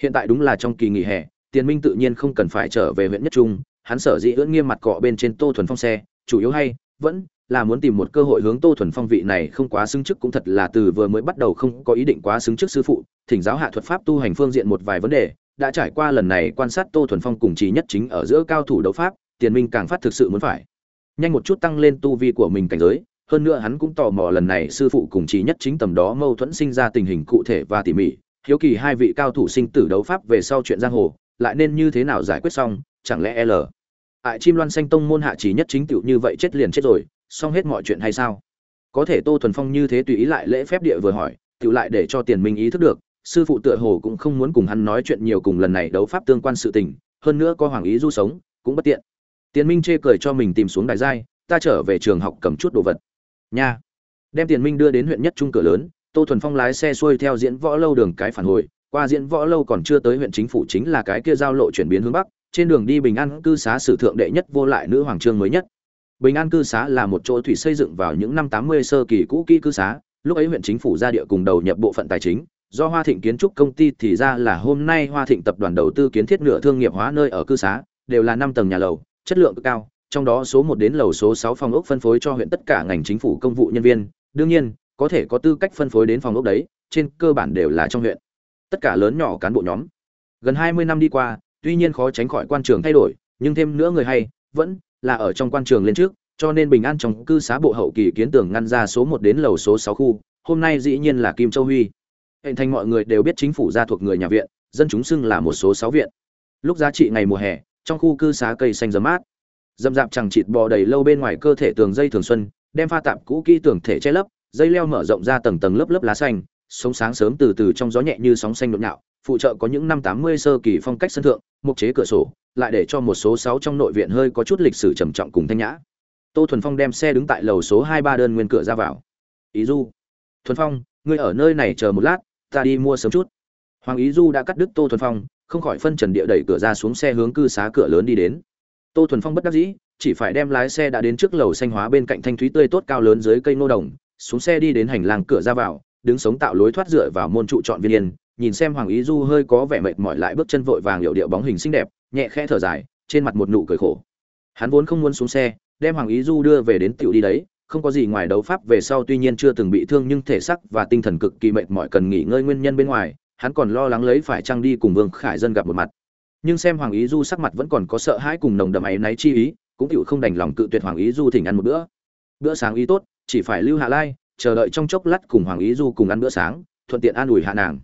Hiện tại đúng là trong kỳ nghỉ hè, tiền minh tự nhiên không cần phải trở về huyện nhất trung. Hắn sở dĩ ưỡn nghiêm mặt cọ bên trên tô thuần phong xe, chủ yếu hay, vẫn là muốn tìm một cơ hội hướng tô thuần phong vị này không quá xứng chức cũng thật là từ vừa mới bắt đầu không có ý định quá xứng chức sư phụ, thỉnh giáo hạ thuật pháp tu hành phương diện một vài vấn đề, đã trải qua lần này quan sát tô thuần phong cùng trí nhất chính ở giữa cao thủ đấu pháp tiền minh càng phát thực sự muốn phải. Nhanh một chút tăng lên tu vi của mình cảnh giới, hơn nữa hắn cũng tò mò lần này sư phụ cùng trí nhất chính tầm đó mâu thuẫn sinh ra tình hình cụ thể và tỉ mỉ. Hiếu kỳ hai vị cao thủ sinh tử đấu pháp về sau chuyện giang hồ, lại nên như thế nào giải quyết xong, chẳng lẽ l. Ại chim loan xanh tông môn hạ trí nhất chính tiểu như vậy chết liền chết rồi, xong hết mọi chuyện hay sao? Có thể tô thuần phong như thế tùy ý lại lễ phép địa vừa hỏi tiểu lại để cho tiền minh ý thức được, sư phụ tựa hồ cũng không muốn cùng hắn nói chuyện nhiều cùng lần này đấu pháp tương quan sự tình, hơn nữa có hoàng ý du sống, cũng bất tiện tiền minh chê cười cho mình tìm xuống đài giai, ta trở về trường học cầm chút đồ vật. Nha. Đem tiền minh đưa đến huyện nhất trung cửa lớn, tô thuần phong lái xe xuôi theo diễn võ lâu đường cái phản hồi. Qua diễn võ lâu còn chưa tới huyện chính phủ chính là cái kia giao lộ chuyển biến hướng bắc, trên đường đi bình an cư xá sử thượng đệ nhất vô lại nữ hoàng trương mới nhất. Bình an cư xá là một chỗ thủy xây dựng vào những năm tám mươi sơ kỳ cũ kỹ cư xá, lúc ấy huyện chính phủ ra địa cùng đầu nhập bộ phận tài chính, do hoa thịnh kiến trúc công ty thì ra là hôm nay hoa thịnh tập đoàn đầu tư kiến thiết nửa thương nghiệp hóa nơi ở cư xá, đều là năm tầng nhà lầu chất lượng cực cao, trong đó số một đến lầu số sáu phòng ốc phân phối cho huyện tất cả ngành chính phủ công vụ nhân viên. Đương nhiên, có thể có tư cách phân phối đến phòng ốc đấy, trên cơ bản đều là trong huyện. Tất cả lớn nhỏ cán bộ nhóm. Gần hai mươi năm đi qua, tuy nhiên khó tránh khỏi quan trường thay đổi, nhưng thêm nữa người hay, vẫn là ở trong quan trường lên trước, cho nên bình an trong cư xá bộ hậu kỳ kiến tường ngăn ra số một đến lầu số sáu khu, hôm nay dĩ nhiên là kim châu huy. Hiện thành mọi người đều biết chính phủ gia thuộc người nhà viện, dân chúng xưng là một số sáu viện. Lúc giá trị ngày mùa hè trong khu cư xá cây xanh rậm mát. Dâm dạp chẳng chịt bò đầy lâu bên ngoài cơ thể tường dây thường xuân, đem pha tạp cũ kỹ tường thể che lấp, dây leo mở rộng ra tầng tầng lớp lớp lá xanh sống sáng sớm từ từ trong gió nhẹ như sóng xanh nhộn nhạo, phụ trợ có những năm tám mươi sơ kỳ phong cách sân thượng, mục chế cửa sổ, lại để cho một số sáu trong nội viện hơi có chút lịch sử trầm trọng cùng thanh nhã. Tô thuần phong đem xe đứng tại lầu số hai ba đơn nguyên cửa ra vào. Ý du, thuần phong, ngươi ở nơi này chờ một lát, ta đi mua sớm chút. Hoàng ý du đã cắt đứt tô thuần phong không khỏi phân trần địa đẩy cửa ra xuống xe hướng cư xá cửa lớn đi đến. Tô thuần phong bất đắc dĩ, chỉ phải đem lái xe đã đến trước lầu xanh hóa bên cạnh thanh thúy tươi tốt cao lớn dưới cây nô đồng, xuống xe đi đến hành lang cửa ra vào, đứng sống tạo lối thoát dựa vào môn trụ chọn viên yên, nhìn xem hoàng ý du hơi có vẻ mệt mỏi lại bước chân vội vàng hiệu điệu bóng hình xinh đẹp, nhẹ khẽ thở dài, trên mặt một nụ cười khổ. Hắn vốn không muốn xuống xe, đem hoàng ý du đưa về đến tiểu đi đấy, không có gì ngoài đấu pháp về sau tuy nhiên chưa từng bị thương nhưng thể sắc và tinh thần cực kỳ mệt mỏi cần nghỉ ngơi nguyên nhân bên ngoài hắn còn lo lắng lấy phải trăng đi cùng vương khải dân gặp một mặt. Nhưng xem hoàng ý du sắc mặt vẫn còn có sợ hãi cùng nồng đậm áy náy chi ý, cũng chịu không đành lòng cự tuyệt hoàng ý du thỉnh ăn một bữa. Bữa sáng ý tốt, chỉ phải lưu hạ lai, chờ đợi trong chốc lát cùng hoàng ý du cùng ăn bữa sáng, thuận tiện an ủi hạ nàng.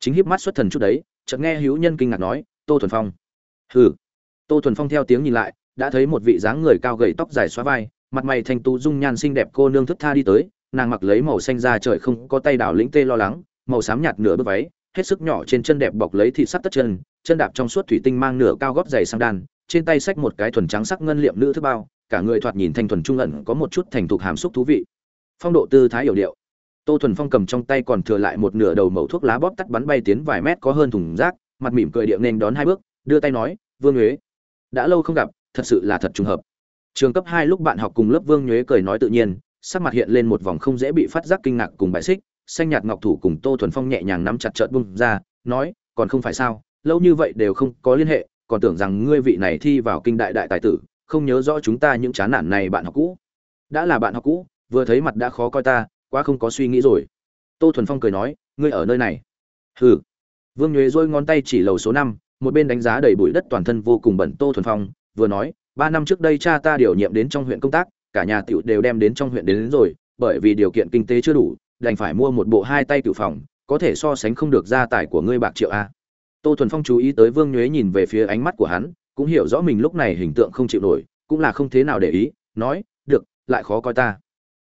Chính híp mắt xuất thần chút đấy, chợt nghe hữu nhân kinh ngạc nói, tô thuần phong. Hừ. Tô thuần phong theo tiếng nhìn lại, đã thấy một vị dáng người cao gầy tóc dài xóa vai, mặt mày thanh tú dung nhan xinh đẹp cô nương thức tha đi tới, nàng mặc lấy màu xanh da trời không có tay đảo lĩnh tê lo lắng, màu xám nhạt nửa bước váy hết sức nhỏ trên chân đẹp bọc lấy thị sắt tất chân chân đạp trong suốt thủy tinh mang nửa cao gót giày sang đan, trên tay xách một cái thuần trắng sắc ngân liệm nữ thứ bao, cả người thoạt nhìn thanh thuần trung ẩn có một chút thành thục hàm xúc thú vị. Phong độ tư thái hiểu điệu. Tô thuần phong cầm trong tay còn thừa lại một nửa đầu mẩu thuốc lá bóp tắt bắn bay tiến vài mét có hơn thùng rác, mặt mỉm cười điệu nên đón hai bước, đưa tay nói, vương nhuế, đã lâu không gặp, thật sự là thật trùng hợp. Trường cấp hai lúc bạn học cùng lớp vương nhuế cười nói tự nhiên, sắc mặt hiện lên một vòng không dễ bị phát giác kinh ngạc cùng bại xích xanh nhạt ngọc thủ cùng tô thuần phong nhẹ nhàng nắm chặt trợn bung ra nói còn không phải sao lâu như vậy đều không có liên hệ còn tưởng rằng ngươi vị này thi vào kinh đại đại tài tử không nhớ rõ chúng ta những chán nản này bạn học cũ. Đã là bạn học cũ vừa thấy mặt đã khó coi ta quá không có suy nghĩ rồi. Tô thuần phong cười nói ngươi ở nơi này. Hừ. Vương nhuế dôi ngón tay chỉ lầu số năm một bên đánh giá đầy bụi đất toàn thân vô cùng bẩn tô thuần phong vừa nói ba năm trước đây cha ta điều nhiệm đến trong huyện công tác cả nhà tiểu đều đem đến trong huyện đến, đến rồi bởi vì điều kiện kinh tế chưa đủ đành phải mua một bộ hai tay cựu phòng, có thể so sánh không được gia tài của ngươi bạc triệu a. Tô thuần phong chú ý tới vương nhuế nhìn về phía ánh mắt của hắn, cũng hiểu rõ mình lúc này hình tượng không chịu nổi, cũng là không thế nào để ý, nói, được, lại khó coi ta.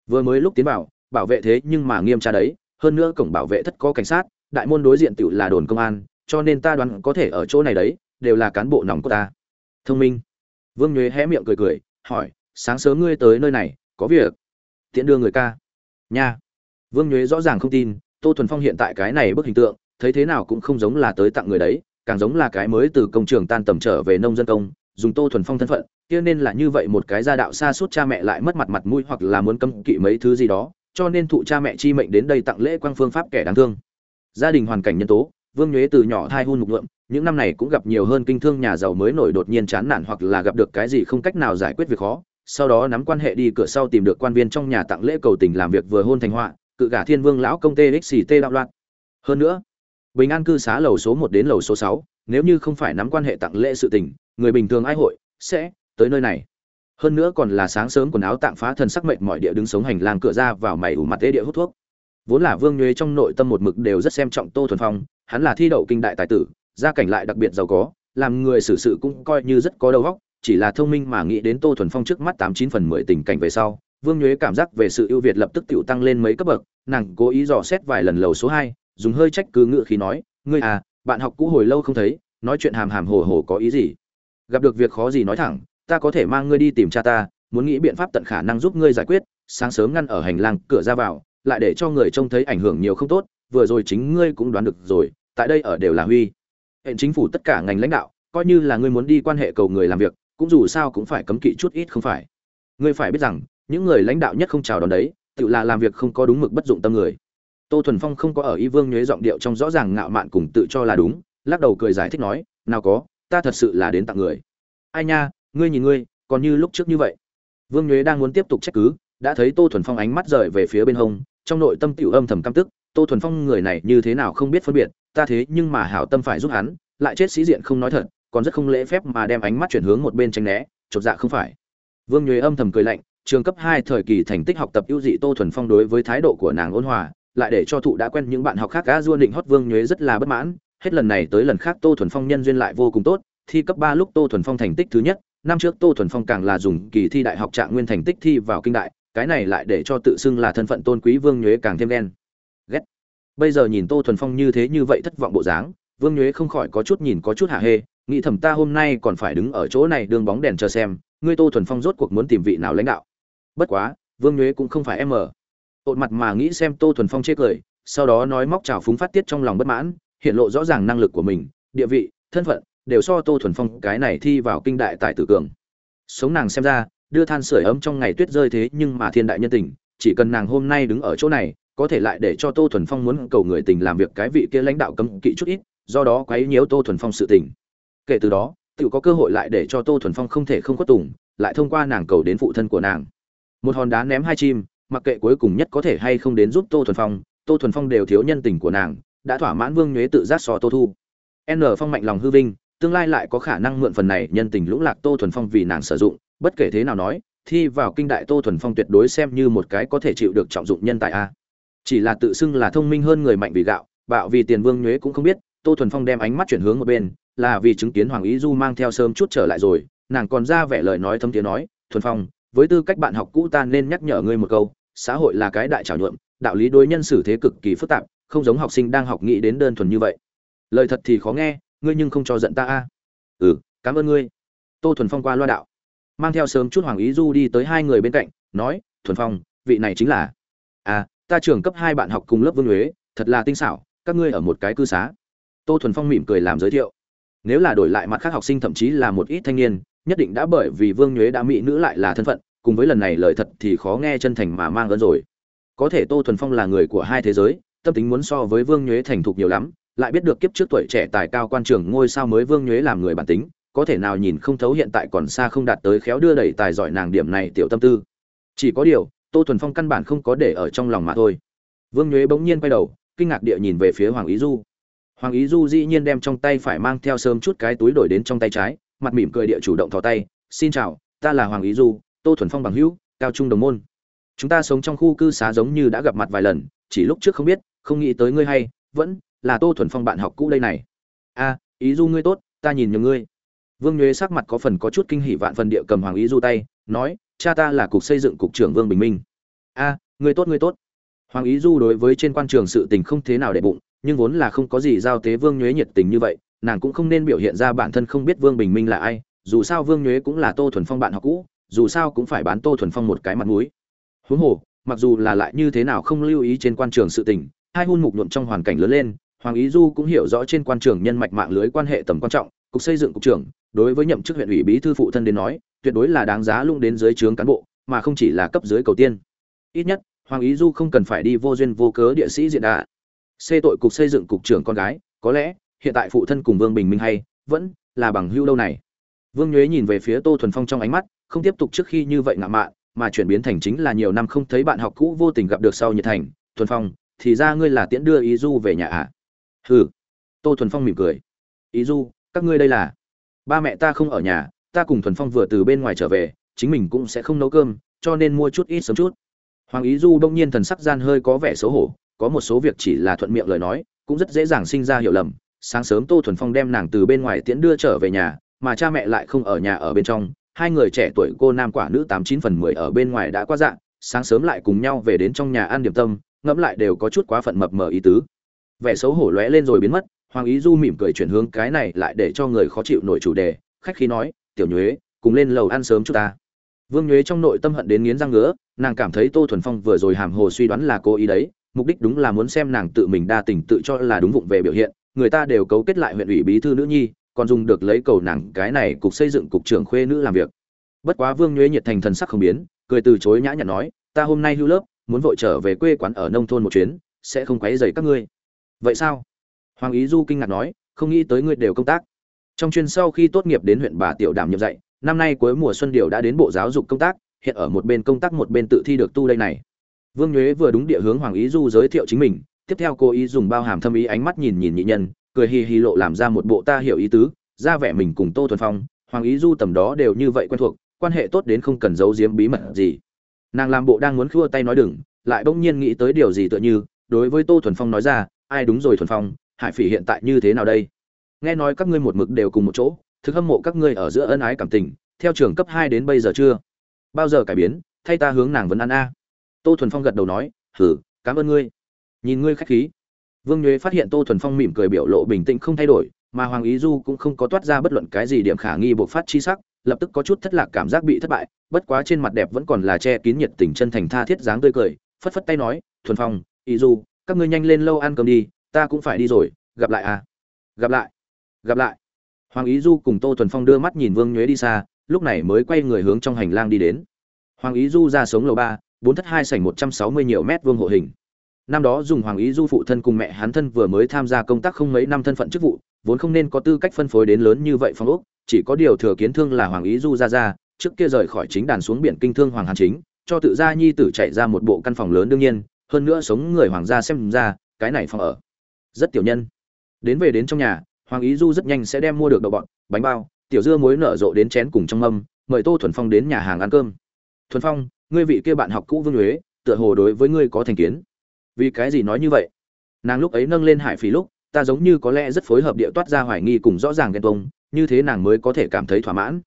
Vừa mới lúc tiến vào, bảo vệ thế nhưng mà nghiêm tra đấy, hơn nữa cổng bảo vệ thất có cảnh sát, đại môn đối diện tự là đồn công an, cho nên ta đoán có thể ở chỗ này đấy, đều là cán bộ nòng của ta. Thông minh. Vương nhuế hé miệng cười cười, hỏi, sáng sớm ngươi tới nơi này, có việc? Tiện đưa người ca. Nha vương nhuế rõ ràng không tin, tô thuần phong hiện tại cái này bức hình tượng, thấy thế nào cũng không giống là tới tặng người đấy, càng giống là cái mới từ công trường tan tầm trở về nông dân công, dùng tô thuần phong thân phận, kia nên là như vậy một cái gia đạo xa suốt cha mẹ lại mất mặt mặt mũi hoặc là muốn cấm kỵ mấy thứ gì đó, cho nên thụ cha mẹ chi mệnh đến đây tặng lễ quang phương pháp kẻ đáng thương. Gia đình hoàn cảnh nhân tố, vương nhuế từ nhỏ thai hôn mục lượng những năm này cũng gặp nhiều hơn kinh thương nhà giàu mới nổi đột nhiên chán nản hoặc là gặp được cái gì không cách nào giải quyết việc khó, sau đó nắm quan hệ đi cửa sau tìm được quan viên trong nhà tặng lễ cầu tình làm việc vừa hôn thành họa cự gả thiên vương lão công tê đạo loạn. Hơn nữa, bình an cư xá lầu số một đến lầu số sáu, nếu như không phải nắm quan hệ tặng lễ sự tình, người bình thường ai hội sẽ tới nơi này. Hơn nữa còn là sáng sớm quần áo tạng phá thần sắc mệnh mọi địa đứng sống hành lang cửa ra vào mày ủ mặt tế địa hút thuốc. Vốn là vương nhuế trong nội tâm một mực đều rất xem trọng tô thuần phong, hắn là thi đậu kinh đại tài tử, gia cảnh lại đặc biệt giàu có, làm người xử sự cũng coi như rất có đầu óc, chỉ là thông minh mà nghĩ đến tô thuần phong trước mắt tám chín phần mười tình cảnh về sau vương nhuế cảm giác về sự ưu việt lập tức tiểu tăng lên mấy cấp bậc, nàng cố ý dò xét vài lần lầu số hai, dùng hơi trách cứ ngự khí nói, ngươi à bạn học cũ hồi lâu không thấy, nói chuyện hàm hàm hồ hồ có ý gì? Gặp được việc khó gì nói thẳng, ta có thể mang ngươi đi tìm cha ta, muốn nghĩ biện pháp tận khả năng giúp ngươi giải quyết. Sáng sớm ngăn ở hành lang, cửa ra vào, lại để cho người trông thấy ảnh hưởng nhiều không tốt, vừa rồi chính ngươi cũng đoán được rồi, tại đây ở đều là huy. Hệ chính phủ tất cả ngành lãnh đạo, coi như là ngươi muốn đi quan hệ cầu người làm việc, cũng dù sao cũng phải cấm kỵ chút ít không phải. Ngươi phải biết rằng những người lãnh đạo nhất không chào đón đấy, tự là làm việc không có đúng mực bất dụng tâm người. Tô thuần phong không có ở y vương nhuế giọng điệu trong rõ ràng ngạo mạn cùng tự cho là đúng, lắc đầu cười giải thích nói, nào có, ta thật sự là đến tặng người. Ai nha, ngươi nhìn ngươi, còn như lúc trước như vậy. Vương nhuế đang muốn tiếp tục trách cứ, đã thấy tô thuần phong ánh mắt rời về phía bên hông, trong nội tâm tiểu âm thầm căm tức, tô thuần phong người này như thế nào không biết phân biệt, ta thế nhưng mà hảo tâm phải giúp hắn, lại chết sĩ diện không nói thật, còn rất không lễ phép mà đem ánh mắt chuyển hướng một bên tránh né, chột dạ không phải. Vương nhuế âm thầm cười lạnh trường cấp hai thời kỳ thành tích học tập ưu dị tô thuần phong đối với thái độ của nàng ôn hòa, lại để cho thụ đã quen những bạn học khác gã du định hót vương nhuế rất là bất mãn. Hết lần này tới lần khác tô thuần phong nhân duyên lại vô cùng tốt, thi cấp ba lúc tô thuần phong thành tích thứ nhất, năm trước tô thuần phong càng là dùng kỳ thi đại học trạng nguyên thành tích thi vào kinh đại, cái này lại để cho tự xưng là thân phận tôn quý vương nhuế càng thêm đen ghét. Bây giờ nhìn tô thuần phong như thế như vậy thất vọng bộ dáng, vương nhuế không khỏi có chút nhìn có chút hạ hê, nghĩ thầm ta hôm nay còn phải đứng ở chỗ này đường bóng đèn chờ xem, ngươi tô thuần phong rốt cuộc muốn tìm vị nào lãnh đạo? Bất quá, vương nhuế cũng không phải em ở ột mặt mà nghĩ xem tô thuần phong chê cười, sau đó nói móc trào phúng phát tiết trong lòng bất mãn, hiện lộ rõ ràng năng lực của mình, địa vị, thân phận, đều so tô thuần phong cái này thi vào kinh đại tại tử cường. Sống nàng xem ra, đưa than sửa ấm trong ngày tuyết rơi thế nhưng mà thiên đại nhân tình, chỉ cần nàng hôm nay đứng ở chỗ này, có thể lại để cho tô thuần phong muốn cầu người tình làm việc cái vị kia lãnh đạo cấm kỵ chút ít, do đó quấy nhiễu tô thuần phong sự tình. Kể từ đó tự có cơ hội lại để cho tô thuần phong không thể không khuất tùng, lại thông qua nàng cầu đến phụ thân của nàng một hòn đá ném hai chim, mặc kệ cuối cùng nhất có thể hay không đến giúp tô thuần phong, tô thuần phong đều thiếu nhân tình của nàng, đã thỏa mãn vương nhuế tự giác so tô thu. N phong mạnh lòng hư vinh, tương lai lại có khả năng mượn phần này nhân tình lũng lạc tô thuần phong vì nàng sử dụng, bất kể thế nào nói, thi vào kinh đại tô thuần phong tuyệt đối xem như một cái có thể chịu được trọng dụng nhân tài a. Chỉ là tự xưng là thông minh hơn người mạnh vì gạo, bạo vì tiền vương nhuế cũng không biết, tô thuần phong đem ánh mắt chuyển hướng một bên, là vì chứng kiến hoàng ý du mang theo sớm chút trở lại rồi, nàng còn ra vẻ lời nói thâm tiếng nói, thuần phong với tư cách bạn học cũ ta nên nhắc nhở ngươi một câu, xã hội là cái đại trảo nhuộm, đạo lý đối nhân xử thế cực kỳ phức tạp, không giống học sinh đang học nghĩ đến đơn thuần như vậy. Lời thật thì khó nghe, ngươi nhưng không cho giận ta a. Ừ cảm ơn ngươi. Tô thuần phong qua loa đạo. Mang theo sớm chút hoàng ý du đi tới hai người bên cạnh, nói, thuần phong, vị này chính là à ta trường cấp hai bạn học cùng lớp vương huế thật là tinh xảo, các ngươi ở một cái cư xá. Tô thuần phong mỉm cười làm giới thiệu. Nếu là đổi lại mặt khác học sinh thậm chí là một ít thanh niên nhất định đã bởi vì vương nhuế đã mỹ nữ lại là thân phận, cùng với lần này lời thật thì khó nghe chân thành mà mang ơn rồi. Có thể tô thuần phong là người của hai thế giới, tâm tính muốn so với vương nhuế thành thục nhiều lắm, lại biết được kiếp trước tuổi trẻ tài cao quan trường ngôi sao mới vương nhuế làm người bản tính, có thể nào nhìn không thấu hiện tại còn xa không đạt tới khéo đưa đẩy tài giỏi nàng điểm này tiểu tâm tư. Chỉ có điều, tô thuần phong căn bản không có để ở trong lòng mà thôi. Vương nhuế bỗng nhiên quay đầu, kinh ngạc địa nhìn về phía hoàng ý du. Hoàng ý du dĩ nhiên đem trong tay phải mang theo sớm chút cái túi đổi đến trong tay trái mặt mỉm cười địa chủ động thò tay, xin chào, ta là hoàng ý du, tô thuần phong bằng hữu, cao trung đồng môn. Chúng ta sống trong khu cư xá giống như đã gặp mặt vài lần, chỉ lúc trước không biết, không nghĩ tới ngươi hay, vẫn là tô thuần phong bạn học cũ đây này. A, ý du ngươi tốt, ta nhìn nhầm ngươi. Vương nhuế sắc mặt có phần có chút kinh hỉ vạn phần địa cầm hoàng ý du tay, nói, cha ta là cục xây dựng cục trưởng vương bình minh. A, ngươi tốt ngươi tốt. Hoàng ý du đối với trên quan trường sự tình không thế nào để bụng, nhưng vốn là không có gì giao tế vương nhuế nhiệt tình như vậy nàng cũng không nên biểu hiện ra bản thân không biết vương bình minh là ai, dù sao vương nhuế cũng là tô thuần phong bạn học cũ, dù sao cũng phải bán tô thuần phong một cái mặt mũi. Huống hồ, mặc dù là lại như thế nào không lưu ý trên quan trường sự tình, hai hôn mục nhuộm trong hoàn cảnh lớn lên, hoàng ý du cũng hiểu rõ trên quan trường nhân mạch mạng lưới quan hệ tầm quan trọng, cục xây dựng cục trưởng, đối với nhậm chức huyện ủy bí thư phụ thân đến nói, tuyệt đối là đáng giá lung đến dưới trướng cán bộ, mà không chỉ là cấp dưới cầu tiên. Ít nhất, hoàng ý du không cần phải đi vô duyên vô cớ địa sĩ diện đạ. Xê tội cục xây dựng cục trưởng con gái, có lẽ hiện tại phụ thân cùng vương bình minh hay, vẫn là bằng hưu lâu này. Vương nhuế nhìn về phía tô thuần phong trong ánh mắt, không tiếp tục trước khi như vậy ngạo mạn, mà chuyển biến thành chính là nhiều năm không thấy bạn học cũ vô tình gặp được sau nhiệt thành. Thuần phong, thì ra ngươi là tiễn đưa ý du về nhà ạ à? hừ. Tô thuần phong mỉm cười. Ý du, các ngươi đây là? Ba mẹ ta không ở nhà, ta cùng thuần phong vừa từ bên ngoài trở về, chính mình cũng sẽ không nấu cơm, cho nên mua chút ít sớm chút. Hoàng ý du bỗng nhiên thần sắc gian hơi có vẻ xấu hổ, có một số việc chỉ là thuận miệng lời nói, cũng rất dễ dàng sinh ra hiểu lầm sáng sớm tô thuần phong đem nàng từ bên ngoài tiễn đưa trở về nhà, mà cha mẹ lại không ở nhà ở bên trong. Hai người trẻ tuổi cô nam quả nữ tám chín phần mười ở bên ngoài đã qua dạng sáng sớm lại cùng nhau về đến trong nhà ăn điểm tâm, ngẫm lại đều có chút quá phận mập mờ ý tứ. Vẻ xấu hổ lóe lên rồi biến mất, hoàng ý du mỉm cười chuyển hướng cái này lại để cho người khó chịu nổi chủ đề, khách khí nói, tiểu nhuế, cùng lên lầu ăn sớm chút ta. Vương nhuế trong nội tâm hận đến nghiến răng ngứa, nàng cảm thấy tô thuần phong vừa rồi hàm hồ suy đoán là cô ý đấy, mục đích đúng là muốn xem nàng tự mình đa tình tự cho là đúng vụng về biểu hiện người ta đều cấu kết lại huyện ủy bí thư nữ nhi, còn dùng được lấy cầu nàng cái này cục xây dựng cục trưởng khuê nữ làm việc. Bất quá vương nhuế nhiệt thành thần sắc không biến, cười từ chối nhã nhặn nói, ta hôm nay hưu lớp, muốn vội trở về quê quán ở nông thôn một chuyến, sẽ không quấy dày các ngươi. Vậy sao? Hoàng ý du kinh ngạc nói, không nghĩ tới ngươi đều công tác. Trong chuyên sau khi tốt nghiệp đến huyện bà tiểu đảm nhiệm dạy, năm nay cuối mùa xuân điều đã đến bộ giáo dục công tác, hiện ở một bên công tác một bên tự thi được tu đây này. Vương nhuế vừa đúng địa hướng hoàng ý du giới thiệu chính mình tiếp theo cô ý dùng bao hàm thâm ý ánh mắt nhìn nhìn nhị nhân, cười hì hì lộ làm ra một bộ ta hiểu ý tứ, ra vẻ mình cùng tô thuần phong, hoàng ý du tầm đó đều như vậy quen thuộc, quan hệ tốt đến không cần giấu giếm bí mật gì. Nàng làm bộ đang muốn khua tay nói đừng, lại bỗng nhiên nghĩ tới điều gì tựa như, đối với tô thuần phong nói ra, ai đúng rồi thuần phong, hải phỉ hiện tại như thế nào đây? Nghe nói các ngươi một mực đều cùng một chỗ, thực hâm mộ các ngươi ở giữa ân ái cảm tình, theo trường cấp hai đến bây giờ chưa? Bao giờ cải biến, thay ta hướng nàng vẫn ăn a. Tô thuần phong gật đầu nói, hử, cảm ơn ngươi nhìn ngươi khách khí. Vương nhuế phát hiện tô thuần phong mỉm cười biểu lộ bình tĩnh không thay đổi, mà hoàng ý du cũng không có toát ra bất luận cái gì điểm khả nghi bộc phát chi sắc, lập tức có chút thất lạc cảm giác bị thất bại, bất quá trên mặt đẹp vẫn còn là che kín nhiệt tình chân thành tha thiết dáng tươi cười, phất phất tay nói, thuần phong, ý du, các ngươi nhanh lên lâu ăn cơm đi, ta cũng phải đi rồi, gặp lại à? Gặp lại gặp lại. Hoàng ý du cùng tô thuần phong đưa mắt nhìn vương nhuế đi xa, lúc này mới quay người hướng trong hành lang đi đến. Hoàng ý du ra sống lầu ba, bốn thất hai sảnh một trăm sáu mươi nhiều mét vuông hộ hình năm đó dùng hoàng ý du phụ thân cùng mẹ hắn thân vừa mới tham gia công tác không mấy năm thân phận chức vụ, vốn không nên có tư cách phân phối đến lớn như vậy phong ốc, chỉ có điều thừa kiến thương là hoàng ý du ra ra, trước kia rời khỏi chính đàn xuống biển kinh thương hoàng hàn chính, cho tự gia nhi tử chạy ra một bộ căn phòng lớn đương nhiên, hơn nữa sống người hoàng gia xem ra, cái này phòng ở, rất tiểu nhân. Đến về đến trong nhà, hoàng ý du rất nhanh sẽ đem mua được đậu bọn bánh bao, tiểu dưa muối nở rộ đến chén cùng trong mâm, mời tô thuần phong đến nhà hàng ăn cơm. Thuần phong, ngươi vị kia bạn học cũ vương huế tựa hồ đối với ngươi có thành kiến vì cái gì nói như vậy? Nàng lúc ấy nâng lên hải phí lúc, ta giống như có lẽ rất phối hợp địa toát ra hoài nghi cùng rõ ràng ghen tuông, như thế nàng mới có thể cảm thấy thỏa mãn.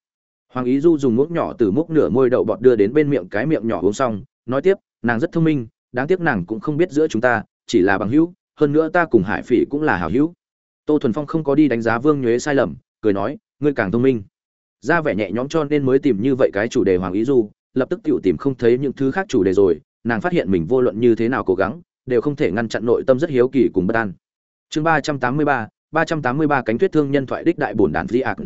Hoàng ý du dùng múc nhỏ từ múc nửa môi đậu bọt đưa đến bên miệng cái miệng nhỏ uống xong, nói tiếp, nàng rất thông minh, đáng tiếc nàng cũng không biết giữa chúng ta, chỉ là bằng hữu, hơn nữa ta cùng hải phỉ cũng là hảo hữu. Tô thuần phong không có đi đánh giá vương nhuế sai lầm, cười nói, ngươi càng thông minh. Ra vẻ nhẹ nhõm cho nên mới tìm như vậy cái chủ đề hoàng ý du, lập tức tự tìm không thấy những thứ khác chủ đề rồi, nàng phát hiện mình vô luận như thế nào cố gắng đều không thể ngăn chặn nội tâm rất hiếu kỳ cùng bất an. Chương ba trăm tám mươi ba ba trăm tám mươi ba cánh tuyết thương nhân thoại đích đại bổn đàn di ạc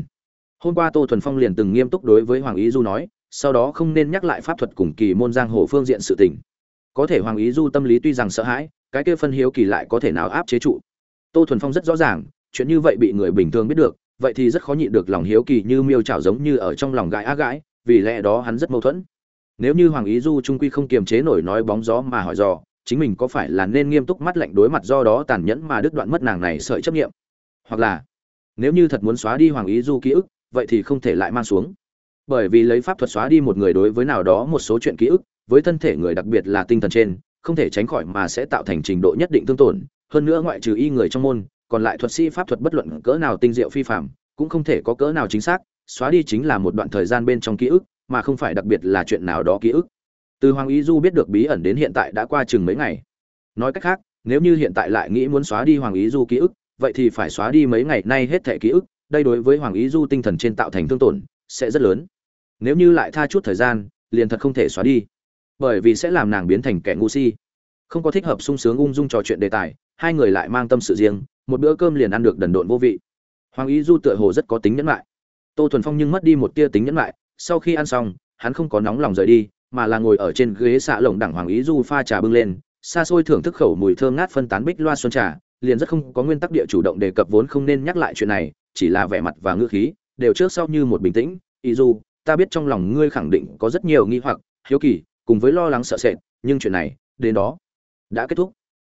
hôm qua tô thuần phong liền từng nghiêm túc đối với hoàng ý du nói, sau đó không nên nhắc lại pháp thuật cùng kỳ môn giang hồ phương diện sự tình. Có thể hoàng ý du tâm lý tuy rằng sợ hãi, cái kia phân hiếu kỳ lại có thể nào áp chế trụ. Tô thuần phong rất rõ ràng, chuyện như vậy bị người bình thường biết được, vậy thì rất khó nhịn được lòng hiếu kỳ như miêu chảo giống như ở trong lòng gãi á gãi, vì lẽ đó hắn rất mâu thuẫn. Nếu như hoàng ý du trung quy không kiềm chế nổi nói bóng gió mà hỏi dò chính mình có phải là nên nghiêm túc mắt lạnh đối mặt do đó tàn nhẫn mà đứt đoạn mất nàng này sợi chấp nghiệm hoặc là, nếu như thật muốn xóa đi hoàng ý du ký ức, vậy thì không thể lại mang xuống. Bởi vì lấy pháp thuật xóa đi một người đối với nào đó một số chuyện ký ức, với thân thể người đặc biệt là tinh thần trên, không thể tránh khỏi mà sẽ tạo thành trình độ nhất định tương tổn. Hơn nữa ngoại trừ y người trong môn, còn lại thuật sĩ pháp thuật bất luận cỡ nào tinh diệu phi phạm cũng không thể có cỡ nào chính xác. Xóa đi chính là một đoạn thời gian bên trong ký ức, mà không phải đặc biệt là chuyện nào đó ký ức từ hoàng ý du biết được bí ẩn đến hiện tại đã qua chừng mấy ngày. Nói cách khác, nếu như hiện tại lại nghĩ muốn xóa đi hoàng ý du ký ức, vậy thì phải xóa đi mấy ngày nay hết thẻ ký ức, đây đối với hoàng ý du tinh thần trên tạo thành thương tổn sẽ rất lớn. Nếu như lại tha chút thời gian, liền thật không thể xóa đi. Bởi vì sẽ làm nàng biến thành kẻ ngu si. Không có thích hợp sung sướng ung dung trò chuyện đề tài, hai người lại mang tâm sự riêng, một bữa cơm liền ăn được đần độn vô vị. Hoàng ý du tựa hồ rất có tính nhẫn lại tô thuần phong nhưng mất đi một tia tính nhẫn lại sau khi ăn xong, hắn không có nóng lòng rời đi mà là ngồi ở trên ghế xạ lồng đẳng hoàng ý du pha trà bưng lên, xa xôi thưởng thức khẩu mùi thơm ngát phân tán bích loa xuân trà, liền rất không có nguyên tắc địa chủ động đề cập vốn không nên nhắc lại chuyện này, chỉ là vẻ mặt và ngữ khí đều trước sau như một bình tĩnh. Ý du, ta biết trong lòng ngươi khẳng định có rất nhiều nghi hoặc, hiếu kỳ, cùng với lo lắng sợ sệt, nhưng chuyện này, đến đó đã kết thúc.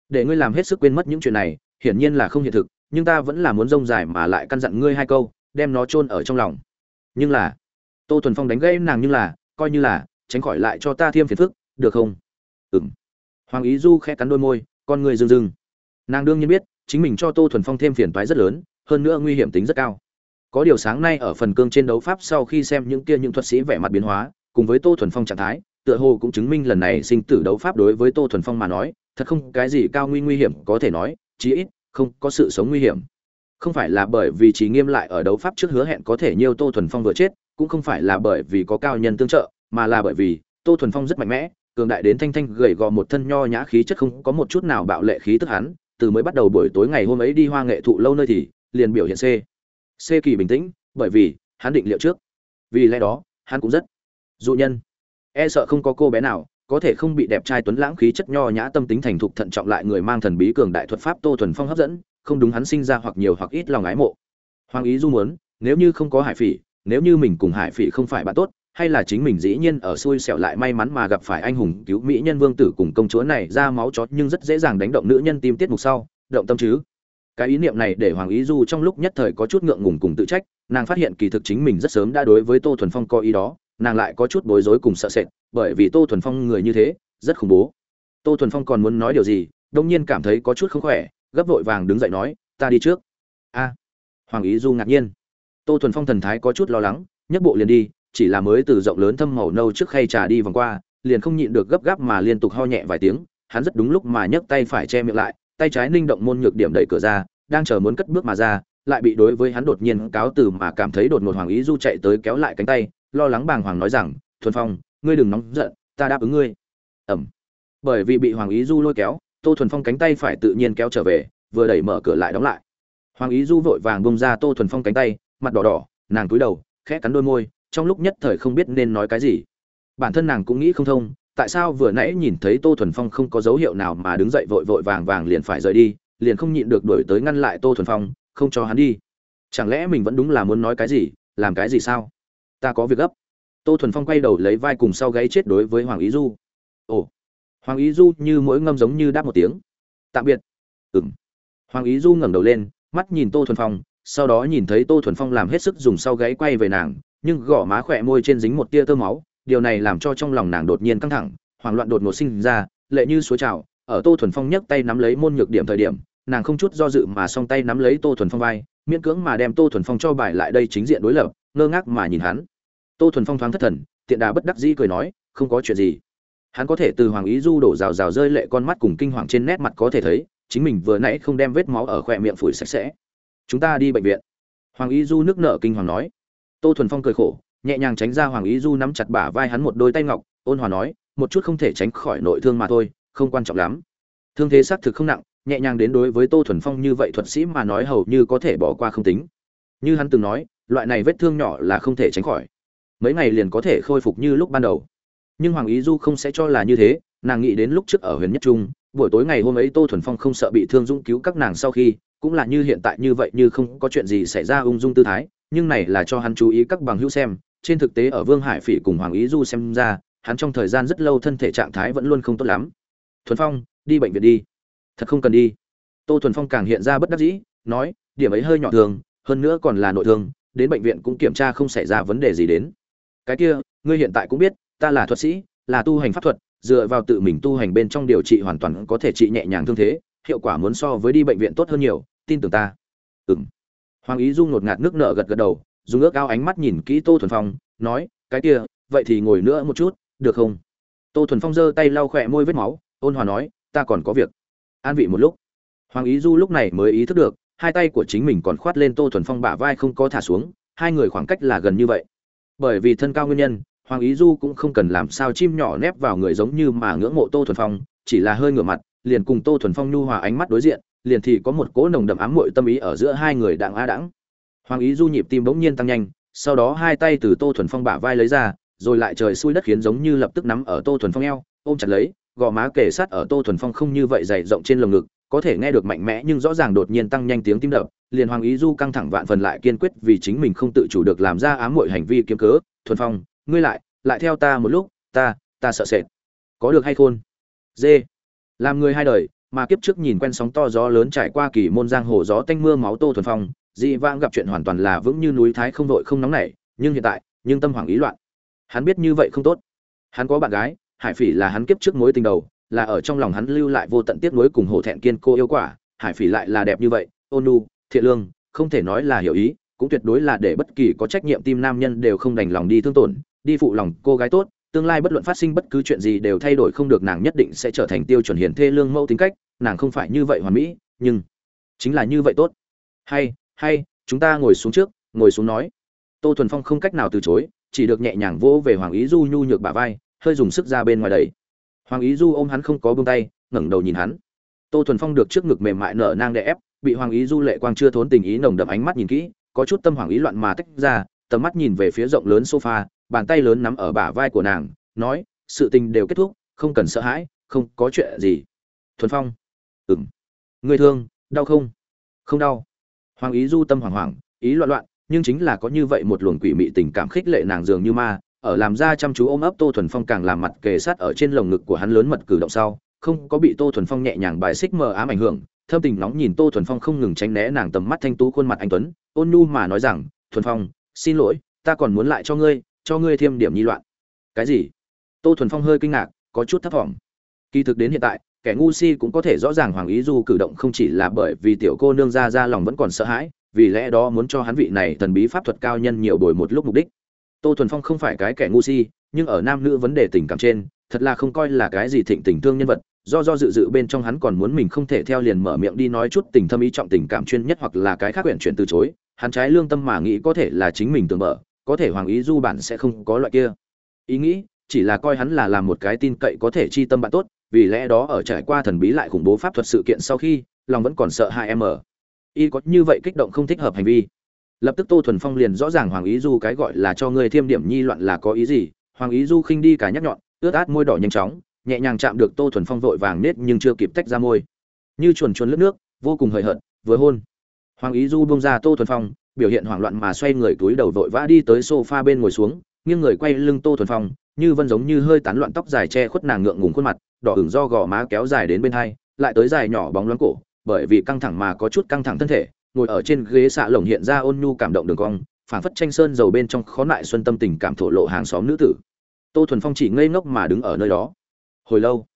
Để ngươi làm hết sức quên mất những chuyện này, hiển nhiên là không hiện thực, nhưng ta vẫn là muốn rông dài mà lại căn dặn ngươi hai câu, đem nó chôn ở trong lòng. Nhưng là, tô thuần phong đánh gây nàng nhưng là, coi như là tránh khỏi lại cho ta thêm phiền phức, được không? Ừm. Hoàng ý du khẽ cắn đôi môi, con người rưng rưng. Nàng đương nhiên biết, chính mình cho tô thuần phong thêm phiền toái rất lớn, hơn nữa nguy hiểm tính rất cao. Có điều sáng nay ở phần cương trên đấu pháp sau khi xem những kia những thuật sĩ vẻ mặt biến hóa, cùng với tô thuần phong trạng thái, tựa hồ cũng chứng minh lần này sinh tử đấu pháp đối với tô thuần phong mà nói, thật không cái gì cao nguy nguy hiểm có thể nói, chí ít không có sự sống nguy hiểm. Không phải là bởi vì trí nghiêm lại ở đấu pháp trước hứa hẹn có thể nhiều tô thuần phong vừa chết, cũng không phải là bởi vì có cao nhân tương trợ mà là bởi vì tô thuần phong rất mạnh mẽ, cường đại đến thanh thanh gầy gò một thân nho nhã khí chất không có một chút nào bạo lệ khí tức hắn, từ mới bắt đầu buổi tối ngày hôm ấy đi hoa nghệ thụ lâu nơi thì liền biểu hiện c. C kỳ bình tĩnh, bởi vì hắn định liệu trước. Vì lẽ đó, hắn cũng rất dụ nhân. E sợ không có cô bé nào có thể không bị đẹp trai tuấn lãng khí chất nho nhã tâm tính thành thục thận trọng lại người mang thần bí cường đại thuật pháp tô thuần phong hấp dẫn, không đúng hắn sinh ra hoặc nhiều hoặc ít lòng ái mộ. Hoàng ý du muốn, nếu như không có hải phỉ, nếu như mình cùng hải phỉ không phải bạn tốt hay là chính mình dĩ nhiên ở xui xẻo lại may mắn mà gặp phải anh hùng cứu mỹ nhân vương tử cùng công chúa này ra máu chót nhưng rất dễ dàng đánh động nữ nhân tim tiết mục sau, động tâm chứ. Cái ý niệm này để hoàng ý du trong lúc nhất thời có chút ngượng ngùng cùng tự trách, nàng phát hiện kỳ thực chính mình rất sớm đã đối với tô thuần phong có ý đó, nàng lại có chút bối rối cùng sợ sệt, bởi vì tô thuần phong người như thế, rất khủng bố. Tô thuần phong còn muốn nói điều gì, đông nhiên cảm thấy có chút không khỏe, gấp vội vàng đứng dậy nói, ta đi trước. A. Hoàng ý du ngạc nhiên. Tô thuần phong thần thái có chút lo lắng nhất bộ liền đi chỉ là mới từ rộng lớn thâm màu nâu trước khay trà đi vòng qua, liền không nhịn được gấp gáp mà liên tục ho nhẹ vài tiếng, hắn rất đúng lúc mà nhấc tay phải che miệng lại, tay trái linh động môn nhược điểm đẩy cửa ra, đang chờ muốn cất bước mà ra, lại bị đối với hắn đột nhiên cáo từ mà cảm thấy đột ngột hoàng ý du chạy tới kéo lại cánh tay, lo lắng bàng hoàng nói rằng, thuần phong, ngươi đừng nóng giận, ta đáp ứng ngươi. Ẩm. Bởi vì bị hoàng ý du lôi kéo, tô thuần phong cánh tay phải tự nhiên kéo trở về, vừa đẩy mở cửa lại đóng lại. Hoàng ý du vội vàng bung ra tô thuần phong cánh tay, mặt đỏ đỏ, nàng cúi đầu, khẽ cắn đôi môi trong lúc nhất thời không biết nên nói cái gì. Bản thân nàng cũng nghĩ không thông, tại sao vừa nãy nhìn thấy tô thuần phong không có dấu hiệu nào mà đứng dậy vội vội vàng vàng liền phải rời đi, liền không nhịn được đuổi tới ngăn lại tô thuần phong, không cho hắn đi. Chẳng lẽ mình vẫn đúng là muốn nói cái gì, làm cái gì sao? Ta có việc gấp. Tô thuần phong quay đầu lấy vai cùng sau gáy chết đối với hoàng ý du. Ồ, hoàng ý du như mỗi ngâm giống như đáp một tiếng. Tạm biệt. Ừ m hoàng ý du ngẩng đầu lên, mắt nhìn tô thuần phong, sau đó nhìn thấy tô thuần phong làm hết sức dùng sau gáy quay về nàng nhưng gò má khỏe môi trên dính một tia tơ máu, điều này làm cho trong lòng nàng đột nhiên căng thẳng, hoảng loạn đột ngột sinh ra, lệ như suối trào. Ở tô thuần phong nhấc tay nắm lấy môn nhược điểm thời điểm, nàng không chút do dự mà song tay nắm lấy tô thuần phong vai, miễn cưỡng mà đem tô thuần phong cho bài lại đây chính diện đối lập, ngơ ngác mà nhìn hắn. Tô thuần phong thoáng thất thần, tiện đà bất đắc dĩ cười nói, không có chuyện gì. Hắn có thể từ hoàng ý du đổ rào rào rơi lệ con mắt cùng kinh hoàng trên nét mặt có thể thấy, chính mình vừa nãy không đem vết máu ở khoe miệng phủi sạch sẽ. Chúng ta đi bệnh viện. Hoàng ý du nước nợ kinh hoàng nói tô thuần phong cười khổ, nhẹ nhàng tránh ra hoàng ý du nắm chặt bả vai hắn một đôi tay ngọc, ôn hòa nói, một chút không thể tránh khỏi nội thương mà thôi, không quan trọng lắm. Thương thế xác thực không nặng, nhẹ nhàng đến đối với tô thuần phong như vậy thuật sĩ mà nói hầu như có thể bỏ qua không tính. Như hắn từng nói, loại này vết thương nhỏ là không thể tránh khỏi. Mấy ngày liền có thể khôi phục như lúc ban đầu. Nhưng hoàng ý du không sẽ cho là như thế, nàng nghĩ đến lúc trước ở huyền nhất trung, buổi tối ngày hôm ấy tô thuần phong không sợ bị thương dũng cứu các nàng sau khi, cũng là như hiện tại như vậy như không có chuyện gì xảy ra ung dung tư thái nhưng này là cho hắn chú ý các bằng hữu xem, trên thực tế ở vương hải phỉ cùng hoàng ý du xem ra, hắn trong thời gian rất lâu thân thể trạng thái vẫn luôn không tốt lắm. Thuần phong, đi bệnh viện đi. Thật không cần đi. Tô thuần phong càng hiện ra bất đắc dĩ, nói, điểm ấy hơi nhỏ thường, hơn nữa còn là nội thương, đến bệnh viện cũng kiểm tra không xảy ra vấn đề gì đến. Cái kia, ngươi hiện tại cũng biết, ta là thuật sĩ, là tu hành pháp thuật, dựa vào tự mình tu hành bên trong điều trị hoàn toàn có thể trị nhẹ nhàng thương thế, hiệu quả muốn so với đi bệnh viện tốt hơn nhiều, tin tưởng ta. Ừng hoàng ý du ngột ngạt nước nợ gật gật đầu, dùng ước ao ánh mắt nhìn kỹ tô thuần phong, nói, cái kia, vậy thì ngồi nữa một chút, được không? Tô thuần phong giơ tay lau khỏe môi vết máu, ôn hòa nói, ta còn có việc. An vị một lúc. Hoàng ý du lúc này mới ý thức được, hai tay của chính mình còn khoát lên tô thuần phong bả vai không có thả xuống, hai người khoảng cách là gần như vậy. Bởi vì thân cao nguyên nhân, hoàng ý du cũng không cần làm sao chim nhỏ nép vào người giống như mà ngưỡng mộ tô thuần phong, chỉ là hơi ngửa mặt, liền cùng tô thuần phong nhu hòa ánh mắt đối diện liền thì có một cỗ nồng đậm ám muội tâm ý ở giữa hai người đặng a đãng hoàng ý du nhịp tim bỗng nhiên tăng nhanh, sau đó hai tay từ tô thuần phong bả vai lấy ra, rồi lại trời xui đất khiến giống như lập tức nắm ở tô thuần phong eo, ôm chặt lấy, gò má kề sát ở tô thuần phong không như vậy dày rộng trên lồng ngực, có thể nghe được mạnh mẽ nhưng rõ ràng đột nhiên tăng nhanh tiếng tim đập, liền hoàng ý du căng thẳng vạn phần lại kiên quyết vì chính mình không tự chủ được làm ra ám muội hành vi kiếm cớ, thuần phong, ngươi lại lại theo ta một lúc, ta ta sợ sệt. Có được hay khôn? Dê. Làm người hai đời mà kiếp trước nhìn quen sóng to gió lớn trải qua kỳ môn giang hồ gió tanh mưa máu tô thuần phong, dị vãng gặp chuyện hoàn toàn là vững như núi thái không đội không nóng nảy, nhưng hiện tại, nhưng tâm hoảng ý loạn. Hắn biết như vậy không tốt. Hắn có bạn gái, hải phỉ là hắn kiếp trước mối tình đầu, là ở trong lòng hắn lưu lại vô tận tiếc nuối cùng hổ thẹn kiên cô yêu quả, hải phỉ lại là đẹp như vậy, ôn nu thiện lương, không thể nói là hiểu ý, cũng tuyệt đối là để bất kỳ có trách nhiệm tim nam nhân đều không đành lòng đi thương tổn, đi phụ lòng cô gái tốt tương lai bất luận phát sinh bất cứ chuyện gì đều thay đổi không được, nàng nhất định sẽ trở thành tiêu chuẩn hiền thê lương mẫu tính cách, nàng không phải như vậy hoàn mỹ, nhưng chính là như vậy tốt. Hay hay, chúng ta ngồi xuống trước, ngồi xuống nói. Tô thuần phong không cách nào từ chối, chỉ được nhẹ nhàng vỗ về hoàng ý du nhu nhược bả vai, hơi dùng sức ra bên ngoài đầy hoàng ý du ôm hắn không có buông tay, ngẩng đầu nhìn hắn. Tô thuần phong được trước ngực mềm mại nở nang đè ép, bị hoàng ý du lệ quang chưa thốn tình ý nồng đậm ánh mắt nhìn kỹ, có chút tâm hoàng ý loạn mà tách ra, tầm mắt nhìn về phía rộng lớn sofa bàn tay lớn nắm ở bả vai của nàng, nói, sự tình đều kết thúc, không cần sợ hãi, không có chuyện gì. Thuần phong ừng người thương, đau không? Không đau. Hoàng ý du tâm hoảng hoảng, ý loạn loạn, nhưng chính là có như vậy một luồng quỷ mị tình cảm khích lệ nàng dường như ma, ở làm ra chăm chú ôm ấp tô thuần phong càng làm mặt kề sát ở trên lồng ngực của hắn lớn mật cử động sau, không có bị tô thuần phong nhẹ nhàng bài xích mờ ám ảnh hưởng, thâm tình nóng nhìn tô thuần phong không ngừng tránh né nàng tầm mắt thanh tú khuôn mặt anh tuấn, ôn nhu mà nói rằng, thuần phong, xin lỗi, ta còn muốn lại cho ngươi cho ngươi thêm điểm nhi loạn. Cái gì? Tô thuần phong hơi kinh ngạc, có chút thấp thỏm. Kỳ thực đến hiện tại, kẻ ngu si cũng có thể rõ ràng hoàng ý du cử động không chỉ là bởi vì tiểu cô nương ra ra lòng vẫn còn sợ hãi, vì lẽ đó muốn cho hắn vị này thần bí pháp thuật cao nhân nhiều bồi một lúc mục đích. Tô thuần phong không phải cái kẻ ngu si, nhưng ở nam nữ vấn đề tình cảm trên, thật là không coi là cái gì thịnh tình thương nhân vật, do do dự dự bên trong hắn còn muốn mình không thể theo liền mở miệng đi nói chút tình thâm ý trọng tình cảm chuyên nhất hoặc là cái khác quyển chuyển từ chối, hắn trái lương tâm mà nghĩ có thể là chính mình tưởng mở có thể hoàng ý du bản sẽ không có loại kia. Ý nghĩ, chỉ là coi hắn là làm một cái tin cậy có thể chi tâm bạn tốt, vì lẽ đó ở trải qua thần bí lại khủng bố pháp thuật sự kiện sau khi, lòng vẫn còn sợ hai em ở. Y có như vậy kích động không thích hợp hành vi. Lập tức tô thuần phong liền rõ ràng hoàng ý du cái gọi là cho ngươi thêm điểm nhi loạn là có ý gì. Hoàng ý du khinh đi cả nhắc nhọn, ướt át môi đỏ nhanh chóng, nhẹ nhàng chạm được tô thuần phong vội vàng nết nhưng chưa kịp tách ra môi. Như chuồn chuồn lướt nước, vô cùng hời hợt, vừa hôn. Hoàng ý du bông ra tô thuần phong biểu hiện hoảng loạn mà xoay người túi đầu vội vã đi tới sofa bên ngồi xuống, nghiêng người quay lưng tô thuần phong, như vân giống như hơi tán loạn tóc dài che khuất nàng ngượng ngùng khuôn mặt, đỏ ửng do gò má kéo dài đến bên hai, lại tới dài nhỏ bóng loáng cổ, bởi vì căng thẳng mà có chút căng thẳng thân thể, ngồi ở trên ghế xạ lồng hiện ra ôn nhu cảm động đường cong, phảng phất tranh sơn dầu bên trong khó nại xuân tâm tình cảm thổ lộ hàng xóm nữ tử. Tô thuần phong chỉ ngây ngốc mà đứng ở nơi đó. Hồi lâu?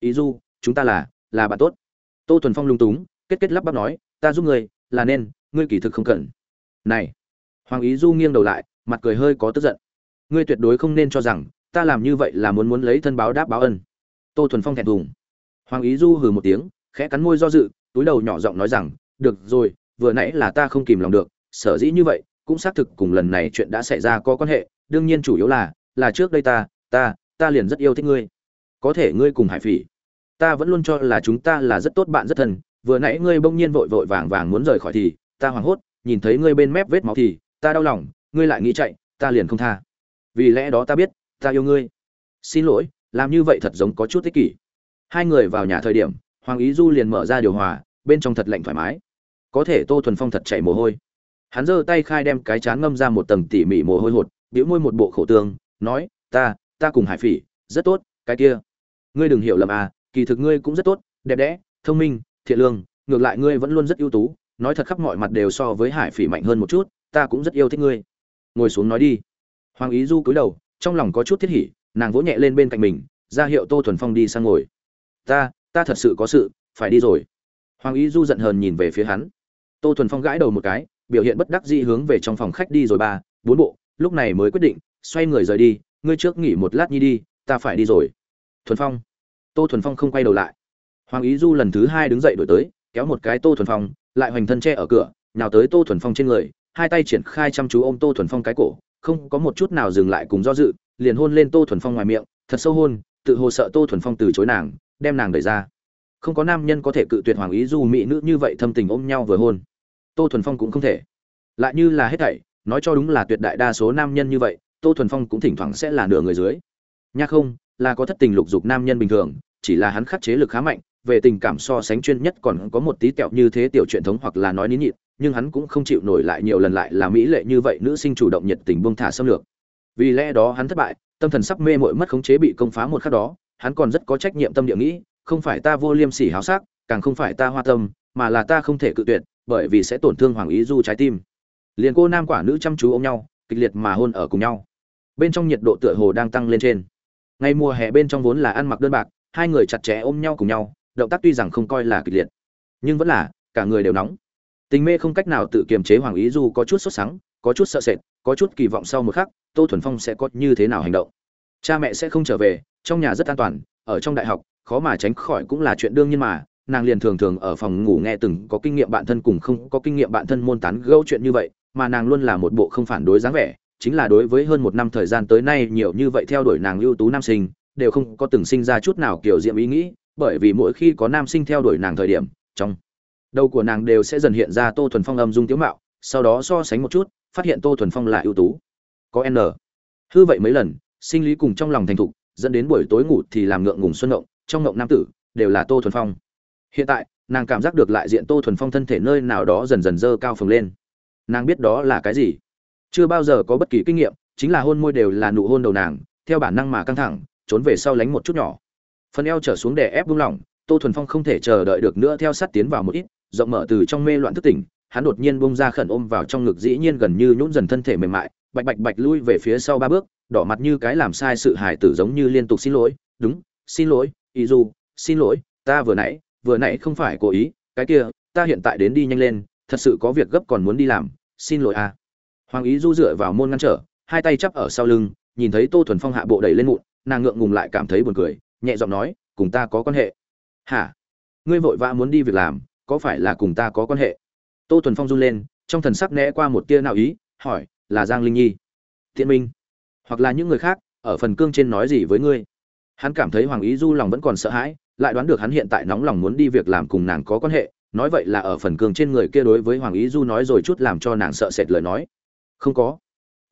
Ý du, chúng ta là là bạn tốt. Tô thuần phong lung túng, kết kết lắp bắp nói, ta giúp ngươi, là nên, ngươi kỳ thực không cần này. Hoàng ý du nghiêng đầu lại, mặt cười hơi có tức giận. Ngươi tuyệt đối không nên cho rằng, ta làm như vậy là muốn muốn lấy thân báo đáp báo ân. Tô thuần phong thẹn thùng. Hoàng ý du hừ một tiếng, khẽ cắn môi do dự, túi đầu nhỏ giọng nói rằng, được rồi, vừa nãy là ta không kìm lòng được, sở dĩ như vậy, cũng xác thực cùng lần này chuyện đã xảy ra có quan hệ, đương nhiên chủ yếu là là trước đây ta ta ta liền rất yêu thích ngươi. Có thể ngươi cùng hải phỉ, ta vẫn luôn cho là chúng ta là rất tốt bạn rất thân, vừa nãy ngươi bỗng nhiên vội vội vàng vàng muốn rời khỏi thì, ta hoảng hốt nhìn thấy ngươi bên mép vết máu thì, ta đau lòng, ngươi lại nghĩ chạy, ta liền không tha. Vì lẽ đó ta biết, ta yêu ngươi. Xin lỗi, làm như vậy thật giống có chút ích kỷ. Hai người vào nhà thời điểm, hoàng ý du liền mở ra điều hòa, bên trong thật lạnh thoải mái. Có thể tô thuần phong thật chảy mồ hôi. Hắn giơ tay khai đem cái chán ngâm ra một tầng tỉ mỉ mồ hôi hột biểu môi một bộ khổ tương, nói, ta ta cùng hải phỉ, rất tốt, cái kia. Ngươi đừng hiểu lầm à kỳ thực ngươi cũng rất tốt, đẹp đẽ, thông minh, thiện lương, ngược lại ngươi vẫn luôn rất ưu tú nói thật khắp mọi mặt đều so với hải phỉ mạnh hơn một chút, ta cũng rất yêu thích ngươi. Ngồi xuống nói đi. Hoàng ý du cúi đầu, trong lòng có chút thiết hỉ, nàng vỗ nhẹ lên bên cạnh mình, ra hiệu tô thuần phong đi sang ngồi. Ta ta thật sự có sự, phải đi rồi. Hoàng ý du giận hờn nhìn về phía hắn. Tô thuần phong gãi đầu một cái, biểu hiện bất đắc dĩ hướng về trong phòng khách đi rồi ba, bốn bộ, lúc này mới quyết định, xoay người rời đi, ngươi trước nghỉ một lát nhi đi, ta phải đi rồi. Thuần phong. Tô thuần phong không quay đầu lại. Hoàng ý du lần thứ hai đứng dậy đổi tới, kéo một cái tô thuần phong lại hoành thân che ở cửa nào tới tô thuần phong trên người, hai tay triển khai chăm chú ôm tô thuần phong cái cổ, không có một chút nào dừng lại cùng do dự, liền hôn lên tô thuần phong ngoài miệng, thật sâu hôn, tự hồ sợ tô thuần phong từ chối nàng, đem nàng đẩy ra. Không có nam nhân có thể cự tuyệt hoàng ý du mỹ nữ như vậy thâm tình ôm nhau vừa hôn. Tô thuần phong cũng không thể. Lại như là hết thảy, nói cho đúng là tuyệt đại đa số nam nhân như vậy, tô thuần phong cũng thỉnh thoảng sẽ là nửa người dưới. Nha không, là có thất tình lục dục nam nhân bình thường, chỉ là hắn khắc chế lực khá mạnh về tình cảm so sánh chuyên nhất còn có một tí kẹo như thế tiểu truyền thống hoặc là nói nín nhịn, nhưng hắn cũng không chịu nổi lại nhiều lần lại là mỹ lệ như vậy nữ sinh chủ động nhiệt tình buông thả xâm lược. Vì lẽ đó hắn thất bại, tâm thần sắp mê mội mất khống chế bị công phá một khắc đó, hắn còn rất có trách nhiệm tâm địa nghĩ, không phải ta vô liêm sỉ háo sắc, càng không phải ta hoa tâm, mà là ta không thể cự tuyệt, bởi vì sẽ tổn thương hoàng ý du trái tim. Liền cô nam quả nữ chăm chú ôm nhau, kịch liệt mà hôn ở cùng nhau. Bên trong nhiệt độ tựa hồ đang tăng lên trên. Ngày mùa hè bên trong vốn là ăn mặc đơn bạc, hai người chặt chẽ ôm nhau cùng nhau động tác tuy rằng không coi là kịch liệt, nhưng vẫn là cả người đều nóng. Tình mê không cách nào tự kiềm chế hoàng ý du có chút sốt sắng, có chút sợ sệt, có chút kỳ vọng sau một khắc, tô thuần phong sẽ có như thế nào hành động? Cha mẹ sẽ không trở về, trong nhà rất an toàn, ở trong đại học, khó mà tránh khỏi cũng là chuyện đương nhiên mà. Nàng liền thường thường ở phòng ngủ nghe từng có kinh nghiệm bạn thân cùng không có kinh nghiệm bạn thân môn tán gẫu chuyện như vậy, mà nàng luôn là một bộ không phản đối dáng vẻ, chính là đối với hơn một năm thời gian tới nay nhiều như vậy theo đuổi nàng ưu tú nam sinh, đều không có từng sinh ra chút nào kiểu diệm ý nghĩ bởi vì mỗi khi có nam sinh theo đuổi nàng thời điểm, trong đầu của nàng đều sẽ dần hiện ra tô thuần phong âm dung tiếu mạo, sau đó so sánh một chút, phát hiện tô thuần phong là ưu tú. Có n. Hư vậy mấy lần, sinh lý cùng trong lòng thành thục, dẫn đến buổi tối ngủ thì làm ngượng ngùng xuân ngộng, trong ngộng nam tử đều là tô thuần phong. Hiện tại, nàng cảm giác được lại diện tô thuần phong thân thể nơi nào đó dần dần dơ cao phồng lên. Nàng biết đó là cái gì? Chưa bao giờ có bất kỳ kinh nghiệm, chính là hôn môi đều là nụ hôn đầu nàng, theo bản năng mà căng thẳng, trốn về sau lánh một chút nhỏ phần eo trở xuống để ép buông lỏng, tô thuần phong không thể chờ đợi được nữa theo sát tiến vào một ít, rộng mở từ trong mê loạn thức tỉnh, hắn đột nhiên bung ra khẩn ôm vào trong ngực dĩ nhiên gần như nhún dần thân thể mềm mại, bạch bạch bạch lui về phía sau ba bước, đỏ mặt như cái làm sai sự hài tử giống như liên tục xin lỗi, đúng, xin lỗi ý dù xin lỗi, ta vừa nãy vừa nãy không phải cố ý, cái kia, ta hiện tại đến đi nhanh lên, thật sự có việc gấp còn muốn đi làm, xin lỗi à. Hoàng ý du dựa vào môn ngăn trở, hai tay chắp ở sau lưng, nhìn thấy tô thuần phong hạ bộ đẩy lên mụn, nàng ngượng ngùng lại cảm thấy buồn cười nhẹ giọng nói, cùng ta có quan hệ. Hả? Ngươi vội vã muốn đi việc làm, có phải là cùng ta có quan hệ? Tô thuần phong run lên, trong thần sắc né qua một tia nào ý, hỏi, là giang linh nhi? Thiện minh. Hoặc là những người khác, ở phần cương trên nói gì với ngươi? Hắn cảm thấy hoàng ý du lòng vẫn còn sợ hãi, lại đoán được hắn hiện tại nóng lòng muốn đi việc làm cùng nàng có quan hệ, nói vậy là ở phần cương trên người kia đối với hoàng ý du nói rồi chút làm cho nàng sợ sệt lời nói. Không có.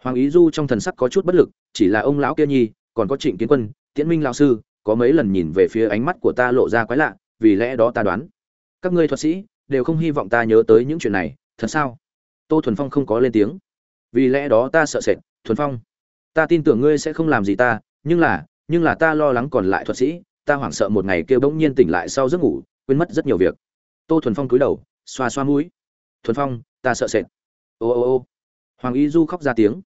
Hoàng ý du trong thần sắc có chút bất lực, chỉ là ông lão kia nhi, còn có trịnh kiến quân, tiễn minh lão sư có mấy lần nhìn về phía ánh mắt của ta lộ ra quái lạ, vì lẽ đó ta đoán. Các ngươi thuật sĩ đều không hy vọng ta nhớ tới những chuyện này, thật sao? Tô thuần phong không có lên tiếng. Vì lẽ đó ta sợ sệt, thuần phong. Ta tin tưởng ngươi sẽ không làm gì ta, nhưng là nhưng là ta lo lắng còn lại thuật sĩ, ta hoảng sợ một ngày kêu bỗng nhiên tỉnh lại sau giấc ngủ, quên mất rất nhiều việc. Tô thuần phong cúi đầu, xoa xoa mũi. Thuần phong, ta sợ sệt. Ô ô ô. Hoàng ý du khóc ra tiếng.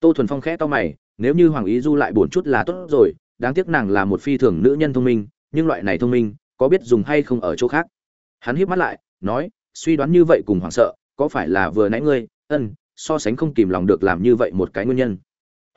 Tô thuần phong khẽ to mày, nếu như hoàng ý du lại buồn chút là tốt rồi đáng tiếc nàng là một phi thường nữ nhân thông minh, nhưng loại này thông minh, có biết dùng hay không ở chỗ khác? Hắn híp mắt lại, nói, suy đoán như vậy cùng hoảng sợ, có phải là vừa nãy ngươi, ân, so sánh không kìm lòng được làm như vậy một cái nguyên nhân.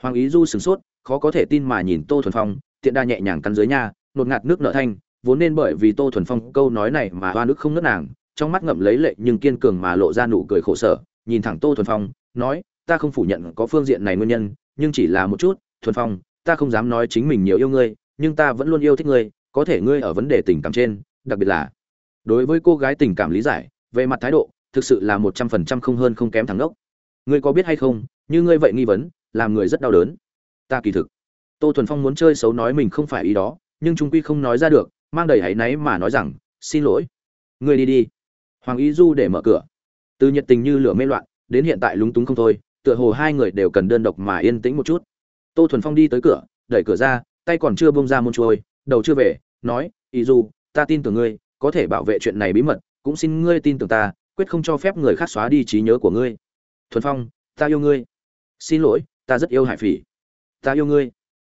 Hoàng ý du sửng sốt, khó có thể tin mà nhìn tô thuần phong, tiện đa nhẹ nhàng cắn dưới nha, nột ngạt nước nợ thanh, vốn nên bởi vì tô thuần phong câu nói này mà hoa nước không nứt nàng, trong mắt ngậm lấy lệ nhưng kiên cường mà lộ ra nụ cười khổ sở, nhìn thẳng tô thuần phong, nói, ta không phủ nhận có phương diện này nguyên nhân, nhưng chỉ là một chút, thuần phong ta không dám nói chính mình nhiều yêu ngươi, nhưng ta vẫn luôn yêu thích ngươi, có thể ngươi ở vấn đề tình cảm trên, đặc biệt là đối với cô gái tình cảm lý giải, về mặt thái độ, thực sự là một trăm phần trăm không hơn không kém thằng ngốc. Ngươi có biết hay không, như ngươi vậy nghi vấn, làm người rất đau đớn. Ta kỳ thực, tô thuần phong muốn chơi xấu nói mình không phải ý đó, nhưng trung quy không nói ra được, mang đầy hãy náy mà nói rằng, xin lỗi, ngươi đi đi. Hoàng ý du để mở cửa. Từ nhiệt tình như lửa mê loạn, đến hiện tại lúng túng không thôi, tựa hồ hai người đều cần đơn độc mà yên tĩnh một chút tô thuần phong đi tới cửa, đẩy cửa ra, tay còn chưa bông ra môn trôi đầu chưa về, nói, ý du ta tin tưởng ngươi, có thể bảo vệ chuyện này bí mật, cũng xin ngươi tin tưởng ta, quyết không cho phép người khác xóa đi trí nhớ của ngươi. Thuần phong, ta yêu ngươi. Xin lỗi, ta rất yêu hải phỉ. Ta yêu ngươi.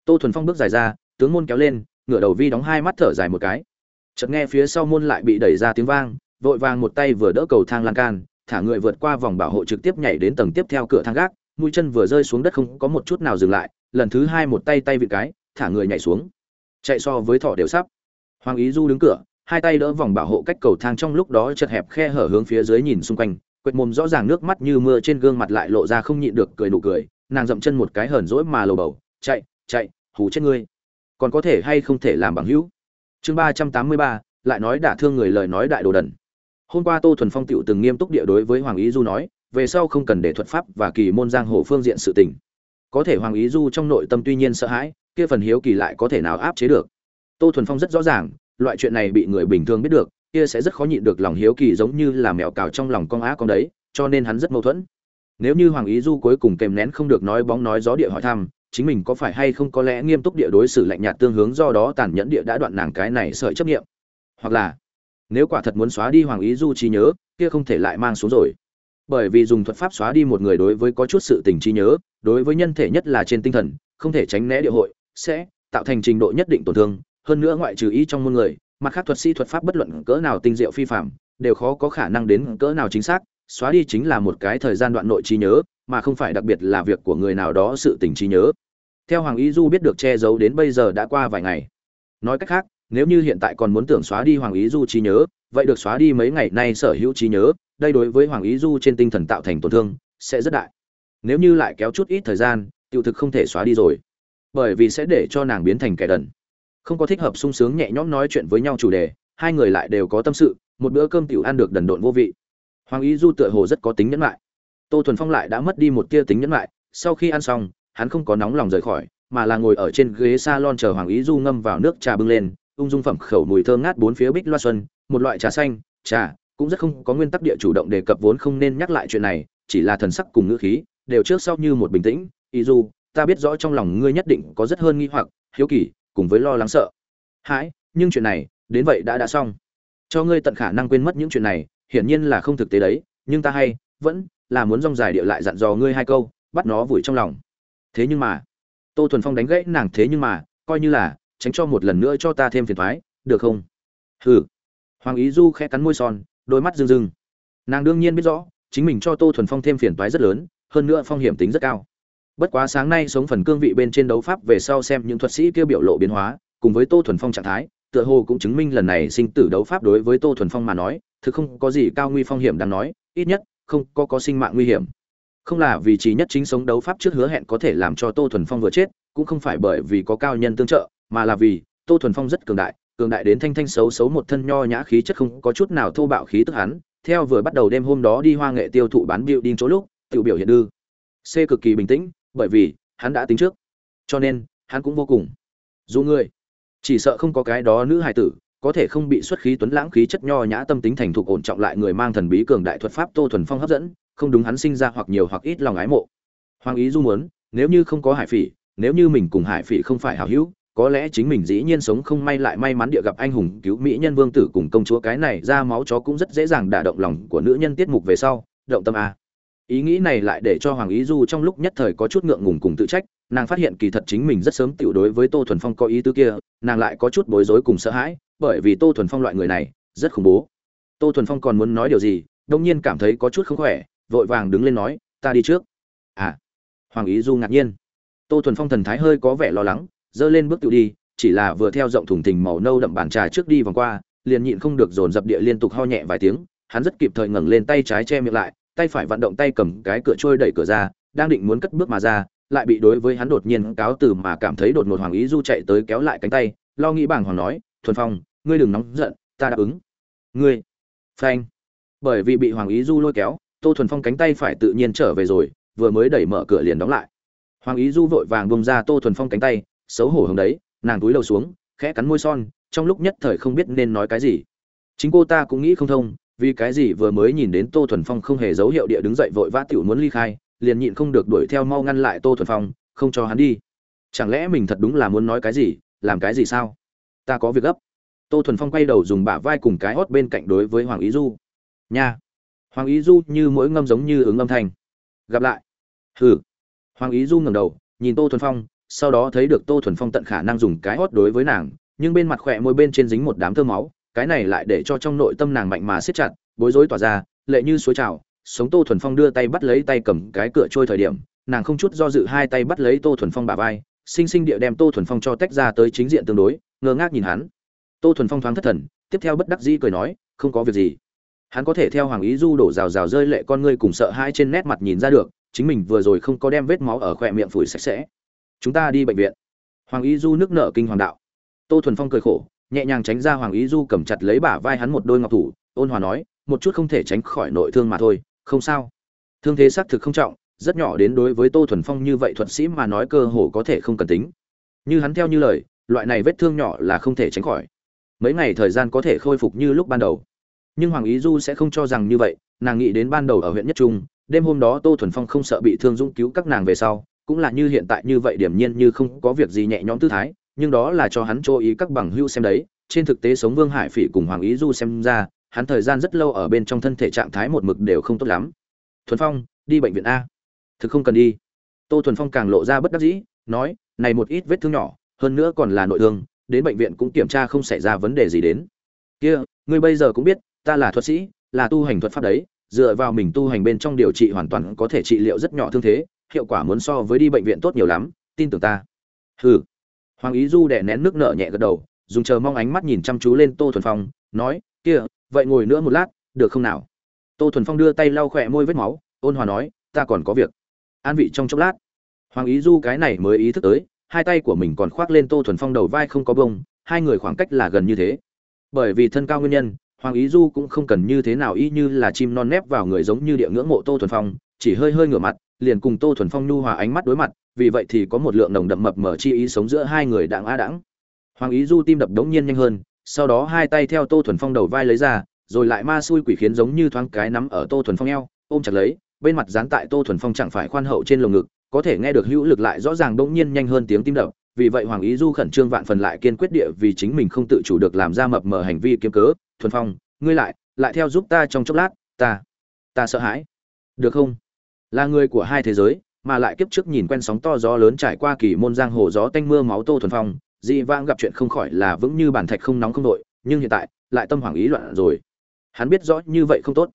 Tô thuần phong bước dài ra, tướng môn kéo lên, ngửa đầu vi đóng hai mắt thở dài một cái. Chợt nghe phía sau môn lại bị đẩy ra tiếng vang, vội vàng một tay vừa đỡ cầu thang lan can, thả người vượt qua vòng bảo hộ trực tiếp nhảy đến tầng tiếp theo cửa thang gác, mũi chân vừa rơi xuống đất không có một chút nào dừng lại lần thứ hai một tay tay vị cái, thả người nhảy xuống. Chạy so với thỏ đều sắp. Hoàng ý du đứng cửa, hai tay đỡ vòng bảo hộ cách cầu thang trong lúc đó chật hẹp khe hở hướng phía dưới nhìn xung quanh, quệt mồm rõ ràng nước mắt như mưa trên gương mặt lại lộ ra không nhịn được cười nụ cười, nàng dậm chân một cái hờn rỗi mà lầu bầu, chạy chạy, hù chết ngươi. Còn có thể hay không thể làm bằng hữu? Chương ba trăm tám mươi ba, lại nói đả thương người lời nói đại đồ đần. Hôm qua tô thuần phong tựu từng nghiêm túc địa đối với hoàng ý du nói, về sau không cần để thuật pháp và kỳ môn giang hồ phương diện sự tình có thể hoàng ý du trong nội tâm tuy nhiên sợ hãi, kia phần hiếu kỳ lại có thể nào áp chế được? Tô thuần phong rất rõ ràng, loại chuyện này bị người bình thường biết được, kia sẽ rất khó nhịn được lòng hiếu kỳ giống như là mèo cào trong lòng con á con đấy, cho nên hắn rất mâu thuẫn. Nếu như hoàng ý du cuối cùng kèm nén không được nói bóng nói gió địa hỏi thăm, chính mình có phải hay không có lẽ nghiêm túc địa đối xử lạnh nhạt tương hướng do đó tàn nhẫn địa đã đoạn nàng cái này sợi chấp nghiệm hoặc là, nếu quả thật muốn xóa đi hoàng ý du trí nhớ, kia không thể lại mang xuống rồi bởi vì dùng thuật pháp xóa đi một người đối với có chút sự tình trí nhớ, đối với nhân thể nhất là trên tinh thần, không thể tránh né địa hội, sẽ tạo thành trình độ nhất định tổn thương. Hơn nữa ngoại trừ ý trong môn người, mặt khác thuật sĩ thuật pháp bất luận cỡ nào tinh diệu phi phạm đều khó có khả năng đến cỡ nào chính xác. Xóa đi chính là một cái thời gian đoạn nội trí nhớ, mà không phải đặc biệt là việc của người nào đó sự tình trí nhớ. Theo hoàng ý du biết được che giấu đến bây giờ đã qua vài ngày. Nói cách khác, nếu như hiện tại còn muốn tưởng xóa đi hoàng ý du trí nhớ, vậy được xóa đi mấy ngày nay sở hữu trí nhớ đây đối với hoàng ý du trên tinh thần tạo thành tổn thương, sẽ rất đại. Nếu như lại kéo chút ít thời gian, tiểu thực không thể xóa đi rồi. Bởi vì sẽ để cho nàng biến thành kẻ đần. Không có thích hợp sung sướng nhẹ nhõm nói chuyện với nhau chủ đề, hai người lại đều có tâm sự, một bữa cơm tiểu ăn được đần độn vô vị. Hoàng ý du tựa hồ rất có tính nhẫn lại tô thuần phong lại đã mất đi một tia tính nhẫn lại sau khi ăn xong, hắn không có nóng lòng rời khỏi, mà là ngồi ở trên ghế salon chờ hoàng ý du ngâm vào nước trà bưng lên, ung dung phẩm khẩu mùi thơm ngát bốn phía bích loa xuân, một loại trà xanh, trà cũng rất không có nguyên tắc địa chủ động đề cập vốn không nên nhắc lại chuyện này, chỉ là thần sắc cùng ngữ khí, đều trước sau như một bình tĩnh. Ý dù ta biết rõ trong lòng ngươi nhất định có rất hơn nghi hoặc, hiếu kỳ, cùng với lo lắng sợ. Hãi, nhưng chuyện này, đến vậy đã đã xong. Cho ngươi tận khả năng quên mất những chuyện này, hiển nhiên là không thực tế đấy, nhưng ta hay, vẫn là muốn rong dài địa lại dặn dò ngươi hai câu, bắt nó vùi trong lòng. Thế nhưng mà, tô thuần phong đánh gãy nàng thế nhưng mà, coi như là, tránh cho một lần nữa cho ta thêm phiền thoái, được không? Hừ. Hoàng ý du khẽ cắn môi son đôi mắt rưng rưng. Nàng đương nhiên biết rõ, chính mình cho tô thuần phong thêm phiền toái rất lớn, hơn nữa phong hiểm tính rất cao. Bất quá sáng nay sống phần cương vị bên trên đấu pháp về sau xem những thuật sĩ kia biểu lộ biến hóa, cùng với tô thuần phong trạng thái, tựa hồ cũng chứng minh lần này sinh tử đấu pháp đối với tô thuần phong mà nói thực không có gì cao nguy phong hiểm đáng nói, ít nhất, không có có sinh mạng nguy hiểm. Không là vì trí nhất chính sống đấu pháp trước hứa hẹn có thể làm cho tô thuần phong vừa chết, cũng không phải bởi vì có cao nhân tương trợ, mà là vì tô thuần phong rất cường đại cường đại đến thanh thanh xấu xấu một thân nho nhã khí chất không có chút nào thô bạo khí tức hắn, theo vừa bắt đầu đêm hôm đó đi hoa nghệ tiêu thụ bán biểu đinh chỗ lúc tự biểu hiện đư c cực kỳ bình tĩnh, bởi vì, hắn đã tính trước. Cho nên, hắn cũng vô cùng dù người. Chỉ sợ không có cái đó nữ hài tử, có thể không bị xuất khí tuấn lãng khí chất nho nhã tâm tính thành thục ổn trọng lại người mang thần bí cường đại thuật pháp tô thuần phong hấp dẫn, không đúng hắn sinh ra hoặc nhiều hoặc ít lòng ái mộ. Hoàng ý du muốn, nếu như không có hải phỉ, nếu như mình cùng hải phỉ không phải hảo hữu có lẽ chính mình dĩ nhiên sống không may lại may mắn địa gặp anh hùng cứu mỹ nhân vương tử cùng công chúa cái này ra máu chó cũng rất dễ dàng đả động lòng của nữ nhân tiết mục về sau, động tâm a. Ý nghĩ này lại để cho hoàng ý du trong lúc nhất thời có chút ngượng ngùng cùng tự trách, nàng phát hiện kỳ thật chính mình rất sớm tiểu đối với tô thuần phong có ý tứ kia, nàng lại có chút bối rối cùng sợ hãi, bởi vì tô thuần phong loại người này, rất khủng bố. Tô thuần phong còn muốn nói điều gì, đông nhiên cảm thấy có chút không khỏe, vội vàng đứng lên nói, ta đi trước. À hoàng ý du ngạc nhiên. Tô thuần phong thần thái hơi có vẻ lo lắng giơ lên bước tự đi, chỉ là vừa theo rộng thùng thình màu nâu đậm bàn trà trước đi vòng qua, liền nhịn không được dồn dập địa liên tục ho nhẹ vài tiếng, hắn rất kịp thời ngẩng lên tay trái che miệng lại, tay phải vận động tay cầm cái cửa trôi đẩy cửa ra, đang định muốn cất bước mà ra, lại bị đối với hắn đột nhiên cáo từ mà cảm thấy đột ngột hoàng ý du chạy tới kéo lại cánh tay, lo nghĩ bảng hoàng nói, thuần phong, ngươi đừng nóng giận, ta đáp ứng. Ngươi? Phanh. Bởi vì bị hoàng ý du lôi kéo, tô thuần phong cánh tay phải tự nhiên trở về rồi, vừa mới đẩy mở cửa liền đóng lại. Hoàng ý du vội vàng bông ra tô thuần phong cánh tay xấu hổ hồng đấy, nàng túi đầu xuống, khẽ cắn môi son, trong lúc nhất thời không biết nên nói cái gì. Chính cô ta cũng nghĩ không thông, vì cái gì vừa mới nhìn đến tô thuần phong không hề dấu hiệu địa đứng dậy vội vã tiểu muốn ly khai, liền nhịn không được đuổi theo mau ngăn lại tô thuần phong, không cho hắn đi. Chẳng lẽ mình thật đúng là muốn nói cái gì, làm cái gì sao? Ta có việc gấp. Tô thuần phong quay đầu dùng bả vai cùng cái hót bên cạnh đối với hoàng ý du. Nha. Hoàng ý du như mỗi ngâm giống như ứng âm thanh. Gặp lại. Hừ. Hoàng ý du ngẩng đầu, nhìn tô thuần phong sau đó thấy được tô thuần phong tận khả năng dùng cái hót đối với nàng, nhưng bên mặt khỏe môi bên trên dính một đám thơ máu, cái này lại để cho trong nội tâm nàng mạnh mà siết chặt, bối rối tỏa ra, lệ như suối trào, sống tô thuần phong đưa tay bắt lấy tay cầm cái cửa trôi thời điểm, nàng không chút do dự hai tay bắt lấy tô thuần phong bà vai, sinh sinh địa đem tô thuần phong cho tách ra tới chính diện tương đối, ngơ ngác nhìn hắn. Tô thuần phong thoáng thất thần, tiếp theo bất đắc dĩ cười nói, không có việc gì. Hắn có thể theo hoàng ý du đổ rào rào rơi lệ con ngươi cùng sợ hai trên nét mặt nhìn ra được, chính mình vừa rồi không có đem vết máu ở khỏe miệng phủi sạch sẽ chúng ta đi bệnh viện. Hoàng ý du nước nợ kinh hoàng đạo. Tô thuần phong cười khổ, nhẹ nhàng tránh ra hoàng ý du cầm chặt lấy bả vai hắn một đôi ngọc thủ, ôn hòa nói, một chút không thể tránh khỏi nội thương mà thôi, không sao. Thương thế xác thực không trọng, rất nhỏ đến đối với tô thuần phong như vậy thuật sĩ mà nói cơ hồ có thể không cần tính. Như hắn theo như lời, loại này vết thương nhỏ là không thể tránh khỏi. Mấy ngày thời gian có thể khôi phục như lúc ban đầu. Nhưng hoàng ý du sẽ không cho rằng như vậy, nàng nghĩ đến ban đầu ở huyện nhất trung, đêm hôm đó tô thuần phong không sợ bị thương dũng cứu các nàng về sau cũng là như hiện tại như vậy điểm nhiên như không có việc gì nhẹ nhõm tư thái, nhưng đó là cho hắn cho ý các bằng hữu xem đấy, trên thực tế sống vương hải phỉ cùng hoàng ý du xem ra, hắn thời gian rất lâu ở bên trong thân thể trạng thái một mực đều không tốt lắm. Thuần phong, đi bệnh viện a. Thực không cần đi. Tô thuần phong càng lộ ra bất đắc dĩ, nói, này một ít vết thương nhỏ, hơn nữa còn là nội thương, đến bệnh viện cũng kiểm tra không xảy ra vấn đề gì đến. Kia, ngươi bây giờ cũng biết, ta là thuật sĩ, là tu hành thuật pháp đấy, dựa vào mình tu hành bên trong điều trị hoàn toàn có thể trị liệu rất nhỏ thương thế hiệu quả muốn so với đi bệnh viện tốt nhiều lắm, tin tưởng ta. Hừ. Hoàng ý du đẻ nén nước nợ nhẹ gật đầu, dùng chờ mong ánh mắt nhìn chăm chú lên tô thuần phong, nói, kia, vậy ngồi nữa một lát, được không nào? Tô thuần phong đưa tay lau khỏe môi vết máu, ôn hòa nói, ta còn có việc. An vị trong chốc lát. Hoàng ý du cái này mới ý thức tới, hai tay của mình còn khoác lên tô thuần phong đầu vai không có bông, hai người khoảng cách là gần như thế. Bởi vì thân cao nguyên nhân, hoàng ý du cũng không cần như thế nào y như là chim non nép vào người giống như địa ngưỡng mộ tô thuần phong, chỉ hơi hơi ngửa mặt liền cùng tô thuần phong nhu hòa ánh mắt đối mặt, vì vậy thì có một lượng nồng đậm mập mở chi ý sống giữa hai người đặng a đẳng. Hoàng ý du tim đập đống nhiên nhanh hơn, sau đó hai tay theo tô thuần phong đầu vai lấy ra, rồi lại ma xui quỷ khiến giống như thoáng cái nắm ở tô thuần phong eo, ôm chặt lấy, bên mặt dán tại tô thuần phong chẳng phải khoan hậu trên lồng ngực, có thể nghe được hữu lực lại rõ ràng đống nhiên nhanh hơn tiếng tim đập, vì vậy hoàng ý du khẩn trương vạn phần lại kiên quyết địa vì chính mình không tự chủ được làm ra mập mờ hành vi kiếm cớ, thuần phong, ngươi lại lại theo giúp ta trong chốc lát, ta ta sợ hãi. Được không? Là người của hai thế giới, mà lại kiếp trước nhìn quen sóng to gió lớn trải qua kỳ môn giang hồ gió tanh mưa máu tô thuần phong, dị vãng gặp chuyện không khỏi là vững như bản thạch không nóng không đội, nhưng hiện tại, lại tâm hoảng ý loạn rồi. Hắn biết rõ như vậy không tốt.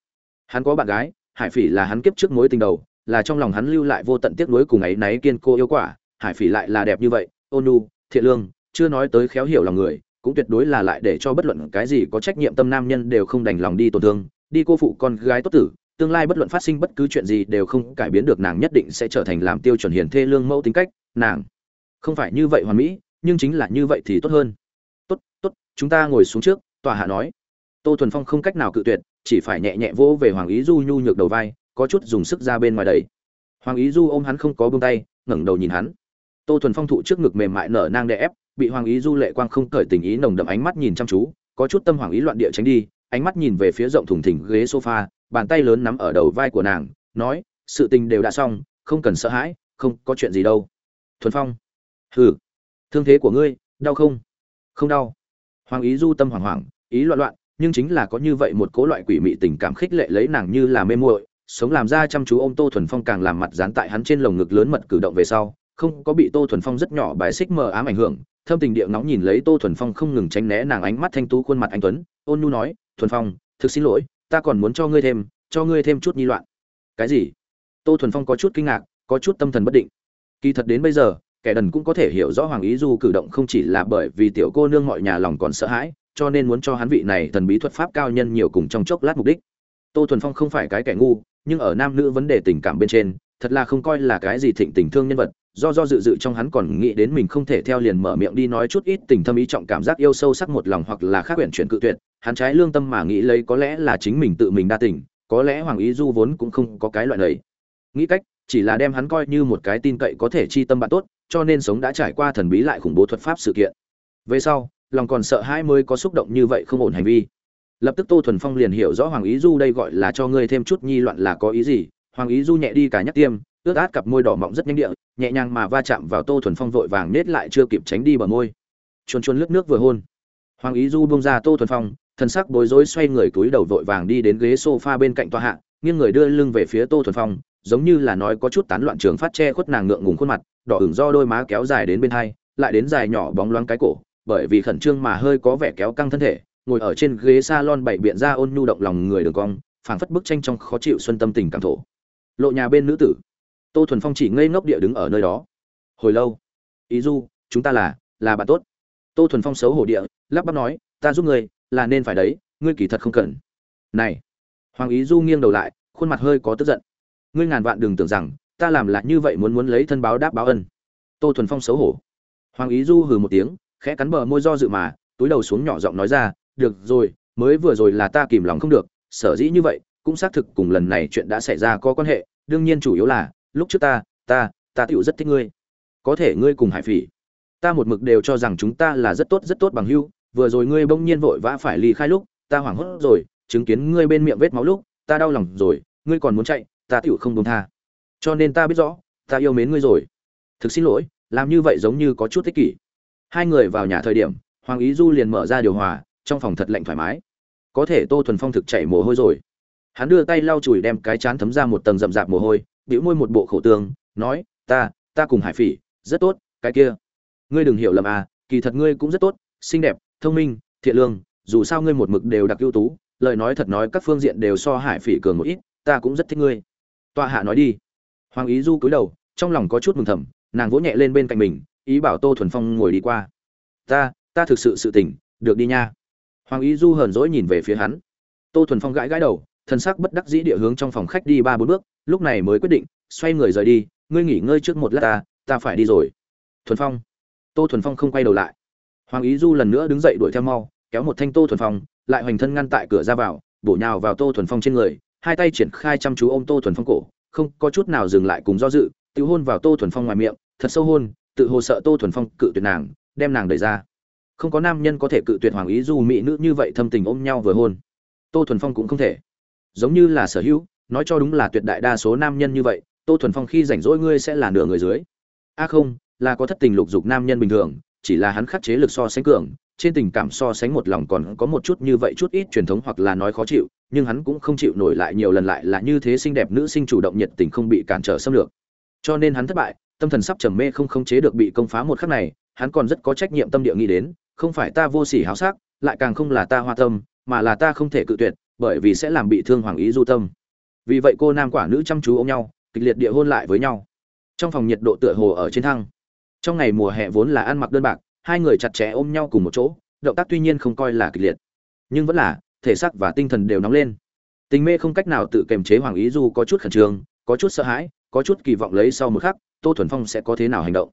Hắn có bạn gái, hải phỉ là hắn kiếp trước mối tình đầu, là trong lòng hắn lưu lại vô tận tiếc nuối cùng ấy náy kiên cô yêu quả, hải phỉ lại là đẹp như vậy, ôn nhu, thiện lương, chưa nói tới khéo hiểu lòng người, cũng tuyệt đối là lại để cho bất luận cái gì có trách nhiệm tâm nam nhân đều không đành lòng đi tổn thương, đi cô phụ con gái tốt tử tương lai bất luận phát sinh bất cứ chuyện gì đều không cải biến được nàng nhất định sẽ trở thành làm tiêu chuẩn hiền thê lương mẫu tính cách, nàng. Không phải như vậy hoàn mỹ, nhưng chính là như vậy thì tốt hơn. Tốt tốt, chúng ta ngồi xuống trước, tòa hạ nói. Tô thuần phong không cách nào cự tuyệt, chỉ phải nhẹ nhẹ vỗ về hoàng ý du nhu nhược đầu vai, có chút dùng sức ra bên ngoài đầy hoàng ý du ôm hắn không có buông tay, ngẩng đầu nhìn hắn. Tô thuần phong thụ trước ngực mềm mại nở nang đè ép, bị hoàng ý du lệ quang không cởi tình ý nồng đậm ánh mắt nhìn chăm chú, có chút tâm hoàng ý loạn địa tránh đi, ánh mắt nhìn về phía rộng thùng thỉnh ghế sofa bàn tay lớn nắm ở đầu vai của nàng, nói, sự tình đều đã xong, không cần sợ hãi, không có chuyện gì đâu. Thuần phong, hừ, thương thế của ngươi, đau không? Không đau. Hoàng ý du tâm hoảng hoảng, ý loạn loạn, nhưng chính là có như vậy một cố loại quỷ mị tình cảm khích lệ lấy nàng như là mê muội, sống làm ra chăm chú ô m tô thuần phong càng làm mặt dán tại hắn trên lồng ngực lớn mật cử động về sau, không có bị tô thuần phong rất nhỏ bài xích mờ ám ảnh hưởng, thâm tình địa nóng nhìn lấy tô thuần phong không ngừng tránh né nàng ánh mắt thanh tú khuôn mặt anh tuấn, ôn nhu nói, thuần phong, thực xin lỗi ta còn muốn cho ngươi thêm, cho ngươi thêm chút nhi loạn. Cái gì? Tô thuần phong có chút kinh ngạc, có chút tâm thần bất định. Kỳ thật đến bây giờ, kẻ đần cũng có thể hiểu rõ hoàng ý du cử động không chỉ là bởi vì tiểu cô nương mọi nhà lòng còn sợ hãi, cho nên muốn cho hắn vị này thần bí thuật pháp cao nhân nhiều cùng trong chốc lát mục đích. Tô thuần phong không phải cái kẻ ngu, nhưng ở nam nữ vấn đề tình cảm bên trên, thật là không coi là cái gì thịnh tình thương nhân vật, do do dự dự trong hắn còn nghĩ đến mình không thể theo liền mở miệng đi nói chút ít tình thâm ý trọng cảm giác yêu sâu sắc một lòng hoặc là khác quyển chuyển cự tuyệt hắn trái lương tâm mà nghĩ lấy có lẽ là chính mình tự mình đa tỉnh, có lẽ hoàng ý du vốn cũng không có cái loại này. Nghĩ cách chỉ là đem hắn coi như một cái tin cậy có thể chi tâm bạn tốt cho nên sống đã trải qua thần bí lại khủng bố thuật pháp sự kiện. Về sau lòng còn sợ hai mới có xúc động như vậy không ổn hành vi. Lập tức tô thuần phong liền hiểu rõ hoàng ý du đây gọi là cho ngươi thêm chút nhi loạn là có ý gì. Hoàng ý du nhẹ đi cả nhắc tiêm ướt át cặp môi đỏ mọng rất nhanh địa nhẹ nhàng mà va chạm vào tô thuần phong vội vàng nết lại chưa kịp tránh đi bờ môi. Chuồn chuồn lướt nước vừa hôn. Hoàng ý du bông ra tô thuần phong Thần sắc bối rối xoay người túi đầu vội vàng đi đến ghế sofa bên cạnh tòa hạ, nghiêng người đưa lưng về phía tô thuần phong, giống như là nói có chút tán loạn trường phát che khuất nàng ngượng ngùng khuôn mặt, đỏ ửng do đôi má kéo dài đến bên hai, lại đến dài nhỏ bóng loáng cái cổ, bởi vì khẩn trương mà hơi có vẻ kéo căng thân thể, ngồi ở trên ghế salon bảy biện ra ôn nhu động lòng người đường cong, phảng phất bức tranh trong khó chịu xuân tâm tình cảm thổ. Lộ nhà bên nữ tử. Tô thuần phong chỉ ngây ngốc địa đứng ở nơi đó. Hồi lâu. Ý du, chúng ta là là bạn tốt. Tô thuần phong xấu hổ địa, lắp bắp nói, ta giúp người là nên phải đấy, ngươi kỳ thật không cần. Này, hoàng ý du nghiêng đầu lại, khuôn mặt hơi có tức giận. Ngươi ngàn vạn đừng tưởng rằng, ta làm là như vậy muốn muốn lấy thân báo đáp báo ân. Tô thuần phong xấu hổ. Hoàng ý du hừ một tiếng, khẽ cắn bờ môi do dự mà, túi đầu xuống nhỏ giọng nói ra, được rồi, mới vừa rồi là ta kìm lòng không được, sở dĩ như vậy, cũng xác thực cùng lần này chuyện đã xảy ra có quan hệ, đương nhiên chủ yếu là, lúc trước ta ta ta tựu rất thích ngươi. Có thể ngươi cùng hải phỉ, ta một mực đều cho rằng chúng ta là rất tốt rất tốt bằng hưu vừa rồi ngươi bỗng nhiên vội vã phải ly khai lúc, ta hoảng hốt rồi, chứng kiến ngươi bên miệng vết máu lúc, ta đau lòng rồi, ngươi còn muốn chạy, ta tựu không đúng tha. Cho nên ta biết rõ, ta yêu mến ngươi rồi. Thực xin lỗi, làm như vậy giống như có chút tích kỷ. Hai người vào nhà thời điểm, hoàng ý du liền mở ra điều hòa, trong phòng thật lạnh thoải mái. Có thể tô thuần phong thực chảy mồ hôi rồi. Hắn đưa tay lau chùi đem cái chán thấm ra một tầng rậm rạp mồ hôi, bĩu môi một bộ khẩu tường nói, ta ta cùng hải phỉ, rất tốt, cái kia. Ngươi đừng hiểu lầm à kỳ thật ngươi cũng rất tốt, xinh đẹp thông minh, thiện lương, dù sao ngươi một mực đều đặc ưu tú, lời nói thật nói các phương diện đều so hải phỉ cường một ít, ta cũng rất thích ngươi. Tọa hạ nói đi. Hoàng ý du cúi đầu, trong lòng có chút mừng thầm, nàng vỗ nhẹ lên bên cạnh mình, ý bảo tô thuần phong ngồi đi qua. Ta ta thực sự sự tỉnh, được đi nha. Hoàng ý du hờn dỗi nhìn về phía hắn. Tô thuần phong gãi gãi đầu thân sắc bất đắc dĩ địa hướng trong phòng khách đi ba bốn bước, lúc này mới quyết định, xoay người rời đi, ngươi nghỉ ngơi trước một lát ta ta phải đi rồi. Thuần phong. Tô thuần phong không quay đầu lại hoàng ý du lần nữa đứng dậy đuổi theo mau, kéo một thanh tô thuần phong, lại hoành thân ngăn tại cửa ra vào, bổ nhào vào tô thuần phong trên người, hai tay triển khai chăm chú ôm tô thuần phong cổ, không có chút nào dừng lại cùng do dự, tự hôn vào tô thuần phong ngoài miệng, thật sâu hôn, tự hồ sợ tô thuần phong cự tuyệt nàng, đem nàng đẩy ra. Không có nam nhân có thể cự tuyệt hoàng ý du mỹ nữ như vậy thâm tình ôm nhau vừa hôn. Tô thuần phong cũng không thể. Giống như là sở hữu, nói cho đúng là tuyệt đại đa số nam nhân như vậy, tô thuần phong khi rảnh rỗi ngươi sẽ là nửa người dưới. A không, là có thất tình lục dục nam nhân bình thường chỉ là hắn khắc chế lực so sánh cường, trên tình cảm so sánh một lòng còn có một chút như vậy chút ít truyền thống hoặc là nói khó chịu, nhưng hắn cũng không chịu nổi lại nhiều lần lại là như thế xinh đẹp nữ sinh chủ động nhiệt tình không bị cản trở xâm lược. Cho nên hắn thất bại, tâm thần sắp trầm mê không khống chế được bị công phá một khắc này, hắn còn rất có trách nhiệm tâm địa nghĩ đến, không phải ta vô sỉ háo sắc, lại càng không là ta hoa tâm, mà là ta không thể cự tuyệt, bởi vì sẽ làm bị thương hoàng ý du tâm. Vì vậy cô nam quả nữ chăm chú ôm nhau, kịch liệt địa hôn lại với nhau. Trong phòng nhiệt độ tựa hồ ở trên thăng trong ngày mùa hè vốn là ăn mặc đơn bạc, hai người chặt chẽ ôm nhau cùng một chỗ, động tác tuy nhiên không coi là kịch liệt, nhưng vẫn là thể xác và tinh thần đều nóng lên. Tình mê không cách nào tự kiềm chế hoàng ý du có chút khẩn trương, có chút sợ hãi, có chút kỳ vọng lấy sau một khắc, tô thuần phong sẽ có thế nào hành động.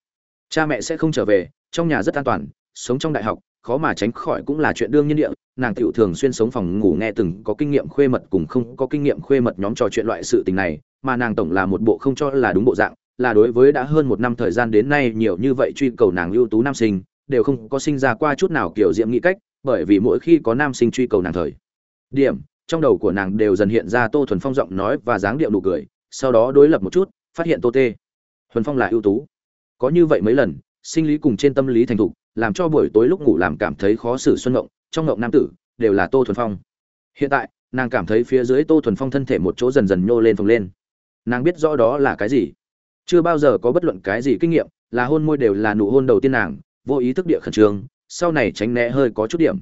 Cha mẹ sẽ không trở về, trong nhà rất an toàn, sống trong đại học, khó mà tránh khỏi cũng là chuyện đương nhiên địa. Nàng tiểu thường xuyên sống phòng ngủ nghe từng có kinh nghiệm khuê mật cùng không có kinh nghiệm khuê mật nhóm trò chuyện loại sự tình này, mà nàng tổng là một bộ không cho là đúng bộ dạng là đối với đã hơn một năm thời gian đến nay nhiều như vậy truy cầu nàng ưu tú nam sinh, đều không có sinh ra qua chút nào kiểu diễm nghĩ cách, bởi vì mỗi khi có nam sinh truy cầu nàng thời điểm, trong đầu của nàng đều dần hiện ra tô thuần phong giọng nói và dáng điệu nụ cười, sau đó đối lập một chút, phát hiện tô tê. Thuần phong là ưu tú. Có như vậy mấy lần, sinh lý cùng trên tâm lý thành thục, làm cho buổi tối lúc ngủ làm cảm thấy khó xử xuân ngộng, trong ngộng nam tử, đều là tô thuần phong. Hiện tại, nàng cảm thấy phía dưới tô thuần phong thân thể một chỗ dần dần nhô lên phồng lên. Nàng biết rõ đó là cái gì? Chưa bao giờ có bất luận cái gì kinh nghiệm, là hôn môi đều là nụ hôn đầu tiên nàng, vô ý thức địa khẩn trương, sau này tránh né hơi có chút điểm.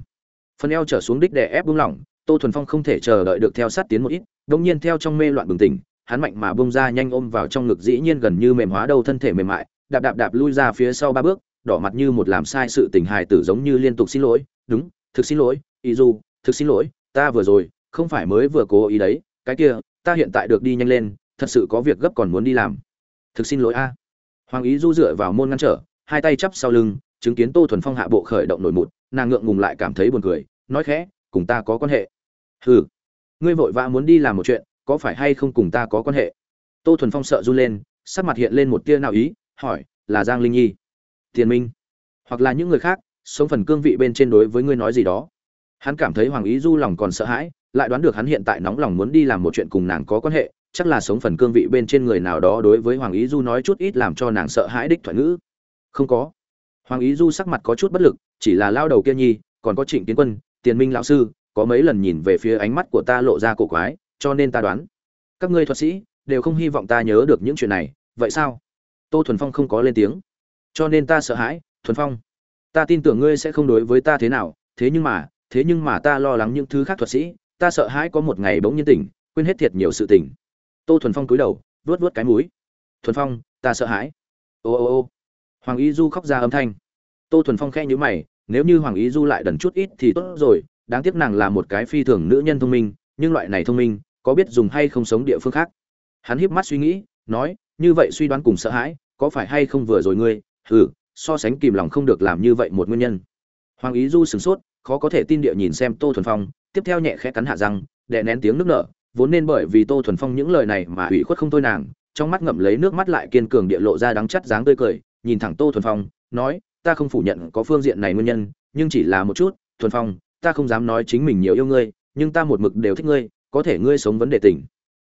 Phần eo trở xuống đích đè ép buông lỏng, tô thuần phong không thể chờ đợi được theo sát tiến một ít đông nhiên theo trong mê loạn bừng tỉnh, hắn mạnh mà bông ra nhanh ôm vào trong ngực dĩ nhiên gần như mềm hóa đầu thân thể mềm mại, đạp đạp đạp lui ra phía sau ba bước, đỏ mặt như một làm sai sự tình hài tử giống như liên tục xin lỗi, đúng, thực xin lỗi ý dù, thực xin lỗi, ta vừa rồi, không phải mới vừa cố ý đấy, cái kia, ta hiện tại được đi nhanh lên, thật sự có việc gấp còn muốn đi làm thực xin lỗi a. Hoàng ý du dựa vào môn ngăn trở, hai tay chắp sau lưng, chứng kiến tô thuần phong hạ bộ khởi động nổi mụt nàng ngượng ngùng lại cảm thấy buồn cười, nói khẽ, cùng ta có quan hệ. Hừ, ngươi vội vã muốn đi làm một chuyện, có phải hay không cùng ta có quan hệ? Tô thuần phong sợ run lên, sắc mặt hiện lên một tia nào ý, hỏi, là giang linh nhi? Tiền minh. Hoặc là những người khác, sống phần cương vị bên trên đối với ngươi nói gì đó. Hắn cảm thấy hoàng ý du lòng còn sợ hãi, lại đoán được hắn hiện tại nóng lòng muốn đi làm một chuyện cùng nàng có quan hệ chắc là sống phần cương vị bên trên người nào đó đối với hoàng ý du nói chút ít làm cho nàng sợ hãi đích thoại ngữ. Không có. Hoàng ý du sắc mặt có chút bất lực, chỉ là lao đầu kia nhi, còn có trịnh tiến quân, tiền minh lão sư, có mấy lần nhìn về phía ánh mắt của ta lộ ra cổ quái, cho nên ta đoán, các ngươi thuật sĩ đều không hy vọng ta nhớ được những chuyện này, vậy sao? Tô thuần phong không có lên tiếng. Cho nên ta sợ hãi, thuần phong, ta tin tưởng ngươi sẽ không đối với ta thế nào, thế nhưng mà, thế nhưng mà ta lo lắng những thứ khác thuật sĩ, ta sợ hãi có một ngày bỗng nhiên tỉnh, quên hết thiệt nhiều sự tình tô thuần phong cúi đầu, vuốt vuốt cái mũi. Thuần phong, ta sợ hãi. Ô ô ô. Hoàng y du khóc ra âm thanh. Tô thuần phong khe nhữ mày, nếu như hoàng y du lại đần chút ít thì tốt rồi, đáng tiếc nàng là một cái phi thường nữ nhân thông minh, nhưng loại này thông minh, có biết dùng hay không sống địa phương khác? Hắn híp mắt suy nghĩ, nói, như vậy suy đoán cùng sợ hãi, có phải hay không vừa rồi ngươi ừ so sánh kìm lòng không được làm như vậy một nguyên nhân. Hoàng ý du sửng sốt, khó có thể tin địa nhìn xem tô thuần phong, tiếp theo nhẹ khẽ cắn hạ răng, đè nén tiếng nước nở vốn nên bởi vì tô thuần phong những lời này mà ủy khuất không thôi nàng, trong mắt ngậm lấy nước mắt lại kiên cường địa lộ ra đắng chắt dáng tươi cười, nhìn thẳng tô thuần phong, nói, ta không phủ nhận có phương diện này nguyên nhân, nhưng chỉ là một chút, thuần phong, ta không dám nói chính mình nhiều yêu ngươi, nhưng ta một mực đều thích ngươi, có thể ngươi sống vấn đề tình.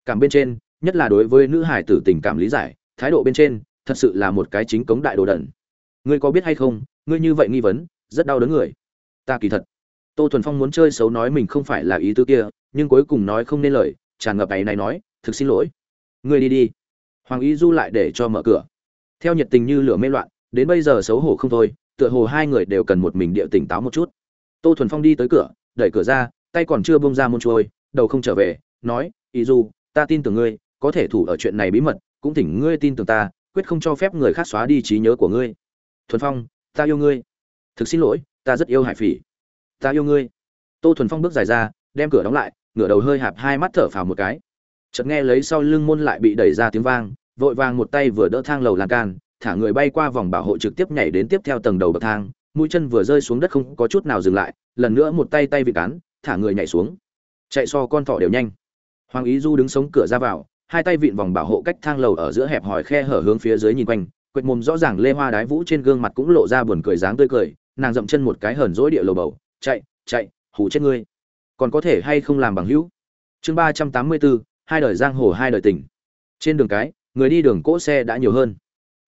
Cảm bên trên, nhất là đối với nữ hải tử tình cảm lý giải, thái độ bên trên, thật sự là một cái chính cống đại đồ đẩn ngươi có biết hay không, ngươi như vậy nghi vấn, rất đau đớn người. Ta kỳ thật. Tô thuần phong muốn chơi xấu nói mình không phải là ý tứ kia nhưng cuối cùng nói không nên lời, tràn ngập ấy này nói, thực xin lỗi. Ngươi đi đi. Hoàng ý du lại để cho mở cửa. Theo nhiệt tình như lửa mê loạn, đến bây giờ xấu hổ không thôi, tựa hồ hai người đều cần một mình địa tỉnh táo một chút. Tô thuần phong đi tới cửa, đẩy cửa ra, tay còn chưa bông ra môn trôi đầu không trở về, nói ý du, ta tin tưởng ngươi, có thể thủ ở chuyện này bí mật, cũng thỉnh ngươi tin tưởng ta, quyết không cho phép người khác xóa đi trí nhớ của ngươi. Thuần phong, ta yêu ngươi. Thực xin lỗi, ta rất yêu hải phỉ. Ta yêu ngươi. Tô thuần phong bước dài ra, đem cửa đóng lại ngửa đầu hơi hạp hai mắt thở phào một cái. Chợt nghe lấy sau lưng môn lại bị đẩy ra tiếng vang, vội vàng một tay vừa đỡ thang lầu lan can, thả người bay qua vòng bảo hộ trực tiếp nhảy đến tiếp theo tầng đầu bậc thang, mũi chân vừa rơi xuống đất không có chút nào dừng lại, lần nữa một tay tay vị cán thả người nhảy xuống. Chạy so con thỏ đều nhanh. Hoàng ý du đứng sống cửa ra vào, hai tay vịn vòng bảo hộ cách thang lầu ở giữa hẹp hòi khe hở hướng phía dưới nhìn quanh, quệt mồm rõ ràng lê hoa đái vũ trên gương mặt cũng lộ ra buồn cười dáng tươi cười, nàng dậm chân một cái hờn dỗi địa lầu bầu, chạy chạy, hù chết ngươi còn có thể hay không làm bằng hữu? Chương ba trăm tám mươi bốn, hai đời giang hồ, hai đời tỉnh trên đường cái, người đi đường cỗ xe đã nhiều hơn.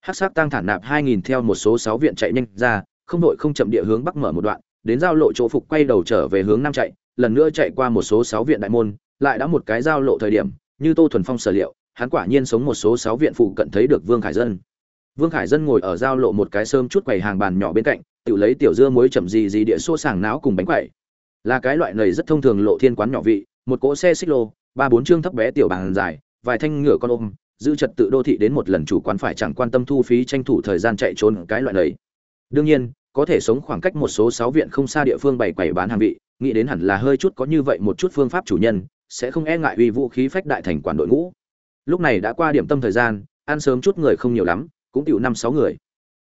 Hắc sắc tăng thản nạp hai nghìn theo một số sáu viện chạy nhanh ra, không đội không chậm địa hướng bắc mở một đoạn, đến giao lộ chỗ phục quay đầu trở về hướng nam chạy, lần nữa chạy qua một số sáu viện đại môn, lại đã một cái giao lộ thời điểm, như tô thuần phong sở liệu, hắn quả nhiên sống một số sáu viện phụ cận thấy được vương khải dân. Vương khải dân ngồi ở giao lộ một cái sơm chút quầy hàng bàn nhỏ bên cạnh, tự lấy tiểu dưa muối chậm gì gì địa xô sàng não cùng bánh quẩy là cái loại này rất thông thường lộ thiên quán nhỏ vị, một cỗ xe xích lô, ba bốn chương thấp bé tiểu bàn dài, vài thanh ngựa con ôm, giữ trật tự đô thị đến một lần chủ quán phải chẳng quan tâm thu phí tranh thủ thời gian chạy trốn cái loại này đương nhiên, có thể sống khoảng cách một số sáu viện không xa địa phương bày quầy bán hàng vị, nghĩ đến hẳn là hơi chút có như vậy một chút phương pháp chủ nhân, sẽ không e ngại uy vũ khí phách đại thành quản đội ngũ. Lúc này đã qua điểm tâm thời gian, ăn sớm chút người không nhiều lắm, cũng tiểu năm sáu người.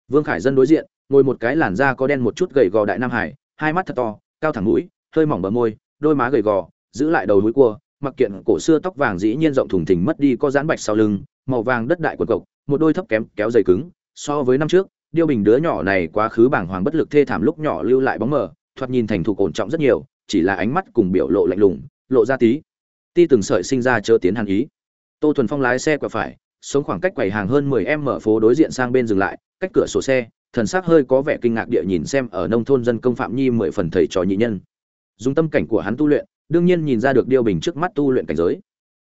Vương khải dân đối diện, ngồi một cái làn da có đen một chút gầy gò đại nam hải, hai mắt thật to, cao thẳng mũi hơi mỏng bờ môi, đôi má gầy gò, giữ lại đầu núi cua, mặc kiện cổ xưa tóc vàng dĩ nhiên rộng thùng thình mất đi có dán bạch sau lưng, màu vàng đất đại quần cộc, một đôi thấp kém, kéo dày cứng, so với năm trước, điêu bình đứa nhỏ này quá khứ bảng hoàng bất lực thê thảm lúc nhỏ lưu lại bóng mờ, thoạt nhìn thành thục ổn trọng rất nhiều, chỉ là ánh mắt cùng biểu lộ lạnh lùng, lộ ra tí, ti từng sợi sinh ra chớ tiến hàn ý. Tô thuần phong lái xe quẹo phải, sống khoảng cách quầy hàng hơn mười em mở phố đối diện sang bên dừng lại, cách cửa sổ xe, thần sắc hơi có vẻ kinh ngạc địa nhìn xem ở nông thôn dân công phạm nhi mười phần thầy trò nhị nhân dùng tâm cảnh của hắn tu luyện, đương nhiên nhìn ra được điêu bình trước mắt tu luyện cảnh giới.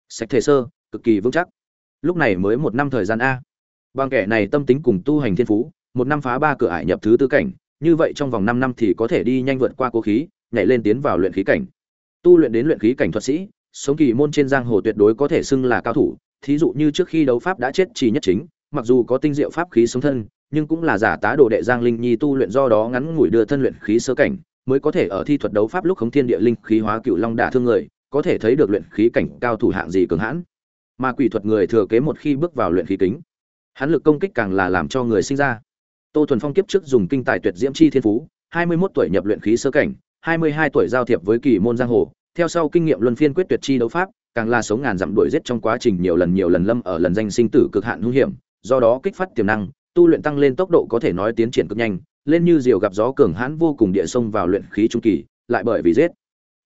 Sạch thể sơ, cực kỳ vững chắc. Lúc này mới một năm thời gian a. Bằng kẻ này tâm tính cùng tu hành thiên phú, một năm phá ba cửa ải nhập thứ tư cảnh, như vậy trong vòng năm năm thì có thể đi nhanh vượt qua cố khí, nhảy lên tiến vào luyện khí cảnh. Tu luyện đến luyện khí cảnh thuật sĩ, sống kỳ môn trên giang hồ tuyệt đối có thể xưng là cao thủ, thí dụ như trước khi đấu pháp đã chết chỉ nhất chính, mặc dù có tinh diệu pháp khí sống thân, nhưng cũng là giả tá đồ đệ giang linh nhi tu luyện do đó ngắn ngủi đưa thân luyện khí sơ cảnh mới có thể ở thi thuật đấu pháp lúc khống thiên địa linh khí hóa cựu long đả thương người, có thể thấy được luyện khí cảnh cao thủ hạng gì cường hãn. Mà quỷ thuật người thừa kế một khi bước vào luyện khí kính, hắn lực công kích càng là làm cho người sinh ra. Tô thuần phong kiếp trước dùng kinh tài tuyệt diễm chi thiên phú, hai mươi 21 tuổi nhập luyện khí sơ cảnh, hai mươi hai tuổi giao thiệp với kỳ môn giang hồ, theo sau kinh nghiệm luân phiên quyết tuyệt chi đấu pháp, càng là sống ngàn dặm đuổi giết trong quá trình nhiều lần nhiều lần lâm ở lần danh sinh tử cực hạn hung hiểm, do đó kích phát tiềm năng, tu luyện tăng lên tốc độ có thể nói tiến triển cực nhanh lên như diều gặp gió cường hãn vô cùng địa sông vào luyện khí trung kỳ, lại bởi vì giết.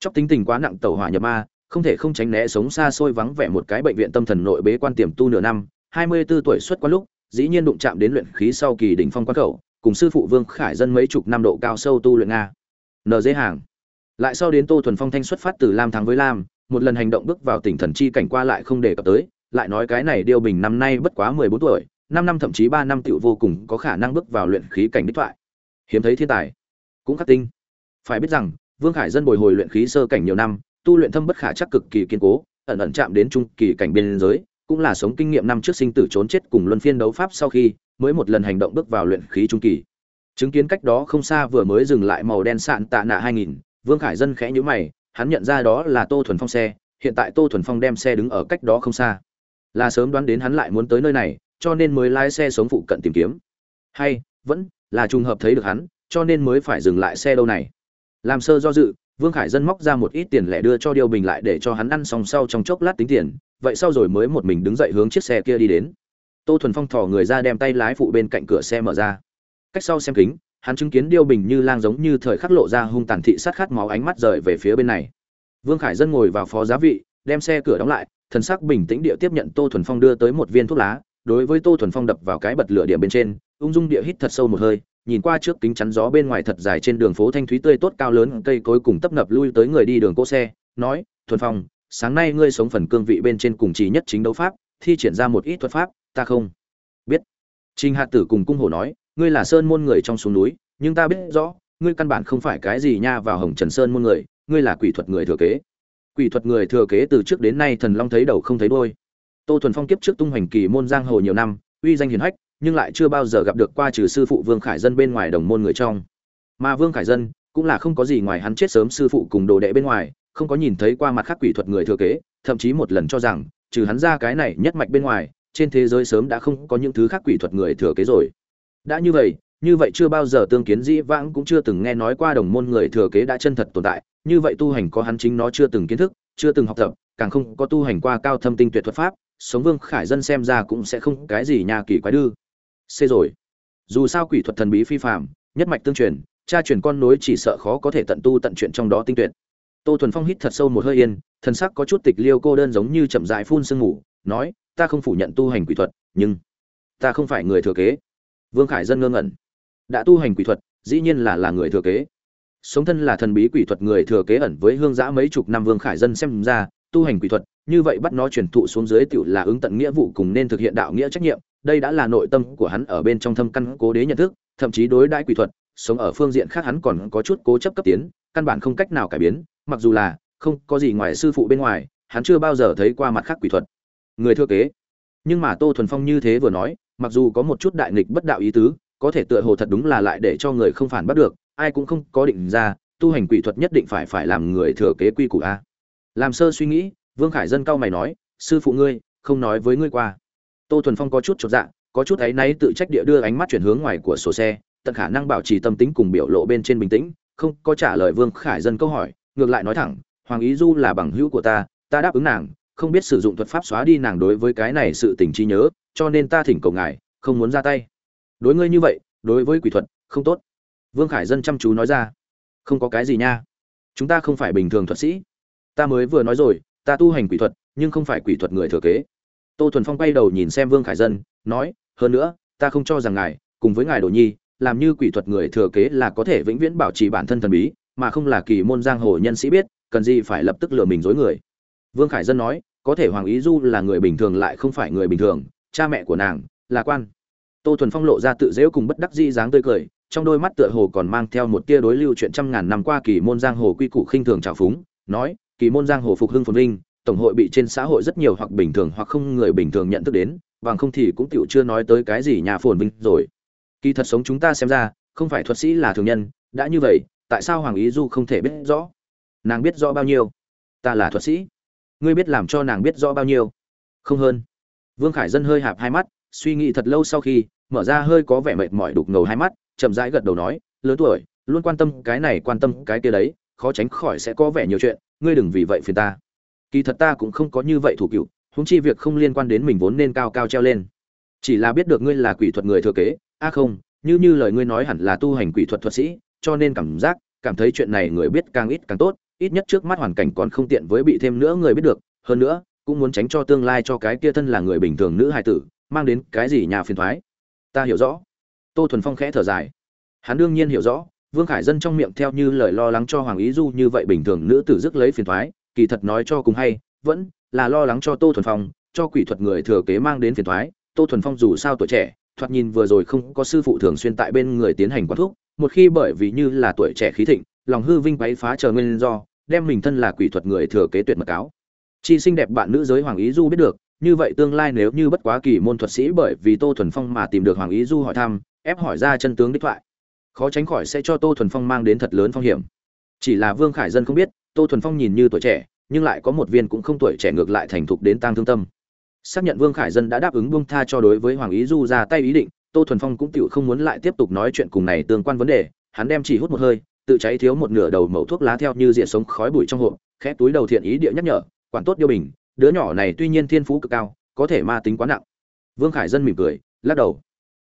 Chóc tính tình quá nặng tẩu hỏa nhập ma, không thể không tránh né sống xa xôi vắng vẻ một cái bệnh viện tâm thần nội bế quan tiềm tu nửa năm, hai mươi 24 tuổi xuất quan lúc, dĩ nhiên đụng chạm đến luyện khí sau kỳ đỉnh phong quan khẩu cùng sư phụ vương khải dân mấy chục năm độ cao sâu tu luyện nga. Dễ hàng. Lại sau đến tô thuần phong thanh xuất phát từ lam thắng với lam, một lần hành động bước vào tỉnh thần chi cảnh qua lại không đề cập tới, lại nói cái này điêu bình năm nay bất quá mười bốn tuổi, năm năm thậm chí ba năm tiểu vô cùng có khả năng bước vào luyện khí cảnh đích thoại hiếm thấy thiên tài. Cũng khắc tinh. Phải biết rằng, vương khải dân bồi hồi luyện khí sơ cảnh nhiều năm, tu luyện thâm bất khả chắc cực kỳ kiên cố, ẩn ẩn chạm đến trung kỳ cảnh biên giới, cũng là sống kinh nghiệm năm trước sinh tử trốn chết cùng luân phiên đấu pháp sau khi, mới một lần hành động bước vào luyện khí trung kỳ. Chứng kiến cách đó không xa vừa mới dừng lại màu đen sạn tạ nạ hai nghìn, vương khải dân khẽ nhíu mày, hắn nhận ra đó là tô thuần phong xe, hiện tại tô thuần phong đem xe đứng ở cách đó không xa. Là sớm đoán đến hắn lại muốn tới nơi này, cho nên mới lái xe sống phụ cận tìm kiếm. Hay, vẫn là trùng hợp thấy được hắn, cho nên mới phải dừng lại xe đâu này. Làm sơ do dự, vương khải dân móc ra một ít tiền lẻ đưa cho điều bình lại để cho hắn ăn xong sau trong chốc lát tính tiền, vậy sau rồi mới một mình đứng dậy hướng chiếc xe kia đi đến. Tô thuần phong thò người ra đem tay lái phụ bên cạnh cửa xe mở ra. Cách sau xem kính, hắn chứng kiến điêu bình như lang giống như thời khắc lộ ra hung tàn thị sát khát máu ánh mắt rời về phía bên này. Vương khải dân ngồi vào phó giá vị, đem xe cửa đóng lại, thần sắc bình tĩnh địa tiếp nhận tô thuần phong đưa tới một viên thuốc lá đối với tô thuần phong đập vào cái bật lửa điểm bên trên, ung dung địa hít thật sâu một hơi, nhìn qua trước kính chắn gió bên ngoài thật dài trên đường phố thanh thúy tươi tốt cao lớn, cây cối cùng tấp nập lui tới người đi đường cỗ xe, nói, thuần phong, sáng nay ngươi sống phần cương vị bên trên cùng chỉ nhất chính đấu pháp, thi triển ra một ít thuật pháp, ta không biết. Trình hạt tử cùng cung hổ nói, ngươi là sơn môn người trong xuống núi, nhưng ta biết rõ, ngươi căn bản không phải cái gì nha vào hồng trần sơn môn người, ngươi là quỷ thuật người thừa kế. Quỷ thuật người thừa kế từ trước đến nay thần long thấy đầu không thấy đôi tô thuần phong kiếp trước tung hoành kỳ môn giang hồ nhiều năm, uy danh hiền hách, nhưng lại chưa bao giờ gặp được qua trừ sư phụ vương khải dân bên ngoài đồng môn người trong. Mà vương khải dân cũng là không có gì ngoài hắn chết sớm sư phụ cùng đồ đệ bên ngoài, không có nhìn thấy qua mặt khác quỷ thuật người thừa kế, thậm chí một lần cho rằng, trừ hắn ra cái này nhất mạch bên ngoài, trên thế giới sớm đã không có những thứ khác quỷ thuật người thừa kế rồi. Đã như vậy như vậy chưa bao giờ tương kiến dĩ vãng cũng chưa từng nghe nói qua đồng môn người thừa kế đã chân thật tồn tại, như vậy tu hành có hắn chính nó chưa từng kiến thức, chưa từng học tập, càng không có tu hành qua cao thâm tinh tuyệt thuật pháp sống vương khải dân xem ra cũng sẽ không cái gì nhà kỳ quái đư. C rồi. Dù sao quỷ thuật thần bí phi phạm nhất mạch tương truyền, cha truyền con nối chỉ sợ khó có thể tận tu tận chuyện trong đó tinh tuyệt. Tô thuần phong hít thật sâu một hơi yên, thần sắc có chút tịch liêu cô đơn giống như chậm dại phun sương ngủ nói, ta không phủ nhận tu hành quỷ thuật, nhưng ta không phải người thừa kế. Vương khải dân ngơ ngẩn. Đã tu hành quỷ thuật, dĩ nhiên là là người thừa kế. Sống thân là thần bí quỷ thuật người thừa kế ẩn với hương giã mấy chục năm vương khải dân xem ra, tu hành quỷ thuật như vậy bắt nó truyền thụ xuống dưới tiểu là ứng tận nghĩa vụ cùng nên thực hiện đạo nghĩa trách nhiệm, đây đã là nội tâm của hắn ở bên trong thâm căn cố đế nhận thức, thậm chí đối đãi quỷ thuật, sống ở phương diện khác hắn còn có chút cố chấp cấp tiến, căn bản không cách nào cải biến, mặc dù là không có gì ngoài sư phụ bên ngoài, hắn chưa bao giờ thấy qua mặt khác quỷ thuật. Người thừa kế. Nhưng mà tô thuần phong như thế vừa nói, mặc dù có một chút đại nghịch bất đạo ý tứ, có thể tựa hồ thật đúng là lại để cho người không phản bắt được, ai cũng không có định ra, tu hành quỷ thuật nhất định phải phải làm người thừa kế quy củ a. Làm sơ suy nghĩ vương khải dân cao mày nói, sư phụ ngươi, không nói với ngươi qua. Tô thuần phong có chút chột dạ có chút áy náy tự trách địa đưa ánh mắt chuyển hướng ngoài của sổ xe, tận khả năng bảo trì tâm tính cùng biểu lộ bên trên bình tĩnh, không có trả lời vương khải dân câu hỏi, ngược lại nói thẳng, hoàng ý du là bằng hữu của ta ta đáp ứng nàng, không biết sử dụng thuật pháp xóa đi nàng đối với cái này sự tình trí nhớ, cho nên ta thỉnh cầu ngài, không muốn ra tay. Đối ngươi như vậy, đối với quỷ thuật, không tốt. Vương khải dân chăm chú nói ra, không có cái gì nha, chúng ta không phải bình thường thuật sĩ. Ta mới vừa nói rồi ta tu hành quỷ thuật, nhưng không phải quỷ thuật người thừa kế. Tô thuần phong quay đầu nhìn xem vương khải dân, nói, hơn nữa, ta không cho rằng ngài, cùng với ngài đồ nhi, làm như quỷ thuật người thừa kế là có thể vĩnh viễn bảo trì bản thân thần bí, mà không là kỳ môn giang hồ nhân sĩ biết, cần gì phải lập tức lừa mình dối người. Vương khải dân nói, có thể hoàng ý du là người bình thường lại không phải người bình thường, cha mẹ của nàng là quan. Tô thuần phong lộ ra tự dễu cùng bất đắc dĩ dáng tươi cười, trong đôi mắt tựa hồ còn mang theo một tia đối lưu chuyện trăm ngàn năm qua kỳ môn giang hồ quy củ khinh thường trào phúng, nói kỳ môn giang hồ phục hưng phồn vinh, tổng hội bị trên xã hội rất nhiều hoặc bình thường hoặc không người bình thường nhận thức đến, bằng không thì cũng tựu chưa nói tới cái gì nhà phồn vinh rồi. Kỳ thật sống chúng ta xem ra, không phải thuật sĩ là thường nhân, đã như vậy, tại sao hoàng ý du không thể biết rõ? Nàng biết rõ bao nhiêu? Ta là thuật sĩ. Ngươi biết làm cho nàng biết rõ bao nhiêu? Không hơn. Vương khải dân hơi hạp hai mắt, suy nghĩ thật lâu sau khi, mở ra hơi có vẻ mệt mỏi đục ngầu hai mắt, chậm rãi gật đầu nói, lớn tuổi, luôn quan tâm cái này, quan tâm cái kia đấy khó tránh khỏi sẽ có vẻ nhiều chuyện, ngươi đừng vì vậy phiền ta. Kỳ thật ta cũng không có như vậy thủ cựu húng chi việc không liên quan đến mình vốn nên cao cao treo lên. Chỉ là biết được ngươi là quỷ thuật người thừa kế, a không, như như lời ngươi nói hẳn là tu hành quỷ thuật thuật sĩ, cho nên cảm giác, cảm thấy chuyện này người biết càng ít càng tốt, ít nhất trước mắt hoàn cảnh còn không tiện với bị thêm nữa người biết được, hơn nữa, cũng muốn tránh cho tương lai cho cái kia thân là người bình thường nữ hài tử, mang đến cái gì nhà phiền thoái. Ta hiểu rõ. Tô thuần phong khẽ thở dài. Hắn đương nhiên hiểu rõ vương khải dân trong miệng theo như lời lo lắng cho hoàng ý du như vậy bình thường nữ tử dứt lấy phiền toái kỳ thật nói cho cùng hay, vẫn là lo lắng cho tô thuần phong, cho quỷ thuật người thừa kế mang đến phiền toái tô thuần phong dù sao tuổi trẻ, thoạt nhìn vừa rồi không có sư phụ thường xuyên tại bên người tiến hành quán thúc, một khi bởi vì như là tuổi trẻ khí thịnh, lòng hư vinh quấy phá chờ nguyên do, đem mình thân là quỷ thuật người thừa kế tuyệt mật cáo. Chi xinh đẹp bạn nữ giới hoàng ý du biết được, như vậy tương lai nếu như bất quá kỳ môn thuật sĩ bởi vì tô thuần phong mà tìm được hoàng ý du hỏi thăm, ép hỏi ra chân tướng đích thoại khó tránh khỏi sẽ cho tô thuần phong mang đến thật lớn phong hiểm. Chỉ là vương khải dân không biết, tô thuần phong nhìn như tuổi trẻ, nhưng lại có một viên cũng không tuổi trẻ ngược lại thành thục đến tang thương tâm. Xác nhận vương khải dân đã đáp ứng buông tha cho đối với hoàng ý du ra tay ý định, tô thuần phong cũng tự không muốn lại tiếp tục nói chuyện cùng này tương quan vấn đề, hắn đem chỉ hút một hơi, tự cháy thiếu một nửa đầu mẩu thuốc lá theo như diện sống khói bụi trong hộp, khẽ túi đầu thiện ý địa nhắc nhở, quản tốt điêu bình, đứa nhỏ này tuy nhiên thiên phú cực cao, có thể ma tính quá nặng. Vương khải dân mỉm cười, lắc đầu.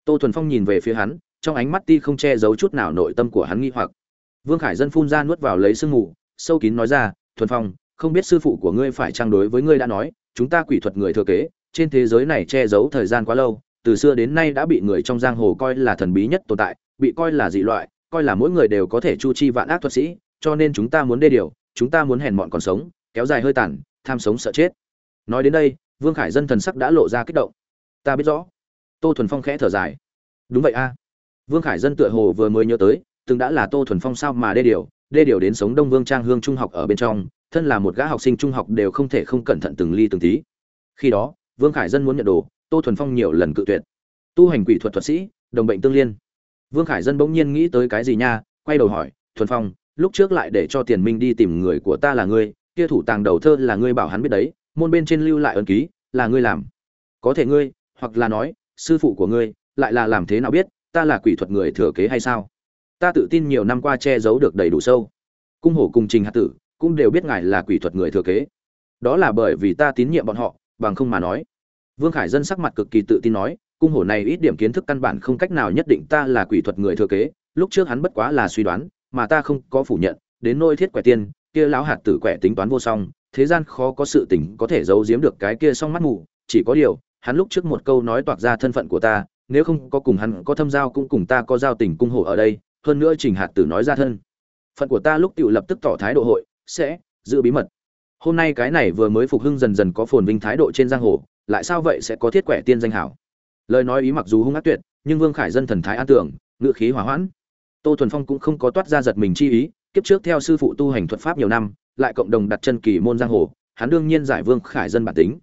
Tô thuần phong nhìn về phía hắn trong ánh mắt ti không che giấu chút nào nội tâm của hắn nghi hoặc. Vương khải dân phun ra nuốt vào lấy sương mù, sâu kín nói ra, thuần phong, không biết sư phụ của ngươi phải trang đối với ngươi đã nói, chúng ta quỷ thuật người thừa kế, trên thế giới này che giấu thời gian quá lâu, từ xưa đến nay đã bị người trong giang hồ coi là thần bí nhất tồn tại, bị coi là dị loại, coi là mỗi người đều có thể chu chi vạn ác thuật sĩ, cho nên chúng ta muốn đê điều, chúng ta muốn hèn mọn còn sống, kéo dài hơi tàn, tham sống sợ chết. Nói đến đây, vương khải dân thần sắc đã lộ ra kích động. Ta biết rõ. Tô thuần phong khẽ thở dài. Đúng vậy a vương khải dân tựa hồ vừa mới nhớ tới, từng đã là tô thuần phong sao mà đê điều đê điều đến sống đông vương trang hương trung học ở bên trong, thân là một gã học sinh trung học đều không thể không cẩn thận từng ly từng tí. Khi đó, vương khải dân muốn nhận đồ, tô thuần phong nhiều lần cự tuyệt. Tu hành quỷ thuật thuật sĩ, đồng bệnh tương liên. Vương khải dân bỗng nhiên nghĩ tới cái gì nha, quay đầu hỏi, thuần phong, lúc trước lại để cho tiền minh đi tìm người của ta là ngươi, kia thủ tàng đầu thơ là ngươi bảo hắn biết đấy, môn bên trên lưu lại ấn ký, là ngươi làm. Có thể ngươi, hoặc là nói, sư phụ của ngươi, lại là làm thế nào biết ta là quỷ thuật người thừa kế hay sao? Ta tự tin nhiều năm qua che giấu được đầy đủ sâu. Cung hổ cùng trình hạt tử cũng đều biết ngài là quỷ thuật người thừa kế. Đó là bởi vì ta tín nhiệm bọn họ, bằng không mà nói. Vương khải dân sắc mặt cực kỳ tự tin nói, cung hổ này ít điểm kiến thức căn bản không cách nào nhất định ta là quỷ thuật người thừa kế, lúc trước hắn bất quá là suy đoán, mà ta không có phủ nhận, đến nôi thiết quẻ tiên, kia lão hạt tử quẻ tính toán vô song, thế gian khó có sự tình có thể giấu giếm được cái kia song mắt mù, chỉ có điều, hắn lúc trước một câu nói toạc ra thân phận của ta nếu không có cùng hắn có thâm giao cũng cùng ta có giao tình cung hộ ở đây, hơn nữa trình hạt tử nói ra thân. Phận của ta lúc tự lập tức tỏ thái độ hội, sẽ giữ bí mật. Hôm nay cái này vừa mới phục hưng dần dần có phồn vinh thái độ trên giang hồ, lại sao vậy sẽ có thiết quẻ tiên danh hảo? Lời nói ý mặc dù hung ác tuyệt, nhưng vương khải dân thần thái an tưởng ngự khí hỏa hoãn. Tô thuần phong cũng không có toát ra giật mình chi ý, kiếp trước theo sư phụ tu hành thuật pháp nhiều năm, lại cộng đồng đặt chân kỳ môn giang hồ, hắn đương nhiên giải vương khải dân bản tính.